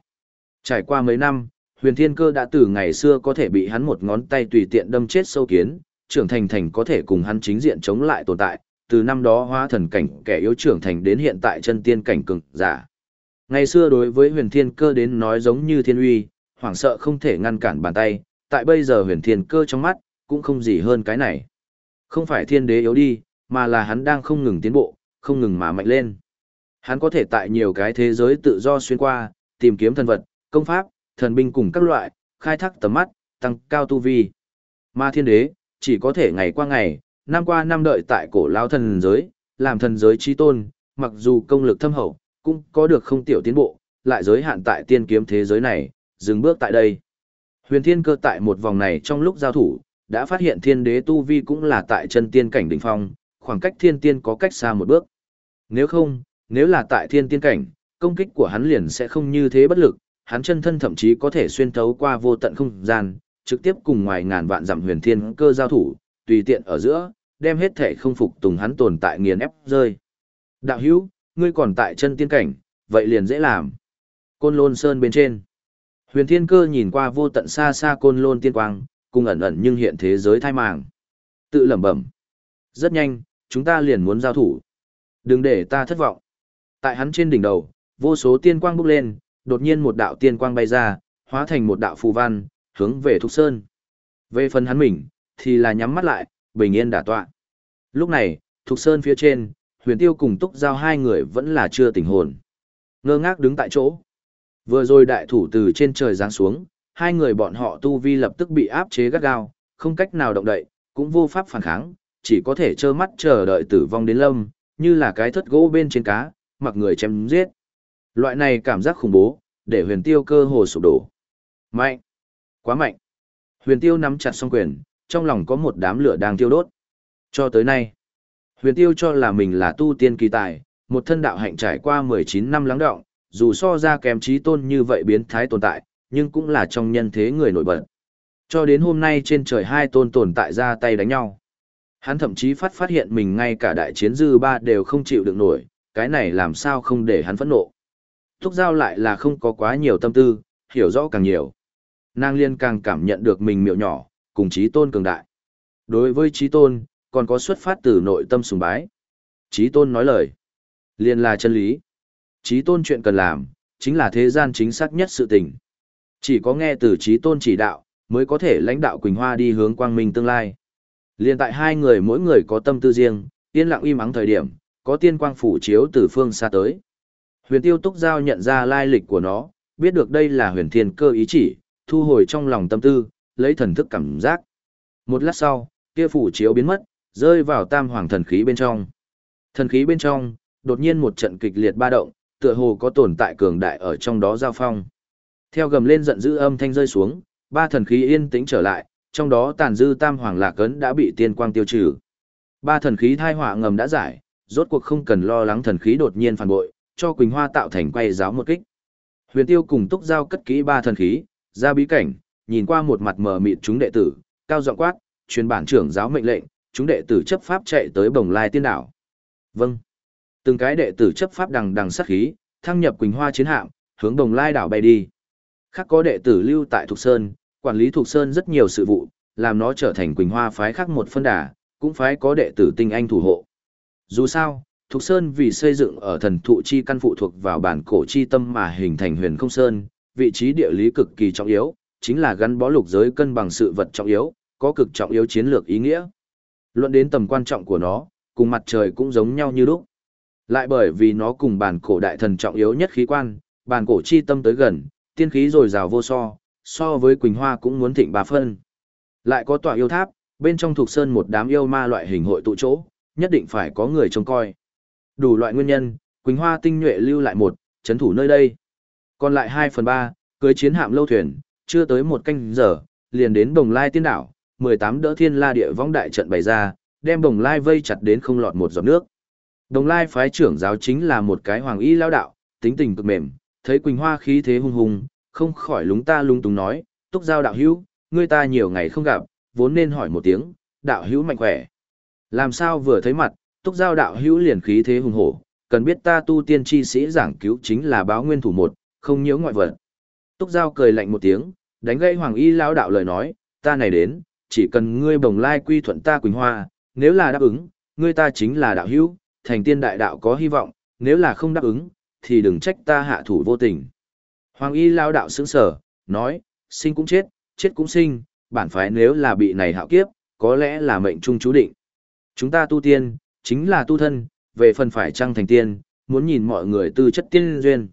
Speaker 1: Trải qua mấy năm, huyền thiên cơ đã từ ngày xưa có thể bị hắn một ngón tay tùy tiện đâm chết sâu kiến, trưởng thành thành có thể cùng hắn chính diện chống lại tồn tại, từ năm đó hóa thần cảnh kẻ yếu trưởng thành đến hiện tại chân tiên cảnh cường giả. Ngày xưa đối với huyền thiên cơ đến nói giống như thiên uy, hoảng sợ không thể ngăn cản bàn tay, tại bây giờ huyền thiên cơ trong mắt, cũng không gì hơn cái này. Không phải thiên đế yếu đi, mà là hắn đang không ngừng tiến bộ, không ngừng mà mạnh lên. Hắn có thể tại nhiều cái thế giới tự do xuyên qua, tìm kiếm thần vật, công pháp, thần binh cùng các loại, khai thác tầm mắt, tăng cao tu vi. Mà thiên đế, chỉ có thể ngày qua ngày, năm qua năm đợi tại cổ lao thần giới, làm thần giới chi tôn, mặc dù công lực thâm hậu, cũng có được không tiểu tiến bộ, lại giới hạn tại tiên kiếm thế giới này, dừng bước tại đây. Huyền thiên cơ tại một vòng này trong lúc giao thủ, đã phát hiện thiên đế tu vi cũng là tại chân tiên cảnh đỉnh phong, khoảng cách thiên tiên có cách xa một bước. Nếu không, nếu là tại thiên tiên cảnh, công kích của hắn liền sẽ không như thế bất lực, hắn chân thân thậm chí có thể xuyên thấu qua vô tận không gian, trực tiếp cùng ngoài ngàn vạn dặm huyền thiên cơ giao thủ, tùy tiện ở giữa, đem hết thể không phục tùng hắn tồn tại nghiền ép rơi. Đạo hữu, ngươi còn tại chân tiên cảnh, vậy liền dễ làm. Côn lôn sơn bên trên. Huyền thiên cơ nhìn qua vô tận xa xa côn lôn tiên quang, cùng ẩn ẩn nhưng hiện thế giới thai màng. Tự lẩm bẩm. Rất nhanh, chúng ta liền muốn giao thủ. Đừng để ta thất vọng. Tại hắn trên đỉnh đầu, vô số tiên quang bốc lên, đột nhiên một đạo tiên quang bay ra, hóa thành một đạo phù văn, hướng về Thục Sơn. Về phần hắn mình, thì là nhắm mắt lại, bình yên đả tọa. Lúc này, Thục Sơn phía trên, huyền tiêu cùng túc giao hai người vẫn là chưa tỉnh hồn. Ngơ ngác đứng tại chỗ. Vừa rồi đại thủ từ trên trời giáng xuống, hai người bọn họ tu vi lập tức bị áp chế gắt gao, không cách nào động đậy, cũng vô pháp phản kháng, chỉ có thể trơ mắt chờ đợi tử vong đến lâm, như là cái thất gỗ bên trên cá, mặc người chém giết. Loại này cảm giác khủng bố, để huyền tiêu cơ hồ sụp đổ. Mạnh! Quá mạnh! Huyền tiêu nắm chặt song quyền, trong lòng có một đám lửa đang tiêu đốt. Cho tới nay, huyền tiêu cho là mình là tu tiên kỳ tài, một thân đạo hạnh trải qua 19 năm lắng đọng, dù so ra kém trí tôn như vậy biến thái tồn tại, nhưng cũng là trong nhân thế người nổi bật. Cho đến hôm nay trên trời hai tôn tồn tại ra tay đánh nhau. Hắn thậm chí phát phát hiện mình ngay cả đại chiến dư ba đều không chịu được nổi, cái này làm sao không để hắn phẫn nộ. Thúc giao lại là không có quá nhiều tâm tư, hiểu rõ càng nhiều. Nàng liên càng cảm nhận được mình miệu nhỏ, cùng trí tôn cường đại. Đối với trí tôn, còn có xuất phát từ nội tâm sùng bái. Trí tôn nói lời. Liên là chân lý. Trí tôn chuyện cần làm, chính là thế gian chính xác nhất sự tình. Chỉ có nghe từ trí tôn chỉ đạo, mới có thể lãnh đạo Quỳnh Hoa đi hướng quang minh tương lai. Liên tại hai người mỗi người có tâm tư riêng, yên lặng im ắng thời điểm, có tiên quang phủ chiếu từ phương xa tới. Huyền tiêu túc giao nhận ra lai lịch của nó, biết được đây là huyền thiên cơ ý chỉ, thu hồi trong lòng tâm tư, lấy thần thức cảm giác. Một lát sau, kia phủ chiếu biến mất, rơi vào tam hoàng thần khí bên trong. Thần khí bên trong, đột nhiên một trận kịch liệt ba động, tựa hồ có tồn tại cường đại ở trong đó giao phong. Theo gầm lên giận dữ âm thanh rơi xuống, ba thần khí yên tĩnh trở lại, trong đó tàn dư tam hoàng lạc cấn đã bị tiên quang tiêu trừ. Ba thần khí thai họa ngầm đã giải, rốt cuộc không cần lo lắng thần khí đột nhiên phản bội, cho Quỳnh Hoa tạo thành quay giáo một kích. Huyền Tiêu cùng Túc Giao cất kỹ ba thần khí, ra bí cảnh, nhìn qua một mặt mờ mịt chúng đệ tử, cao giọng quát, truyền bản trưởng giáo mệnh lệnh, chúng đệ tử chấp pháp chạy tới Bồng Lai Tiên đảo. Vâng. Từng cái đệ tử chấp pháp đằng đằng sát khí, thăng nhập Quỳnh Hoa chiến hạm, hướng Bồng Lai đảo bay đi. Khác có đệ tử lưu tại Thục Sơn, quản lý Thục Sơn rất nhiều sự vụ, làm nó trở thành Quỳnh Hoa phái khác một phân đà, cũng phái có đệ tử tinh anh thủ hộ. Dù sao, Thục Sơn vì xây dựng ở thần thụ chi căn phụ thuộc vào bản cổ chi tâm mà hình thành huyền không sơn, vị trí địa lý cực kỳ trọng yếu, chính là gắn bó lục giới cân bằng sự vật trọng yếu, có cực trọng yếu chiến lược ý nghĩa. Luận đến tầm quan trọng của nó, cùng mặt trời cũng giống nhau như lúc. Lại bởi vì nó cùng bản cổ đại thần trọng yếu nhất khí quan, bản cổ chi tâm tới gần, tiên khí rồi rào vô so, so với Quỳnh Hoa cũng muốn thịnh bà phân. Lại có tòa yêu tháp, bên trong thuộc sơn một đám yêu ma loại hình hội tụ chỗ, nhất định phải có người trông coi. Đủ loại nguyên nhân, Quỳnh Hoa tinh nhuệ lưu lại một, chấn thủ nơi đây. Còn lại 2 phần 3, cưới chiến hạm lâu thuyền, chưa tới một canh giờ, liền đến Đồng Lai tiên đảo, 18 đỡ thiên la địa vong đại trận bày ra, đem Đồng Lai vây chặt đến không lọt một giọt nước. Đồng Lai phái trưởng giáo chính là một cái hoàng y lao đạo, tính tình cực mềm, thấy Quỳnh Hoa khí thế hung hùng, không khỏi lúng ta lung túng nói, túc giao đạo hữu, ngươi ta nhiều ngày không gặp, vốn nên hỏi một tiếng, đạo hữu mạnh khỏe. Làm sao vừa thấy mặt, túc giao đạo hữu liền khí thế hùng hổ, cần biết ta tu tiên chi sĩ giảng cứu chính là báo nguyên thủ một, không nhiễu ngoại vật. Túc giao cười lạnh một tiếng, đánh gây hoàng y lão đạo lời nói, ta này đến, chỉ cần ngươi bồng lai quy thuận ta Quỳnh Hoa, nếu là đáp ứng, ngươi ta chính là đạo hữu, thành tiên đại đạo có hy vọng, nếu là không đáp ứng, thì đừng trách ta hạ thủ vô tình. Hoàng y lao đạo sững sở, nói, sinh cũng chết, chết cũng sinh, bản phái nếu là bị này hạo kiếp, có lẽ là mệnh trung chú định. Chúng ta tu tiên, chính là tu thân, về phần phải trăng thành tiên, muốn nhìn mọi người tư chất tiên duyên.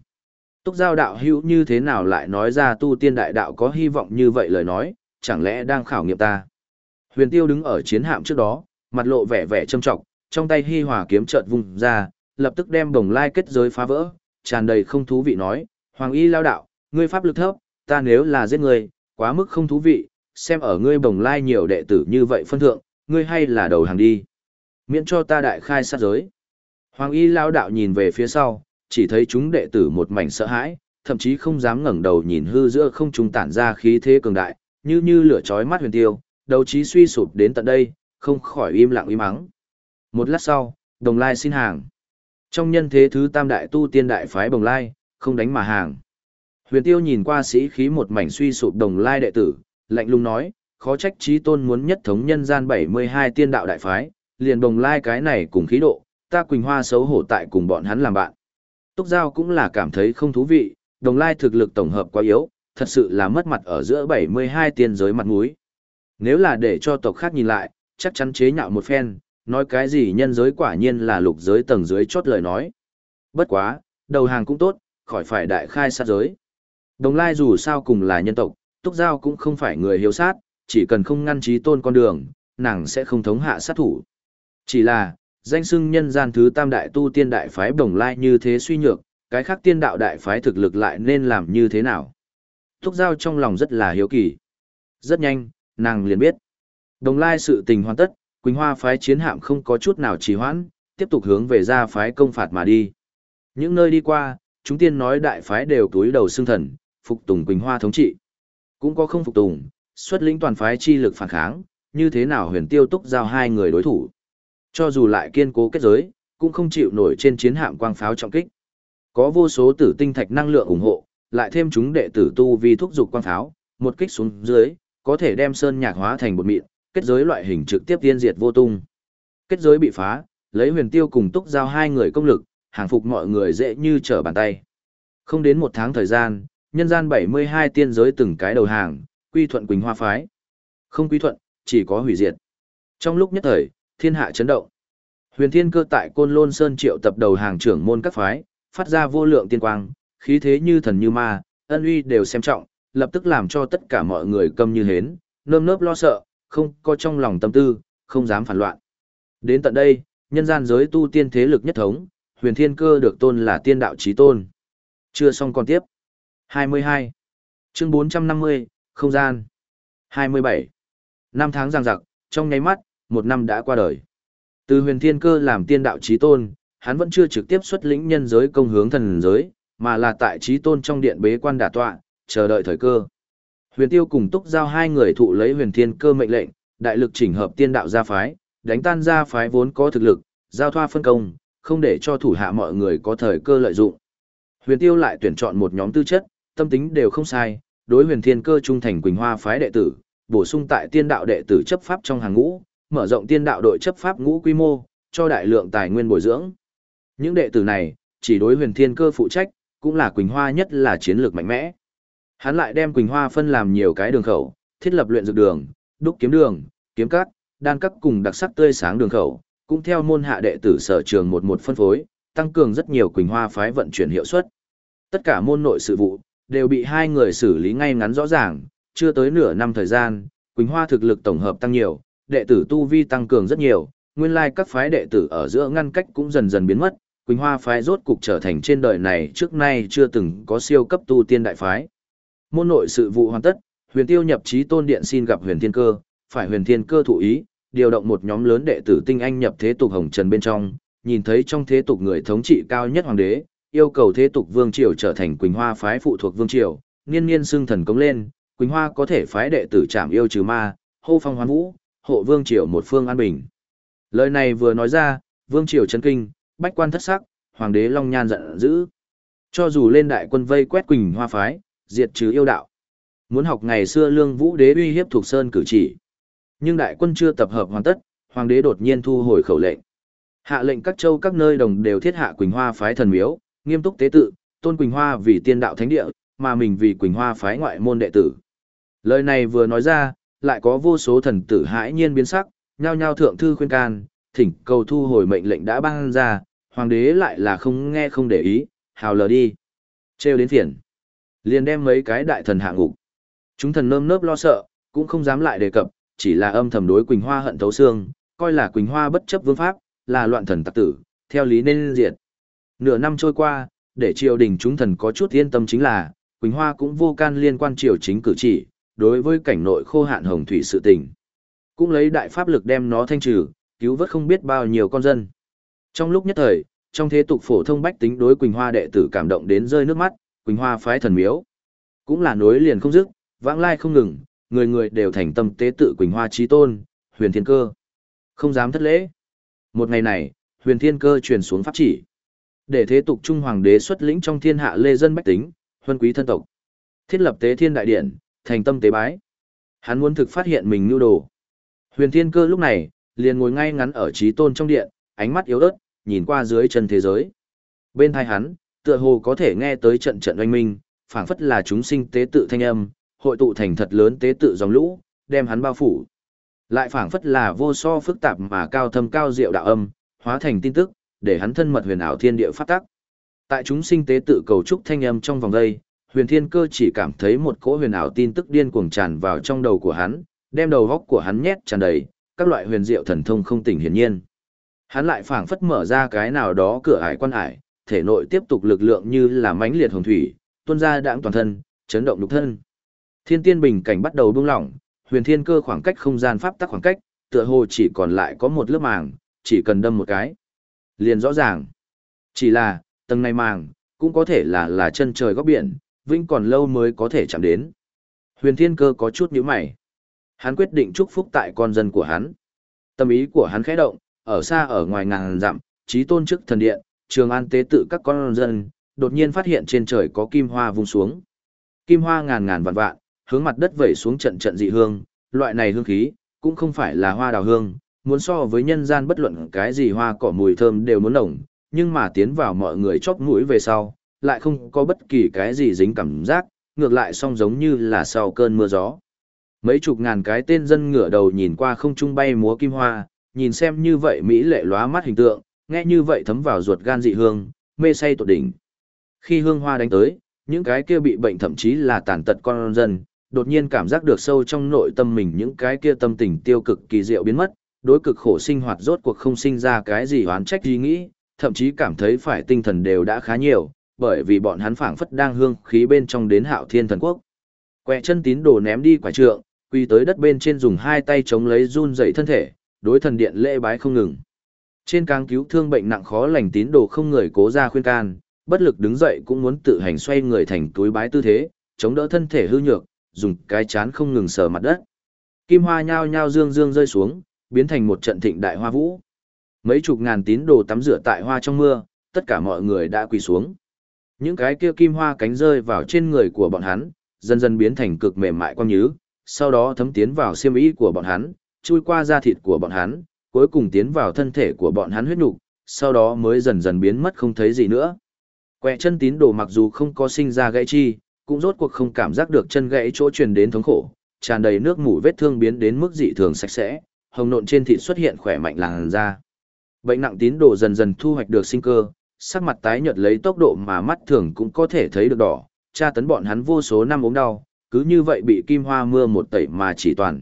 Speaker 1: Túc giao đạo hữu như thế nào lại nói ra tu tiên đại đạo có hy vọng như vậy lời nói, chẳng lẽ đang khảo nghiệm ta. Huyền tiêu đứng ở chiến hạm trước đó, mặt lộ vẻ vẻ trâm trọng, trong tay hy hòa kiếm chợt vùng ra, lập tức đem đồng lai kết giới phá vỡ, tràn đầy không thú vị nói, Hoàng y lao đạo, ngươi pháp lực thấp, ta nếu là giết ngươi, quá mức không thú vị, xem ở ngươi bồng lai nhiều đệ tử như vậy phân thượng, ngươi hay là đầu hàng đi. Miễn cho ta đại khai sát giới. Hoàng y lao đạo nhìn về phía sau, chỉ thấy chúng đệ tử một mảnh sợ hãi, thậm chí không dám ngẩng đầu nhìn hư giữa không trung tản ra khí thế cường đại, như như lửa chói mắt huyền tiêu, đầu trí suy sụp đến tận đây, không khỏi im lặng im mắng. Một lát sau, đồng lai xin hàng. Trong nhân thế thứ tam đại tu tiên đại phái bồng lai, không đánh mà hàng. Huyền tiêu nhìn qua sĩ khí một mảnh suy sụp đồng lai đệ tử, lạnh lùng nói, khó trách trí tôn muốn nhất thống nhân gian 72 tiên đạo đại phái, liền đồng lai cái này cùng khí độ, ta Quỳnh Hoa xấu hổ tại cùng bọn hắn làm bạn. Túc Giao cũng là cảm thấy không thú vị, đồng lai thực lực tổng hợp quá yếu, thật sự là mất mặt ở giữa 72 tiên giới mặt mũi. Nếu là để cho tộc khác nhìn lại, chắc chắn chế nhạo một phen, nói cái gì nhân giới quả nhiên là lục giới tầng dưới chốt lời nói. Bất quá, đầu hàng cũng tốt, khỏi phải đại khai sát giới. Đồng lai dù sao cùng là nhân tộc, túc giao cũng không phải người hiếu sát, chỉ cần không ngăn trí tôn con đường, nàng sẽ không thống hạ sát thủ. Chỉ là, danh xưng nhân gian thứ tam đại tu tiên đại phái đồng lai như thế suy nhược, cái khác tiên đạo đại phái thực lực lại nên làm như thế nào. Túc giao trong lòng rất là hiếu kỳ. Rất nhanh, nàng liền biết. Đồng lai sự tình hoàn tất, Quỳnh Hoa phái chiến hạm không có chút nào trì hoãn, tiếp tục hướng về ra phái công phạt mà đi. Những nơi đi qua, chúng tiên nói đại phái đều túi đầu xương thần, phục tùng Quỳnh Hoa thống trị. Cũng có không phục tùng, xuất lĩnh toàn phái chi lực phản kháng, như thế nào huyền tiêu túc giao hai người đối thủ. Cho dù lại kiên cố kết giới, cũng không chịu nổi trên chiến hạm quang pháo trọng kích. Có vô số tử tinh thạch năng lượng ủng hộ, lại thêm chúng đệ tử tu vi thúc dục quang pháo, một kích xuống dưới, có thể đem sơn nhạc hóa thành bột mịn, kết giới loại hình trực tiếp tiên diệt vô tung. Kết giới bị phá, lấy huyền tiêu cùng túc giao hai người công lực, hàng phục mọi người dễ như trở bàn tay. Không đến một tháng thời gian, nhân gian 72 tiên giới từng cái đầu hàng, quy thuận Quỳnh Hoa Phái. Không quy thuận, chỉ có hủy diệt. Trong lúc nhất thời, thiên hạ chấn động. Huyền Thiên Cơ tại Côn Lôn Sơn triệu tập đầu hàng trưởng môn các phái, phát ra vô lượng tiên quang, khí thế như thần như ma, ân uy đều xem trọng, lập tức làm cho tất cả mọi người câm như hến, nơm nớp lo sợ, không có trong lòng tâm tư, không dám phản loạn. Đến tận đây, nhân gian giới tu tiên thế lực nhất thống, huyền thiên cơ được tôn là tiên đạo trí tôn. Chưa xong còn tiếp. 22. Chương 450, không gian. 27. Năm tháng giang giặc, trong nháy mắt, một năm đã qua đời. Từ huyền thiên cơ làm tiên đạo trí tôn, hắn vẫn chưa trực tiếp xuất lĩnh nhân giới công hướng thần giới, mà là tại trí tôn trong điện bế quan đả tọa, chờ đợi thời cơ. Huyền Tiêu cùng Túc Giao hai người thụ lấy huyền thiên cơ mệnh lệnh, đại lực chỉnh hợp tiên đạo gia phái, đánh tan gia phái vốn có thực lực, giao thoa phân công, không để cho thủ hạ mọi người có thời cơ lợi dụng. Huyền Tiêu lại tuyển chọn một nhóm tư chất, tâm tính đều không sai, đối huyền thiên cơ trung thành Quỳnh Hoa phái đệ tử, bổ sung tại tiên đạo đệ tử chấp pháp trong hàng ngũ, mở rộng tiên đạo đội chấp pháp ngũ quy mô, cho đại lượng tài nguyên bồi dưỡng. Những đệ tử này, chỉ đối huyền thiên cơ phụ trách, cũng là Quỳnh Hoa nhất là chiến lược mạnh mẽ. Hắn lại đem Quỳnh Hoa phân làm nhiều cái đường khẩu, thiết lập luyện dược đường, đúc kiếm đường, kiếm cắt, đan cắt cùng đặc sắc tươi sáng đường khẩu, cũng theo môn hạ đệ tử sở trường một một phân phối, tăng cường rất nhiều Quỳnh Hoa phái vận chuyển hiệu suất. Tất cả môn nội sự vụ đều bị hai người xử lý ngay ngắn rõ ràng, chưa tới nửa năm thời gian, Quỳnh Hoa thực lực tổng hợp tăng nhiều, đệ tử tu vi tăng cường rất nhiều, nguyên lai các phái đệ tử ở giữa ngăn cách cũng dần dần biến mất, Quỳnh Hoa phái rốt cục trở thành trên đời này trước nay chưa từng có siêu cấp tu tiên đại phái. Môn nội sự vụ hoàn tất, huyền tiêu nhập trí tôn điện xin gặp huyền thiên cơ, phải huyền thiên cơ thụ ý, điều động một nhóm lớn đệ tử tinh anh nhập thế tục hồng trần bên trong, nhìn thấy trong thế tục người thống trị cao nhất hoàng đế, yêu cầu thế tục vương triều trở thành Quỳnh Hoa phái phụ thuộc vương triều, niên niên xưng thần công lên, Quỳnh Hoa có thể phái đệ tử trảm yêu trừ ma, hô phong hoán vũ, hộ vương triều một phương an bình. Lời này vừa nói ra, vương triều chấn kinh, bách quan thất sắc, hoàng đế long nhan giận dữ. Cho dù lên đại quân vây quét Quỳnh Hoa phái, diệt trừ yêu đạo. Muốn học ngày xưa lương vũ đế uy hiếp thuộc sơn cử chỉ. Nhưng đại quân chưa tập hợp hoàn tất, hoàng đế đột nhiên thu hồi khẩu lệnh. Hạ lệnh các châu các nơi đồng đều thiết hạ Quỳnh Hoa phái thần miếu, nghiêm túc tế tự, tôn Quỳnh Hoa vì tiên đạo thánh địa, mà mình vì Quỳnh Hoa phái ngoại môn đệ tử. Lời này vừa nói ra, lại có vô số thần tử hãi nhiên biến sắc, nhao nhao thượng thư khuyên can, thỉnh cầu thu hồi mệnh lệnh đã ban ra, hoàng đế lại là không nghe không để ý, hào lờ đi. Trêu đến phiền. Liền đem mấy cái đại thần hạ ngục. Chúng thần nơm nớp lo sợ, cũng không dám lại đề cập, chỉ là âm thầm đối Quỳnh Hoa hận thấu xương, coi là Quỳnh Hoa bất chấp vương pháp, là loạn thần tặc tử, theo lý nên diệt. Nửa năm trôi qua, để triều đình chúng thần có chút yên tâm chính là, Quỳnh Hoa cũng vô can liên quan triều chính cử chỉ, đối với cảnh nội khô hạn hồng thủy sự tình. Cũng lấy đại pháp lực đem nó thanh trừ, cứu vớt không biết bao nhiêu con dân. Trong lúc nhất thời, trong thế tục phổ thông bách tính đối Quỳnh Hoa đệ tử cảm động đến rơi nước mắt, Quỳnh Hoa phái thần miếu. Cũng là nối liền không dứt, vãng lai không ngừng, người người đều thành tâm tế tự Quỳnh Hoa trí tôn, huyền thiên cơ. Không dám thất lễ. Một ngày này, huyền thiên cơ truyền xuống pháp chỉ. Để thế tục trung hoàng đế xuất lĩnh trong thiên hạ lê dân bách tính, huân quý thân tộc. Thiết lập tế thiên đại điện, thành tâm tế bái. Hắn muốn thực phát hiện mình nhu đồ. Huyền thiên cơ lúc này, liền ngồi ngay ngắn ở trí tôn trong điện, ánh mắt yếu ớt, nhìn qua dưới chân thế giới. Bên thai hắn, tựa hồ có thể nghe tới trận trận oanh minh, phảng phất là chúng sinh tế tự thanh âm, hội tụ thành thật lớn tế tự dòng lũ, đem hắn bao phủ. Lại phảng phất là vô so phức tạp mà cao thâm cao diệu đạo âm, hóa thành tin tức, để hắn thân mật huyền ảo thiên địa phát tắc. Tại chúng sinh tế tự cầu trúc thanh âm trong vòng đây, huyền thiên cơ chỉ cảm thấy một cỗ huyền ảo tin tức điên cuồng tràn vào trong đầu của hắn, đem đầu góc của hắn nhét tràn đầy, các loại huyền diệu thần thông không tỉnh hiển nhiên. Hắn lại phảng phất mở ra cái nào đó cửa ải quan ải, thể nội tiếp tục lực lượng như là mãnh liệt hồng thủy, tuôn ra đãng toàn thân, chấn động lục thân. Thiên tiên bình cảnh bắt đầu buông lỏng, huyền thiên cơ khoảng cách không gian pháp tắc khoảng cách, tựa hồ chỉ còn lại có một lớp màng, chỉ cần đâm một cái. Liền rõ ràng. Chỉ là, tầng này màng, cũng có thể là là chân trời góc biển, vĩnh còn lâu mới có thể chạm đến. Huyền thiên cơ có chút nhíu mày. Hắn quyết định chúc phúc tại con dân của hắn. Tâm ý của hắn khẽ động, ở xa ở ngoài ngàn dặm, trí tôn trước thần điện, trường an tế tự các con dân, đột nhiên phát hiện trên trời có kim hoa vung xuống. Kim hoa ngàn ngàn vạn vạn, hướng mặt đất vẩy xuống trận trận dị hương, loại này hương khí, cũng không phải là hoa đào hương, muốn so với nhân gian bất luận cái gì hoa cỏ mùi thơm đều muốn nồng, nhưng mà tiến vào mọi người chóp mũi về sau, lại không có bất kỳ cái gì dính cảm giác, ngược lại song giống như là sau cơn mưa gió. Mấy chục ngàn cái tên dân ngửa đầu nhìn qua không trung bay múa kim hoa, nhìn xem như vậy mỹ lệ lóa mắt hình tượng, nghe như vậy thấm vào ruột gan dị hương, mê say tột đỉnh. Khi hương hoa đánh tới, những cái kia bị bệnh thậm chí là tàn tật con dân, đột nhiên cảm giác được sâu trong nội tâm mình những cái kia tâm tình tiêu cực kỳ diệu biến mất, đối cực khổ sinh hoạt rốt cuộc không sinh ra cái gì oán trách gì nghĩ, thậm chí cảm thấy phải tinh thần đều đã khá nhiều, bởi vì bọn hắn phảng phất đang hương khí bên trong đến hạo thiên thần quốc. Quẹ chân tín đồ ném đi quả trượng, quy tới đất bên trên dùng hai tay chống lấy run dậy thân thể, đối thần điện lễ bái không ngừng. Trên càng cứu thương bệnh nặng khó lành tín đồ không người cố ra khuyên can, bất lực đứng dậy cũng muốn tự hành xoay người thành túi bái tư thế, chống đỡ thân thể hư nhược, dùng cái chán không ngừng sờ mặt đất. Kim hoa nhao nhao dương dương rơi xuống, biến thành một trận thịnh đại hoa vũ. Mấy chục ngàn tín đồ tắm rửa tại hoa trong mưa, tất cả mọi người đã quỳ xuống. Những cái kia kim hoa cánh rơi vào trên người của bọn hắn, dần dần biến thành cực mềm mại quang nhứ, sau đó thấm tiến vào xiêm y của bọn hắn, chui qua da thịt của bọn hắn, cuối cùng tiến vào thân thể của bọn hắn huyết nhục, sau đó mới dần dần biến mất không thấy gì nữa. Quẹ chân tín đồ mặc dù không có sinh ra gãy chi, cũng rốt cuộc không cảm giác được chân gãy chỗ truyền đến thống khổ, tràn đầy nước mủ vết thương biến đến mức dị thường sạch sẽ, hồng nộn trên thịt xuất hiện khỏe mạnh làn da. Bệnh nặng tín đồ dần dần thu hoạch được sinh cơ, sắc mặt tái nhợt lấy tốc độ mà mắt thường cũng có thể thấy được đỏ, tra tấn bọn hắn vô số năm ốm đau, cứ như vậy bị kim hoa mưa một tẩy mà chỉ toàn.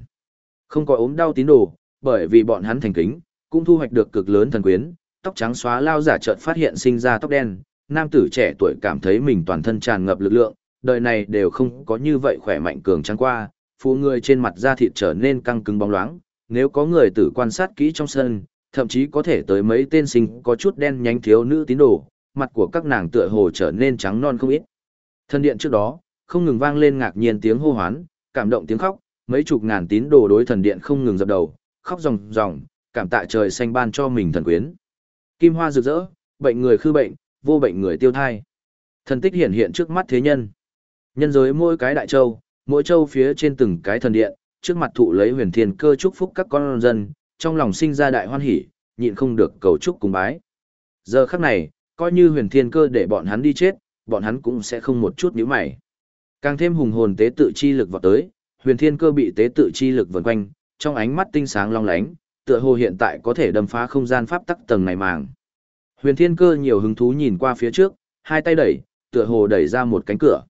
Speaker 1: Không có ốm đau tín đồ, bởi vì bọn hắn thành kính, cũng thu hoạch được cực lớn thần quyến, tóc trắng xóa lao giả chợt phát hiện sinh ra tóc đen, nam tử trẻ tuổi cảm thấy mình toàn thân tràn ngập lực lượng, đời này đều không có như vậy khỏe mạnh cường trắng qua, phụ người trên mặt da thịt trở nên căng cứng bóng loáng, nếu có người tử quan sát kỹ trong sân, thậm chí có thể tới mấy tên sinh có chút đen nhánh thiếu nữ tín đồ, mặt của các nàng tựa hồ trở nên trắng non không ít. Thân điện trước đó, không ngừng vang lên ngạc nhiên tiếng hô hoán, cảm động tiếng khóc, mấy chục ngàn tín đồ đối thần điện không ngừng dập đầu, khóc ròng ròng, cảm tạ trời xanh ban cho mình thần quyến. Kim hoa rực rỡ, bệnh người khư bệnh, vô bệnh người tiêu thai. Thần tích hiện hiện trước mắt thế nhân. Nhân giới mỗi cái đại châu, mỗi châu phía trên từng cái thần điện, trước mặt thụ lấy huyền thiên cơ chúc phúc các con dân, trong lòng sinh ra đại hoan hỉ, nhịn không được cầu chúc cùng bái. Giờ khắc này, coi như huyền thiên cơ để bọn hắn đi chết, bọn hắn cũng sẽ không một chút nhíu mày. Càng thêm hùng hồn tế tự chi lực vào tới, huyền thiên cơ bị tế tự chi lực vần quanh, trong ánh mắt tinh sáng long lánh, tựa hồ hiện tại có thể đâm phá không gian pháp tắc tầng này màng. Huyền thiên cơ nhiều hứng thú nhìn qua phía trước, hai tay đẩy, tựa hồ đẩy ra một cánh cửa.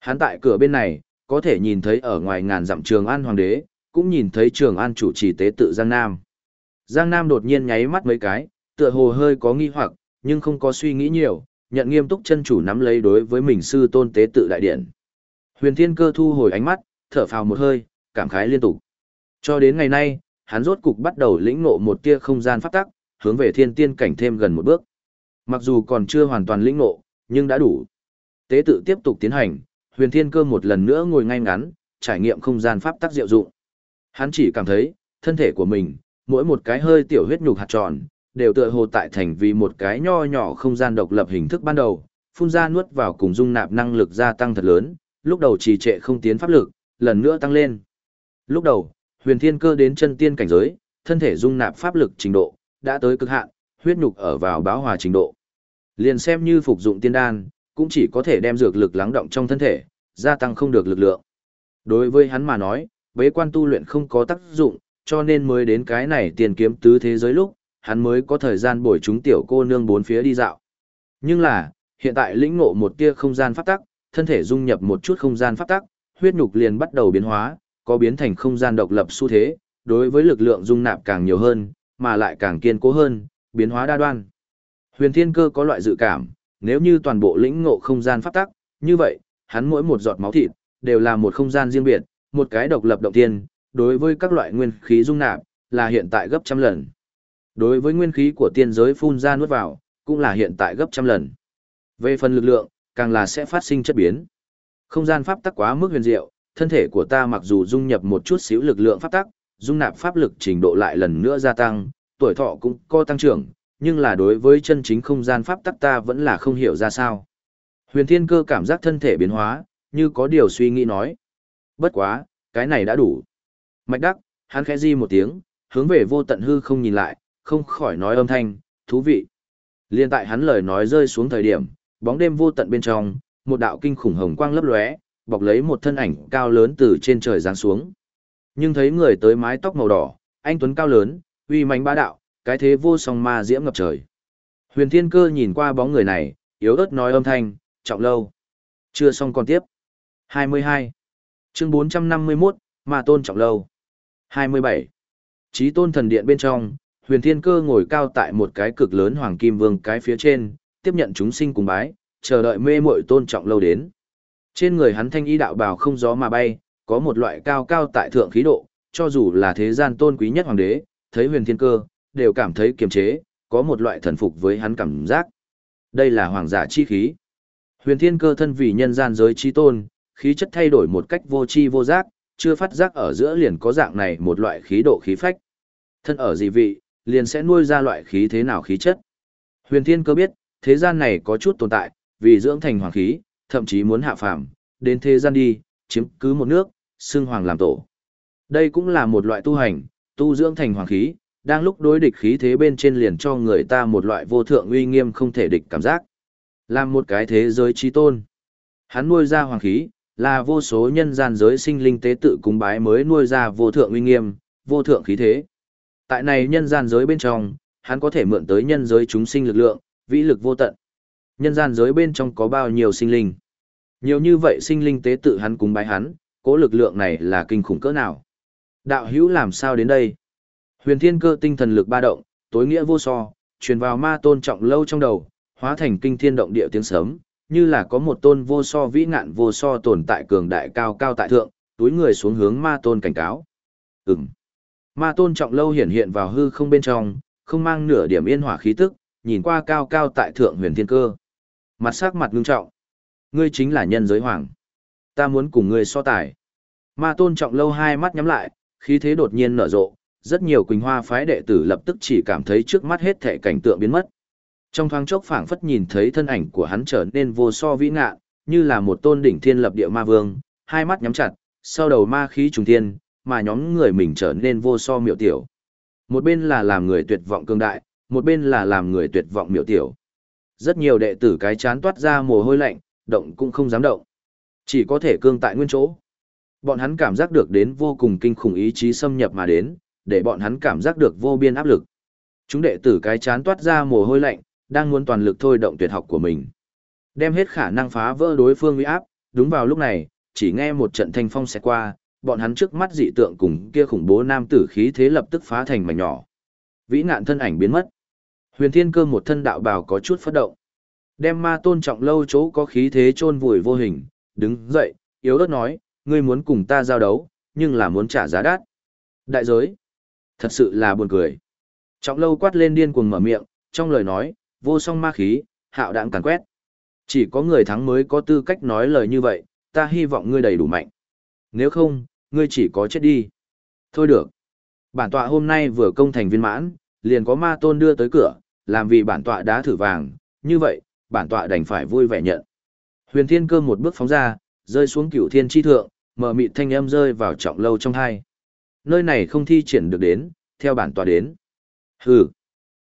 Speaker 1: Hắn tại cửa bên này, có thể nhìn thấy ở ngoài ngàn dặm trường an hoàng đế, cũng nhìn thấy trường an chủ trì tế tự Giang Nam. Giang Nam đột nhiên nháy mắt mấy cái, tựa hồ hơi có nghi hoặc, nhưng không có suy nghĩ nhiều, nhận nghiêm túc chân chủ nắm lấy đối với mình sư tôn tế tự đại điện. Huyền Thiên Cơ thu hồi ánh mắt, thở phào một hơi, cảm khái liên tục. Cho đến ngày nay, hắn rốt cục bắt đầu lĩnh ngộ một tia không gian pháp tắc, hướng về thiên tiên cảnh thêm gần một bước. Mặc dù còn chưa hoàn toàn lĩnh ngộ, nhưng đã đủ. Tế tự tiếp tục tiến hành, Huyền Thiên Cơ một lần nữa ngồi ngay ngắn, trải nghiệm không gian pháp tắc diệu dụng. Hắn chỉ cảm thấy, thân thể của mình, mỗi một cái hơi tiểu huyết nhục hạt tròn, đều tựa hồ tại thành vì một cái nho nhỏ không gian độc lập hình thức ban đầu, phun ra nuốt vào cùng dung nạp năng lực gia tăng thật lớn, lúc đầu trì trệ không tiến pháp lực, lần nữa tăng lên. Lúc đầu, huyền thiên cơ đến chân tiên cảnh giới, thân thể dung nạp pháp lực trình độ, đã tới cực hạn, huyết nhục ở vào báo hòa trình độ. Liền xem như phục dụng tiên đan, cũng chỉ có thể đem dược lực lắng động trong thân thể, gia tăng không được lực lượng. Đối với hắn mà nói, bế quan tu luyện không có tác dụng, cho nên mới đến cái này tiền kiếm tứ thế giới lúc, hắn mới có thời gian bồi chúng tiểu cô nương bốn phía đi dạo. Nhưng là, hiện tại lĩnh ngộ một tia không gian pháp tắc, thân thể dung nhập một chút không gian pháp tắc, huyết nhục liền bắt đầu biến hóa, có biến thành không gian độc lập xu thế, đối với lực lượng dung nạp càng nhiều hơn, mà lại càng kiên cố hơn, biến hóa đa đoan. Huyền Thiên Cơ có loại dự cảm, nếu như toàn bộ lĩnh ngộ không gian pháp tắc, như vậy, hắn mỗi một giọt máu thịt đều là một không gian riêng biệt, một cái độc lập động tiên, đối với các loại nguyên khí dung nạp là hiện tại gấp trăm lần. Đối với nguyên khí của tiên giới phun ra nuốt vào, cũng là hiện tại gấp trăm lần. Về phần lực lượng, càng là sẽ phát sinh chất biến. Không gian pháp tắc quá mức huyền diệu, thân thể của ta mặc dù dung nhập một chút xíu lực lượng pháp tắc, dung nạp pháp lực trình độ lại lần nữa gia tăng, tuổi thọ cũng có tăng trưởng, nhưng là đối với chân chính không gian pháp tắc ta vẫn là không hiểu ra sao. Huyền Thiên Cơ cảm giác thân thể biến hóa, như có điều suy nghĩ nói. Bất quá, cái này đã đủ. Mạch đắc, hắn khẽ di một tiếng, hướng về vô tận hư không nhìn lại, không khỏi nói âm thanh, thú vị. Liên tại hắn lời nói rơi xuống thời điểm, bóng đêm vô tận bên trong, một đạo kinh khủng hồng quang lấp lóe, bọc lấy một thân ảnh cao lớn từ trên trời giáng xuống. Nhưng thấy người tới mái tóc màu đỏ, anh tuấn cao lớn, uy mãnh bá đạo, cái thế vô song ma diễm ngập trời. Huyền Thiên Cơ nhìn qua bóng người này, yếu ớt nói âm thanh, trọng lâu. Chưa xong còn tiếp. 22. Chương 451, Ma Tôn Trọng Lâu. 27. Chí tôn thần điện bên trong, huyền thiên cơ ngồi cao tại một cái cực lớn hoàng kim vương cái phía trên, tiếp nhận chúng sinh cùng bái, chờ đợi mê muội tôn trọng lâu đến. Trên người hắn thanh y đạo bào không gió mà bay, có một loại cao cao tại thượng khí độ, cho dù là thế gian tôn quý nhất hoàng đế, thấy huyền thiên cơ, đều cảm thấy kiềm chế, có một loại thần phục với hắn cảm giác. Đây là hoàng giả chi khí. Huyền thiên cơ thân vì nhân gian giới chi tôn, khí chất thay đổi một cách vô chi vô giác, chưa phát giác ở giữa liền có dạng này một loại khí độ khí phách. Thân ở gì vị, liền sẽ nuôi ra loại khí thế nào khí chất. Huyền Thiên Cơ biết, thế gian này có chút tồn tại, vì dưỡng thành hoàng khí, thậm chí muốn hạ phàm, đến thế gian đi, chiếm cứ một nước, xưng hoàng làm tổ. Đây cũng là một loại tu hành, tu dưỡng thành hoàng khí, đang lúc đối địch khí thế bên trên liền cho người ta một loại vô thượng uy nghiêm không thể địch cảm giác. Làm một cái thế giới trí tôn. Hắn nuôi ra hoàng khí, là vô số nhân gian giới sinh linh tế tự cúng bái mới nuôi ra vô thượng uy nghiêm, vô thượng khí thế. Tại này nhân gian giới bên trong, hắn có thể mượn tới nhân giới chúng sinh lực lượng, vĩ lực vô tận. Nhân gian giới bên trong có bao nhiêu sinh linh? Nhiều như vậy sinh linh tế tự hắn cúng bái hắn, cố lực lượng này là kinh khủng cỡ nào? Đạo hữu làm sao đến đây? Huyền thiên cơ tinh thần lực ba động, tối nghĩa vô so, truyền vào ma tôn trọng lâu trong đầu, hóa thành kinh thiên động địa tiếng sớm, như là có một tôn vô so vĩ ngạn vô so tồn tại cường đại cao cao tại thượng, túi người xuống hướng ma tôn cảnh cáo. Ừm. Ma tôn trọng lâu hiển hiện vào hư không bên trong, không mang nửa điểm yên hỏa khí tức, nhìn qua cao cao tại thượng huyền thiên cơ. Mặt sắc mặt ngưng trọng. Ngươi chính là nhân giới hoàng. Ta muốn cùng ngươi so tài. Ma tôn trọng lâu hai mắt nhắm lại, khí thế đột nhiên nở rộ, rất nhiều quỳnh hoa phái đệ tử lập tức chỉ cảm thấy trước mắt hết thể cảnh tượng biến mất. Trong thoáng chốc phảng phất nhìn thấy thân ảnh của hắn trở nên vô so vĩ ngạ, như là một tôn đỉnh thiên lập địa ma vương, hai mắt nhắm chặt, sau đầu ma khí trùng thiên, mà nhóm người mình trở nên vô so miệu tiểu. Một bên là làm người tuyệt vọng cường đại, một bên là làm người tuyệt vọng miệu tiểu. Rất nhiều đệ tử cái chán toát ra mồ hôi lạnh, động cũng không dám động. Chỉ có thể cương tại nguyên chỗ. Bọn hắn cảm giác được đến vô cùng kinh khủng ý chí xâm nhập mà đến, để bọn hắn cảm giác được vô biên áp lực. Chúng đệ tử cái chán toát ra mồ hôi lạnh, đang muốn toàn lực thôi động tuyệt học của mình. Đem hết khả năng phá vỡ đối phương uy áp, đúng vào lúc này, chỉ nghe một trận thanh phong sẽ qua, bọn hắn trước mắt dị tượng cùng kia khủng bố nam tử khí thế lập tức phá thành mảnh nhỏ. Vĩ nạn thân ảnh biến mất. Huyền Thiên Cơ một thân đạo bào có chút phất động. Đem ma tôn trọng lâu chỗ có khí thế chôn vùi vô hình, đứng dậy, yếu ớt nói, ngươi muốn cùng ta giao đấu, nhưng là muốn trả giá đắt. Đại giới. Thật sự là buồn cười. Trọng lâu quát lên điên cuồng mở miệng, trong lời nói, vô song ma khí, hạo đãng càn quét. Chỉ có người thắng mới có tư cách nói lời như vậy, ta hy vọng ngươi đầy đủ mạnh. Nếu không, ngươi chỉ có chết đi. Thôi được. Bản tọa hôm nay vừa công thành viên mãn, liền có ma tôn đưa tới cửa, làm vì bản tọa đã thử vàng, như vậy, bản tọa đành phải vui vẻ nhận. Huyền thiên cơ một bước phóng ra, rơi xuống cửu thiên chi thượng, mở mịt thanh âm rơi vào trọng lâu trong hai. Nơi này không thi triển được đến, theo bản tọa đến. Hừ.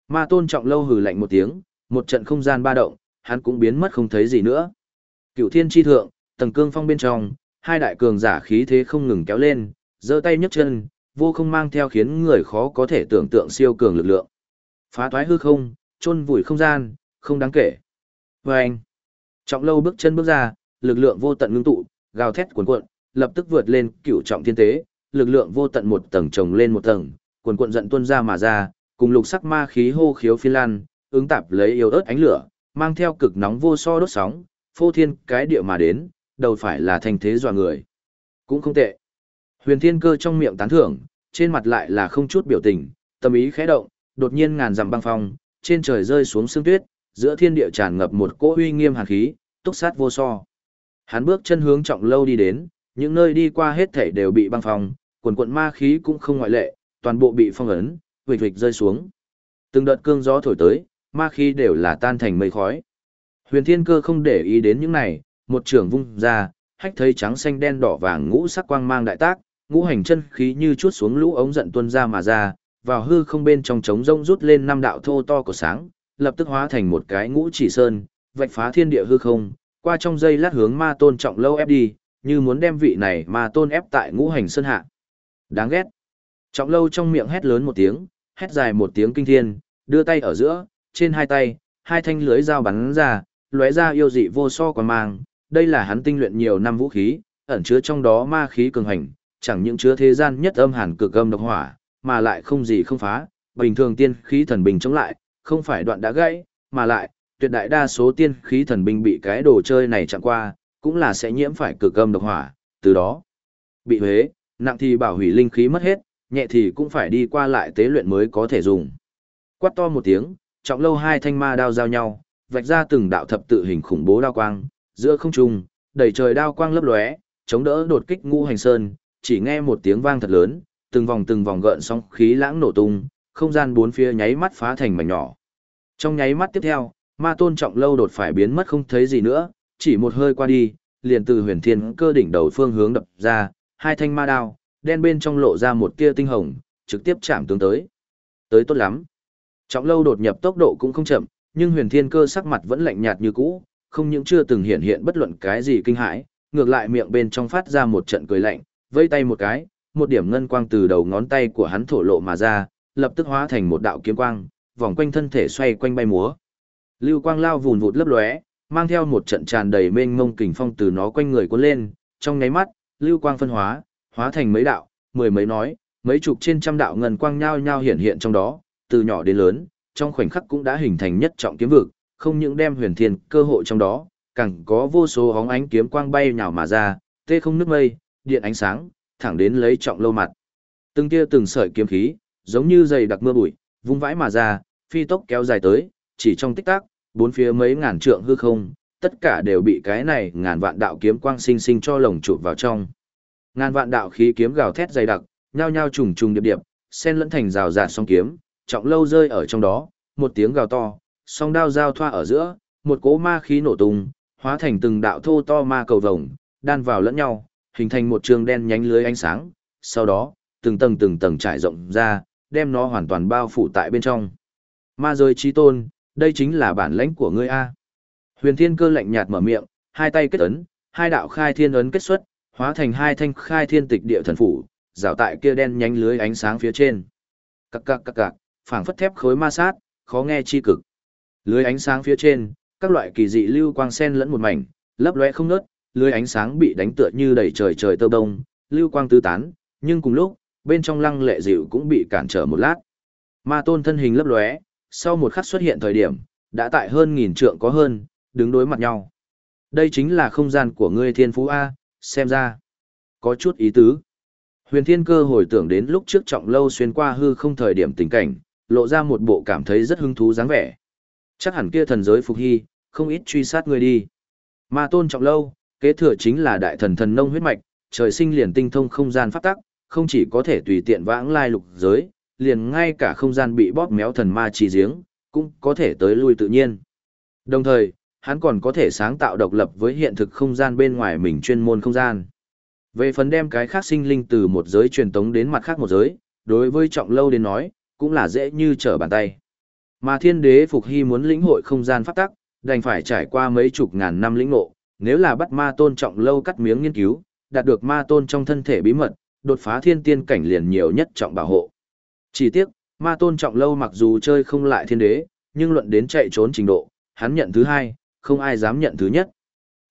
Speaker 1: Ma tôn trọng lâu hừ lạnh một tiếng, một trận không gian ba động, hắn cũng biến mất không thấy gì nữa. cửu thiên chi thượng, tầng cương phong bên trong, hai đại cường giả khí thế không ngừng kéo lên, giơ tay nhấc chân, vô không mang theo khiến người khó có thể tưởng tượng siêu cường lực lượng. Phá toái hư không, chôn vùi không gian, không đáng kể. Và anh, trọng lâu bước chân bước ra, lực lượng vô tận ngưng tụ, gào thét cuồn cuộn, lập tức vượt lên cửu trọng thiên tế, lực lượng vô tận một tầng chồng lên một tầng, cuồn cuộn giận tuôn ra mà ra, cùng lục sắc ma khí hô khiếu phi lan, ứng tạp lấy yêu ớt ánh lửa, mang theo cực nóng vô so đốt sóng, phô thiên cái địa mà đến, đầu phải là thành thế dọa người. Cũng không tệ. Huyền Thiên Cơ trong miệng tán thưởng, trên mặt lại là không chút biểu tình, tâm ý khẽ động, đột nhiên ngàn dặm băng phong, trên trời rơi xuống sương tuyết, giữa thiên địa tràn ngập một cỗ uy nghiêm hàn khí, túc sát vô so. Hắn bước chân hướng trọng lâu đi đến, những nơi đi qua hết thảy đều bị băng phong, quần quận ma khí cũng không ngoại lệ, toàn bộ bị phong ấn, vịch vịch rơi xuống. Từng đợt cương gió thổi tới, ma khí đều là tan thành mây khói. Huyền Thiên Cơ không để ý đến những này, một trường vung ra, hách thấy trắng xanh đen đỏ vàng ngũ sắc quang mang đại tác, ngũ hành chân khí như chuốt xuống lũ ống giận tuôn ra mà ra, vào hư không bên trong trống rông rút lên năm đạo thô to của sáng, lập tức hóa thành một cái ngũ chỉ sơn, vạch phá thiên địa hư không, qua trong dây lát hướng ma tôn trọng lâu ép đi, như muốn đem vị này ma tôn ép tại ngũ hành sơn hạ. Đáng ghét. Trọng lâu trong miệng hét lớn một tiếng, hét dài một tiếng kinh thiên, đưa tay ở giữa, trên hai tay, hai thanh lưới dao bắn ra, lóe ra yêu dị vô so quan mang, đây là hắn tinh luyện nhiều năm vũ khí, ẩn chứa trong đó ma khí cường hành, chẳng những chứa thế gian nhất âm hàn cực âm độc hỏa, mà lại không gì không phá, bình thường tiên khí thần bình chống lại, không phải đoạn đã gãy, mà lại, tuyệt đại đa số tiên khí thần binh bị cái đồ chơi này chặn qua, cũng là sẽ nhiễm phải cực âm độc hỏa, từ đó bị huế, nặng thì bảo hủy linh khí mất hết, nhẹ thì cũng phải đi qua lại tế luyện mới có thể dùng. Quát to một tiếng, trọng lâu hai thanh ma đao giao nhau, vạch ra từng đạo thập tự hình khủng bố đao quang, giữa không trung, đầy trời đao quang lấp lóe, chống đỡ đột kích ngũ hành sơn, chỉ nghe một tiếng vang thật lớn, từng vòng từng vòng gợn sóng khí lãng nổ tung, không gian bốn phía nháy mắt phá thành mảnh nhỏ. Trong nháy mắt tiếp theo, ma tôn trọng lâu đột phải biến mất không thấy gì nữa, chỉ một hơi qua đi, liền từ huyền thiên cơ đỉnh đầu phương hướng đập ra, hai thanh ma đao, đen bên trong lộ ra một tia tinh hồng, trực tiếp chạm tướng tới. Tới tốt lắm. Trọng lâu đột nhập tốc độ cũng không chậm, nhưng huyền thiên cơ sắc mặt vẫn lạnh nhạt như cũ, không những chưa từng hiện hiện bất luận cái gì kinh hãi, ngược lại miệng bên trong phát ra một trận cười lạnh, vây tay một cái, một điểm ngân quang từ đầu ngón tay của hắn thổ lộ mà ra, lập tức hóa thành một đạo kiếm quang, vòng quanh thân thể xoay quanh bay múa. Lưu quang lao vùn vụt lấp lóe, mang theo một trận tràn đầy mênh mông kình phong từ nó quanh người cuốn lên, trong nháy mắt, lưu quang phân hóa, hóa thành mấy đạo, mười mấy nói, mấy chục trên trăm đạo ngân quang nhao nhao hiện hiện trong đó, từ nhỏ đến lớn, trong khoảnh khắc cũng đã hình thành nhất trọng kiếm vực, không những đem huyền thiên cơ hội trong đó, càng có vô số hóng ánh kiếm quang bay nhào mà ra, tê không nước mây, điện ánh sáng, thẳng đến lấy trọng lâu mặt. Từng tia từng sợi kiếm khí, giống như dày đặc mưa bụi, vung vãi mà ra, phi tốc kéo dài tới, chỉ trong tích tắc, bốn phía mấy ngàn trượng hư không, tất cả đều bị cái này ngàn vạn đạo kiếm quang sinh sinh cho lồng chụp vào trong. Ngàn vạn đạo khí kiếm gào thét dày đặc, nhao nhao trùng trùng điệp điệp, xen lẫn thành rào rạt song kiếm, trọng lâu rơi ở trong đó, một tiếng gào to, song đao giao thoa ở giữa, một cỗ ma khí nổ tung, hóa thành từng đạo thô to ma cầu vồng, đan vào lẫn nhau, hình thành một trường đen nhánh lưới ánh sáng, sau đó, từng tầng từng tầng trải rộng ra, đem nó hoàn toàn bao phủ tại bên trong. Ma giới trí tôn, đây chính là bản lãnh của ngươi A. Huyền thiên cơ lạnh nhạt mở miệng, hai tay kết ấn, hai đạo khai thiên ấn kết xuất, hóa thành hai thanh khai thiên tịch địa thần phủ, rào tại kia đen nhánh lưới ánh sáng phía trên. Cặc cặc cặc cặc, phảng phất thép khối ma sát, khó nghe chi cực. Lưới ánh sáng phía trên, các loại kỳ dị lưu quang sen lẫn một mảnh, lấp lóe không ngớt, lưới ánh sáng bị đánh tựa như đầy trời trời tơ đông, lưu quang tứ tán, nhưng cùng lúc, bên trong lăng lệ dịu cũng bị cản trở một lát. Ma tôn thân hình lấp lóe, sau một khắc xuất hiện thời điểm, đã tại hơn nghìn trượng có hơn, đứng đối mặt nhau. Đây chính là không gian của ngươi thiên phú A, xem ra. Có chút ý tứ. Huyền thiên cơ hồi tưởng đến lúc trước trọng lâu xuyên qua hư không thời điểm tình cảnh, lộ ra một bộ cảm thấy rất hứng thú dáng vẻ. Chắc hẳn kia thần giới phục hy, không ít truy sát ngươi đi. Ma tôn trọng lâu, kế thừa chính là đại thần thần nông huyết mạch, trời sinh liền tinh thông không gian pháp tắc, không chỉ có thể tùy tiện vãng lai lục giới, liền ngay cả không gian bị bóp méo thần ma trì giếng, cũng có thể tới lui tự nhiên. Đồng thời, hắn còn có thể sáng tạo độc lập với hiện thực không gian bên ngoài mình chuyên môn không gian. Về phần đem cái khác sinh linh từ một giới truyền tống đến mặt khác một giới, đối với trọng lâu đến nói, cũng là dễ như trở bàn tay. Mà thiên đế Phục Hy muốn lĩnh hội không gian pháp tắc, đành phải trải qua mấy chục ngàn năm lĩnh ngộ, nếu là bắt ma tôn trọng lâu cắt miếng nghiên cứu, đạt được ma tôn trong thân thể bí mật, đột phá thiên tiên cảnh liền nhiều nhất trọng bảo hộ. Chỉ tiếc, ma tôn trọng lâu mặc dù chơi không lại thiên đế, nhưng luận đến chạy trốn trình độ, hắn nhận thứ hai, không ai dám nhận thứ nhất.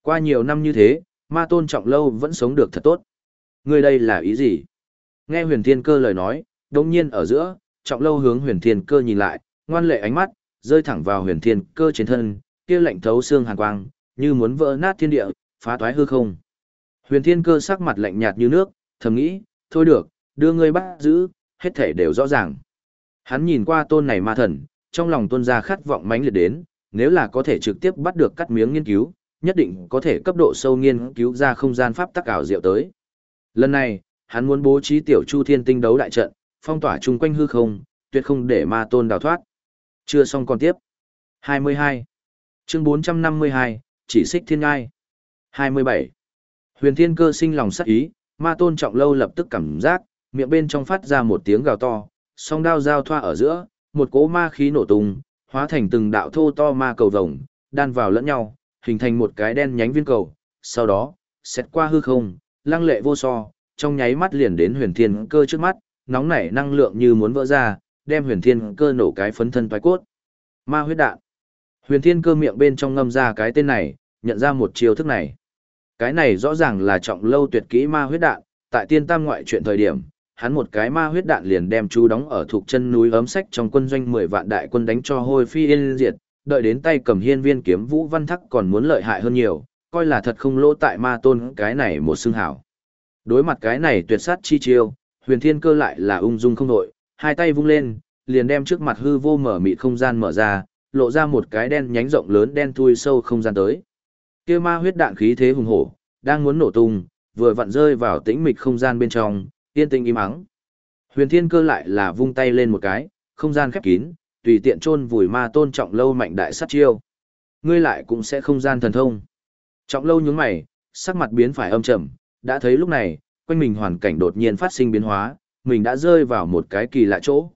Speaker 1: Qua nhiều năm như thế, ma tôn trọng lâu vẫn sống được thật tốt. Người đây là ý gì? Nghe huyền thiên cơ lời nói, đồng nhiên ở giữa, trọng lâu hướng huyền thiên cơ nhìn lại, ngoan lệ ánh mắt, rơi thẳng vào huyền thiên cơ trên thân, kia lạnh thấu xương hàn quang, như muốn vỡ nát thiên địa, phá toái hư không. Huyền thiên cơ sắc mặt lạnh nhạt như nước, thầm nghĩ, thôi được, đưa ngươi bắt giữ, hết thể đều rõ ràng. Hắn nhìn qua tôn này ma thần, trong lòng tôn ra khát vọng mãnh liệt đến, nếu là có thể trực tiếp bắt được cắt miếng nghiên cứu, nhất định có thể cấp độ sâu nghiên cứu ra không gian pháp tắc ảo diệu tới. Lần này, hắn muốn bố trí tiểu chu thiên tinh đấu đại trận, phong tỏa chung quanh hư không, tuyệt không để ma tôn đào thoát. Chưa xong còn tiếp. 22. Chương 452, chỉ xích thiên ngai. 27. Huyền thiên cơ sinh lòng sắc ý, ma tôn trọng lâu lập tức cảm giác, miệng bên trong phát ra một tiếng gào to, song đao giao thoa ở giữa, một cỗ ma khí nổ tung, hóa thành từng đạo thô to ma cầu vồng, đan vào lẫn nhau, hình thành một cái đen nhánh viên cầu, sau đó, xét qua hư không, lăng lệ vô so, trong nháy mắt liền đến huyền thiên cơ trước mắt, nóng nảy năng lượng như muốn vỡ ra, đem huyền thiên cơ nổ cái phấn thân toái cốt. Ma huyết đạn. Huyền thiên cơ miệng bên trong ngâm ra cái tên này, nhận ra một chiêu thức này. Cái này rõ ràng là trọng lâu tuyệt kỹ ma huyết đạn, tại tiên tam ngoại chuyện thời điểm, hắn một cái ma huyết đạn liền đem chú đóng ở thuộc chân núi ấm sách trong quân doanh 10 vạn đại quân đánh cho hôi phi yên diệt, đợi đến tay cầm hiên viên kiếm vũ văn thắc còn muốn lợi hại hơn nhiều, coi là thật không lỗ tại ma tôn cái này một xương hảo. Đối mặt cái này tuyệt sát chi chiêu, huyền thiên cơ lại là ung dung không nội, hai tay vung lên, liền đem trước mặt hư vô mở mịt không gian mở ra, lộ ra một cái đen nhánh rộng lớn đen thui sâu không gian tới. Kia ma huyết đạn khí thế hùng hổ, đang muốn nổ tung, vừa vặn rơi vào tĩnh mịch không gian bên trong, yên tĩnh im ắng. Huyền Thiên Cơ lại là vung tay lên một cái, không gian khép kín, tùy tiện chôn vùi ma tôn trọng lâu mạnh đại sát chiêu. Ngươi lại cũng sẽ không gian thần thông. Trọng lâu nhướng mày, sắc mặt biến phải âm trầm, đã thấy lúc này, quanh mình hoàn cảnh đột nhiên phát sinh biến hóa, mình đã rơi vào một cái kỳ lạ chỗ.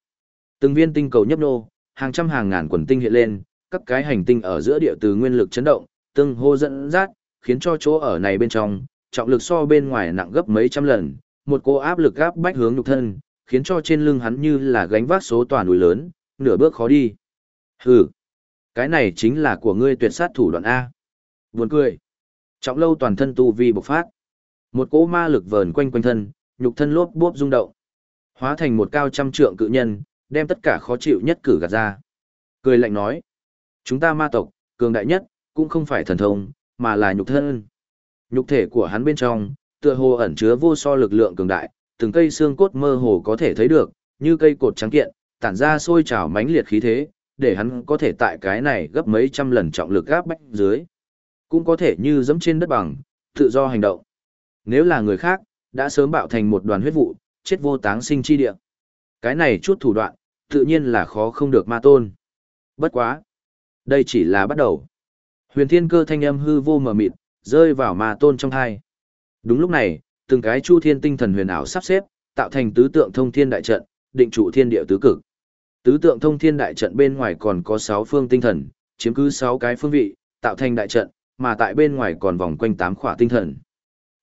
Speaker 1: Từng viên tinh cầu nhấp nô, hàng trăm hàng ngàn quần tinh hiện lên, các cái hành tinh ở giữa địa từ nguyên lực chấn động, tương hô dẫn dắt, khiến cho chỗ ở này bên trong, trọng lực so bên ngoài nặng gấp mấy trăm lần, một cô áp lực áp bách hướng nhục thân, khiến cho trên lưng hắn như là gánh vác số toàn núi lớn, nửa bước khó đi. Hừ, cái này chính là của ngươi tuyệt sát thủ đoạn A. Buồn cười. Trọng lâu toàn thân tu vi bộc phát. Một cỗ ma lực vờn quanh quanh thân, nhục thân lốp bốp rung động. Hóa thành một cao trăm trượng cự nhân, đem tất cả khó chịu nhất cử gạt ra. Cười lạnh nói. Chúng ta ma tộc, cường đại nhất, cũng không phải thần thông, mà là nhục thân. Nhục thể của hắn bên trong, tựa hồ ẩn chứa vô so lực lượng cường đại, từng cây xương cốt mơ hồ có thể thấy được, như cây cột trắng kiện, tản ra sôi trào mãnh liệt khí thế, để hắn có thể tại cái này gấp mấy trăm lần trọng lực gáp bách dưới. Cũng có thể như giẫm trên đất bằng, tự do hành động. Nếu là người khác, đã sớm bạo thành một đoàn huyết vụ, chết vô táng sinh chi địa. Cái này chút thủ đoạn, tự nhiên là khó không được ma tôn. Bất quá. Đây chỉ là bắt đầu. Huyền thiên cơ thanh âm hư vô mờ mịt, rơi vào ma tôn trong hai. Đúng lúc này, từng cái chu thiên tinh thần huyền ảo sắp xếp, tạo thành tứ tượng thông thiên đại trận, định trụ thiên địa tứ cực. Tứ tượng thông thiên đại trận bên ngoài còn có 6 phương tinh thần, chiếm cứ 6 cái phương vị, tạo thành đại trận, mà tại bên ngoài còn vòng quanh 8 khỏa tinh thần.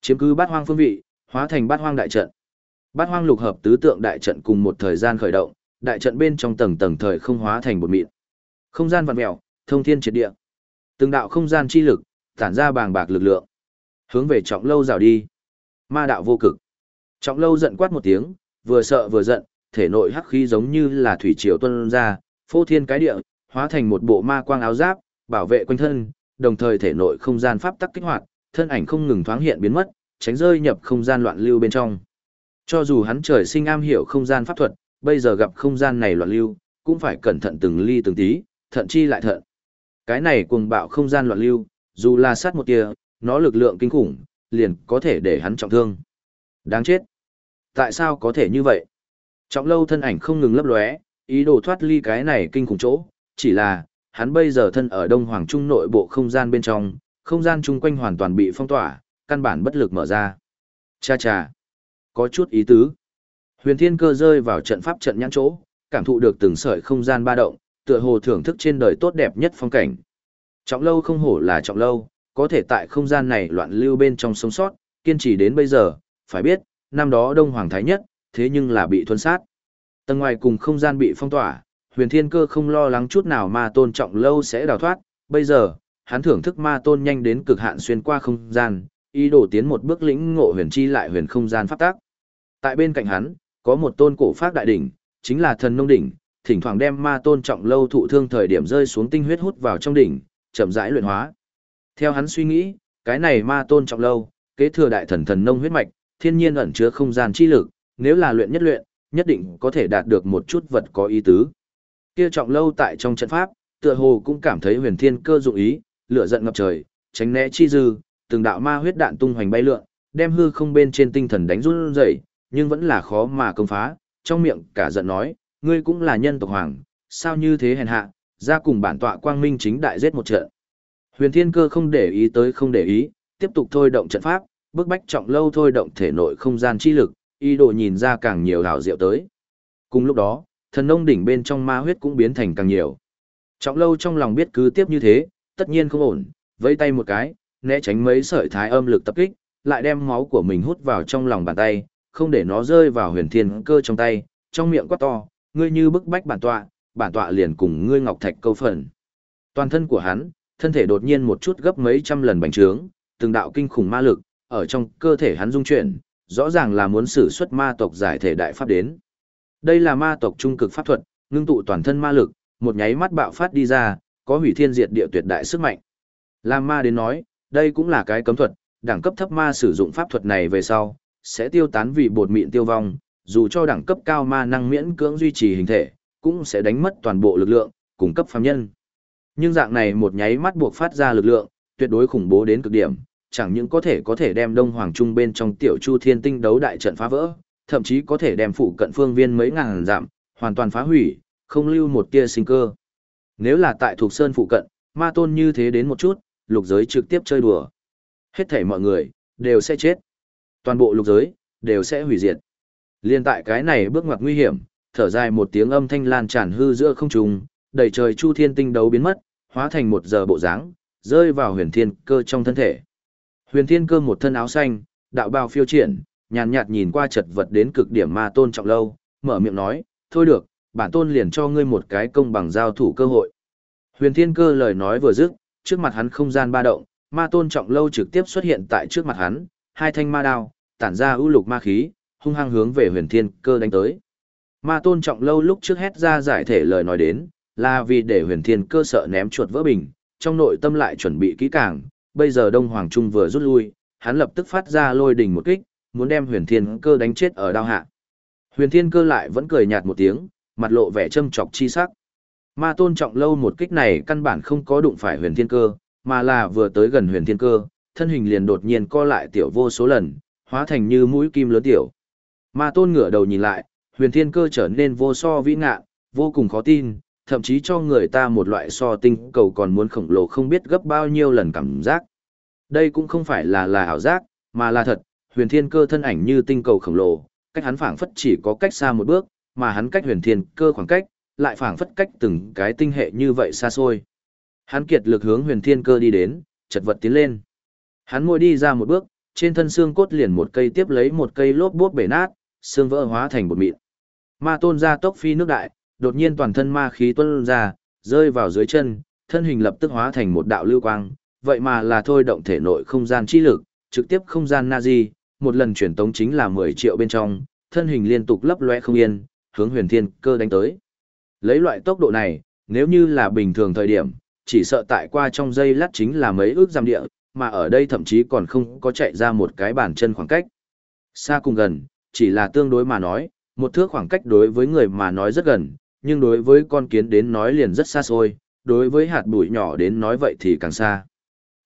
Speaker 1: Chiếm cứ bát hoang phương vị, hóa thành bát hoang đại trận. Bát hoang lục hợp tứ tượng đại trận cùng một thời gian khởi động, đại trận bên trong tầng tầng thời không hóa thành một mịn. Không gian vặn mèo, thông thiên triệt địa. Từng đạo không gian chi lực, tản ra bàng bạc lực lượng. Hướng về trọng lâu rào đi. Ma đạo vô cực. Trọng lâu giận quát một tiếng, vừa sợ vừa giận, thể nội hắc khí giống như là thủy triều tuôn ra, phô thiên cái địa, hóa thành một bộ ma quang áo giáp, bảo vệ quanh thân, đồng thời thể nội không gian pháp tắc kích hoạt, thân ảnh không ngừng thoáng hiện biến mất, tránh rơi nhập không gian loạn lưu bên trong. Cho dù hắn trời sinh am hiểu không gian pháp thuật, bây giờ gặp không gian này loạn lưu, cũng phải cẩn thận từng ly từng tí, thận chi lại thận. Cái này cuồng bạo không gian loạn lưu, dù là sát một tia, nó lực lượng kinh khủng, liền có thể để hắn trọng thương. Đáng chết. Tại sao có thể như vậy? Trọng lâu thân ảnh không ngừng lấp lóe, ý đồ thoát ly cái này kinh khủng chỗ, chỉ là, hắn bây giờ thân ở Đông Hoàng Trung nội bộ không gian bên trong, không gian chung quanh hoàn toàn bị phong tỏa, căn bản bất lực mở ra. Cha cha, có chút ý tứ. Huyền Thiên Cơ rơi vào trận pháp trận nhãn chỗ, cảm thụ được từng sợi không gian ba động, tựa hồ thưởng thức trên đời tốt đẹp nhất phong cảnh. Trọng lâu không hổ là trọng lâu, có thể tại không gian này loạn lưu bên trong sống sót, kiên trì đến bây giờ, phải biết, năm đó Đông Hoàng Thái Nhất, thế nhưng là bị thuân sát. Tầng ngoài cùng không gian bị phong tỏa, huyền thiên cơ không lo lắng chút nào ma tôn trọng lâu sẽ đào thoát, bây giờ, hắn thưởng thức ma tôn nhanh đến cực hạn xuyên qua không gian, ý đồ tiến một bước lĩnh ngộ huyền chi lại huyền không gian pháp tác. Tại bên cạnh hắn, có một tôn cổ pháp đại đỉnh, chính là thần nông đỉnh, thỉnh thoảng đem ma tôn trọng lâu thụ thương thời điểm rơi xuống tinh huyết hút vào trong đỉnh, chậm rãi luyện hóa. Theo hắn suy nghĩ, cái này ma tôn trọng lâu, kế thừa đại thần thần nông huyết mạch, thiên nhiên ẩn chứa không gian chi lực, nếu là luyện nhất luyện, nhất định có thể đạt được một chút vật có ý tứ. Kia trọng lâu tại trong trận pháp, tựa hồ cũng cảm thấy huyền thiên cơ dụng ý, lửa giận ngập trời, tránh né chi dư, từng đạo ma huyết đạn tung hoành bay lượn, đem hư không bên trên tinh thần đánh run rẩy, nhưng vẫn là khó mà công phá, trong miệng cả giận nói, ngươi cũng là nhân tộc hoàng, sao như thế hèn hạ, ra cùng bản tọa quang minh chính đại giết một trận. Huyền Thiên Cơ không để ý tới không để ý, tiếp tục thôi động trận pháp, bước bách trọng lâu thôi động thể nội không gian chi lực, ý đồ nhìn ra càng nhiều hảo diệu tới. Cùng lúc đó, thần nông đỉnh bên trong ma huyết cũng biến thành càng nhiều. Trọng lâu trong lòng biết cứ tiếp như thế, tất nhiên không ổn, vẫy tay một cái, né tránh mấy sợi thái âm lực tập kích, lại đem máu của mình hút vào trong lòng bàn tay, không để nó rơi vào huyền thiên cơ trong tay, trong miệng quát to, ngươi như bức bách bản tọa, bản tọa liền cùng ngươi ngọc thạch câu phần. Toàn thân của hắn, thân thể đột nhiên một chút gấp mấy trăm lần bành trướng, từng đạo kinh khủng ma lực, ở trong cơ thể hắn dung chuyển, rõ ràng là muốn sử xuất ma tộc giải thể đại pháp đến. Đây là ma tộc trung cực pháp thuật, ngưng tụ toàn thân ma lực, một nháy mắt bạo phát đi ra, có hủy thiên diệt địa tuyệt đại sức mạnh. Lam ma đến nói, đây cũng là cái cấm thuật, đẳng cấp thấp ma sử dụng pháp thuật này về sau, sẽ tiêu tán vì bột mịn tiêu vong, dù cho đẳng cấp cao ma năng miễn cưỡng duy trì hình thể, cũng sẽ đánh mất toàn bộ lực lượng, cung cấp phàm nhân. Nhưng dạng này một nháy mắt buộc phát ra lực lượng, tuyệt đối khủng bố đến cực điểm, chẳng những có thể có thể đem Đông Hoàng Trung bên trong tiểu Chu Thiên Tinh đấu đại trận phá vỡ, thậm chí có thể đem phụ cận phương viên mấy ngàn dặm, hoàn toàn phá hủy, không lưu một tia sinh cơ. Nếu là tại thuộc sơn phụ cận, ma tôn như thế đến một chút, lục giới trực tiếp chơi đùa. Hết thảy mọi người, đều sẽ chết. Toàn bộ lục giới, đều sẽ hủy diệt. Liên tại cái này bước ngoặt nguy hiểm, thở dài một tiếng âm thanh lan tràn hư giữa không trung, đầy trời chu thiên tinh đấu biến mất, hóa thành một giờ bộ dáng, rơi vào huyền thiên cơ trong thân thể. Huyền thiên cơ một thân áo xanh, đạo bào phiêu triển, nhàn nhạt nhìn qua chật vật đến cực điểm ma tôn trọng lâu, mở miệng nói, thôi được, bản tôn liền cho ngươi một cái công bằng giao thủ cơ hội. Huyền thiên cơ lời nói vừa dứt, trước mặt hắn không gian ba động, ma tôn trọng lâu trực tiếp xuất hiện tại trước mặt hắn, hai thanh ma đao, tản ra ưu lục ma khí, hung hăng hướng về huyền thiên cơ đánh tới. Ma tôn trọng lâu lúc trước hét ra giải thể lời nói đến, là vì để huyền thiên cơ sợ ném chuột vỡ bình, trong nội tâm lại chuẩn bị kỹ càng, bây giờ Đông Hoàng Trung vừa rút lui, hắn lập tức phát ra lôi đỉnh một kích, muốn đem huyền thiên cơ đánh chết ở đao hạ. Huyền thiên cơ lại vẫn cười nhạt một tiếng, mặt lộ vẻ châm chọc chi sắc. Ma tôn trọng lâu một kích này căn bản không có đụng phải huyền thiên cơ, mà là vừa tới gần huyền thiên cơ, thân hình liền đột nhiên co lại tiểu vô số lần, hóa thành như mũi kim lớn tiểu. Ma tôn ngửa đầu nhìn lại, huyền thiên cơ trở nên vô so vĩ ngạ, vô cùng khó tin, thậm chí cho người ta một loại so tinh cầu còn muốn khổng lồ không biết gấp bao nhiêu lần cảm giác. Đây cũng không phải là là ảo giác, mà là thật, huyền thiên cơ thân ảnh như tinh cầu khổng lồ, cách hắn phảng phất chỉ có cách xa một bước, mà hắn cách huyền thiên cơ khoảng cách, lại phảng phất cách từng cái tinh hệ như vậy xa xôi. Hắn kiệt lực hướng huyền thiên cơ đi đến, chật vật tiến lên. Hắn ngồi đi ra một bước, trên thân xương cốt liền một cây tiếp lấy một cây lốp bốp bể nát, xương vỡ hóa thành bột mịn. Ma tôn ra tốc phi nước đại, đột nhiên toàn thân ma khí tuôn ra, rơi vào dưới chân, thân hình lập tức hóa thành một đạo lưu quang, vậy mà là thôi động thể nội không gian chi lực, trực tiếp không gian Nazi, một lần chuyển tống chính là 10 triệu bên trong, thân hình liên tục lấp loe không yên, hướng huyền thiên cơ đánh tới. Lấy loại tốc độ này, nếu như là bình thường thời điểm, chỉ sợ tại qua trong giây lát chính là mấy ước giam địa, mà ở đây thậm chí còn không có chạy ra một cái bàn chân khoảng cách. Xa cùng gần, chỉ là tương đối mà nói, một thước khoảng cách đối với người mà nói rất gần, nhưng đối với con kiến đến nói liền rất xa xôi, đối với hạt bụi nhỏ đến nói vậy thì càng xa.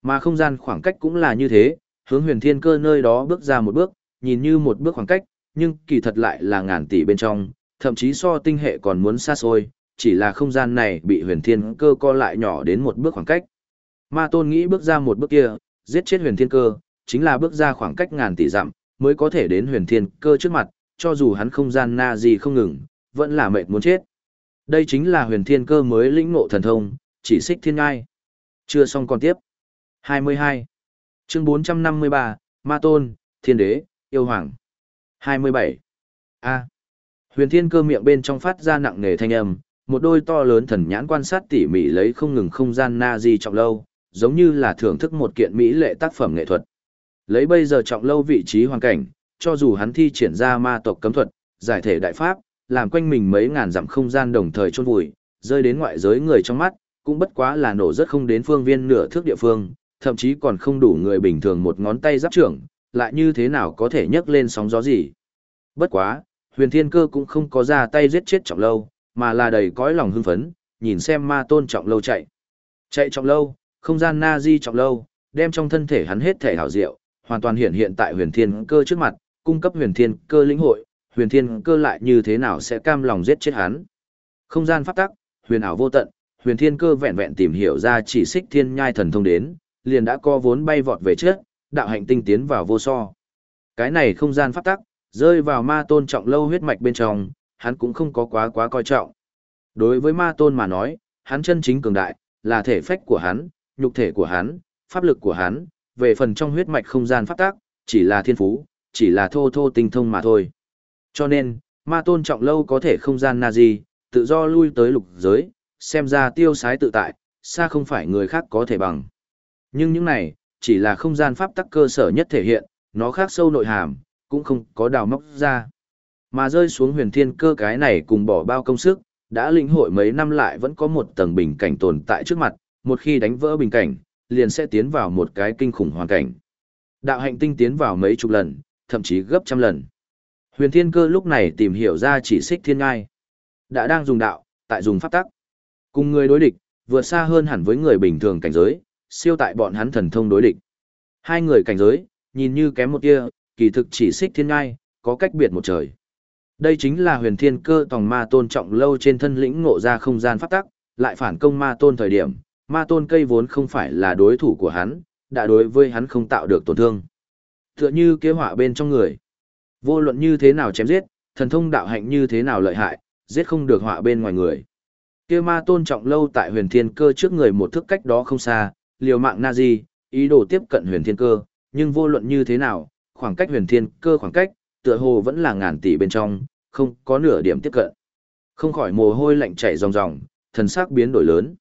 Speaker 1: Mà không gian khoảng cách cũng là như thế, hướng huyền thiên cơ nơi đó bước ra một bước, nhìn như một bước khoảng cách, nhưng kỳ thật lại là ngàn tỷ bên trong, thậm chí so tinh hệ còn muốn xa xôi, chỉ là không gian này bị huyền thiên cơ co lại nhỏ đến một bước khoảng cách. Ma tôn nghĩ bước ra một bước kia, giết chết huyền thiên cơ, chính là bước ra khoảng cách ngàn tỷ dặm, mới có thể đến huyền thiên cơ trước mặt, cho dù hắn không gian na gì không ngừng, vẫn là mệt muốn chết. Đây chính là huyền thiên cơ mới lĩnh ngộ thần thông, chỉ xích thiên ngai. Chưa xong còn tiếp. 22. Chương 453, Ma Tôn, Thiên Đế, Yêu Hoàng. 27. A. Huyền Thiên Cơ miệng bên trong phát ra nặng nề thanh âm, một đôi to lớn thần nhãn quan sát tỉ mỉ lấy không ngừng không gian na di trọng lâu, giống như là thưởng thức một kiện mỹ lệ tác phẩm nghệ thuật. Lấy bây giờ trọng lâu vị trí hoàn cảnh, cho dù hắn thi triển ra ma tộc cấm thuật, giải thể đại pháp, làm quanh mình mấy ngàn dặm không gian đồng thời chôn vùi, rơi đến ngoại giới người trong mắt, cũng bất quá là nổ rất không đến phương viên nửa thước địa phương, thậm chí còn không đủ người bình thường một ngón tay giáp trưởng, lại như thế nào có thể nhấc lên sóng gió gì. Bất quá, huyền thiên cơ cũng không có ra tay giết chết trọng lâu, mà là đầy cõi lòng hưng phấn, nhìn xem ma tôn trọng lâu chạy. Chạy trọng lâu, không gian na di trọng lâu, đem trong thân thể hắn hết thể hảo diệu, hoàn toàn hiện hiện tại huyền thiên cơ trước mặt, cung cấp huyền thiên cơ lĩnh hội, huyền thiên cơ lại như thế nào sẽ cam lòng giết chết hắn. Không gian pháp tắc, huyền ảo vô tận, huyền thiên cơ vẹn vẹn tìm hiểu ra chỉ xích thiên nhai thần thông đến, liền đã co vốn bay vọt về trước, đạo hạnh tinh tiến vào vô so. Cái này không gian pháp tắc, rơi vào ma tôn trọng lâu huyết mạch bên trong, hắn cũng không có quá quá coi trọng. Đối với ma tôn mà nói, hắn chân chính cường đại, là thể phách của hắn, nhục thể của hắn, pháp lực của hắn, về phần trong huyết mạch không gian pháp tắc, chỉ là thiên phú, chỉ là thô thô tinh thông mà thôi. Cho nên, ma tôn trọng lâu có thể không gian na gì, tự do lui tới lục giới, xem ra tiêu sái tự tại, xa không phải người khác có thể bằng. Nhưng những này, chỉ là không gian pháp tắc cơ sở nhất thể hiện, nó khác sâu nội hàm, cũng không có đào móc ra. Mà rơi xuống huyền thiên cơ cái này cùng bỏ bao công sức, đã lĩnh hội mấy năm lại vẫn có một tầng bình cảnh tồn tại trước mặt, một khi đánh vỡ bình cảnh, liền sẽ tiến vào một cái kinh khủng hoàn cảnh. Đạo hạnh tinh tiến vào mấy chục lần, thậm chí gấp trăm lần. Huyền thiên cơ lúc này tìm hiểu ra chỉ xích thiên ngai. Đã đang dùng đạo, tại dùng pháp tắc. Cùng người đối địch, vượt xa hơn hẳn với người bình thường cảnh giới, siêu tại bọn hắn thần thông đối địch. Hai người cảnh giới, nhìn như kém một tia, kỳ thực chỉ xích thiên ngai, có cách biệt một trời. Đây chính là huyền thiên cơ tòng ma tôn trọng lâu trên thân lĩnh ngộ ra không gian pháp tắc, lại phản công ma tôn thời điểm, ma tôn cây vốn không phải là đối thủ của hắn, đã đối với hắn không tạo được tổn thương. Tựa như kế họa bên trong người. Vô luận như thế nào chém giết, thần thông đạo hạnh như thế nào lợi hại, giết không được họa bên ngoài người. Kia ma tôn trọng lâu tại huyền thiên cơ trước người một thức cách đó không xa, liều mạng na di, ý đồ tiếp cận huyền thiên cơ, nhưng vô luận như thế nào, khoảng cách huyền thiên cơ khoảng cách, tựa hồ vẫn là ngàn tỷ bên trong, không có nửa điểm tiếp cận. Không khỏi mồ hôi lạnh chảy ròng ròng, thần sắc biến đổi lớn.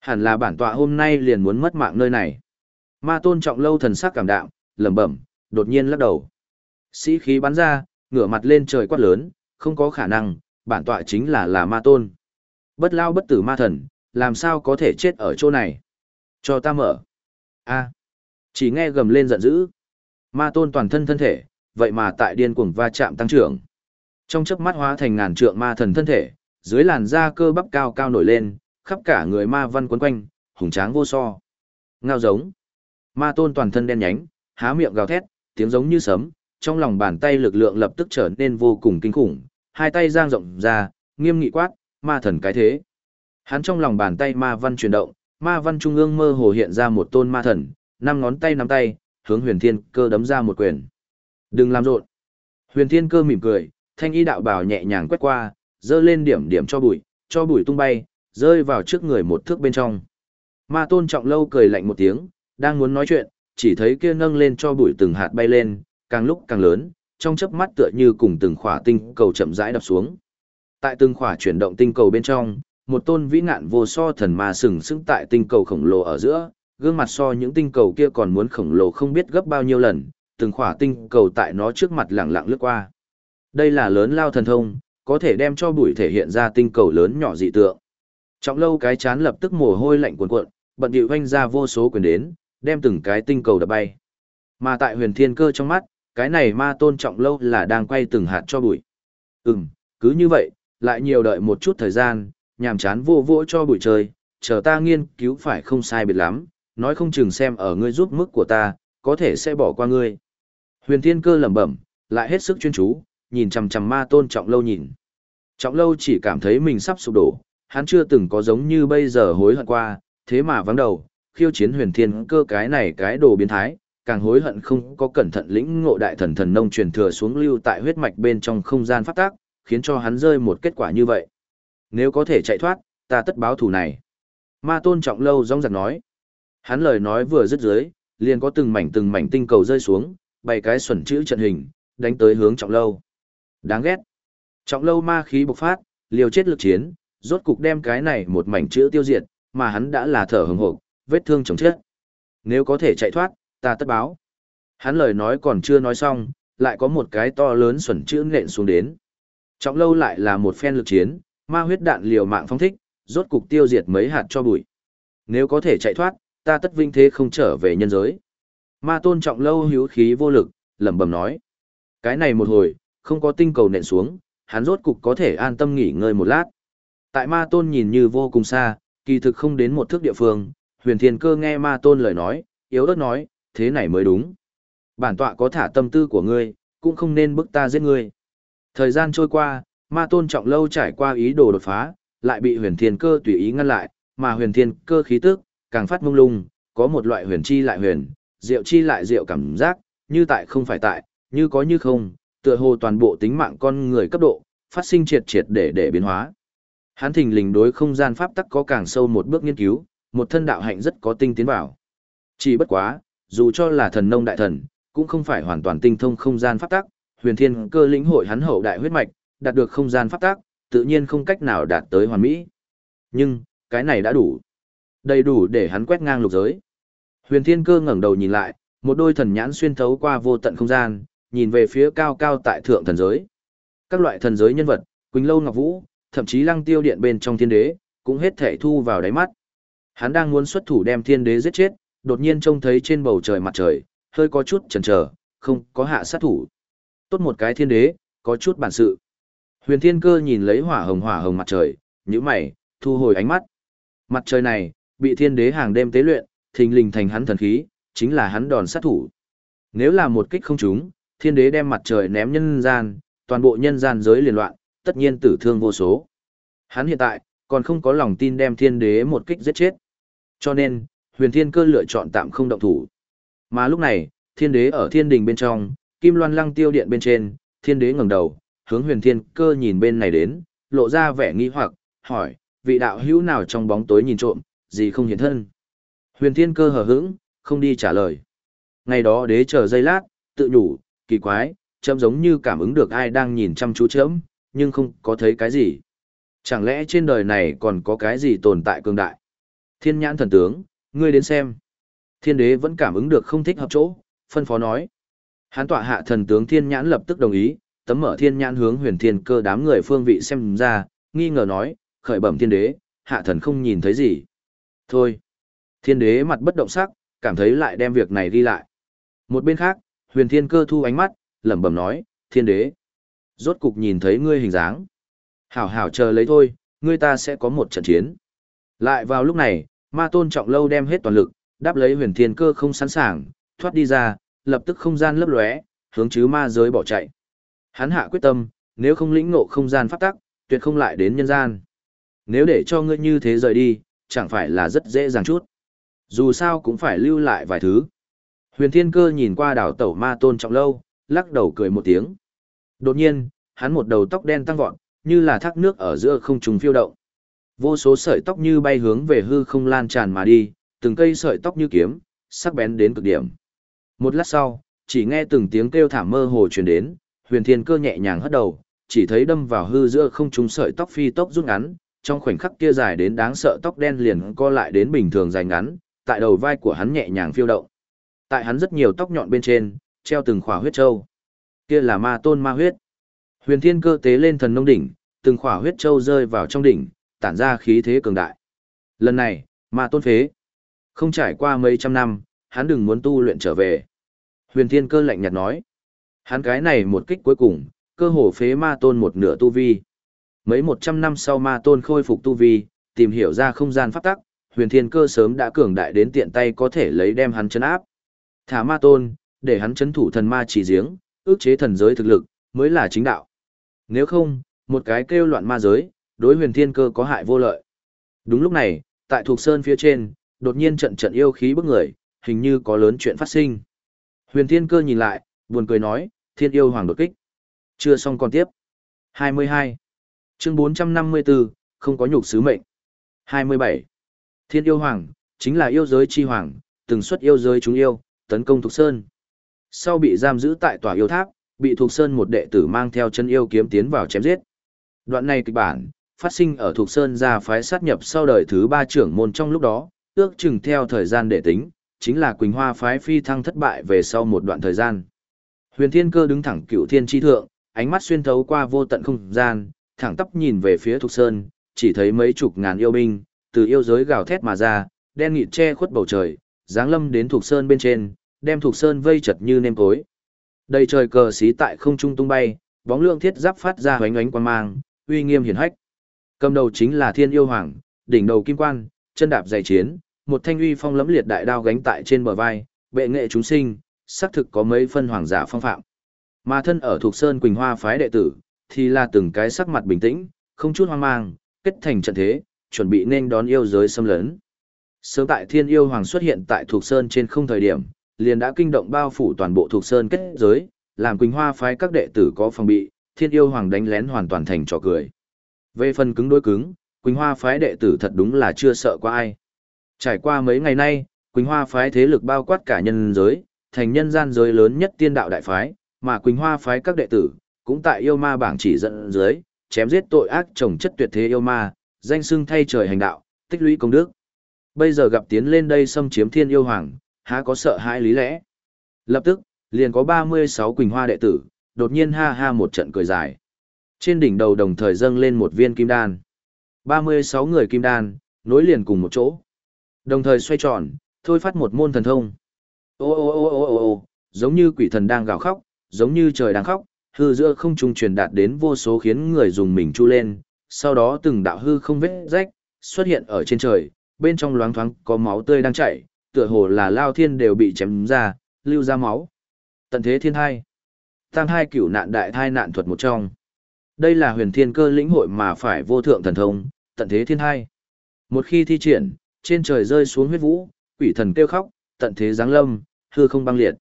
Speaker 1: Hẳn là bản tọa hôm nay liền muốn mất mạng nơi này. Ma tôn trọng lâu thần sắc cảm đạm, lẩm bẩm, đột nhiên lắc đầu. Sĩ khí bắn ra, ngửa mặt lên trời quát lớn, không có khả năng, bản tọa chính là là ma tôn. Bất lao bất tử ma thần, làm sao có thể chết ở chỗ này? Cho ta mở. a chỉ nghe gầm lên giận dữ. Ma tôn toàn thân thân thể, vậy mà tại điên cuồng va chạm tăng trưởng. Trong chớp mắt hóa thành ngàn trượng ma thần thân thể, dưới làn da cơ bắp cao cao nổi lên, khắp cả người ma văn quấn quanh, hùng tráng vô so. Ngao giống. Ma tôn toàn thân đen nhánh, há miệng gào thét, tiếng giống như sấm, trong lòng bàn tay lực lượng lập tức trở nên vô cùng kinh khủng, hai tay giang rộng ra, nghiêm nghị quát, ma thần cái thế. Hắn trong lòng bàn tay ma văn chuyển động, ma văn trung ương mơ hồ hiện ra một tôn ma thần, năm ngón tay nắm tay, hướng huyền thiên cơ đấm ra một quyền. Đừng làm rộn. Huyền thiên cơ mỉm cười, thanh y đạo bảo nhẹ nhàng quét qua, dơ lên điểm điểm cho bụi, cho bụi tung bay, rơi vào trước người một thước bên trong. Ma tôn trọng lâu cười lạnh một tiếng, đang muốn nói chuyện, chỉ thấy kia nâng lên cho bụi từng hạt bay lên, càng lúc càng lớn, trong chớp mắt tựa như cùng từng khỏa tinh cầu chậm rãi đập xuống. Tại từng khỏa chuyển động tinh cầu bên trong, một tôn vĩ ngạn vô so thần ma sừng sững tại tinh cầu khổng lồ ở giữa, gương mặt so những tinh cầu kia còn muốn khổng lồ không biết gấp bao nhiêu lần, từng khỏa tinh cầu tại nó trước mặt lẳng lặng lướt qua. Đây là lớn lao thần thông, có thể đem cho bụi thể hiện ra tinh cầu lớn nhỏ dị tượng. Trọng lâu cái chán lập tức mồ hôi lạnh cuồn cuộn, bận điệu vanh ra vô số quyền đến, đem từng cái tinh cầu đập bay. Mà tại huyền thiên cơ trong mắt, cái này ma tôn trọng lâu là đang quay từng hạt cho bụi. Ừm, cứ như vậy, lại nhiều đợi một chút thời gian, nhàm chán vô vô cho bụi chơi, chờ ta nghiên cứu phải không sai biệt lắm, nói không chừng xem ở ngươi giúp mức của ta, có thể sẽ bỏ qua ngươi. Huyền thiên cơ lẩm bẩm, lại hết sức chuyên chú, nhìn chằm chằm ma tôn trọng lâu nhìn. Trọng lâu chỉ cảm thấy mình sắp sụp đổ, hắn chưa từng có giống như bây giờ hối hận qua, thế mà vắng đầu, khiêu chiến huyền thiên cơ cái này cái đồ biến thái, càng hối hận không có cẩn thận lĩnh ngộ đại thần thần nông truyền thừa xuống lưu tại huyết mạch bên trong không gian phát tác, khiến cho hắn rơi một kết quả như vậy. Nếu có thể chạy thoát, ta tất báo thù này. Ma tôn trọng lâu rong giặc nói. Hắn lời nói vừa dứt dưới, liền có từng mảnh từng mảnh tinh cầu rơi xuống, bày cái xuẩn chữ trận hình, đánh tới hướng trọng lâu. Đáng ghét. Trọng lâu ma khí bộc phát, liều chết lực chiến, rốt cục đem cái này một mảnh chữ tiêu diệt, mà hắn đã là thở hừng hộp, vết thương chồng chết. Nếu có thể chạy thoát, ta tất báo. Hắn lời nói còn chưa nói xong, lại có một cái to lớn xuẩn chữ nện xuống đến. Trọng lâu lại là một phen lực chiến, ma huyết đạn liều mạng phong thích, rốt cục tiêu diệt mấy hạt cho bụi. Nếu có thể chạy thoát, ta tất vinh thế không trở về nhân giới. Ma tôn trọng lâu hữu khí vô lực, lẩm bẩm nói. Cái này một hồi, không có tinh cầu nện xuống, hắn rốt cục có thể an tâm nghỉ ngơi một lát. Tại ma tôn nhìn như vô cùng xa, kỳ thực không đến một thước địa phương, huyền thiên cơ nghe ma tôn lời nói, yếu ớt nói, thế này mới đúng. Bản tọa có thả tâm tư của ngươi, cũng không nên bức ta giết ngươi. Thời gian trôi qua, ma tôn trọng lâu trải qua ý đồ đột phá, lại bị huyền thiên cơ tùy ý ngăn lại, mà huyền thiên cơ khí tức, càng phát mông lung, có một loại huyền chi lại huyền, diệu chi lại diệu cảm giác, như tại không phải tại, như có như không, tựa hồ toàn bộ tính mạng con người cấp độ, phát sinh triệt triệt để để biến hóa. Hắn thình lình đối không gian pháp tắc có càng sâu một bước nghiên cứu, một thân đạo hạnh rất có tinh tiến vào. Chỉ bất quá, dù cho là thần nông đại thần, cũng không phải hoàn toàn tinh thông không gian pháp tắc, huyền thiên cơ lĩnh hội hắn hậu đại huyết mạch, đạt được không gian pháp tắc, tự nhiên không cách nào đạt tới hoàn mỹ. Nhưng, cái này đã đủ. Đầy đủ để hắn quét ngang lục giới. Huyền thiên cơ ngẩng đầu nhìn lại, một đôi thần nhãn xuyên thấu qua vô tận không gian, nhìn về phía cao cao tại thượng thần giới. Các loại thần giới nhân vật, Quỳnh Lâu Ngọc Vũ, thậm chí lăng tiêu điện bên trong thiên đế, cũng hết thể thu vào đáy mắt. Hắn đang muốn xuất thủ đem thiên đế giết chết, đột nhiên trông thấy trên bầu trời mặt trời, hơi có chút chần chờ, không có hạ sát thủ. Tốt một cái thiên đế, có chút bản sự. Huyền thiên cơ nhìn lấy hỏa hồng hỏa hồng mặt trời, nhíu mày, thu hồi ánh mắt. Mặt trời này, bị thiên đế hàng đêm tế luyện, thình lình thành hắn thần khí, chính là hắn đòn sát thủ. Nếu là một kích không trúng, thiên đế đem mặt trời ném nhân gian, toàn bộ nhân gian giới liền loạn, tất nhiên tử thương vô số. Hắn hiện tại, còn không có lòng tin đem thiên đế một kích giết chết. Cho nên, huyền thiên cơ lựa chọn tạm không động thủ. Mà lúc này, thiên đế ở thiên đình bên trong, kim loan lăng tiêu điện bên trên, thiên đế ngẩng đầu, hướng huyền thiên cơ nhìn bên này đến, lộ ra vẻ nghi hoặc, hỏi, vị đạo hữu nào trong bóng tối nhìn trộm, gì không hiện thân. Huyền thiên cơ hờ hững, không đi trả lời. Ngày đó đế chờ giây lát, tự nhủ, kỳ quái, chấm giống như cảm ứng được ai đang nhìn chăm chú chấm, nhưng không có thấy cái gì. Chẳng lẽ trên đời này còn có cái gì tồn tại cường đại? Thiên nhãn thần tướng, ngươi đến xem. Thiên đế vẫn cảm ứng được không thích hợp chỗ, phân phó nói. Hán tọa hạ thần tướng thiên nhãn lập tức đồng ý, tấm mở thiên nhãn hướng huyền thiên cơ đám người phương vị xem ra, nghi ngờ nói, khởi bẩm thiên đế, hạ thần không nhìn thấy gì. Thôi. Thiên đế mặt bất động sắc, cảm thấy lại đem việc này đi lại. Một bên khác, huyền thiên cơ thu ánh mắt, lẩm bẩm nói, thiên đế. Rốt cục nhìn thấy ngươi hình dáng. Hảo hảo chờ lấy thôi, ngươi ta sẽ có một trận chiến. Lại vào lúc này, ma tôn trọng lâu đem hết toàn lực, đáp lấy huyền thiên cơ không sẵn sàng, thoát đi ra, lập tức không gian lấp lóe, hướng chứ ma giới bỏ chạy. Hắn hạ quyết tâm, nếu không lĩnh ngộ không gian pháp tắc, tuyệt không lại đến nhân gian. Nếu để cho ngươi như thế rời đi, chẳng phải là rất dễ dàng chút. Dù sao cũng phải lưu lại vài thứ. Huyền thiên cơ nhìn qua đảo tẩu ma tôn trọng lâu, lắc đầu cười một tiếng. Đột nhiên, hắn một đầu tóc đen tăng vọt, như là thác nước ở giữa không trùng phiêu động. Vô số sợi tóc như bay hướng về hư không lan tràn mà đi, từng cây sợi tóc như kiếm, sắc bén đến cực điểm. Một lát sau, chỉ nghe từng tiếng kêu thảm mơ hồ truyền đến, huyền thiên cơ nhẹ nhàng hất đầu, chỉ thấy đâm vào hư giữa không trung sợi tóc phi tốc rút ngắn, trong khoảnh khắc kia dài đến đáng sợ tóc đen liền co lại đến bình thường dài ngắn, tại đầu vai của hắn nhẹ nhàng phiêu động. Tại hắn rất nhiều tóc nhọn bên trên, treo từng khỏa huyết châu. Kia là ma tôn ma huyết. Huyền thiên cơ tế lên thần nông đỉnh, từng khỏa huyết châu rơi vào trong đỉnh, tản ra khí thế cường đại. Lần này, ma tôn phế. Không trải qua mấy trăm năm, hắn đừng muốn tu luyện trở về. Huyền thiên cơ lạnh nhạt nói. Hắn cái này một kích cuối cùng, cơ hồ phế ma tôn một nửa tu vi. Mấy một trăm năm sau ma tôn khôi phục tu vi, tìm hiểu ra không gian pháp tắc, huyền thiên cơ sớm đã cường đại đến tiện tay có thể lấy đem hắn chấn áp. Thả ma tôn, để hắn chấn thủ thần ma chỉ giếng, ước chế thần giới thực lực, mới là chính đạo. Nếu không, một cái kêu loạn ma giới, đối huyền thiên cơ có hại vô lợi. Đúng lúc này, tại thuộc sơn phía trên, đột nhiên trận trận yêu khí bức người, hình như có lớn chuyện phát sinh. Huyền thiên cơ nhìn lại, buồn cười nói, thiên yêu hoàng đột kích. Chưa xong còn tiếp. 22. Chương 454, không có nhục sứ mệnh. 27. Thiên yêu hoàng, chính là yêu giới chi hoàng, từng xuất yêu giới chúng yêu, tấn công thuộc sơn. Sau bị giam giữ tại tòa yêu tháp, bị Thục Sơn một đệ tử mang theo chân yêu kiếm tiến vào chém giết. Đoạn này kịch bản, phát sinh ở Thục Sơn gia phái sát nhập sau đời thứ ba trưởng môn trong lúc đó, ước chừng theo thời gian để tính, chính là Quỳnh Hoa phái phi thăng thất bại về sau một đoạn thời gian. Huyền Thiên Cơ đứng thẳng cựu thiên chi thượng, ánh mắt xuyên thấu qua vô tận không gian, thẳng tắp nhìn về phía Thục Sơn, chỉ thấy mấy chục ngàn yêu binh, từ yêu giới gào thét mà ra, đen nghịt che khuất bầu trời, giáng lâm đến Thục Sơn bên trên, đem Thục Sơn vây chật như nêm cối. Đầy trời cờ xí tại không trung tung bay, bóng lượng thiết giáp phát ra hoánh ánh quang mang, uy nghiêm hiển hách. Cầm đầu chính là Thiên Yêu Hoàng, đỉnh đầu kim quan, chân đạp dày chiến, một thanh uy phong lẫm liệt đại đao gánh tại trên bờ vai, bệ nghệ chúng sinh, xác thực có mấy phân hoàng giả phong phạm. Mà thân ở thuộc sơn Quỳnh Hoa phái đệ tử, thì là từng cái sắc mặt bình tĩnh, không chút hoang mang, kết thành trận thế, chuẩn bị nên đón yêu giới xâm lấn. Sớm tại Thiên Yêu Hoàng xuất hiện tại thuộc sơn trên không thời điểm, liền đã kinh động bao phủ toàn bộ thuộc sơn kết giới, làm Quỳnh Hoa phái các đệ tử có phòng bị, Thiên Yêu Hoàng đánh lén hoàn toàn thành trò cười. Về phần cứng đối cứng, Quỳnh Hoa phái đệ tử thật đúng là chưa sợ qua ai. Trải qua mấy ngày nay, Quỳnh Hoa phái thế lực bao quát cả nhân giới, thành nhân gian giới lớn nhất tiên đạo đại phái, mà Quỳnh Hoa phái các đệ tử, cũng tại yêu ma bảng chỉ dẫn dưới, chém giết tội ác trồng chất tuyệt thế yêu ma, danh xưng thay trời hành đạo, tích lũy công đức. Bây giờ gặp tiến lên đây xâm chiếm thiên yêu hoàng, há có sợ hãi lý lẽ. Lập tức, liền có 36 Quỳnh Hoa đệ tử, đột nhiên ha ha một trận cười dài. Trên đỉnh đầu đồng thời dâng lên một viên kim đan. 36 người kim đan, nối liền cùng một chỗ. Đồng thời xoay tròn, thôi phát một môn thần thông. Ô ô ô ô ô ô, giống như quỷ thần đang gào khóc, giống như trời đang khóc, hư giữa không trung truyền đạt đến vô số khiến người dùng mình chu lên, sau đó từng đạo hư không vết rách, xuất hiện ở trên trời, bên trong loáng thoáng có máu tươi đang chảy, tựa hồ là lao thiên đều bị chém ra, lưu ra máu. Tận thế thiên thai. Tam hai cửu nạn đại thai nạn thuật một trong. Đây là huyền thiên cơ lĩnh hội mà phải vô thượng thần thông, tận thế thiên hai. Một khi thi triển, trên trời rơi xuống huyết vũ, quỷ thần kêu khóc, tận thế giáng lâm, hư không băng liệt.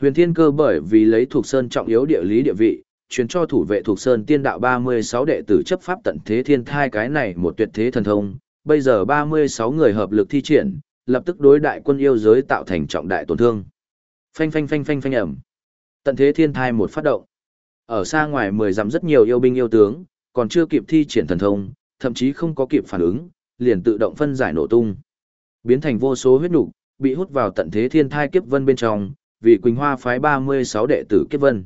Speaker 1: Huyền Thiên Cơ bởi vì lấy thuộc sơn trọng yếu địa lý địa vị, truyền cho thủ vệ thuộc sơn tiên đạo 36 đệ tử chấp pháp tận thế thiên thai cái này một tuyệt thế thần thông, bây giờ 36 người hợp lực thi triển, lập tức đối đại quân yêu giới tạo thành trọng đại tổn thương. Phanh phanh phanh phanh phanh ẩm. Tận thế thiên thai một phát động. Ở xa ngoài 10 dặm rất nhiều yêu binh yêu tướng, còn chưa kịp thi triển thần thông, thậm chí không có kịp phản ứng, liền tự động phân giải nổ tung. Biến thành vô số huyết nục, bị hút vào tận thế thiên thai kiếp vân bên trong, vì Quỳnh Hoa phái 36 đệ tử kiếp vân.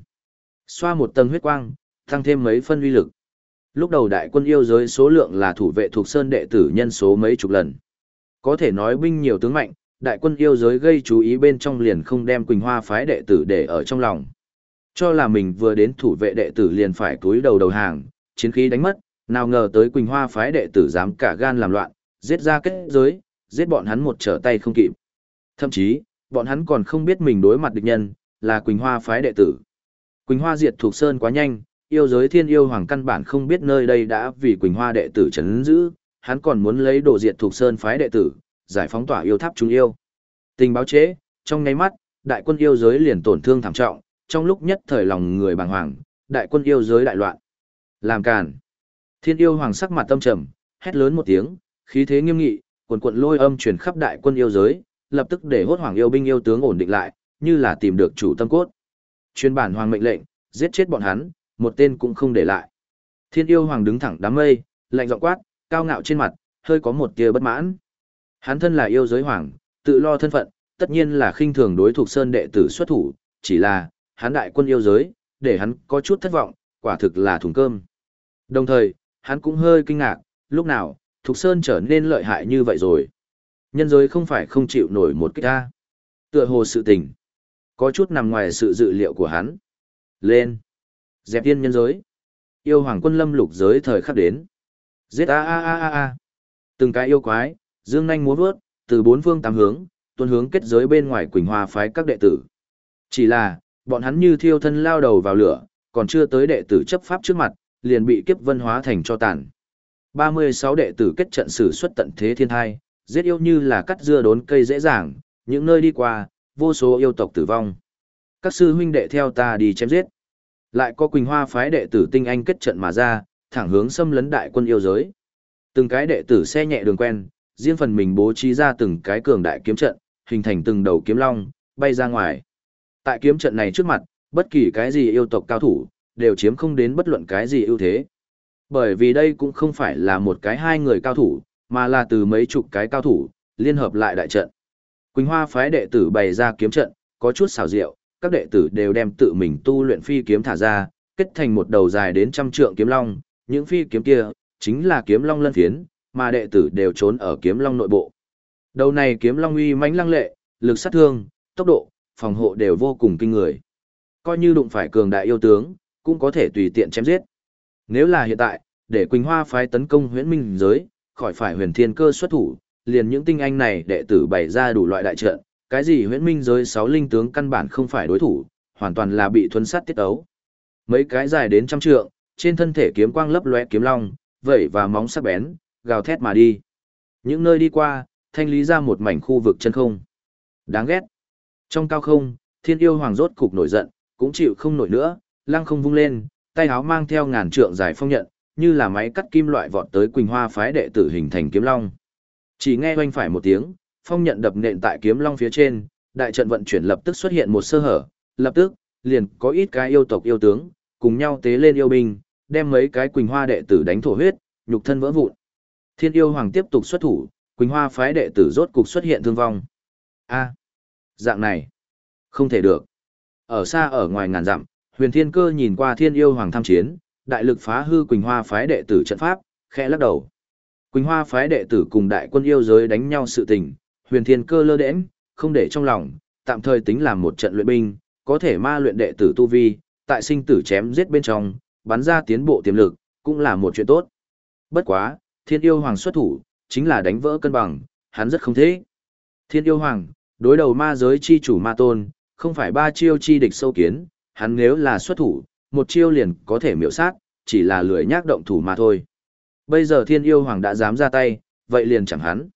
Speaker 1: Xoa một tầng huyết quang, tăng thêm mấy phân uy lực. Lúc đầu đại quân yêu giới số lượng là thủ vệ thuộc sơn đệ tử nhân số mấy chục lần. Có thể nói binh nhiều tướng mạnh, đại quân yêu giới gây chú ý bên trong liền không đem Quỳnh Hoa phái đệ tử để ở trong lòng. Cho là mình vừa đến thủ vệ đệ tử liền phải túi đầu đầu hàng, chiến khí đánh mất, nào ngờ tới Quỳnh Hoa phái đệ tử dám cả gan làm loạn, giết ra kết giới, giết bọn hắn một trở tay không kịp. Thậm chí, bọn hắn còn không biết mình đối mặt địch nhân, là Quỳnh Hoa phái đệ tử. Quỳnh Hoa diệt thuộc sơn quá nhanh, yêu giới thiên yêu hoàng căn bản không biết nơi đây đã vì Quỳnh Hoa đệ tử chấn giữ, hắn còn muốn lấy đồ diệt thuộc sơn phái đệ tử, giải phóng tỏa yêu tháp chúng yêu. Tình báo chế, trong ngay mắt, đại quân yêu giới liền tổn thương thảm trọng, trong lúc nhất thời lòng người bàng hoàng, đại quân yêu giới đại loạn. Làm càn. Thiên yêu hoàng sắc mặt tâm trầm, hét lớn một tiếng, khí thế nghiêm nghị, cuồn cuộn lôi âm truyền khắp đại quân yêu giới, lập tức để hốt hoàng yêu binh yêu tướng ổn định lại, như là tìm được chủ tâm cốt. Chuyên bản hoàng mệnh lệnh, giết chết bọn hắn, một tên cũng không để lại. Thiên yêu hoàng đứng thẳng đám mây, lạnh giọng quát, cao ngạo trên mặt, hơi có một tia bất mãn. Hắn thân là yêu giới hoàng, tự lo thân phận, tất nhiên là khinh thường đối thuộc sơn đệ tử xuất thủ, chỉ là, hắn đại quân yêu giới, để hắn có chút thất vọng, quả thực là thùng cơm. Đồng thời, hắn cũng hơi kinh ngạc, lúc nào, Thục Sơn trở nên lợi hại như vậy rồi. Nhân giới không phải không chịu nổi một cái ta. Tựa hồ sự tình. Có chút nằm ngoài sự dự liệu của hắn. Lên. Dẹp tiên nhân giới. Yêu hoàng quân lâm lục giới thời khắc đến. Giết a a a a a. Từng cái yêu quái, dương nanh múa vớt, từ bốn phương tám hướng, tuân hướng kết giới bên ngoài Quỳnh Hoa phái các đệ tử. Chỉ là, bọn hắn như thiêu thân lao đầu vào lửa, còn chưa tới đệ tử chấp pháp trước mặt, liền bị kiếp vân hóa thành cho tàn. 36 đệ tử kết trận sử xuất tận thế thiên thai, giết yêu như là cắt dưa đốn cây dễ dàng, những nơi đi qua, vô số yêu tộc tử vong. Các sư huynh đệ theo ta đi chém giết. Lại có Quỳnh Hoa phái đệ tử tinh anh kết trận mà ra, thẳng hướng xâm lấn đại quân yêu giới. Từng cái đệ tử xe nhẹ đường quen, riêng phần mình bố trí ra từng cái cường đại kiếm trận, hình thành từng đầu kiếm long, bay ra ngoài. Tại kiếm trận này trước mặt, bất kỳ cái gì yêu tộc cao thủ, đều chiếm không đến bất luận cái gì ưu thế. Bởi vì đây cũng không phải là một cái hai người cao thủ, mà là từ mấy chục cái cao thủ, liên hợp lại đại trận. Quỳnh Hoa phái đệ tử bày ra kiếm trận, có chút xảo diệu, các đệ tử đều đem tự mình tu luyện phi kiếm thả ra, kết thành một đầu dài đến trăm trượng kiếm long, những phi kiếm kia chính là kiếm long lân phiến, mà đệ tử đều trốn ở kiếm long nội bộ. Đầu này kiếm long uy mãnh lăng lệ, lực sát thương, tốc độ, phòng hộ đều vô cùng kinh người. Coi như đụng phải cường đại yêu tướng, cũng có thể tùy tiện chém giết. Nếu là hiện tại, để Quỳnh Hoa phái tấn công huyễn minh giới, khỏi phải huyền thiên cơ xuất thủ, liền những tinh anh này đệ tử bày ra đủ loại đại trận, cái gì huyễn minh giới sáu linh tướng căn bản không phải đối thủ, hoàn toàn là bị thuấn sát tiết ấu. Mấy cái dài đến trăm trượng, trên thân thể kiếm quang lấp lóe kiếm long, vẩy và móng sắc bén, gào thét mà đi. Những nơi đi qua, thanh lý ra một mảnh khu vực chân không. Đáng ghét. Trong cao không, thiên yêu hoàng rốt cục nổi giận, cũng chịu không nổi nữa, lăng không vung lên, tay áo mang theo ngàn trượng dài phong nhận, như là máy cắt kim loại vọt tới Quỳnh Hoa phái đệ tử hình thành kiếm long. Chỉ nghe oanh phải một tiếng, phong nhận đập nện tại kiếm long phía trên, đại trận vận chuyển lập tức xuất hiện một sơ hở, lập tức, liền có ít cái yêu tộc yêu tướng, cùng nhau tế lên yêu binh, đem mấy cái Quỳnh Hoa đệ tử đánh thổ huyết, nhục thân vỡ vụn. Thiên yêu hoàng tiếp tục xuất thủ, Quỳnh Hoa phái đệ tử rốt cục xuất hiện thương vong. A, dạng này, không thể được. Ở xa ở ngoài ngàn dặm, Huyền Thiên Cơ nhìn qua Thiên yêu hoàng tham chiến, đại lực phá hư Quỳnh Hoa phái đệ tử trận pháp, khẽ lắc đầu. Quỳnh Hoa phái đệ tử cùng đại quân yêu giới đánh nhau sự tình, Huyền Thiên Cơ lơ đễnh, không để trong lòng, tạm thời tính làm một trận luyện binh, có thể ma luyện đệ tử tu vi, tại sinh tử chém giết bên trong, bắn ra tiến bộ tiềm lực, cũng là một chuyện tốt. Bất quá, Thiên yêu hoàng xuất thủ, chính là đánh vỡ cân bằng, hắn rất không thế. Thiên yêu hoàng, đối đầu ma giới chi chủ ma tôn, không phải ba chiêu chi địch sâu kiến, hắn nếu là xuất thủ, một chiêu liền có thể miểu sát, chỉ là lười nhác động thủ mà thôi. Bây giờ thiên yêu hoàng đã dám ra tay, vậy liền chẳng hắn.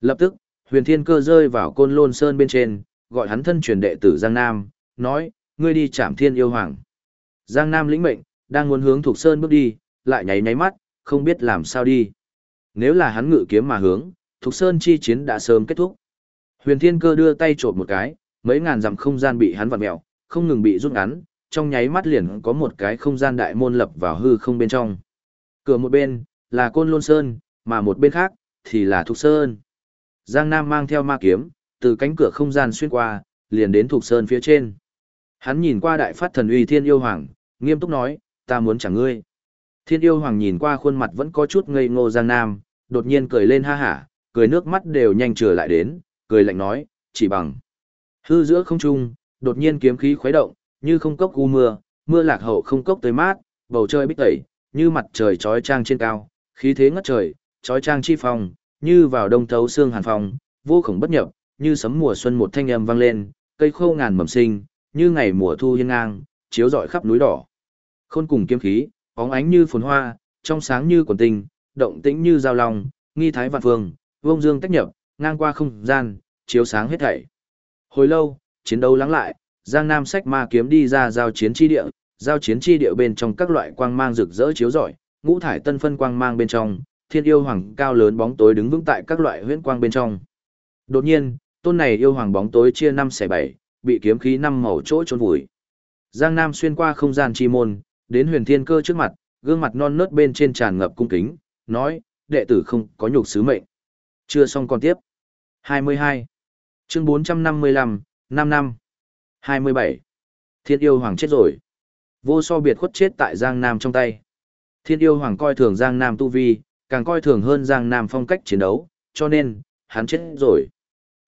Speaker 1: Lập tức, huyền thiên cơ rơi vào côn lôn sơn bên trên, gọi hắn thân truyền đệ tử Giang Nam, nói, ngươi đi chạm thiên yêu hoàng. Giang Nam lĩnh mệnh, đang muốn hướng thuộc sơn bước đi, lại nháy nháy mắt, không biết làm sao đi. Nếu là hắn ngự kiếm mà hướng, thuộc sơn chi chiến đã sớm kết thúc. Huyền thiên cơ đưa tay trộn một cái, mấy ngàn dặm không gian bị hắn vặn mèo, không ngừng bị rút ngắn, trong nháy mắt liền có một cái không gian đại môn lập vào hư không bên trong. Cửa một bên, là Côn Lôn Sơn, mà một bên khác, thì là Thục Sơn. Giang Nam mang theo ma kiếm, từ cánh cửa không gian xuyên qua, liền đến Thục Sơn phía trên. Hắn nhìn qua đại phát thần uy thiên yêu hoàng, nghiêm túc nói, ta muốn trả ngươi. Thiên yêu hoàng nhìn qua khuôn mặt vẫn có chút ngây ngô Giang Nam, đột nhiên cười lên ha hả, cười nước mắt đều nhanh trở lại đến, cười lạnh nói, chỉ bằng. Hư giữa không trung, đột nhiên kiếm khí khuấy động, như không cốc u mưa, mưa lạc hậu không cốc tới mát, bầu trời bích tẩy, như mặt trời trói trang trên cao, khí thế ngất trời, trói trang chi phong, như vào đông thấu xương hàn phong, vô khổng bất nhập, như sấm mùa xuân một thanh âm vang lên, cây khô ngàn mầm sinh, như ngày mùa thu hiên ngang, chiếu rọi khắp núi đỏ. Khôn cùng kiếm khí, óng ánh như phồn hoa, trong sáng như quần tinh, động tĩnh như giao long, nghi thái vạn phương, vông dương tách nhập, ngang qua không gian, chiếu sáng hết thảy. Hồi lâu, chiến đấu lắng lại, Giang Nam sách ma kiếm đi ra giao chiến chi địa, giao chiến chi địa bên trong các loại quang mang rực rỡ chiếu rọi, ngũ thải tân phân quang mang bên trong, thiên yêu hoàng cao lớn bóng tối đứng vững tại các loại huyễn quang bên trong. Đột nhiên, tôn này yêu hoàng bóng tối chia năm xẻ bảy, bị kiếm khí năm màu chỗ trốn vùi. Giang Nam xuyên qua không gian chi môn, đến huyền thiên cơ trước mặt, gương mặt non nớt bên trên tràn ngập cung kính, nói, đệ tử không có nhục sứ mệnh. Chưa xong còn tiếp. 22. Chương 455, 5 năm. 27. Thiên yêu hoàng chết rồi. Vô so biệt khuất chết tại Giang Nam trong tay. Thiên yêu hoàng coi thường Giang Nam tu vi, càng coi thường hơn Giang Nam phong cách chiến đấu, cho nên, hắn chết rồi.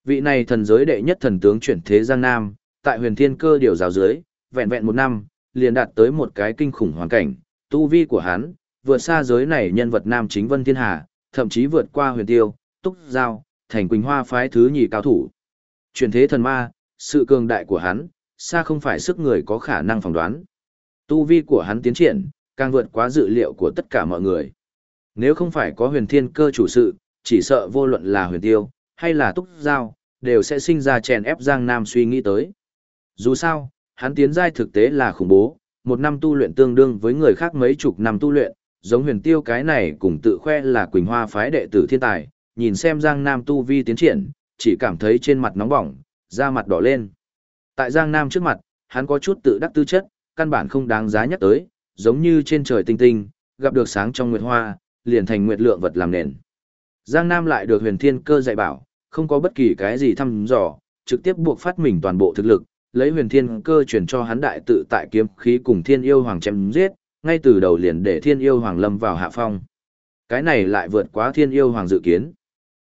Speaker 1: Vị này thần giới đệ nhất thần tướng chuyển thế Giang Nam, tại huyền thiên cơ điều giáo dưới, vẹn vẹn một năm, liền đạt tới một cái kinh khủng hoàn cảnh, tu vi của hắn, vượt xa giới này nhân vật nam chính vân thiên hà, thậm chí vượt qua huyền tiêu, túc giao, thành quỳnh hoa phái thứ nhì cao thủ. Chuyển thế thần ma, sự cường đại của hắn, xa không phải sức người có khả năng phỏng đoán. Tu vi của hắn tiến triển, càng vượt quá dự liệu của tất cả mọi người. Nếu không phải có huyền thiên cơ chủ sự, chỉ sợ vô luận là huyền tiêu, hay là túc giao, đều sẽ sinh ra chèn ép Giang Nam suy nghĩ tới. Dù sao, hắn tiến giai thực tế là khủng bố, một năm tu luyện tương đương với người khác mấy chục năm tu luyện, giống huyền tiêu cái này cùng tự khoe là Quỳnh Hoa phái đệ tử thiên tài, nhìn xem Giang Nam tu vi tiến triển, chỉ cảm thấy trên mặt nóng bỏng, da mặt đỏ lên. Tại Giang Nam trước mặt, hắn có chút tự đắc tư chất, căn bản không đáng giá nhắc tới, giống như trên trời tinh tinh, gặp được sáng trong nguyệt hoa, liền thành nguyệt lượng vật làm nền. Giang Nam lại được huyền thiên cơ dạy bảo, không có bất kỳ cái gì thăm dò, trực tiếp buộc phát mình toàn bộ thực lực, lấy huyền thiên cơ chuyển cho hắn đại tự tại kiếm khí cùng thiên yêu hoàng chém giết, ngay từ đầu liền để thiên yêu hoàng lâm vào hạ phong. Cái này lại vượt quá thiên yêu hoàng dự kiến.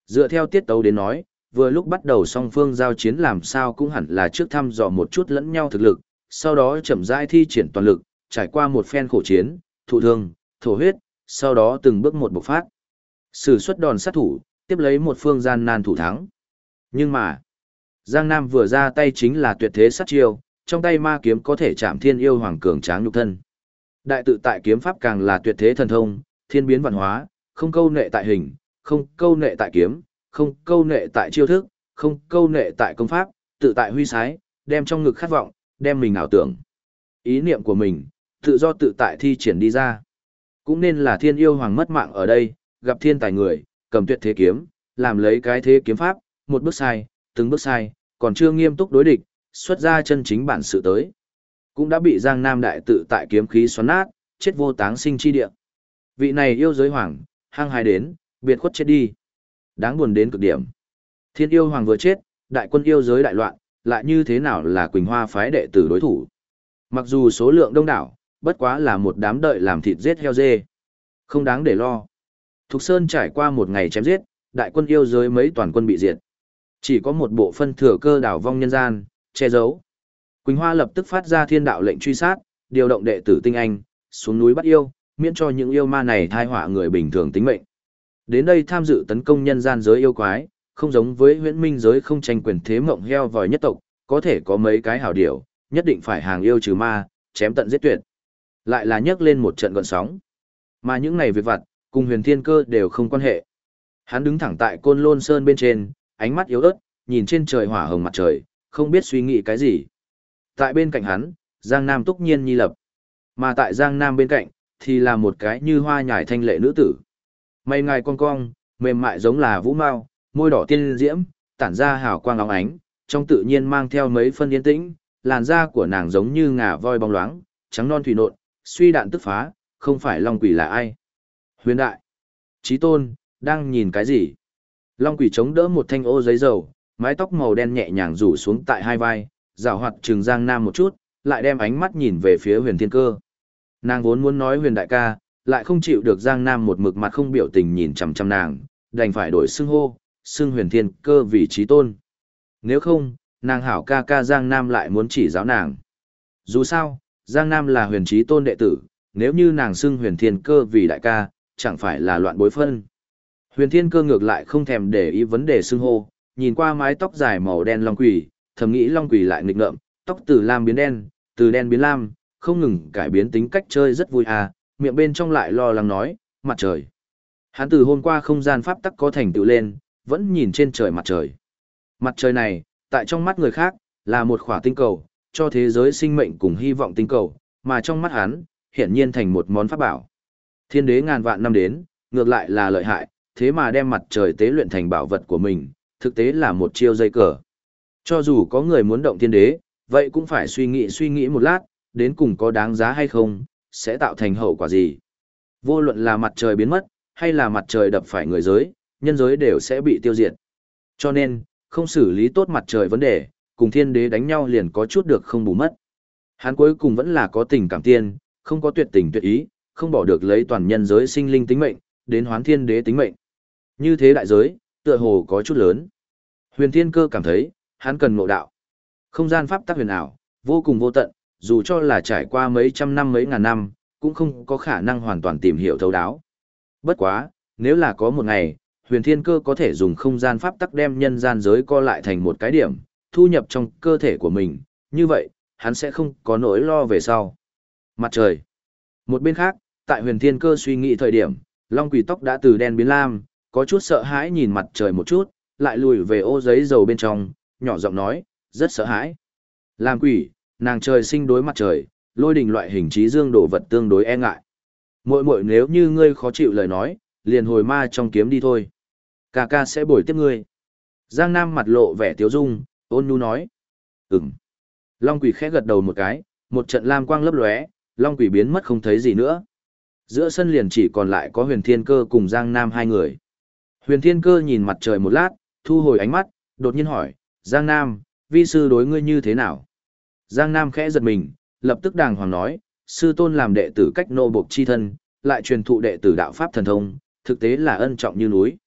Speaker 1: Dựa theo tiết tấu đến nói, vừa lúc bắt đầu song phương giao chiến làm sao cũng hẳn là trước thăm dò một chút lẫn nhau thực lực, sau đó chậm rãi thi triển toàn lực, trải qua một phen khổ chiến, thụ thương, thổ huyết, sau đó từng bước một bộc phát. Sử xuất đòn sát thủ, tiếp lấy một phương gian nan thủ thắng. Nhưng mà, Giang Nam vừa ra tay chính là tuyệt thế sát chiêu, trong tay ma kiếm có thể chạm thiên yêu hoàng cường tráng nhục thân. Đại tự tại kiếm pháp càng là tuyệt thế thần thông, thiên biến văn hóa, không câu nệ tại hình, không câu nệ tại kiếm, không câu nệ tại chiêu thức, không câu nệ tại công pháp, tự tại huy sái, đem trong ngực khát vọng, đem mình ảo tưởng. Ý niệm của mình, tự do tự tại thi triển đi ra. Cũng nên là thiên yêu hoàng mất mạng ở đây, gặp thiên tài người, cầm tuyệt thế kiếm, làm lấy cái thế kiếm pháp, một bước sai, từng bước sai, còn chưa nghiêm túc đối địch, xuất ra chân chính bản sự tới. Cũng đã bị Giang Nam đại tự tại kiếm khí xoắn nát, chết vô táng sinh chi địa. Vị này yêu giới hoàng, hăng hài đến, biệt khuất chết đi. Đáng buồn đến cực điểm. Thiên yêu hoàng vừa chết, đại quân yêu giới đại loạn, lại như thế nào là Quỳnh Hoa phái đệ tử đối thủ. Mặc dù số lượng đông đảo, bất quá là một đám đợi làm thịt giết heo dê. Không đáng để lo. Thục Sơn trải qua một ngày chém giết, đại quân yêu giới mấy toàn quân bị diệt. Chỉ có một bộ phân thừa cơ đảo vong nhân gian, che giấu. Quỳnh Hoa lập tức phát ra thiên đạo lệnh truy sát, điều động đệ tử tinh anh, xuống núi bắt yêu, miễn cho những yêu ma này thai họa người bình thường tính mệnh. Đến đây tham dự tấn công nhân gian giới yêu quái, không giống với huyễn minh giới không tranh quyền thế mộng heo vòi nhất tộc, có thể có mấy cái hảo điều, nhất định phải hàng yêu trừ ma, chém tận giết tuyệt. Lại là nhấc lên một trận gọn sóng. Mà những này việc vặt, cùng huyền thiên cơ đều không quan hệ. Hắn đứng thẳng tại côn lôn sơn bên trên, ánh mắt yếu ớt, nhìn trên trời hỏa hồng mặt trời, không biết suy nghĩ cái gì. Tại bên cạnh hắn, Giang Nam túc nhiên nhi lập. Mà tại Giang Nam bên cạnh, thì là một cái như hoa nhài thanh lệ nữ tử. Mày ngài cong cong, mềm mại giống là vũ mao, môi đỏ tiên diễm, tản ra hào quang óng ánh, trong tự nhiên mang theo mấy phân yên tĩnh, làn da của nàng giống như ngà voi bóng loáng, trắng non thủy nộn, suy đạn tức phá, không phải Long Quỷ là ai. Huyền đại, trí tôn, đang nhìn cái gì? Long Quỷ chống đỡ một thanh ô giấy dầu, mái tóc màu đen nhẹ nhàng rủ xuống tại hai vai, rào hoạt trừng giang nam một chút, lại đem ánh mắt nhìn về phía huyền thiên cơ. Nàng vốn muốn nói huyền đại ca, lại không chịu được giang nam một mực mặt không biểu tình nhìn chằm chằm nàng, đành phải đổi xưng hô, xưng huyền thiên cơ vì trí tôn. Nếu không, nàng hảo ca ca giang nam lại muốn chỉ giáo nàng. Dù sao, giang nam là huyền trí tôn đệ tử, nếu như nàng xưng huyền thiên cơ vì đại ca, chẳng phải là loạn bối phân. Huyền thiên cơ ngược lại không thèm để ý vấn đề xưng hô, nhìn qua mái tóc dài màu đen long quỷ, thầm nghĩ long quỷ lại nghịch ngợm, tóc từ lam biến đen, từ đen biến lam, không ngừng cải biến tính cách chơi rất vui à, miệng bên trong lại lo lắng nói, mặt trời. Hắn từ hôm qua không gian pháp tắc có thành tựu lên, vẫn nhìn trên trời mặt trời. Mặt trời này, tại trong mắt người khác, là một khỏa tinh cầu, cho thế giới sinh mệnh cùng hy vọng tinh cầu, mà trong mắt hắn, hiển nhiên thành một món pháp bảo. Thiên đế ngàn vạn năm đến, ngược lại là lợi hại, thế mà đem mặt trời tế luyện thành bảo vật của mình, thực tế là một chiêu dây cờ. Cho dù có người muốn động thiên đế, vậy cũng phải suy nghĩ suy nghĩ một lát, đến cùng có đáng giá hay không, sẽ tạo thành hậu quả gì. Vô luận là mặt trời biến mất, hay là mặt trời đập phải người giới, nhân giới đều sẽ bị tiêu diệt. Cho nên, không xử lý tốt mặt trời vấn đề, cùng thiên đế đánh nhau liền có chút được không bù mất. Hắn cuối cùng vẫn là có tình cảm tiên, không có tuyệt tình tuyệt ý, không bỏ được lấy toàn nhân giới sinh linh tính mệnh, đến hoán thiên đế tính mệnh. Như thế đại giới, tựa hồ có chút lớn. Huyền thiên cơ cảm thấy, hắn cần ngộ đạo. Không gian pháp tắc huyền ảo, vô cùng vô tận, dù cho là trải qua mấy trăm năm mấy ngàn năm, cũng không có khả năng hoàn toàn tìm hiểu thấu đáo. Bất quá, nếu là có một ngày, huyền thiên cơ có thể dùng không gian pháp tắc đem nhân gian giới co lại thành một cái điểm, thu nhập trong cơ thể của mình, như vậy, hắn sẽ không có nỗi lo về sau. Mặt trời. Một bên khác, tại huyền thiên cơ suy nghĩ thời điểm, long quỷ tóc đã từ đen biến lam, có chút sợ hãi nhìn mặt trời một chút, lại lùi về ô giấy dầu bên trong, nhỏ giọng nói, rất sợ hãi. Làm quỷ, nàng trời sinh đối mặt trời, lôi đình loại hình trí dương đồ vật tương đối e ngại. Muội muội nếu như ngươi khó chịu lời nói, liền hồi ma trong kiếm đi thôi. Ca ca sẽ bồi tiếp ngươi. Giang Nam mặt lộ vẻ tiếu dung, ôn nhu nói. Ừm. Long quỷ khẽ gật đầu một cái, một trận lam quang lấp lóe, Long quỷ biến mất không thấy gì nữa. Giữa sân liền chỉ còn lại có huyền thiên cơ cùng Giang Nam hai người. Huyền thiên cơ nhìn mặt trời một lát, thu hồi ánh mắt, đột nhiên hỏi, Giang Nam, vi sư đối ngươi như thế nào? Giang Nam khẽ giật mình, lập tức đàng hoàng nói, sư tôn làm đệ tử cách nô bộc chi thân, lại truyền thụ đệ tử đạo pháp thần thông, thực tế là ân trọng như núi.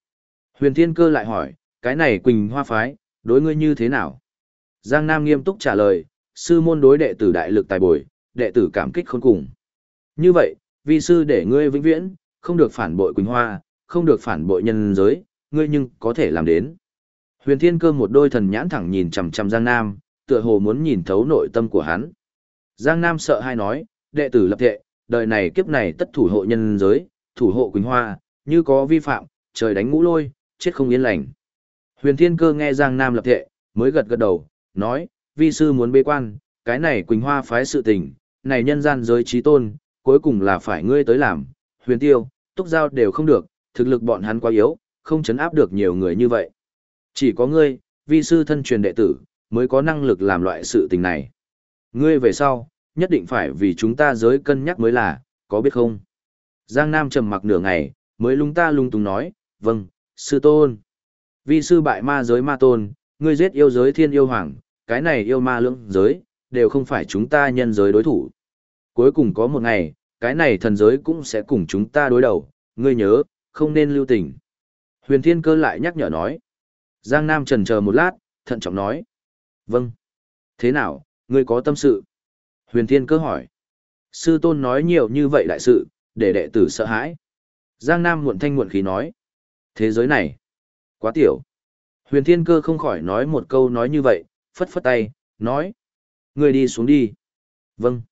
Speaker 1: Huyền Thiên Cơ lại hỏi, cái này Quỳnh Hoa phái, đối ngươi như thế nào? Giang Nam nghiêm túc trả lời, sư môn đối đệ tử đại lực tài bồi, đệ tử cảm kích khôn cùng. Như vậy, vi sư để ngươi vĩnh viễn, không được phản bội Quỳnh Hoa, không được phản bội nhân giới, ngươi nhưng có thể làm đến. Huyền Thiên Cơ một đôi thần nhãn thẳng nhìn chằm chằm Giang Nam, tựa hồ muốn nhìn thấu nội tâm của hắn. Giang Nam sợ hai nói, đệ tử lập thệ, đời này kiếp này tất thủ hộ nhân giới, thủ hộ Quỳnh Hoa, như có vi phạm, trời đánh ngũ lôi, chết không yên lành. Huyền Thiên Cơ nghe Giang Nam lập thệ, mới gật gật đầu, nói, vi sư muốn bế quan, cái này Quỳnh Hoa phái sự tình, này nhân gian giới trí tôn, cuối cùng là phải ngươi tới làm, huyền tiêu, túc giao đều không được, thực lực bọn hắn quá yếu, không chấn áp được nhiều người như vậy. Chỉ có ngươi, vi sư thân truyền đệ tử, mới có năng lực làm loại sự tình này. Ngươi về sau, nhất định phải vì chúng ta giới cân nhắc mới là, có biết không? Giang Nam trầm mặc nửa ngày, mới lung ta lung tung nói, vâng, sư tôn. Vì sư bại ma giới ma tôn, ngươi giết yêu giới thiên yêu hoàng, cái này yêu ma lưỡng giới, đều không phải chúng ta nhân giới đối thủ. Cuối cùng có một ngày, cái này thần giới cũng sẽ cùng chúng ta đối đầu, ngươi nhớ, không nên lưu tình. Huyền Thiên Cơ lại nhắc nhở nói. Giang Nam trần chờ một lát, thận trọng nói. Vâng. Thế nào, ngươi có tâm sự? Huyền Thiên Cơ hỏi. Sư tôn nói nhiều như vậy đại sự, để đệ tử sợ hãi. Giang Nam muộn thanh muộn khí nói. Thế giới này, quá tiểu. Huyền Thiên Cơ không khỏi nói một câu nói như vậy, phất phất tay, nói. ngươi đi xuống đi. Vâng.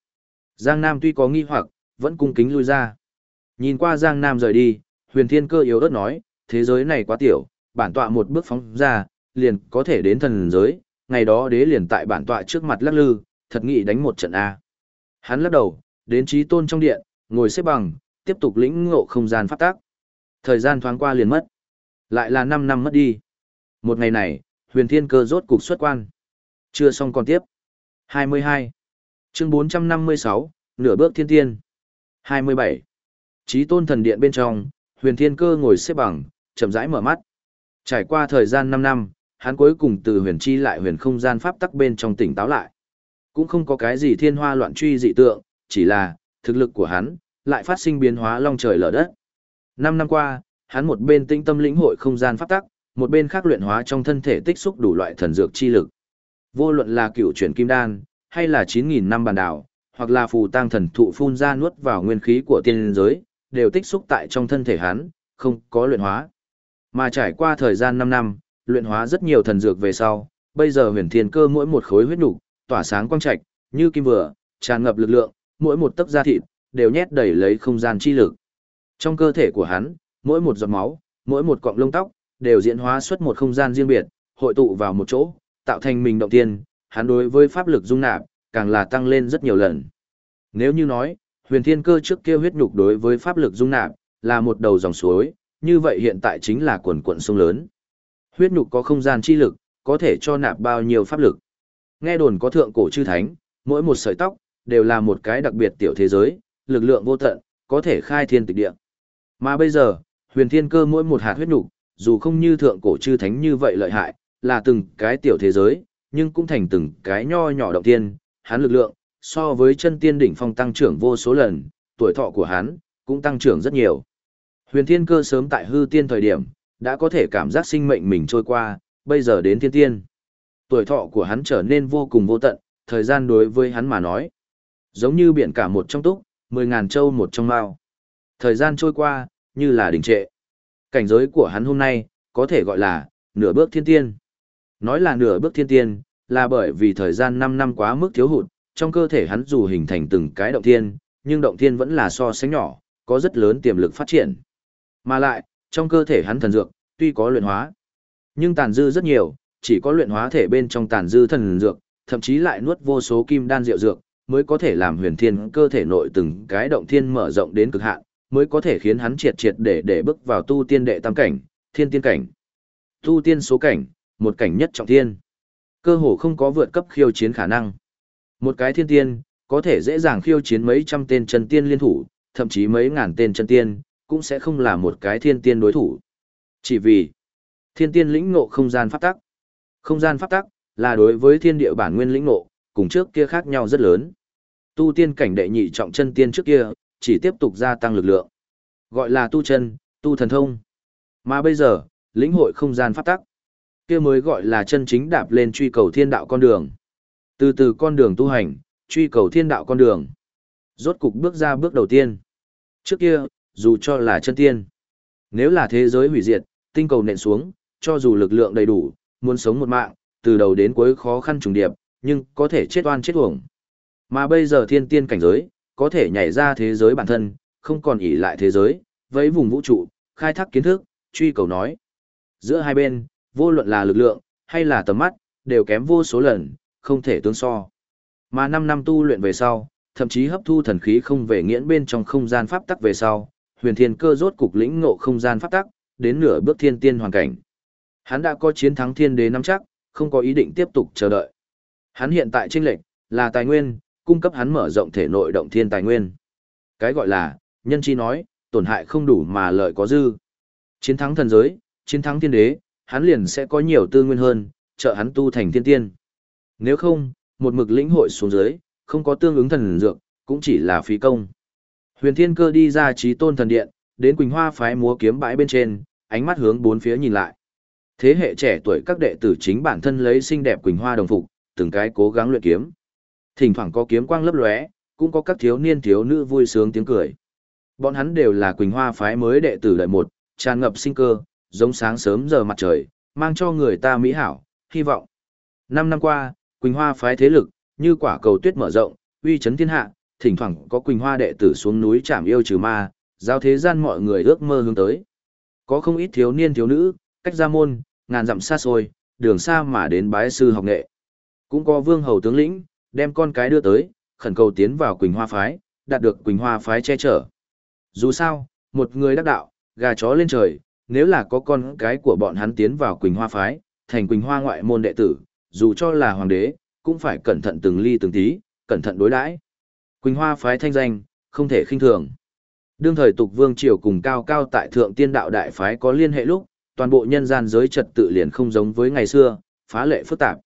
Speaker 1: Giang Nam tuy có nghi hoặc, vẫn cung kính lui ra. Nhìn qua Giang Nam rời đi, Huyền Thiên Cơ yếu ớt nói, thế giới này quá tiểu, bản tọa một bước phóng ra, liền có thể đến thần giới, ngày đó đế liền tại bản tọa trước mặt lắc lư, thật nghị đánh một trận A. Hắn lắc đầu, đến trí tôn trong điện, ngồi xếp bằng, tiếp tục lĩnh ngộ không gian phát tác. Thời gian thoáng qua liền mất. Lại là 5 năm mất đi. Một ngày này, huyền thiên cơ rốt cục xuất quan. Chưa xong còn tiếp. 22. Chương 456, nửa bước thiên tiên. 27. Trí tôn thần điện bên trong, huyền thiên cơ ngồi xếp bằng, chậm rãi mở mắt. Trải qua thời gian 5 năm, hắn cuối cùng từ huyền chi lại huyền không gian pháp tắc bên trong tỉnh táo lại. Cũng không có cái gì thiên hoa loạn truy dị tượng, chỉ là, thực lực của hắn, lại phát sinh biến hóa long trời lở đất. Năm năm qua, hắn một bên tinh tâm lĩnh hội không gian pháp tắc, một bên khác luyện hóa trong thân thể tích xúc đủ loại thần dược chi lực. Vô luận là cựu chuyển kim đan, hay là 9.000 năm bàn đảo, hoặc là phù tăng thần thụ phun ra nuốt vào nguyên khí của tiên giới, đều tích xúc tại trong thân thể hắn, không có luyện hóa. Mà trải qua thời gian 5 năm, luyện hóa rất nhiều thần dược về sau, bây giờ huyền thiên cơ mỗi một khối huyết nục, tỏa sáng quang trạch, như kim vừa, tràn ngập lực lượng, mỗi một tấc da thịt đều nhét đầy lấy không gian chi lực. Trong cơ thể của hắn, mỗi một giọt máu, mỗi một cọng lông tóc đều diễn hóa xuất một không gian riêng biệt, hội tụ vào một chỗ, tạo thành mình động tiên, hắn đối với pháp lực dung nạp, càng là tăng lên rất nhiều lần. Nếu như nói, huyền thiên cơ trước kia huyết nhục đối với pháp lực dung nạp, là một đầu dòng suối, như vậy hiện tại chính là quần quận sông lớn. Huyết nhục có không gian chi lực, có thể cho nạp bao nhiêu pháp lực. Nghe đồn có thượng cổ chư thánh, mỗi một sợi tóc, đều là một cái đặc biệt tiểu thế giới, lực lượng vô tận, có thể khai thiên tịch địa. Mà bây giờ, huyền thiên cơ mỗi một hạt huyết nhục, dù không như thượng cổ chư thánh như vậy lợi hại, là từng cái tiểu thế giới, nhưng cũng thành từng cái nho nhỏ động tiên, hắn lực lượng, so với chân tiên đỉnh phong tăng trưởng vô số lần, tuổi thọ của hắn, cũng tăng trưởng rất nhiều. Huyền thiên cơ sớm tại hư tiên thời điểm, đã có thể cảm giác sinh mệnh mình trôi qua, bây giờ đến thiên tiên. Tuổi thọ của hắn trở nên vô cùng vô tận, thời gian đối với hắn mà nói. Giống như biển cả một trong túc, mười ngàn châu một trong mao. Thời gian trôi qua, như là đình trệ. Cảnh giới của hắn hôm nay, có thể gọi là, nửa bước thiên tiên. Nói là nửa bước thiên tiên, là bởi vì thời gian 5 năm quá mức thiếu hụt, trong cơ thể hắn dù hình thành từng cái động thiên, nhưng động thiên vẫn là so sánh nhỏ, có rất lớn tiềm lực phát triển. Mà lại, trong cơ thể hắn thần dược, tuy có luyện hóa, nhưng tàn dư rất nhiều, chỉ có luyện hóa thể bên trong tàn dư thần dược, thậm chí lại nuốt vô số kim đan rượu dược, mới có thể làm huyền thiên cơ thể nội từng cái động thiên mở rộng đến cực hạn, mới có thể khiến hắn triệt triệt để để bước vào tu tiên đệ tam cảnh, thiên tiên cảnh. Tu tiên số cảnh, một cảnh nhất trọng thiên. Cơ hồ không có vượt cấp khiêu chiến khả năng. Một cái thiên tiên, có thể dễ dàng khiêu chiến mấy trăm tên chân tiên liên thủ, thậm chí mấy ngàn tên chân tiên, cũng sẽ không là một cái thiên tiên đối thủ. Chỉ vì, thiên tiên lĩnh ngộ không gian pháp tắc. Không gian pháp tắc, là đối với thiên địa bản nguyên lĩnh ngộ, cùng trước kia khác nhau rất lớn. Tu tiên cảnh đệ nhị trọng chân tiên trước kia, chỉ tiếp tục gia tăng lực lượng. Gọi là tu chân, tu thần thông. Mà bây giờ, lĩnh hội không gian pháp tắc, kia mới gọi là chân chính đạp lên truy cầu thiên đạo con đường. Từ từ con đường tu hành, truy cầu thiên đạo con đường. Rốt cục bước ra bước đầu tiên. Trước kia, dù cho là chân tiên, nếu là thế giới hủy diệt, tinh cầu nện xuống, cho dù lực lượng đầy đủ, muốn sống một mạng, từ đầu đến cuối khó khăn trùng điệp, nhưng có thể chết oan chết uổng. Mà bây giờ thiên tiên cảnh giới, có thể nhảy ra thế giới bản thân, không còn ỷ lại thế giới, với vùng vũ trụ, khai thác kiến thức, truy cầu nói. Giữa hai bên, vô luận là lực lượng, hay là tầm mắt, đều kém vô số lần, không thể tương so. Mà 5 năm tu luyện về sau, thậm chí hấp thu thần khí không về nghiễn bên trong không gian pháp tắc về sau, huyền thiên cơ rốt cục lĩnh ngộ không gian pháp tắc, đến nửa bước thiên tiên hoàn cảnh. Hắn đã có chiến thắng thiên đế nắm chắc, không có ý định tiếp tục chờ đợi. Hắn hiện tại chênh lệch là tài nguyên, cung cấp hắn mở rộng thể nội động thiên tài nguyên. Cái gọi là, nhân chi nói, tổn hại không đủ mà lợi có dư. Chiến thắng thần giới, chiến thắng thiên đế, hắn liền sẽ có nhiều tư nguyên hơn, trợ hắn tu thành thiên tiên. Nếu không, một mực lĩnh hội xuống dưới, không có tương ứng thần dược, cũng chỉ là phí công. Huyền Thiên Cơ đi ra trí tôn thần điện, đến Quỳnh Hoa phái múa kiếm bãi bên trên, ánh mắt hướng bốn phía nhìn lại. Thế hệ trẻ tuổi các đệ tử chính bản thân lấy xinh đẹp Quỳnh Hoa đồng phục, từng cái cố gắng luyện kiếm. Thỉnh thoảng có kiếm quang lấp lóe, cũng có các thiếu niên thiếu nữ vui sướng tiếng cười. Bọn hắn đều là Quỳnh Hoa phái mới đệ tử đời một, tràn ngập sinh cơ, giống sáng sớm giờ mặt trời, mang cho người ta mỹ hảo, hy vọng. Năm năm qua, Quỳnh Hoa phái thế lực, như quả cầu tuyết mở rộng, uy chấn thiên hạ, thỉnh thoảng có Quỳnh Hoa đệ tử xuống núi chạm yêu trừ ma, giao thế gian mọi người ước mơ hướng tới. Có không ít thiếu niên thiếu nữ, cách ra môn, ngàn dặm xa xôi, đường xa mà đến bái sư học nghệ. Cũng có vương hầu tướng lĩnh, đem con cái đưa tới, khẩn cầu tiến vào Quỳnh Hoa phái, đạt được Quỳnh Hoa phái che chở. Dù sao, một người đắc đạo, gà chó lên trời, nếu là có con cái của bọn hắn tiến vào Quỳnh Hoa phái, thành Quỳnh Hoa ngoại môn đệ tử, dù cho là hoàng đế, cũng phải cẩn thận từng ly từng tí, cẩn thận đối đãi. Quỳnh Hoa phái thanh danh, không thể khinh thường. Đương thời tục vương triều cùng cao cao tại thượng tiên đạo đại phái có liên hệ lúc, toàn bộ nhân gian giới trật tự liền không giống với ngày xưa, phá lệ phức tạp.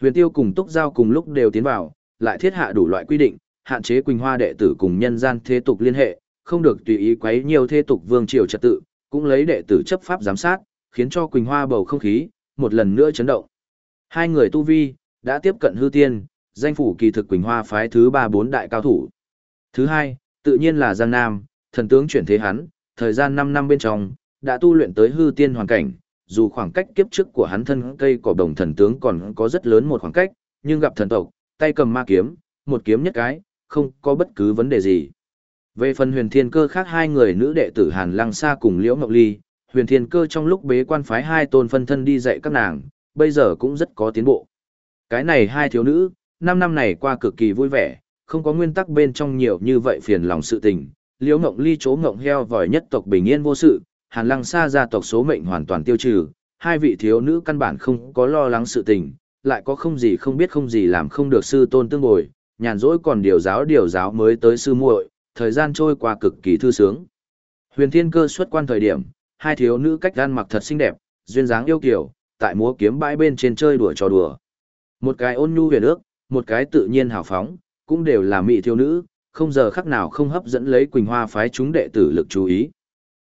Speaker 1: Huyền Tiêu cùng Túc Giao cùng lúc đều tiến vào, lại thiết hạ đủ loại quy định, hạn chế Quỳnh Hoa đệ tử cùng nhân gian thế tục liên hệ, không được tùy ý quấy nhiều thế tục vương triều trật tự, cũng lấy đệ tử chấp pháp giám sát, khiến cho Quỳnh Hoa bầu không khí một lần nữa chấn động. Hai người tu vi đã tiếp cận hư tiên, danh phủ kỳ thực Quỳnh Hoa phái thứ ba bốn đại cao thủ. Thứ hai, tự nhiên là Giang Nam, thần tướng chuyển thế hắn, thời gian 5 năm bên trong, đã tu luyện tới hư tiên hoàn cảnh, dù khoảng cách kiếp trước của hắn thân cây cỏ đồng thần tướng còn có rất lớn một khoảng cách, nhưng gặp thần tộc, tay cầm ma kiếm, một kiếm nhất cái, không có bất cứ vấn đề gì. Về phần huyền thiên cơ khác hai người nữ đệ tử Hàn Lăng Sa cùng Liễu Ngọc Ly, huyền thiên cơ trong lúc bế quan phái hai tôn phân thân đi dạy các nàng, bây giờ cũng rất có tiến bộ. Cái này hai thiếu nữ, năm năm này qua cực kỳ vui vẻ, không có nguyên tắc bên trong nhiều như vậy phiền lòng sự tình. Liễu Ngộng Ly chố ngộng heo vòi nhất tộc bình yên vô sự, Hàn Lăng Sa gia tộc số mệnh hoàn toàn tiêu trừ, hai vị thiếu nữ căn bản không có lo lắng sự tình, lại có không gì không biết không gì làm không được sư tôn tương bồi, nhàn rỗi còn điều giáo điều giáo mới tới sư muội, thời gian trôi qua cực kỳ thư sướng. Huyền Thiên Cơ xuất quan thời điểm, hai thiếu nữ cách gan mặc thật xinh đẹp, duyên dáng yêu kiều, tại múa kiếm bãi bên trên chơi đùa trò đùa. Một cái ôn nhu huyền ước, một cái tự nhiên hào phóng, cũng đều là mỹ thiếu nữ, không giờ khắc nào không hấp dẫn lấy Quỳnh Hoa phái chúng đệ tử lực chú ý.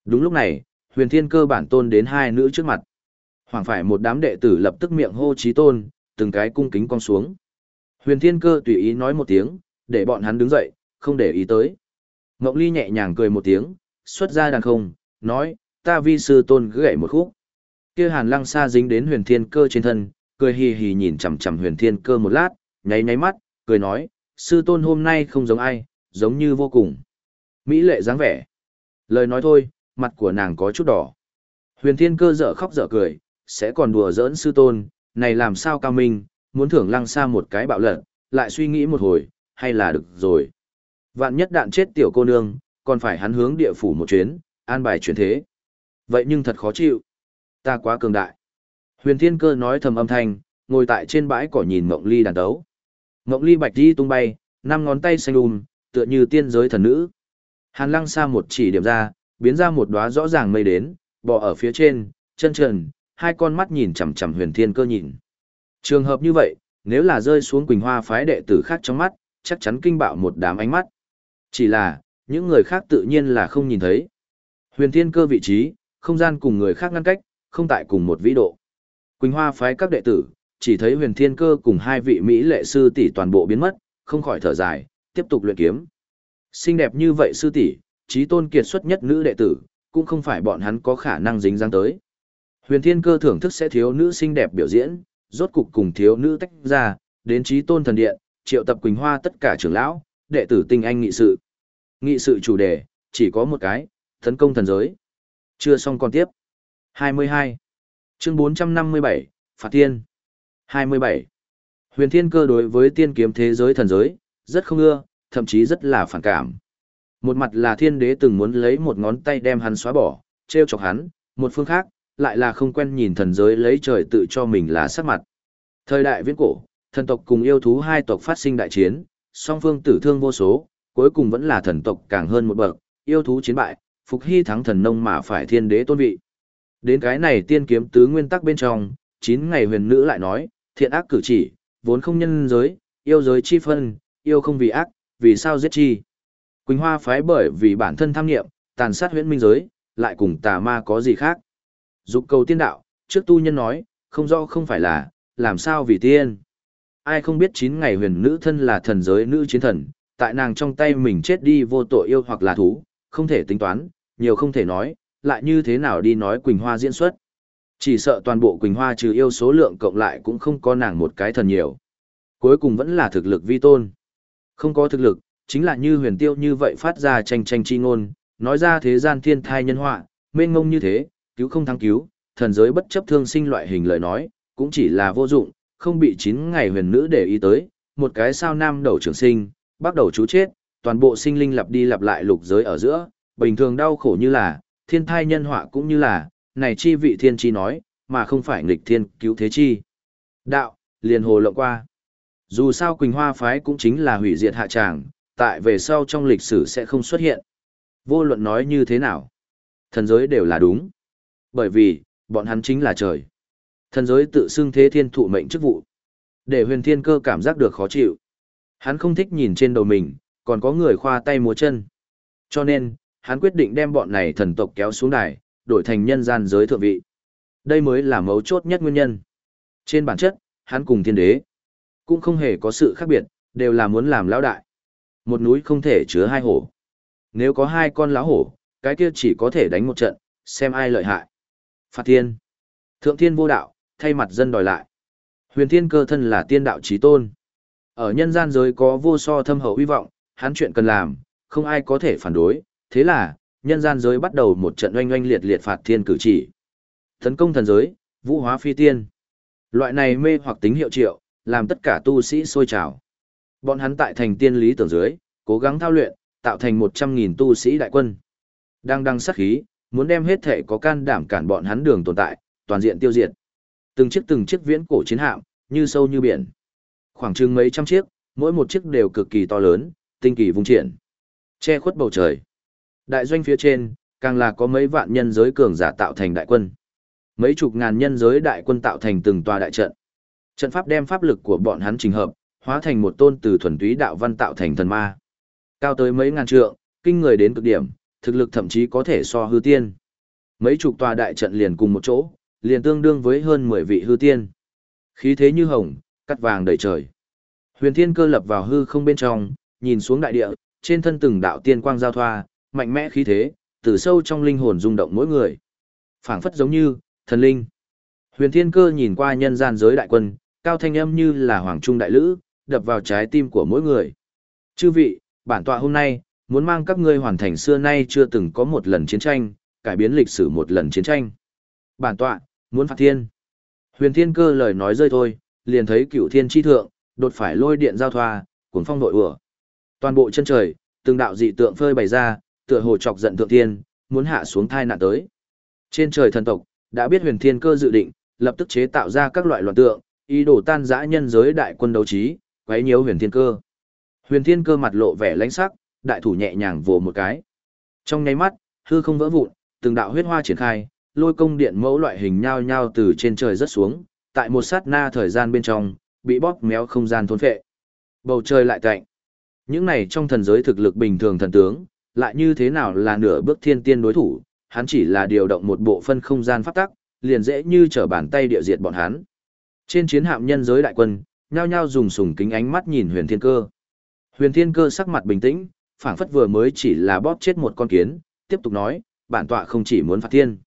Speaker 1: Đúng lúc này, huyền thiên cơ bản tôn đến hai nữ trước mặt. Hoàng phải một đám đệ tử lập tức miệng hô chí tôn, từng cái cung kính cong xuống. Huyền thiên cơ tùy ý nói một tiếng, để bọn hắn đứng dậy, không để ý tới. Ngọc Ly nhẹ nhàng cười một tiếng, xuất ra đàn không, nói, ta vi sư tôn gãy một khúc. Kia hàn lăng xa dính đến huyền thiên cơ trên thân, cười hì hì nhìn chằm chằm huyền thiên cơ một lát, nháy nháy mắt, cười nói, sư tôn hôm nay không giống ai, giống như vô cùng. Mỹ lệ dáng vẻ. Lời nói thôi, mặt của nàng có chút đỏ. Huyền thiên cơ dở khóc dở cười, sẽ còn đùa giỡn sư tôn, này làm sao cao minh, muốn thưởng lăng xa một cái bạo lận, lại suy nghĩ một hồi, hay là được rồi. Vạn nhất đạn chết tiểu cô nương, còn phải hắn hướng địa phủ một chuyến, an bài chuyển thế. Vậy nhưng thật khó chịu. Ta quá cường đại. Huyền thiên cơ nói thầm âm thanh, ngồi tại trên bãi cỏ nhìn mộng ly đàn đấu. Ngộng ly bạch đi tung bay, năm ngón tay xanh um, tựa như tiên giới thần nữ. Hàn lăng xa một chỉ điểm ra, biến ra một đóa rõ ràng mây đến, bò ở phía trên, chân trần, hai con mắt nhìn chằm chằm huyền thiên cơ nhìn. Trường hợp như vậy, nếu là rơi xuống Quỳnh Hoa phái đệ tử khác trong mắt, chắc chắn kinh bạo một đám ánh mắt. Chỉ là, những người khác tự nhiên là không nhìn thấy. Huyền thiên cơ vị trí, không gian cùng người khác ngăn cách, không tại cùng một vĩ độ. Quỳnh Hoa phái các đệ tử, chỉ thấy huyền thiên cơ cùng hai vị Mỹ lệ sư tỷ toàn bộ biến mất, không khỏi thở dài, tiếp tục luyện kiếm. Xinh đẹp như vậy sư tỷ, trí tôn kiệt xuất nhất nữ đệ tử, cũng không phải bọn hắn có khả năng dính dáng tới. Huyền thiên cơ thưởng thức sẽ thiếu nữ xinh đẹp biểu diễn, rốt cục cùng thiếu nữ tách ra, đến trí tôn thần điện, triệu tập Quỳnh Hoa tất cả trưởng lão, đệ tử tinh anh nghị sự. Nghị sự chủ đề, chỉ có một cái, tấn công thần giới. Chưa xong còn tiếp. 22. Chương 457, Phạt Tiên. 27. Huyền Thiên Cơ đối với tiên kiếm thế giới thần giới, rất không ưa, thậm chí rất là phản cảm. Một mặt là thiên đế từng muốn lấy một ngón tay đem hắn xóa bỏ, treo chọc hắn, một phương khác, lại là không quen nhìn thần giới lấy trời tự cho mình là sắc mặt. Thời đại viễn cổ, thần tộc cùng yêu thú hai tộc phát sinh đại chiến, song phương tử thương vô số, cuối cùng vẫn là thần tộc càng hơn một bậc, yêu thú chiến bại, phục hy thắng thần nông mà phải thiên đế tôn vị. Đến cái này tiên kiếm tứ nguyên tắc bên trong, chín ngày huyền nữ lại nói, thiện ác cử chỉ, vốn không nhân giới, yêu giới chi phân, yêu không vì ác, vì sao giết chi. Quỳnh Hoa phái bởi vì bản thân tham nghiệm, tàn sát huyễn minh giới, lại cùng tà ma có gì khác. Dục cầu tiên đạo, trước tu nhân nói, không rõ không phải là, làm sao vì tiên. Ai không biết chín ngày huyền nữ thân là thần giới nữ chiến thần, tại nàng trong tay mình chết đi vô tội yêu hoặc là thú, không thể tính toán, nhiều không thể nói, lại như thế nào đi nói Quỳnh Hoa diễn xuất. Chỉ sợ toàn bộ Quỳnh Hoa trừ yêu số lượng cộng lại cũng không có nàng một cái thần nhiều. Cuối cùng vẫn là thực lực vi tôn. Không có thực lực, chính là như huyền tiêu như vậy phát ra tranh tranh chi ngôn, nói ra thế gian thiên thai nhân họa, mênh ngông như thế, cứu không thắng cứu, thần giới bất chấp thương sinh loại hình lời nói, cũng chỉ là vô dụng, không bị chín ngày huyền nữ để ý tới, một cái sao nam đầu trường sinh, bắt đầu chú chết, toàn bộ sinh linh lặp đi lặp lại lục giới ở giữa, bình thường đau khổ như là, thiên thai nhân họa cũng như là, này chi vị thiên chi nói, mà không phải nghịch thiên cứu thế chi. Đạo, liền hồ lộng qua. Dù sao Quỳnh Hoa phái cũng chính là hủy diệt hạ tràng, tại về sau trong lịch sử sẽ không xuất hiện. Vô luận nói như thế nào, thần giới đều là đúng. Bởi vì, bọn hắn chính là trời. Thần giới tự xưng thế thiên thụ mệnh chức vụ. Để huyền thiên cơ cảm giác được khó chịu. Hắn không thích nhìn trên đầu mình, còn có người khoa tay múa chân. Cho nên, hắn quyết định đem bọn này thần tộc kéo xuống đài, đổi thành nhân gian giới thượng vị. Đây mới là mấu chốt nhất nguyên nhân. Trên bản chất, hắn cùng thiên đế cũng không hề có sự khác biệt, đều là muốn làm lão đại. Một núi không thể chứa hai hổ. Nếu có hai con lão hổ, cái kia chỉ có thể đánh một trận, xem ai lợi hại. Phạt thiên. Thượng thiên vô đạo, thay mặt dân đòi lại. Huyền thiên cơ thân là tiên đạo trí tôn. Ở nhân gian giới có vô so thâm hậu hy vọng, hắn chuyện cần làm, không ai có thể phản đối. Thế là, nhân gian giới bắt đầu một trận oanh oanh liệt liệt phạt thiên cử chỉ. Tấn công thần giới, vũ hóa phi tiên. Loại này mê hoặc tính hiệu triệu, làm tất cả tu sĩ sôi trào. Bọn hắn tại thành tiên lý tưởng dưới, cố gắng thao luyện, tạo thành 100.000 tu sĩ đại quân. Đang đăng sát khí, muốn đem hết thể có can đảm cản bọn hắn đường tồn tại, toàn diện tiêu diệt. Từng chiếc từng chiếc viễn cổ chiến hạm, như sâu như biển. Khoảng chừng mấy trăm chiếc, mỗi một chiếc đều cực kỳ to lớn, tinh kỳ vung triển. Che khuất bầu trời. Đại doanh phía trên, càng là có mấy vạn nhân giới cường giả tạo thành đại quân. Mấy chục ngàn nhân giới đại quân tạo thành từng tòa đại trận. Trận pháp đem pháp lực của bọn hắn trình hợp, hóa thành một tôn từ thuần túy đạo văn tạo thành thần ma. Cao tới mấy ngàn trượng, kinh người đến cực điểm, thực lực thậm chí có thể so hư tiên. Mấy chục tòa đại trận liền cùng một chỗ, liền tương đương với hơn 10 vị hư tiên. Khí thế như hồng, cắt vàng đầy trời. Huyền Thiên Cơ lập vào hư không bên trong, nhìn xuống đại địa, trên thân từng đạo tiên quang giao thoa, mạnh mẽ khí thế, từ sâu trong linh hồn rung động mỗi người. Phảng phất giống như thần linh. Huyền Thiên Cơ nhìn qua nhân gian giới đại quân, cao thanh âm như là hoàng trung đại lữ, đập vào trái tim của mỗi người. Chư vị, bản tọa hôm nay, muốn mang các ngươi hoàn thành xưa nay chưa từng có một lần chiến tranh, cải biến lịch sử một lần chiến tranh. Bản tọa, muốn phạt thiên. Huyền thiên cơ lời nói rơi thôi, liền thấy cửu thiên chi thượng, đột phải lôi điện giao thoa, cuốn phong nội ủa. Toàn bộ chân trời, từng đạo dị tượng phơi bày ra, tựa hồ chọc giận thượng thiên, muốn hạ xuống thai nạn tới. Trên trời thần tộc, đã biết huyền thiên cơ dự định, lập tức chế tạo ra các loại loạn tượng, ý đồ tan rã nhân giới đại quân đấu trí, quấy nhiễu huyền thiên cơ. Huyền thiên cơ mặt lộ vẻ lãnh sắc, đại thủ nhẹ nhàng vồ một cái. Trong nháy mắt, hư không vỡ vụn, từng đạo huyết hoa triển khai, lôi công điện mẫu loại hình nhao nhao từ trên trời rất xuống, tại một sát na thời gian bên trong, bị bóp méo không gian thôn phệ. Bầu trời lại cạnh. Những này trong thần giới thực lực bình thường thần tướng, lại như thế nào là nửa bước thiên tiên đối thủ, hắn chỉ là điều động một bộ phân không gian pháp tắc, liền dễ như trở bàn tay địa diệt bọn hắn. Trên chiến hạm nhân giới đại quân, nhao nhao dùng sùng kính ánh mắt nhìn Huyền Thiên Cơ. Huyền Thiên Cơ sắc mặt bình tĩnh, phảng phất vừa mới chỉ là bóp chết một con kiến, tiếp tục nói, bản tọa không chỉ muốn phạt thiên.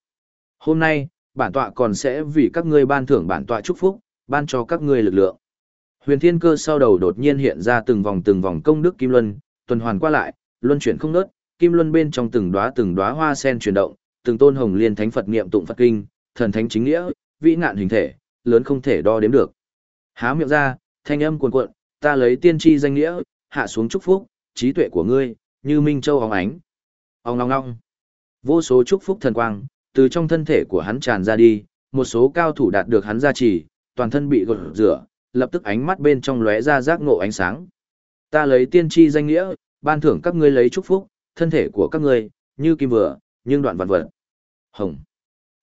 Speaker 1: Hôm nay, bản tọa còn sẽ vì các ngươi ban thưởng bản tọa chúc phúc, ban cho các ngươi lực lượng. Huyền Thiên Cơ sau đầu đột nhiên hiện ra từng vòng từng vòng công đức kim luân, tuần hoàn qua lại, luân chuyển không ngớt, kim luân bên trong từng đóa từng đóa hoa sen chuyển động, từng tôn hồng liên thánh Phật niệm tụng Phật kinh, thần thánh chính nghĩa, vĩ ngạn hình thể, lớn không thể đo đếm được. Há miệng ra, thanh âm cuồn cuộn, ta lấy tiên tri danh nghĩa, hạ xuống chúc phúc, trí tuệ của ngươi, như minh châu óng ánh. Ong ong ong. Vô số chúc phúc thần quang, từ trong thân thể của hắn tràn ra đi, một số cao thủ đạt được hắn gia trì, toàn thân bị gột rửa, lập tức ánh mắt bên trong lóe ra giác ngộ ánh sáng. Ta lấy tiên tri danh nghĩa, ban thưởng các ngươi lấy chúc phúc, thân thể của các ngươi, như kim vừa, nhưng đoạn vạn vật. Hồng.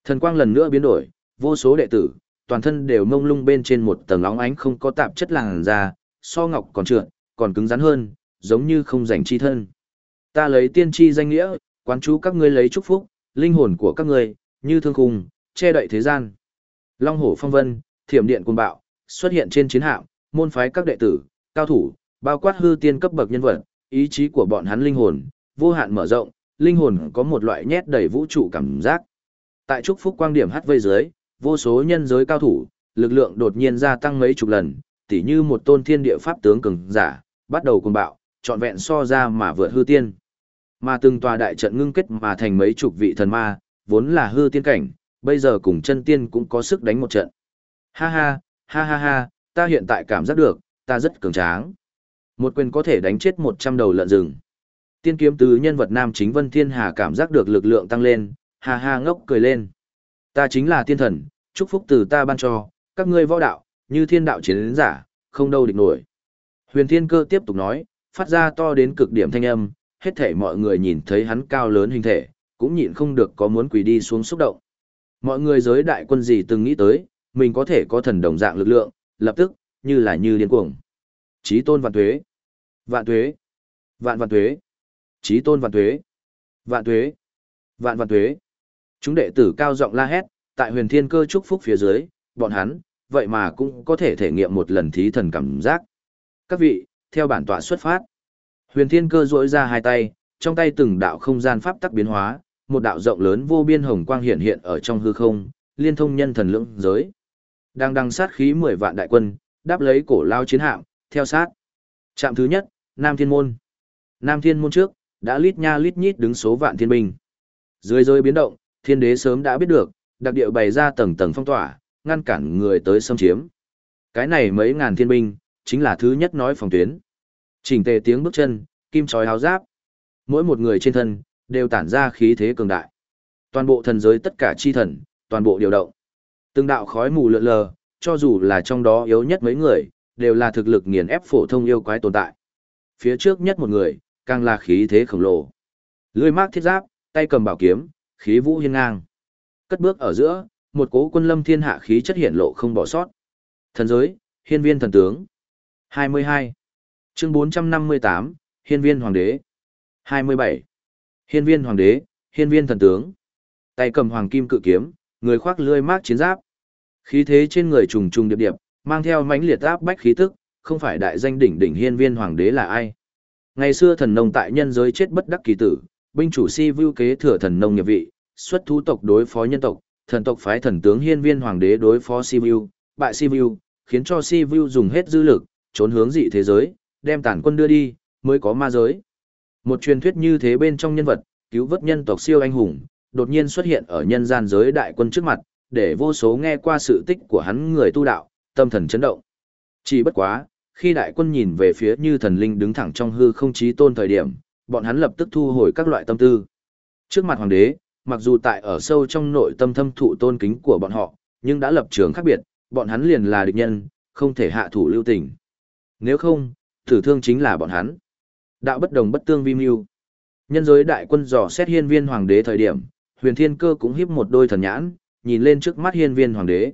Speaker 1: Thần quang lần nữa biến đổi, vô số đệ tử, toàn thân đều mông lung bên trên một tầng óng ánh không có tạp chất làn da, so ngọc còn trượt, còn cứng rắn hơn, giống như không rảnh chi thân. Ta lấy tiên tri danh nghĩa, quán chú các ngươi lấy chúc phúc, linh hồn của các ngươi, như thương khung, che đậy thế gian. Long hổ phong vân, thiểm điện cuồng bạo, xuất hiện trên chiến hạm, môn phái các đệ tử, cao thủ, bao quát hư tiên cấp bậc nhân vật, ý chí của bọn hắn linh hồn, vô hạn mở rộng, linh hồn có một loại nhét đầy vũ trụ cảm giác. Tại chúc phúc quang điểm hát vây dưới, vô số nhân giới cao thủ, lực lượng đột nhiên gia tăng mấy chục lần, tỉ như một tôn thiên địa pháp tướng cường giả, bắt đầu cuồng bạo, trọn vẹn so ra mà vượt hư tiên. Mà từng tòa đại trận ngưng kết mà thành mấy chục vị thần ma, vốn là hư tiên cảnh, bây giờ cùng chân tiên cũng có sức đánh một trận. Ha ha, ha ha ha, ta hiện tại cảm giác được, ta rất cường tráng. Một quyền có thể đánh chết 100 đầu lợn rừng. Tiên kiếm tứ nhân vật nam chính Vân Thiên Hà cảm giác được lực lượng tăng lên, ha ha ngốc cười lên. Ta chính là tiên thần, chúc phúc từ ta ban cho, các ngươi võ đạo, như thiên đạo chiến giả, không đâu địch nổi. Huyền Thiên Cơ tiếp tục nói, phát ra to đến cực điểm thanh âm, hết thể mọi người nhìn thấy hắn cao lớn hình thể, cũng nhịn không được có muốn quỳ đi xuống xúc động. Mọi người giới đại quân gì từng nghĩ tới, mình có thể có thần đồng dạng lực lượng, lập tức, như là như điên cuồng. Chí tôn vạn tuế, vạn tuế, vạn vạn tuế, chí tôn vạn tuế, vạn tuế, vạn vạn tuế. Chúng đệ tử cao giọng la hét, tại huyền thiên cơ chúc phúc phía dưới, bọn hắn, vậy mà cũng có thể thể nghiệm một lần thí thần cảm giác. Các vị, theo bản tọa xuất phát. Huyền thiên cơ duỗi ra hai tay, trong tay từng đạo không gian pháp tắc biến hóa, một đạo rộng lớn vô biên hồng quang hiện hiện ở trong hư không, liên thông nhân thần lưỡng giới. Đang đăng sát khí 10 vạn đại quân, đáp lấy cổ lao chiến hạm, theo sát. Trạm thứ nhất, Nam Thiên Môn. Nam Thiên Môn trước, đã lít nha lít nhít đứng số vạn thiên binh. Dưới rơi biến động, thiên đế sớm đã biết được, đặc địa bày ra tầng tầng phong tỏa, ngăn cản người tới xâm chiếm. Cái này mấy ngàn thiên binh, chính là thứ nhất nói phòng tuyến. Chỉnh tề tiếng bước chân, kim chói áo giáp. Mỗi một người trên thân, đều tản ra khí thế cường đại. Toàn bộ thần giới tất cả chi thần, toàn bộ điều động. Từng đạo khói mù lượn lờ, cho dù là trong đó yếu nhất mấy người, đều là thực lực nghiền ép phổ thông yêu quái tồn tại. Phía trước nhất một người, càng là khí thế khổng lồ. Lưỡi mác thiết giáp, tay cầm bảo kiếm, khí vũ hiên ngang. Cất bước ở giữa, một cố quân lâm thiên hạ khí chất hiện lộ không bỏ sót. Thần giới, hiên viên thần tướng. 22. Chương 458, hiên viên hoàng đế. 27. Hiên viên hoàng đế, hiên viên thần tướng. Tay cầm hoàng kim cự kiếm, người khoác lưỡi mác chiến giáp. Khí thế trên người trùng trùng điệp điệp, mang theo mãnh liệt áp bách khí tức, không phải đại danh đỉnh đỉnh hiên viên hoàng đế là ai. Ngày xưa thần nông tại nhân giới chết bất đắc kỳ tử, binh chủ si vưu kế thừa thần nông nghiệp vị, xuất thú tộc đối phó nhân tộc, thần tộc phái thần tướng hiên viên hoàng đế đối phó si vưu, bại si vưu, khiến cho si vưu dùng hết dư lực, trốn hướng dị thế giới, đem tản quân đưa đi, mới có ma giới. Một truyền thuyết như thế bên trong nhân vật, cứu vớt nhân tộc siêu anh hùng, đột nhiên xuất hiện ở nhân gian giới đại quân trước mặt, để vô số nghe qua sự tích của hắn người tu đạo, tâm thần chấn động. Chỉ bất quá, khi đại quân nhìn về phía như thần linh đứng thẳng trong hư không chí tôn thời điểm, bọn hắn lập tức thu hồi các loại tâm tư. Trước mặt hoàng đế, mặc dù tại ở sâu trong nội tâm thâm thụ tôn kính của bọn họ, nhưng đã lập trường khác biệt, bọn hắn liền là địch nhân, không thể hạ thủ lưu tình. Nếu không, tử thương chính là bọn hắn. Đạo bất đồng bất tương vi mưu. Nhân giới đại quân dò xét hiên viên hoàng đế thời điểm, huyền thiên cơ cũng hiếp một đôi thần nhãn, nhìn lên trước mắt hiên viên hoàng đế.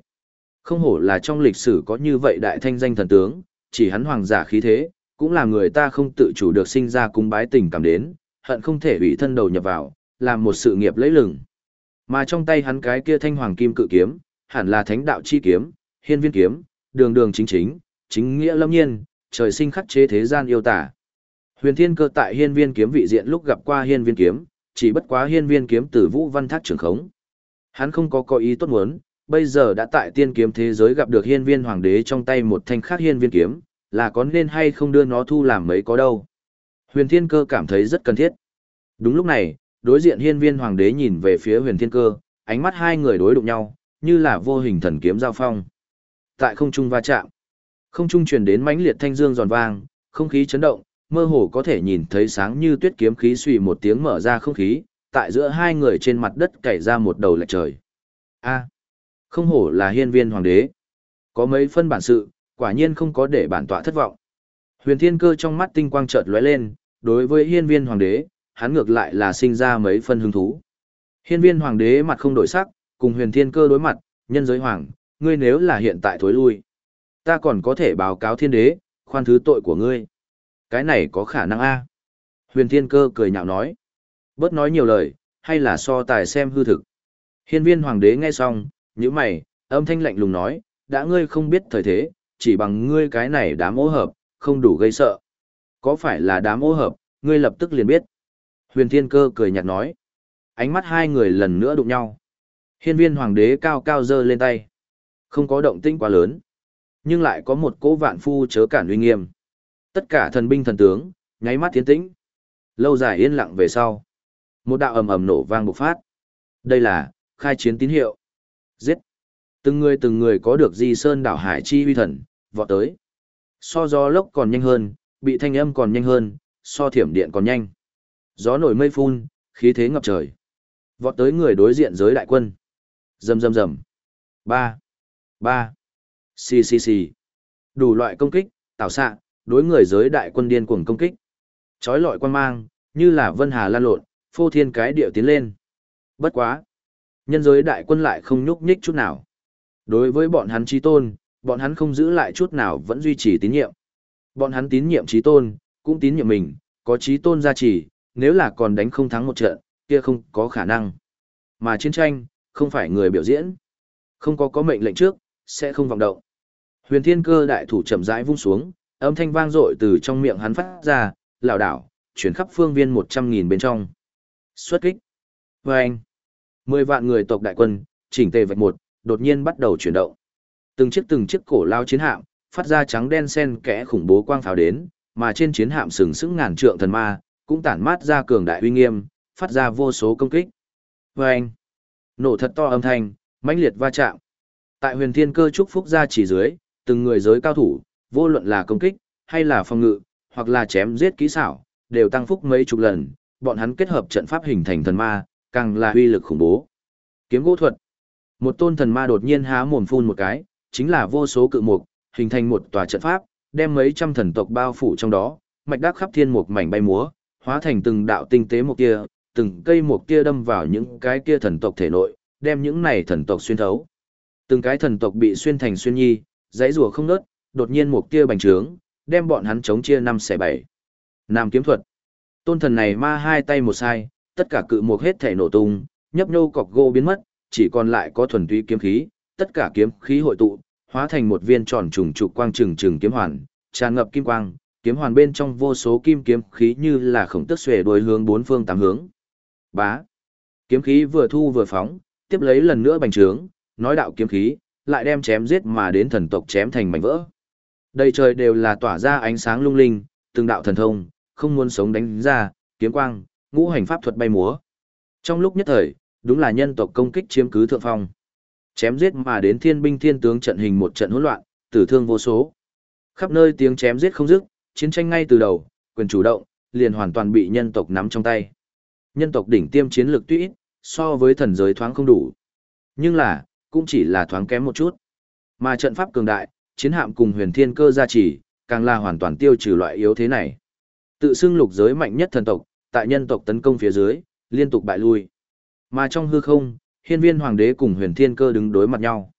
Speaker 1: Không hổ là trong lịch sử có như vậy đại thanh danh thần tướng, chỉ hắn hoàng giả khí thế, cũng là người ta không tự chủ được sinh ra cung bái tình cảm đến, hận không thể bị thân đầu nhập vào, làm một sự nghiệp lấy lừng. Mà trong tay hắn cái kia thanh hoàng kim cự kiếm, hẳn là thánh đạo chi kiếm, hiên viên kiếm, đường đường chính chính, chính nghĩa lâm nhiên, trời sinh khắc chế thế gian yêu tả. Huyền Thiên Cơ tại Hiên Viên kiếm vị diện lúc gặp qua Hiên Viên kiếm, chỉ bất quá Hiên Viên kiếm từ Vũ Văn Thác trưởng khống. Hắn không có có ý tốt muốn, bây giờ đã tại tiên kiếm thế giới gặp được Hiên Viên Hoàng đế trong tay một thanh khác Hiên Viên kiếm, là có nên hay không đưa nó thu làm mấy có đâu. Huyền Thiên Cơ cảm thấy rất cần thiết. Đúng lúc này, đối diện Hiên Viên Hoàng đế nhìn về phía Huyền Thiên Cơ, ánh mắt hai người đối đụng nhau, như là vô hình thần kiếm giao phong. Tại không trung va chạm, không trung truyền đến mãnh liệt thanh dương giòn vang, không khí chấn động, mơ hồ có thể nhìn thấy sáng như tuyết kiếm khí xùy một tiếng mở ra không khí, tại giữa hai người trên mặt đất cày ra một đầu lệch trời. A, không hổ là hiên viên hoàng đế. Có mấy phân bản sự, quả nhiên không có để bản tọa thất vọng. Huyền thiên cơ trong mắt tinh quang chợt lóe lên, đối với hiên viên hoàng đế, hắn ngược lại là sinh ra mấy phân hứng thú. Hiên viên hoàng đế mặt không đổi sắc, cùng huyền thiên cơ đối mặt, nhân giới hoàng, ngươi nếu là hiện tại thối lui. Ta còn có thể báo cáo thiên đế, khoan thứ tội của ngươi. Cái này có khả năng a Huyền thiên cơ cười nhạo nói. Bớt nói nhiều lời, hay là so tài xem hư thực. Hiên viên hoàng đế nghe xong, như mày, âm thanh lạnh lùng nói, đã ngươi không biết thời thế, chỉ bằng ngươi cái này đám ô hợp, không đủ gây sợ. Có phải là đám ô hợp, ngươi lập tức liền biết. Huyền thiên cơ cười nhạt nói. Ánh mắt hai người lần nữa đụng nhau. Hiên viên hoàng đế cao cao giơ lên tay. Không có động tĩnh quá lớn. Nhưng lại có một cỗ vạn phu chớ cản uy nghiêm. Tất cả thần binh thần tướng, nháy mắt tiến tĩnh. Lâu dài yên lặng về sau. Một đạo ầm ầm nổ vang bộc phát. Đây là, khai chiến tín hiệu. Giết. Từng người từng người có được di sơn đảo hải chi uy thần, vọt tới. So gió lốc còn nhanh hơn, bị thanh âm còn nhanh hơn, so thiểm điện còn nhanh. Gió nổi mây phun, khí thế ngập trời. Vọt tới người đối diện giới đại quân. Rầm rầm rầm. Ba. Ba. Xì xì xì. Đủ loại công kích, tạo xạ, đối người giới đại quân điên cuồng công kích. Chói lọi quan mang, như là vân hà lan lộn, phô thiên cái điệu tiến lên. Bất quá. Nhân giới đại quân lại không nhúc nhích chút nào. Đối với bọn hắn trí tôn, bọn hắn không giữ lại chút nào vẫn duy trì tín nhiệm. Bọn hắn tín nhiệm trí tôn, cũng tín nhiệm mình, có trí tôn gia trì, nếu là còn đánh không thắng một trận, kia không có khả năng. Mà chiến tranh, không phải người biểu diễn. Không có có mệnh lệnh trước, sẽ không vọng động. Huyền Thiên Cơ đại thủ chậm rãi vung xuống, âm thanh vang dội từ trong miệng hắn phát ra, lảo đảo, chuyển khắp phương viên 100.000 bên trong. Xuất kích. Vâng! anh. Mười vạn người tộc đại quân, chỉnh tề vạch một, đột nhiên bắt đầu chuyển động. Từng chiếc từng chiếc cổ lao chiến hạm, phát ra trắng đen sen kẽ khủng bố quang pháo đến, mà trên chiến hạm sừng sững ngàn trượng thần ma, cũng tản mát ra cường đại uy nghiêm, phát ra vô số công kích. vê anh. Nổ thật to âm thanh, mãnh liệt va chạm. Tại huyền thiên cơ trúc phúc ra chỉ dưới, từng người giới cao thủ, vô luận là công kích, hay là phòng ngự, hoặc là chém giết kỹ xảo, đều tăng phúc mấy chục lần, bọn hắn kết hợp trận pháp hình thành thần ma, càng là uy lực khủng bố. Kiếm gỗ thuật. Một tôn thần ma đột nhiên há mồm phun một cái, chính là vô số cự mục, hình thành một tòa trận pháp, đem mấy trăm thần tộc bao phủ trong đó, mạch đắc khắp thiên mục mảnh bay múa, hóa thành từng đạo tinh tế một kia, từng cây một kia đâm vào những cái kia thần tộc thể nội, đem những này thần tộc xuyên thấu. Từng cái thần tộc bị xuyên thành xuyên nhi, dãy rùa không nớt, đột nhiên một kia bành trướng, đem bọn hắn chống chia năm xẻ bảy. Nam kiếm thuật. Tôn thần này ma hai tay một sai, tất cả cự mục hết thể nổ tung, nhấp nhô cọc gỗ biến mất, chỉ còn lại có thuần túy kiếm khí, tất cả kiếm khí hội tụ, hóa thành một viên tròn trùng trục quang trừng trừng kiếm hoàn, tràn ngập kim quang, kiếm hoàn bên trong vô số kim kiếm khí như là khổng tức xuề đuôi hướng bốn phương tám hướng. Bá. Kiếm khí vừa thu vừa phóng, tiếp lấy lần nữa bành trướng, nói đạo kiếm khí, lại đem chém giết mà đến thần tộc chém thành mảnh vỡ. đây trời đều là tỏa ra ánh sáng lung linh, từng đạo thần thông, không muốn sống đánh ra, kiếm quang, ngũ hành pháp thuật bay múa. Trong lúc nhất thời, đúng là nhân tộc công kích chiếm cứ thượng phong. Chém giết mà đến thiên binh thiên tướng trận hình một trận hỗn loạn, tử thương vô số. Khắp nơi tiếng chém giết không dứt, chiến tranh ngay từ đầu, quyền chủ động, liền hoàn toàn bị nhân tộc nắm trong tay. Nhân tộc đỉnh tiêm chiến lược tuy ít, so với thần giới thoáng không đủ. Nhưng là, cũng chỉ là thoáng kém một chút. Mà trận pháp cường đại, chiến hạm cùng huyền thiên cơ gia trì, càng là hoàn toàn tiêu trừ loại yếu thế này. Tự xưng lục giới mạnh nhất thần tộc, tại nhân tộc tấn công phía dưới, liên tục bại lui. Mà trong hư không, hiên viên hoàng đế cùng huyền thiên cơ đứng đối mặt nhau.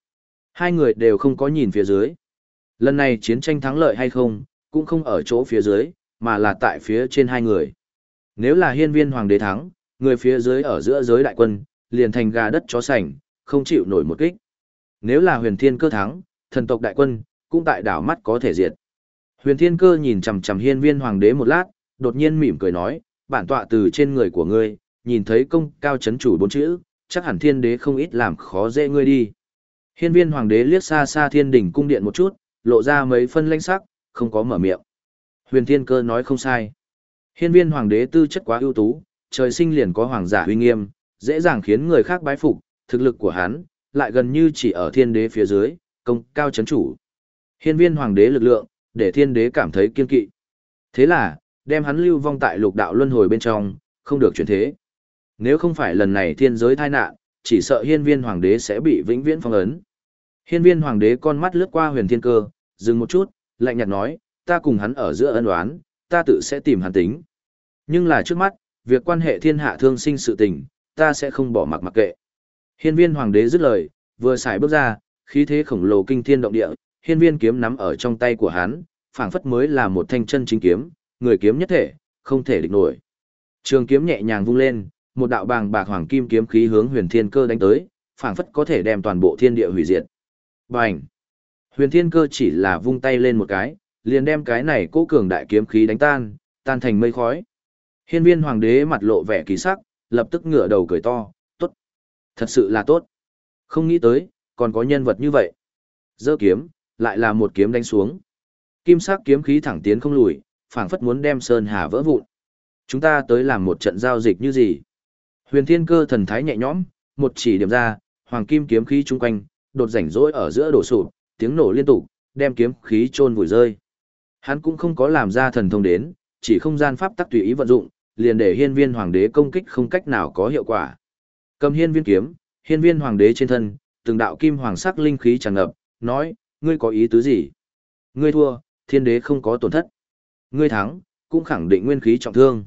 Speaker 1: Hai người đều không có nhìn phía dưới. Lần này chiến tranh thắng lợi hay không, cũng không ở chỗ phía dưới, mà là tại phía trên hai người. Nếu là hiên viên hoàng đế thắng, người phía dưới ở giữa giới đại quân, liền thành gà đất chó sành, không chịu nổi một kích. Nếu là huyền thiên cơ thắng, thần tộc đại quân, cũng tại đảo mắt có thể diệt. Huyền thiên cơ nhìn chằm chằm hiên viên hoàng đế một lát, đột nhiên mỉm cười nói, bản tọa từ trên người của ngươi, nhìn thấy công cao chấn chủ bốn chữ, chắc hẳn thiên đế không ít làm khó dễ ngươi đi. Hiên viên hoàng đế liếc xa xa thiên đỉnh cung điện một chút, lộ ra mấy phân lãnh sắc, không có mở miệng. Huyền thiên cơ nói không sai. Hiên viên hoàng đế tư chất quá ưu tú, trời sinh liền có hoàng giả uy nghiêm, dễ dàng khiến người khác bái phục, thực lực của hắn, lại gần như chỉ ở thiên đế phía dưới, công cao chấn chủ. Hiên viên hoàng đế lực lượng, để thiên đế cảm thấy kiên kỵ. Thế là, đem hắn lưu vong tại lục đạo luân hồi bên trong, không được chuyển thế. Nếu không phải lần này thiên giới tai nạn, chỉ sợ hiên viên hoàng đế sẽ bị vĩnh viễn phong ấn. Hiên viên hoàng đế con mắt lướt qua huyền thiên cơ, dừng một chút, lạnh nhạt nói, ta cùng hắn ở giữa ân oán, ta tự sẽ tìm hắn tính. Nhưng là trước mắt, việc quan hệ thiên hạ thương sinh sự tình, ta sẽ không bỏ mặc mặc kệ. Hiên viên hoàng đế dứt lời, vừa xài bước ra, khí thế khổng lồ kinh thiên động địa, hiên viên kiếm nắm ở trong tay của hắn, phảng phất mới là một thanh chân chính kiếm, người kiếm nhất thể, không thể địch nổi. Trường kiếm nhẹ nhàng vung lên, một đạo bàng bạc hoàng kim kiếm khí hướng huyền thiên cơ đánh tới, phảng phất có thể đem toàn bộ thiên địa hủy diệt. Bành! Huyền thiên cơ chỉ là vung tay lên một cái, liền đem cái này cố cường đại kiếm khí đánh tan, tan thành mây khói. Hiên viên hoàng đế mặt lộ vẻ kỳ sắc, lập tức ngửa đầu cười to, tốt. Thật sự là tốt. Không nghĩ tới, còn có nhân vật như vậy. Dơ kiếm, lại là một kiếm đánh xuống. Kim sắc kiếm khí thẳng tiến không lùi, phảng phất muốn đem sơn hà vỡ vụn. Chúng ta tới làm một trận giao dịch như gì? Huyền Thiên Cơ thần thái nhẹ nhõm, một chỉ điểm ra, hoàng kim kiếm khí chung quanh, đột rảnh rỗi ở giữa đổ sụp, tiếng nổ liên tục, đem kiếm khí chôn vùi rơi. Hắn cũng không có làm ra thần thông đến, chỉ không gian pháp tắc tùy ý vận dụng, liền để hiên viên hoàng đế công kích không cách nào có hiệu quả. Cầm hiên viên kiếm, hiên viên hoàng đế trên thân, từng đạo kim hoàng sắc linh khí tràn ngập, nói, ngươi có ý tứ gì? Ngươi thua, thiên đế không có tổn thất. Ngươi thắng, cũng khẳng định nguyên khí trọng thương.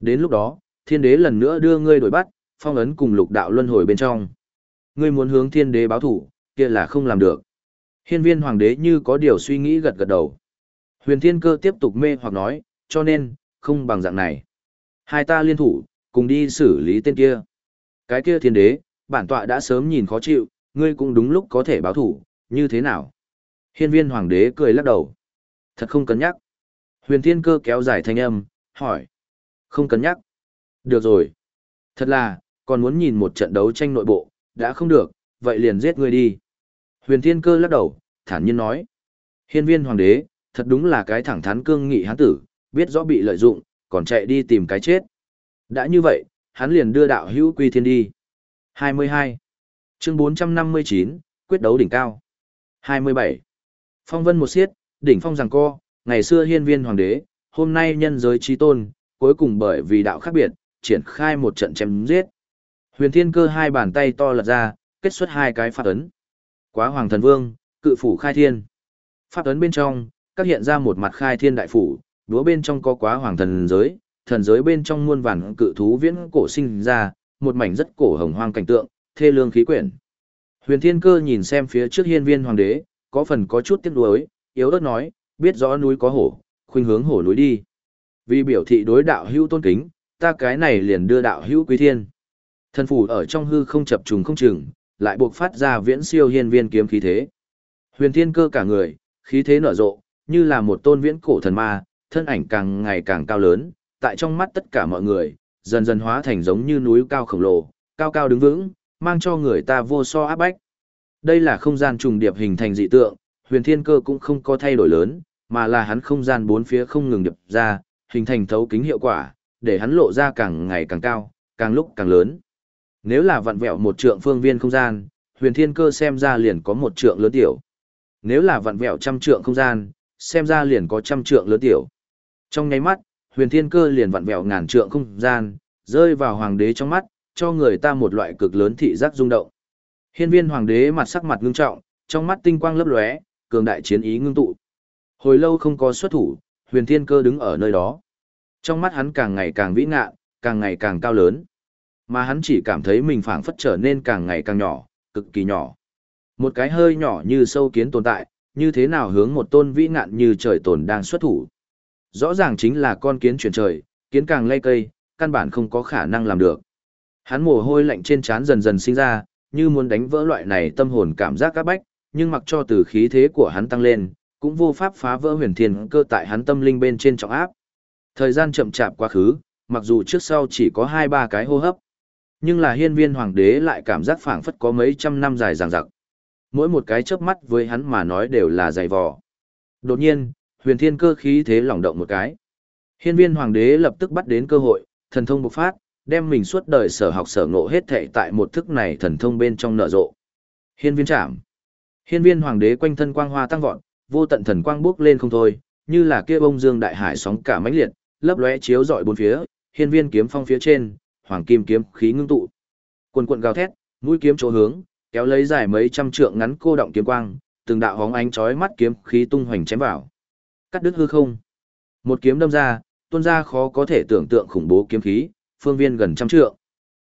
Speaker 1: Đến lúc đó, thiên đế lần nữa đưa ngươi đổi bắt, phong ấn cùng lục đạo luân hồi bên trong. Ngươi muốn hướng thiên đế báo thủ, kia là không làm được. Hiên viên hoàng đế như có điều suy nghĩ gật gật đầu. Huyền thiên cơ tiếp tục mê hoặc nói, cho nên, không bằng dạng này. Hai ta liên thủ, cùng đi xử lý tên kia. Cái kia thiên đế, bản tọa đã sớm nhìn khó chịu, ngươi cũng đúng lúc có thể báo thủ, như thế nào? Hiên viên hoàng đế cười lắc đầu. Thật không cân nhắc. Huyền thiên cơ kéo dài thanh âm, hỏi. Không cân nhắc. Được rồi. Thật là, còn muốn nhìn một trận đấu tranh nội bộ, đã không được, vậy liền giết ngươi đi. Huyền thiên cơ lắc đầu, thản nhiên nói. Hiên viên hoàng đế, thật đúng là cái thẳng thắn cương nghị hán tử, biết rõ bị lợi dụng, còn chạy đi tìm cái chết. Đã như vậy, hắn liền đưa đạo hữu quy thiên đi. 22. Chương 459, quyết đấu đỉnh cao. 27. Phong vân một xiết, đỉnh phong rằng co, ngày xưa hiên viên hoàng đế, hôm nay nhân giới trí tôn, cuối cùng bởi vì đạo khác biệt, triển khai một trận chém giết. Huyền thiên cơ hai bàn tay to lật ra, kết xuất hai cái pháp ấn. Quá hoàng thần vương, cự phủ khai thiên. Pháp ấn bên trong, các hiện ra một mặt khai thiên đại phủ, đúa bên trong có quá hoàng thần giới, thần giới bên trong muôn vàn cự thú viễn cổ sinh ra, một mảnh rất cổ hồng hoang cảnh tượng, thê lương khí quyển. Huyền Thiên Cơ nhìn xem phía trước hiên viên hoàng đế, có phần có chút tiếc nuối, yếu ớt nói, biết rõ núi có hổ, khuynh hướng hổ núi đi. Vì biểu thị đối đạo hữu tôn kính, ta cái này liền đưa đạo hữu quý thiên. Thần phủ ở trong hư không chập trùng không chừng, lại buộc phát ra viễn siêu hiên viên kiếm khí thế. Huyền Thiên Cơ cả người, khí thế nở rộ, như là một tôn viễn cổ thần ma, thân ảnh càng ngày càng cao lớn, tại trong mắt tất cả mọi người, dần dần hóa thành giống như núi cao khổng lồ, cao cao đứng vững, mang cho người ta vô so áp bách. Đây là không gian trùng điệp hình thành dị tượng, huyền thiên cơ cũng không có thay đổi lớn, mà là hắn không gian bốn phía không ngừng điệp ra, hình thành thấu kính hiệu quả, để hắn lộ ra càng ngày càng cao, càng lúc càng lớn. Nếu là vặn vẹo một trượng phương viên không gian, huyền thiên cơ xem ra liền có một trượng lớn tiểu. Nếu là vặn vẹo trăm trượng không gian, xem ra liền có trăm trượng lớn tiểu. Trong nháy mắt, huyền thiên cơ liền vặn vẹo ngàn trượng không gian, rơi vào hoàng đế trong mắt, cho người ta một loại cực lớn thị giác rung động. Hiên viên hoàng đế mặt sắc mặt ngưng trọng, trong mắt tinh quang lấp lóe, cường đại chiến ý ngưng tụ. Hồi lâu không có xuất thủ, huyền thiên cơ đứng ở nơi đó. Trong mắt hắn càng ngày càng vĩ ngạ, càng ngày càng cao lớn. Mà hắn chỉ cảm thấy mình phảng phất trở nên càng ngày càng nhỏ, cực kỳ nhỏ. Một cái hơi nhỏ như sâu kiến tồn tại, như thế nào hướng một tôn vĩ ngạn như trời tồn đang xuất thủ. Rõ ràng chính là con kiến chuyển trời, kiến càng lay cây, căn bản không có khả năng làm được. Hắn mồ hôi lạnh trên trán dần dần sinh ra, như muốn đánh vỡ loại này tâm hồn cảm giác các bách, nhưng mặc cho từ khí thế của hắn tăng lên, cũng vô pháp phá vỡ huyền thiên cơ tại hắn tâm linh bên trên trọng áp. Thời gian chậm chạp quá khứ, mặc dù trước sau chỉ có hai ba cái hô hấp, nhưng là hiên viên hoàng đế lại cảm giác phảng phất có mấy trăm năm dài dằng dặc. Mỗi một cái chớp mắt với hắn mà nói đều là dày vò. Đột nhiên, huyền thiên cơ khí thế lỏng động một cái. Hiên viên hoàng đế lập tức bắt đến cơ hội, thần thông bộc phát, đem mình suốt đời sở học sở ngộ hết thệ tại một thức này thần thông bên trong nở rộ. Hiên viên trảm. Hiên viên hoàng đế quanh thân quang hoa tăng vọt, vô tận thần quang bước lên không thôi, như là kia bông dương đại hải sóng cả mãnh liệt, lấp lóe chiếu rọi bốn phía, hiên viên kiếm phong phía trên, hoàng kim kiếm khí ngưng tụ. Quần quần gào thét, mũi kiếm chỗ hướng, kéo lấy dài mấy trăm trượng ngắn cô động kiếm quang, từng đạo hóng ánh chói mắt kiếm khí tung hoành chém vào. Cắt đứt hư không. Một kiếm đâm ra, tuôn ra khó có thể tưởng tượng khủng bố kiếm khí, phương viên gần trăm trượng.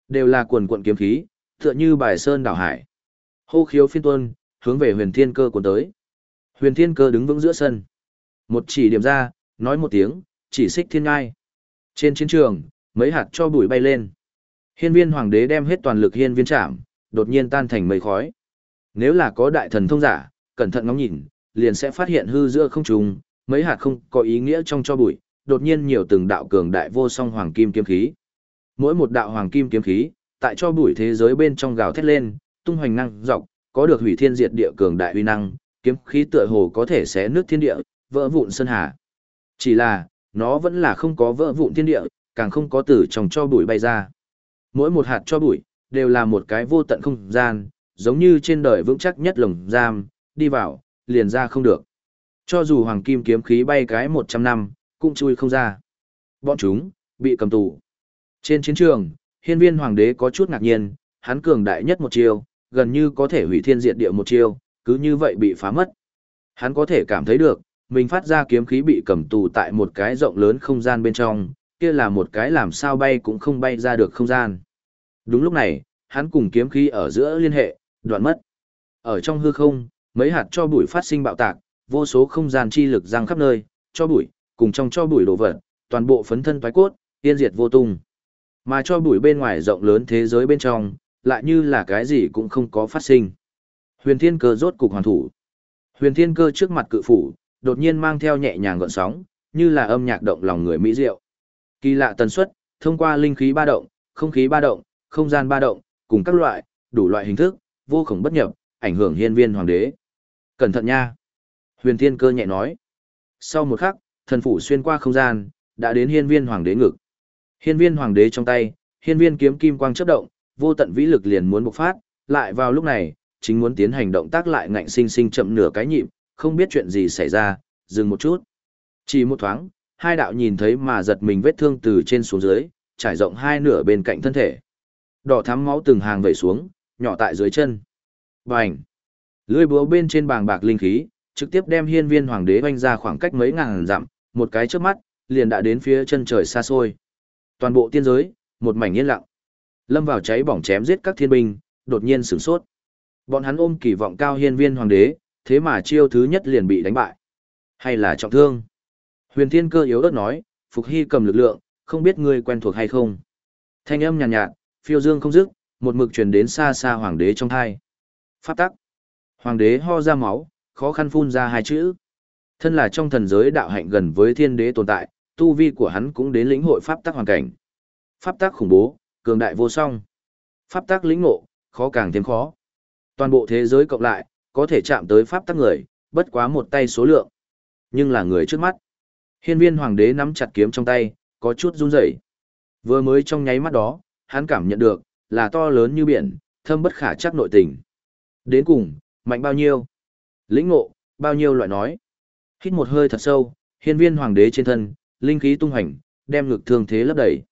Speaker 1: Đều là quần quần kiếm khí, tựa như bài sơn đảo hải. Hô khiếu phiên tuân, hướng về huyền thiên cơ cuốn tới. Huyền thiên cơ đứng vững giữa sân. Một chỉ điểm ra, nói một tiếng, chỉ xích thiên ngai. Trên chiến trường, mấy hạt cho bụi bay lên. Hiên viên hoàng đế đem hết toàn lực hiên viên chạm, đột nhiên tan thành mây khói. Nếu là có đại thần thông giả, cẩn thận ngóng nhìn, liền sẽ phát hiện hư giữa không trùng, mấy hạt không có ý nghĩa trong cho bụi, đột nhiên nhiều từng đạo cường đại vô song hoàng kim kiếm khí. Mỗi một đạo hoàng kim kiếm khí, tại cho bụi thế giới bên trong gào thét lên, tung hoành năng dọc, có được hủy thiên diệt địa cường đại uy năng, kiếm khí tựa hồ có thể xé nước thiên địa, vỡ vụn sơn hà. Chỉ là, nó vẫn là không có vỡ vụn thiên địa, càng không có tử trong cho bụi bay ra. Mỗi một hạt cho bụi, đều là một cái vô tận không gian, giống như trên đời vững chắc nhất lồng giam, đi vào, liền ra không được. Cho dù hoàng kim kiếm khí bay cái 100 năm, cũng chui không ra. Bọn chúng, bị cầm tù. Trên chiến trường, hiên viên hoàng đế có chút ngạc nhiên, hắn cường đại nhất một chiêu, gần như có thể hủy thiên diệt địa một chiêu, cứ như vậy bị phá mất. Hắn có thể cảm thấy được, mình phát ra kiếm khí bị cầm tù tại một cái rộng lớn không gian bên trong, kia là một cái làm sao bay cũng không bay ra được không gian. Đúng lúc này, hắn cùng kiếm khí ở giữa liên hệ, đoạn mất. Ở trong hư không, mấy hạt cho bụi phát sinh bạo tạc, vô số không gian chi lực giăng khắp nơi, cho bụi, cùng trong cho bụi đổ vật, toàn bộ phấn thân toái cốt, tiên diệt vô tung. Mà cho bụi bên ngoài rộng lớn thế giới bên trong, lại như là cái gì cũng không có phát sinh. Huyền Thiên Cơ rốt cục hoàn thủ. Huyền Thiên Cơ trước mặt cự phủ, đột nhiên mang theo nhẹ nhàng gợn sóng, như là âm nhạc động lòng người mỹ diệu. Kỳ lạ tần suất, thông qua linh khí ba động, không khí ba động, không gian ba động, cùng các loại, đủ loại hình thức, vô cùng bất nhập, ảnh hưởng hiên viên hoàng đế. Cẩn thận nha. Huyền Thiên Cơ nhẹ nói. Sau một khắc, thần phủ xuyên qua không gian, đã đến hiên viên hoàng đế ngực. Hiên viên hoàng đế trong tay, hiên viên kiếm kim quang chớp động, vô tận vĩ lực liền muốn bộc phát, lại vào lúc này, chính muốn tiến hành động tác lại ngạnh sinh sinh chậm nửa cái nhịp, không biết chuyện gì xảy ra, dừng một chút. Chỉ một thoáng, hai đạo nhìn thấy mà giật mình vết thương từ trên xuống dưới, trải rộng hai nửa bên cạnh thân thể. Đỏ thắm máu từng hàng vẩy xuống, nhỏ tại dưới chân. Bành! Lưỡi búa bên trên bàng bạc linh khí, trực tiếp đem hiên viên hoàng đế vanh ra khoảng cách mấy ngàn dặm, một cái trước mắt, liền đã đến phía chân trời xa xôi. Toàn bộ tiên giới, một mảnh yên lặng. Lâm vào cháy bỏng chém giết các thiên binh, đột nhiên sửng sốt. Bọn hắn ôm kỳ vọng cao hiên viên hoàng đế, thế mà chiêu thứ nhất liền bị đánh bại. Hay là trọng thương? Huyền thiên cơ yếu ớt nói, Phục Hy cầm lực lượng, không biết ngươi quen thuộc hay không. Thanh âm nhàn nhạt, nhạt, phiêu dương không dứt, một mực truyền đến xa xa hoàng đế trong thai. Pháp tắc. Hoàng đế ho ra máu, khó khăn phun ra hai chữ. Thân là trong thần giới đạo hạnh gần với thiên đế tồn tại, tu vi của hắn cũng đến lĩnh hội pháp tắc hoàn cảnh. Pháp tắc khủng bố, cường đại vô song. Pháp tắc lĩnh ngộ, khó càng thêm khó. Toàn bộ thế giới cộng lại, có thể chạm tới pháp tắc người, bất quá một tay số lượng. Nhưng là người trước mắt. Hiên viên hoàng đế nắm chặt kiếm trong tay, có chút run rẩy. Vừa mới trong nháy mắt đó, hắn cảm nhận được, là to lớn như biển, thâm bất khả chắc nội tình. Đến cùng, mạnh bao nhiêu? Lĩnh ngộ, bao nhiêu loại nói? Hít một hơi thật sâu, hiên viên hoàng đế trên thân, linh khí tung hành, đem ngực thương thế lấp đầy.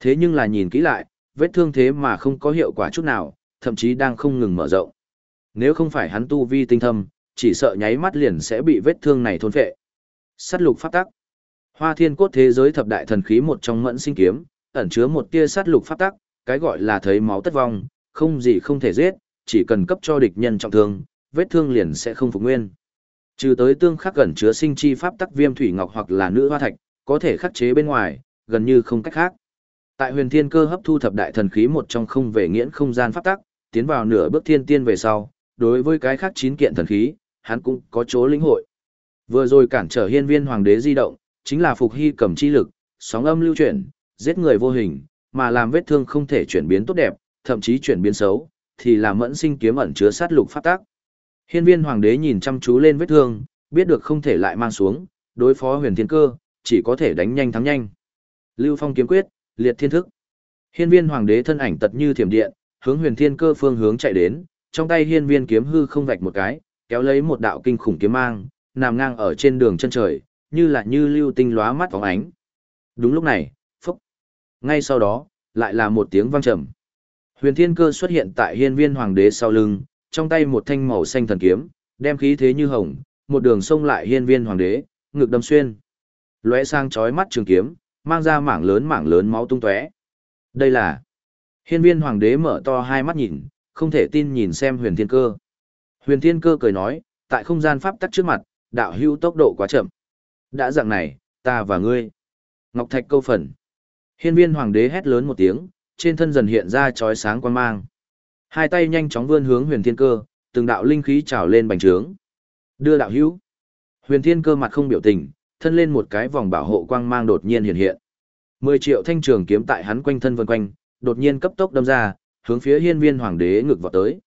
Speaker 1: Thế nhưng là nhìn kỹ lại, vết thương thế mà không có hiệu quả chút nào, thậm chí đang không ngừng mở rộng. Nếu không phải hắn tu vi tinh thâm, chỉ sợ nháy mắt liền sẽ bị vết thương này thôn phệ. Sát lục pháp tắc. Hoa Thiên Cốt thế giới thập đại thần khí một trong Mẫn Sinh kiếm, ẩn chứa một tia sát lục pháp tắc, cái gọi là thấy máu tất vong, không gì không thể giết, chỉ cần cấp cho địch nhân trọng thương, vết thương liền sẽ không phục nguyên. Trừ tới tương khắc gần chứa sinh chi pháp tắc viêm thủy ngọc hoặc là nữ hoa thạch, có thể khắc chế bên ngoài, gần như không cách khác. Tại huyền thiên cơ hấp thu thập đại thần khí một trong không về nghiễn không gian pháp tắc, tiến vào nửa bước thiên tiên về sau, đối với cái khác chín kiện thần khí, hắn cũng có chỗ lĩnh hội. Vừa rồi cản trở hiên viên hoàng đế di động, chính là phục hy cầm chi lực, sóng âm lưu chuyển, giết người vô hình, mà làm vết thương không thể chuyển biến tốt đẹp, thậm chí chuyển biến xấu, thì là mẫn sinh kiếm ẩn chứa sát lục pháp tác Hiên viên hoàng đế nhìn chăm chú lên vết thương, biết được không thể lại mang xuống, đối phó huyền thiên cơ, chỉ có thể đánh nhanh thắng nhanh. Lưu phong kiếm quyết, liệt thiên thức. Hiên viên hoàng đế thân ảnh tật như thiểm điện, hướng huyền thiên cơ phương hướng chạy đến, trong tay hiên viên kiếm hư không vạch một cái, kéo lấy một đạo kinh khủng kiếm mang, nằm ngang ở trên đường chân trời, như là như lưu tinh lóa mắt phóng ánh. Đúng lúc này, phúc. Ngay sau đó, lại là một tiếng vang trầm. Huyền Thiên Cơ xuất hiện tại hiên viên hoàng đế sau lưng, trong tay một thanh màu xanh thần kiếm, đem khí thế như hồng, một đường sông lại hiên viên hoàng đế, ngực đâm xuyên. Lóe sang chói mắt trường kiếm, mang ra mảng lớn mảng lớn máu tung tóe. Đây là Hiên viên hoàng đế mở to hai mắt nhìn, không thể tin nhìn xem huyền thiên cơ. Huyền thiên cơ cười nói, tại không gian pháp tắc trước mặt, đạo hưu tốc độ quá chậm. Đã dạng này, ta và ngươi. Ngọc Thạch câu phần. Hiên viên hoàng đế hét lớn một tiếng, trên thân dần hiện ra chói sáng quan mang. Hai tay nhanh chóng vươn hướng huyền thiên cơ, từng đạo linh khí trào lên bành trướng. Đưa đạo hữu. Huyền thiên cơ mặt không biểu tình, thân lên một cái vòng bảo hộ quang mang đột nhiên hiện hiện. Mười triệu thanh trường kiếm tại hắn quanh thân vân quanh, đột nhiên cấp tốc đâm ra, hướng phía hiên viên hoàng đế ngực vọt tới.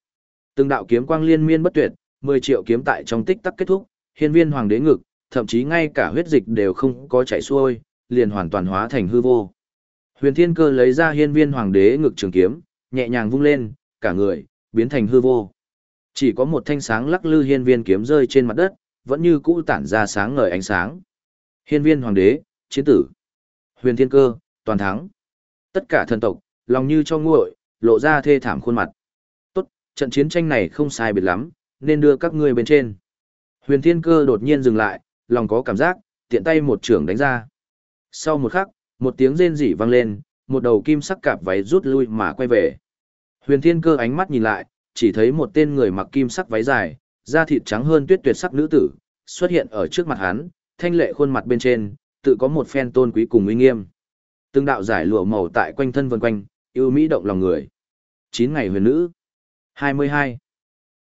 Speaker 1: Từng đạo kiếm quang liên miên bất tuyệt, 10 triệu kiếm tại trong tích tắc kết thúc, hiên viên hoàng đế ngực, thậm chí ngay cả huyết dịch đều không có chảy xuôi, liền hoàn toàn hóa thành hư vô. Huyền Thiên Cơ lấy ra hiên viên hoàng đế ngực trường kiếm, nhẹ nhàng vung lên, cả người biến thành hư vô. Chỉ có một thanh sáng lắc lư hiên viên kiếm rơi trên mặt đất, vẫn như cũ tản ra sáng ngời ánh sáng. Hiên viên hoàng đế, chiến tử. Huyền Thiên Cơ, toàn thắng. Tất cả thần tộc, lòng như cho nguội, lộ ra thê thảm khuôn mặt. Tốt, trận chiến tranh này không sai biệt lắm, nên đưa các ngươi bên trên. Huyền Thiên Cơ đột nhiên dừng lại, lòng có cảm giác, tiện tay một trường đánh ra. Sau một khắc, một tiếng rên rỉ vang lên, một đầu kim sắc cạp váy rút lui mà quay về. Huyền Thiên Cơ ánh mắt nhìn lại, chỉ thấy một tên người mặc kim sắc váy dài, da thịt trắng hơn tuyết tuyệt sắc nữ tử, xuất hiện ở trước mặt hắn, thanh lệ khuôn mặt bên trên, tự có một phen tôn quý cùng uy nghiêm. Từng đạo giải lụa màu tại quanh thân vần quanh, yêu mỹ động lòng người. 9 ngày huyền nữ. 22.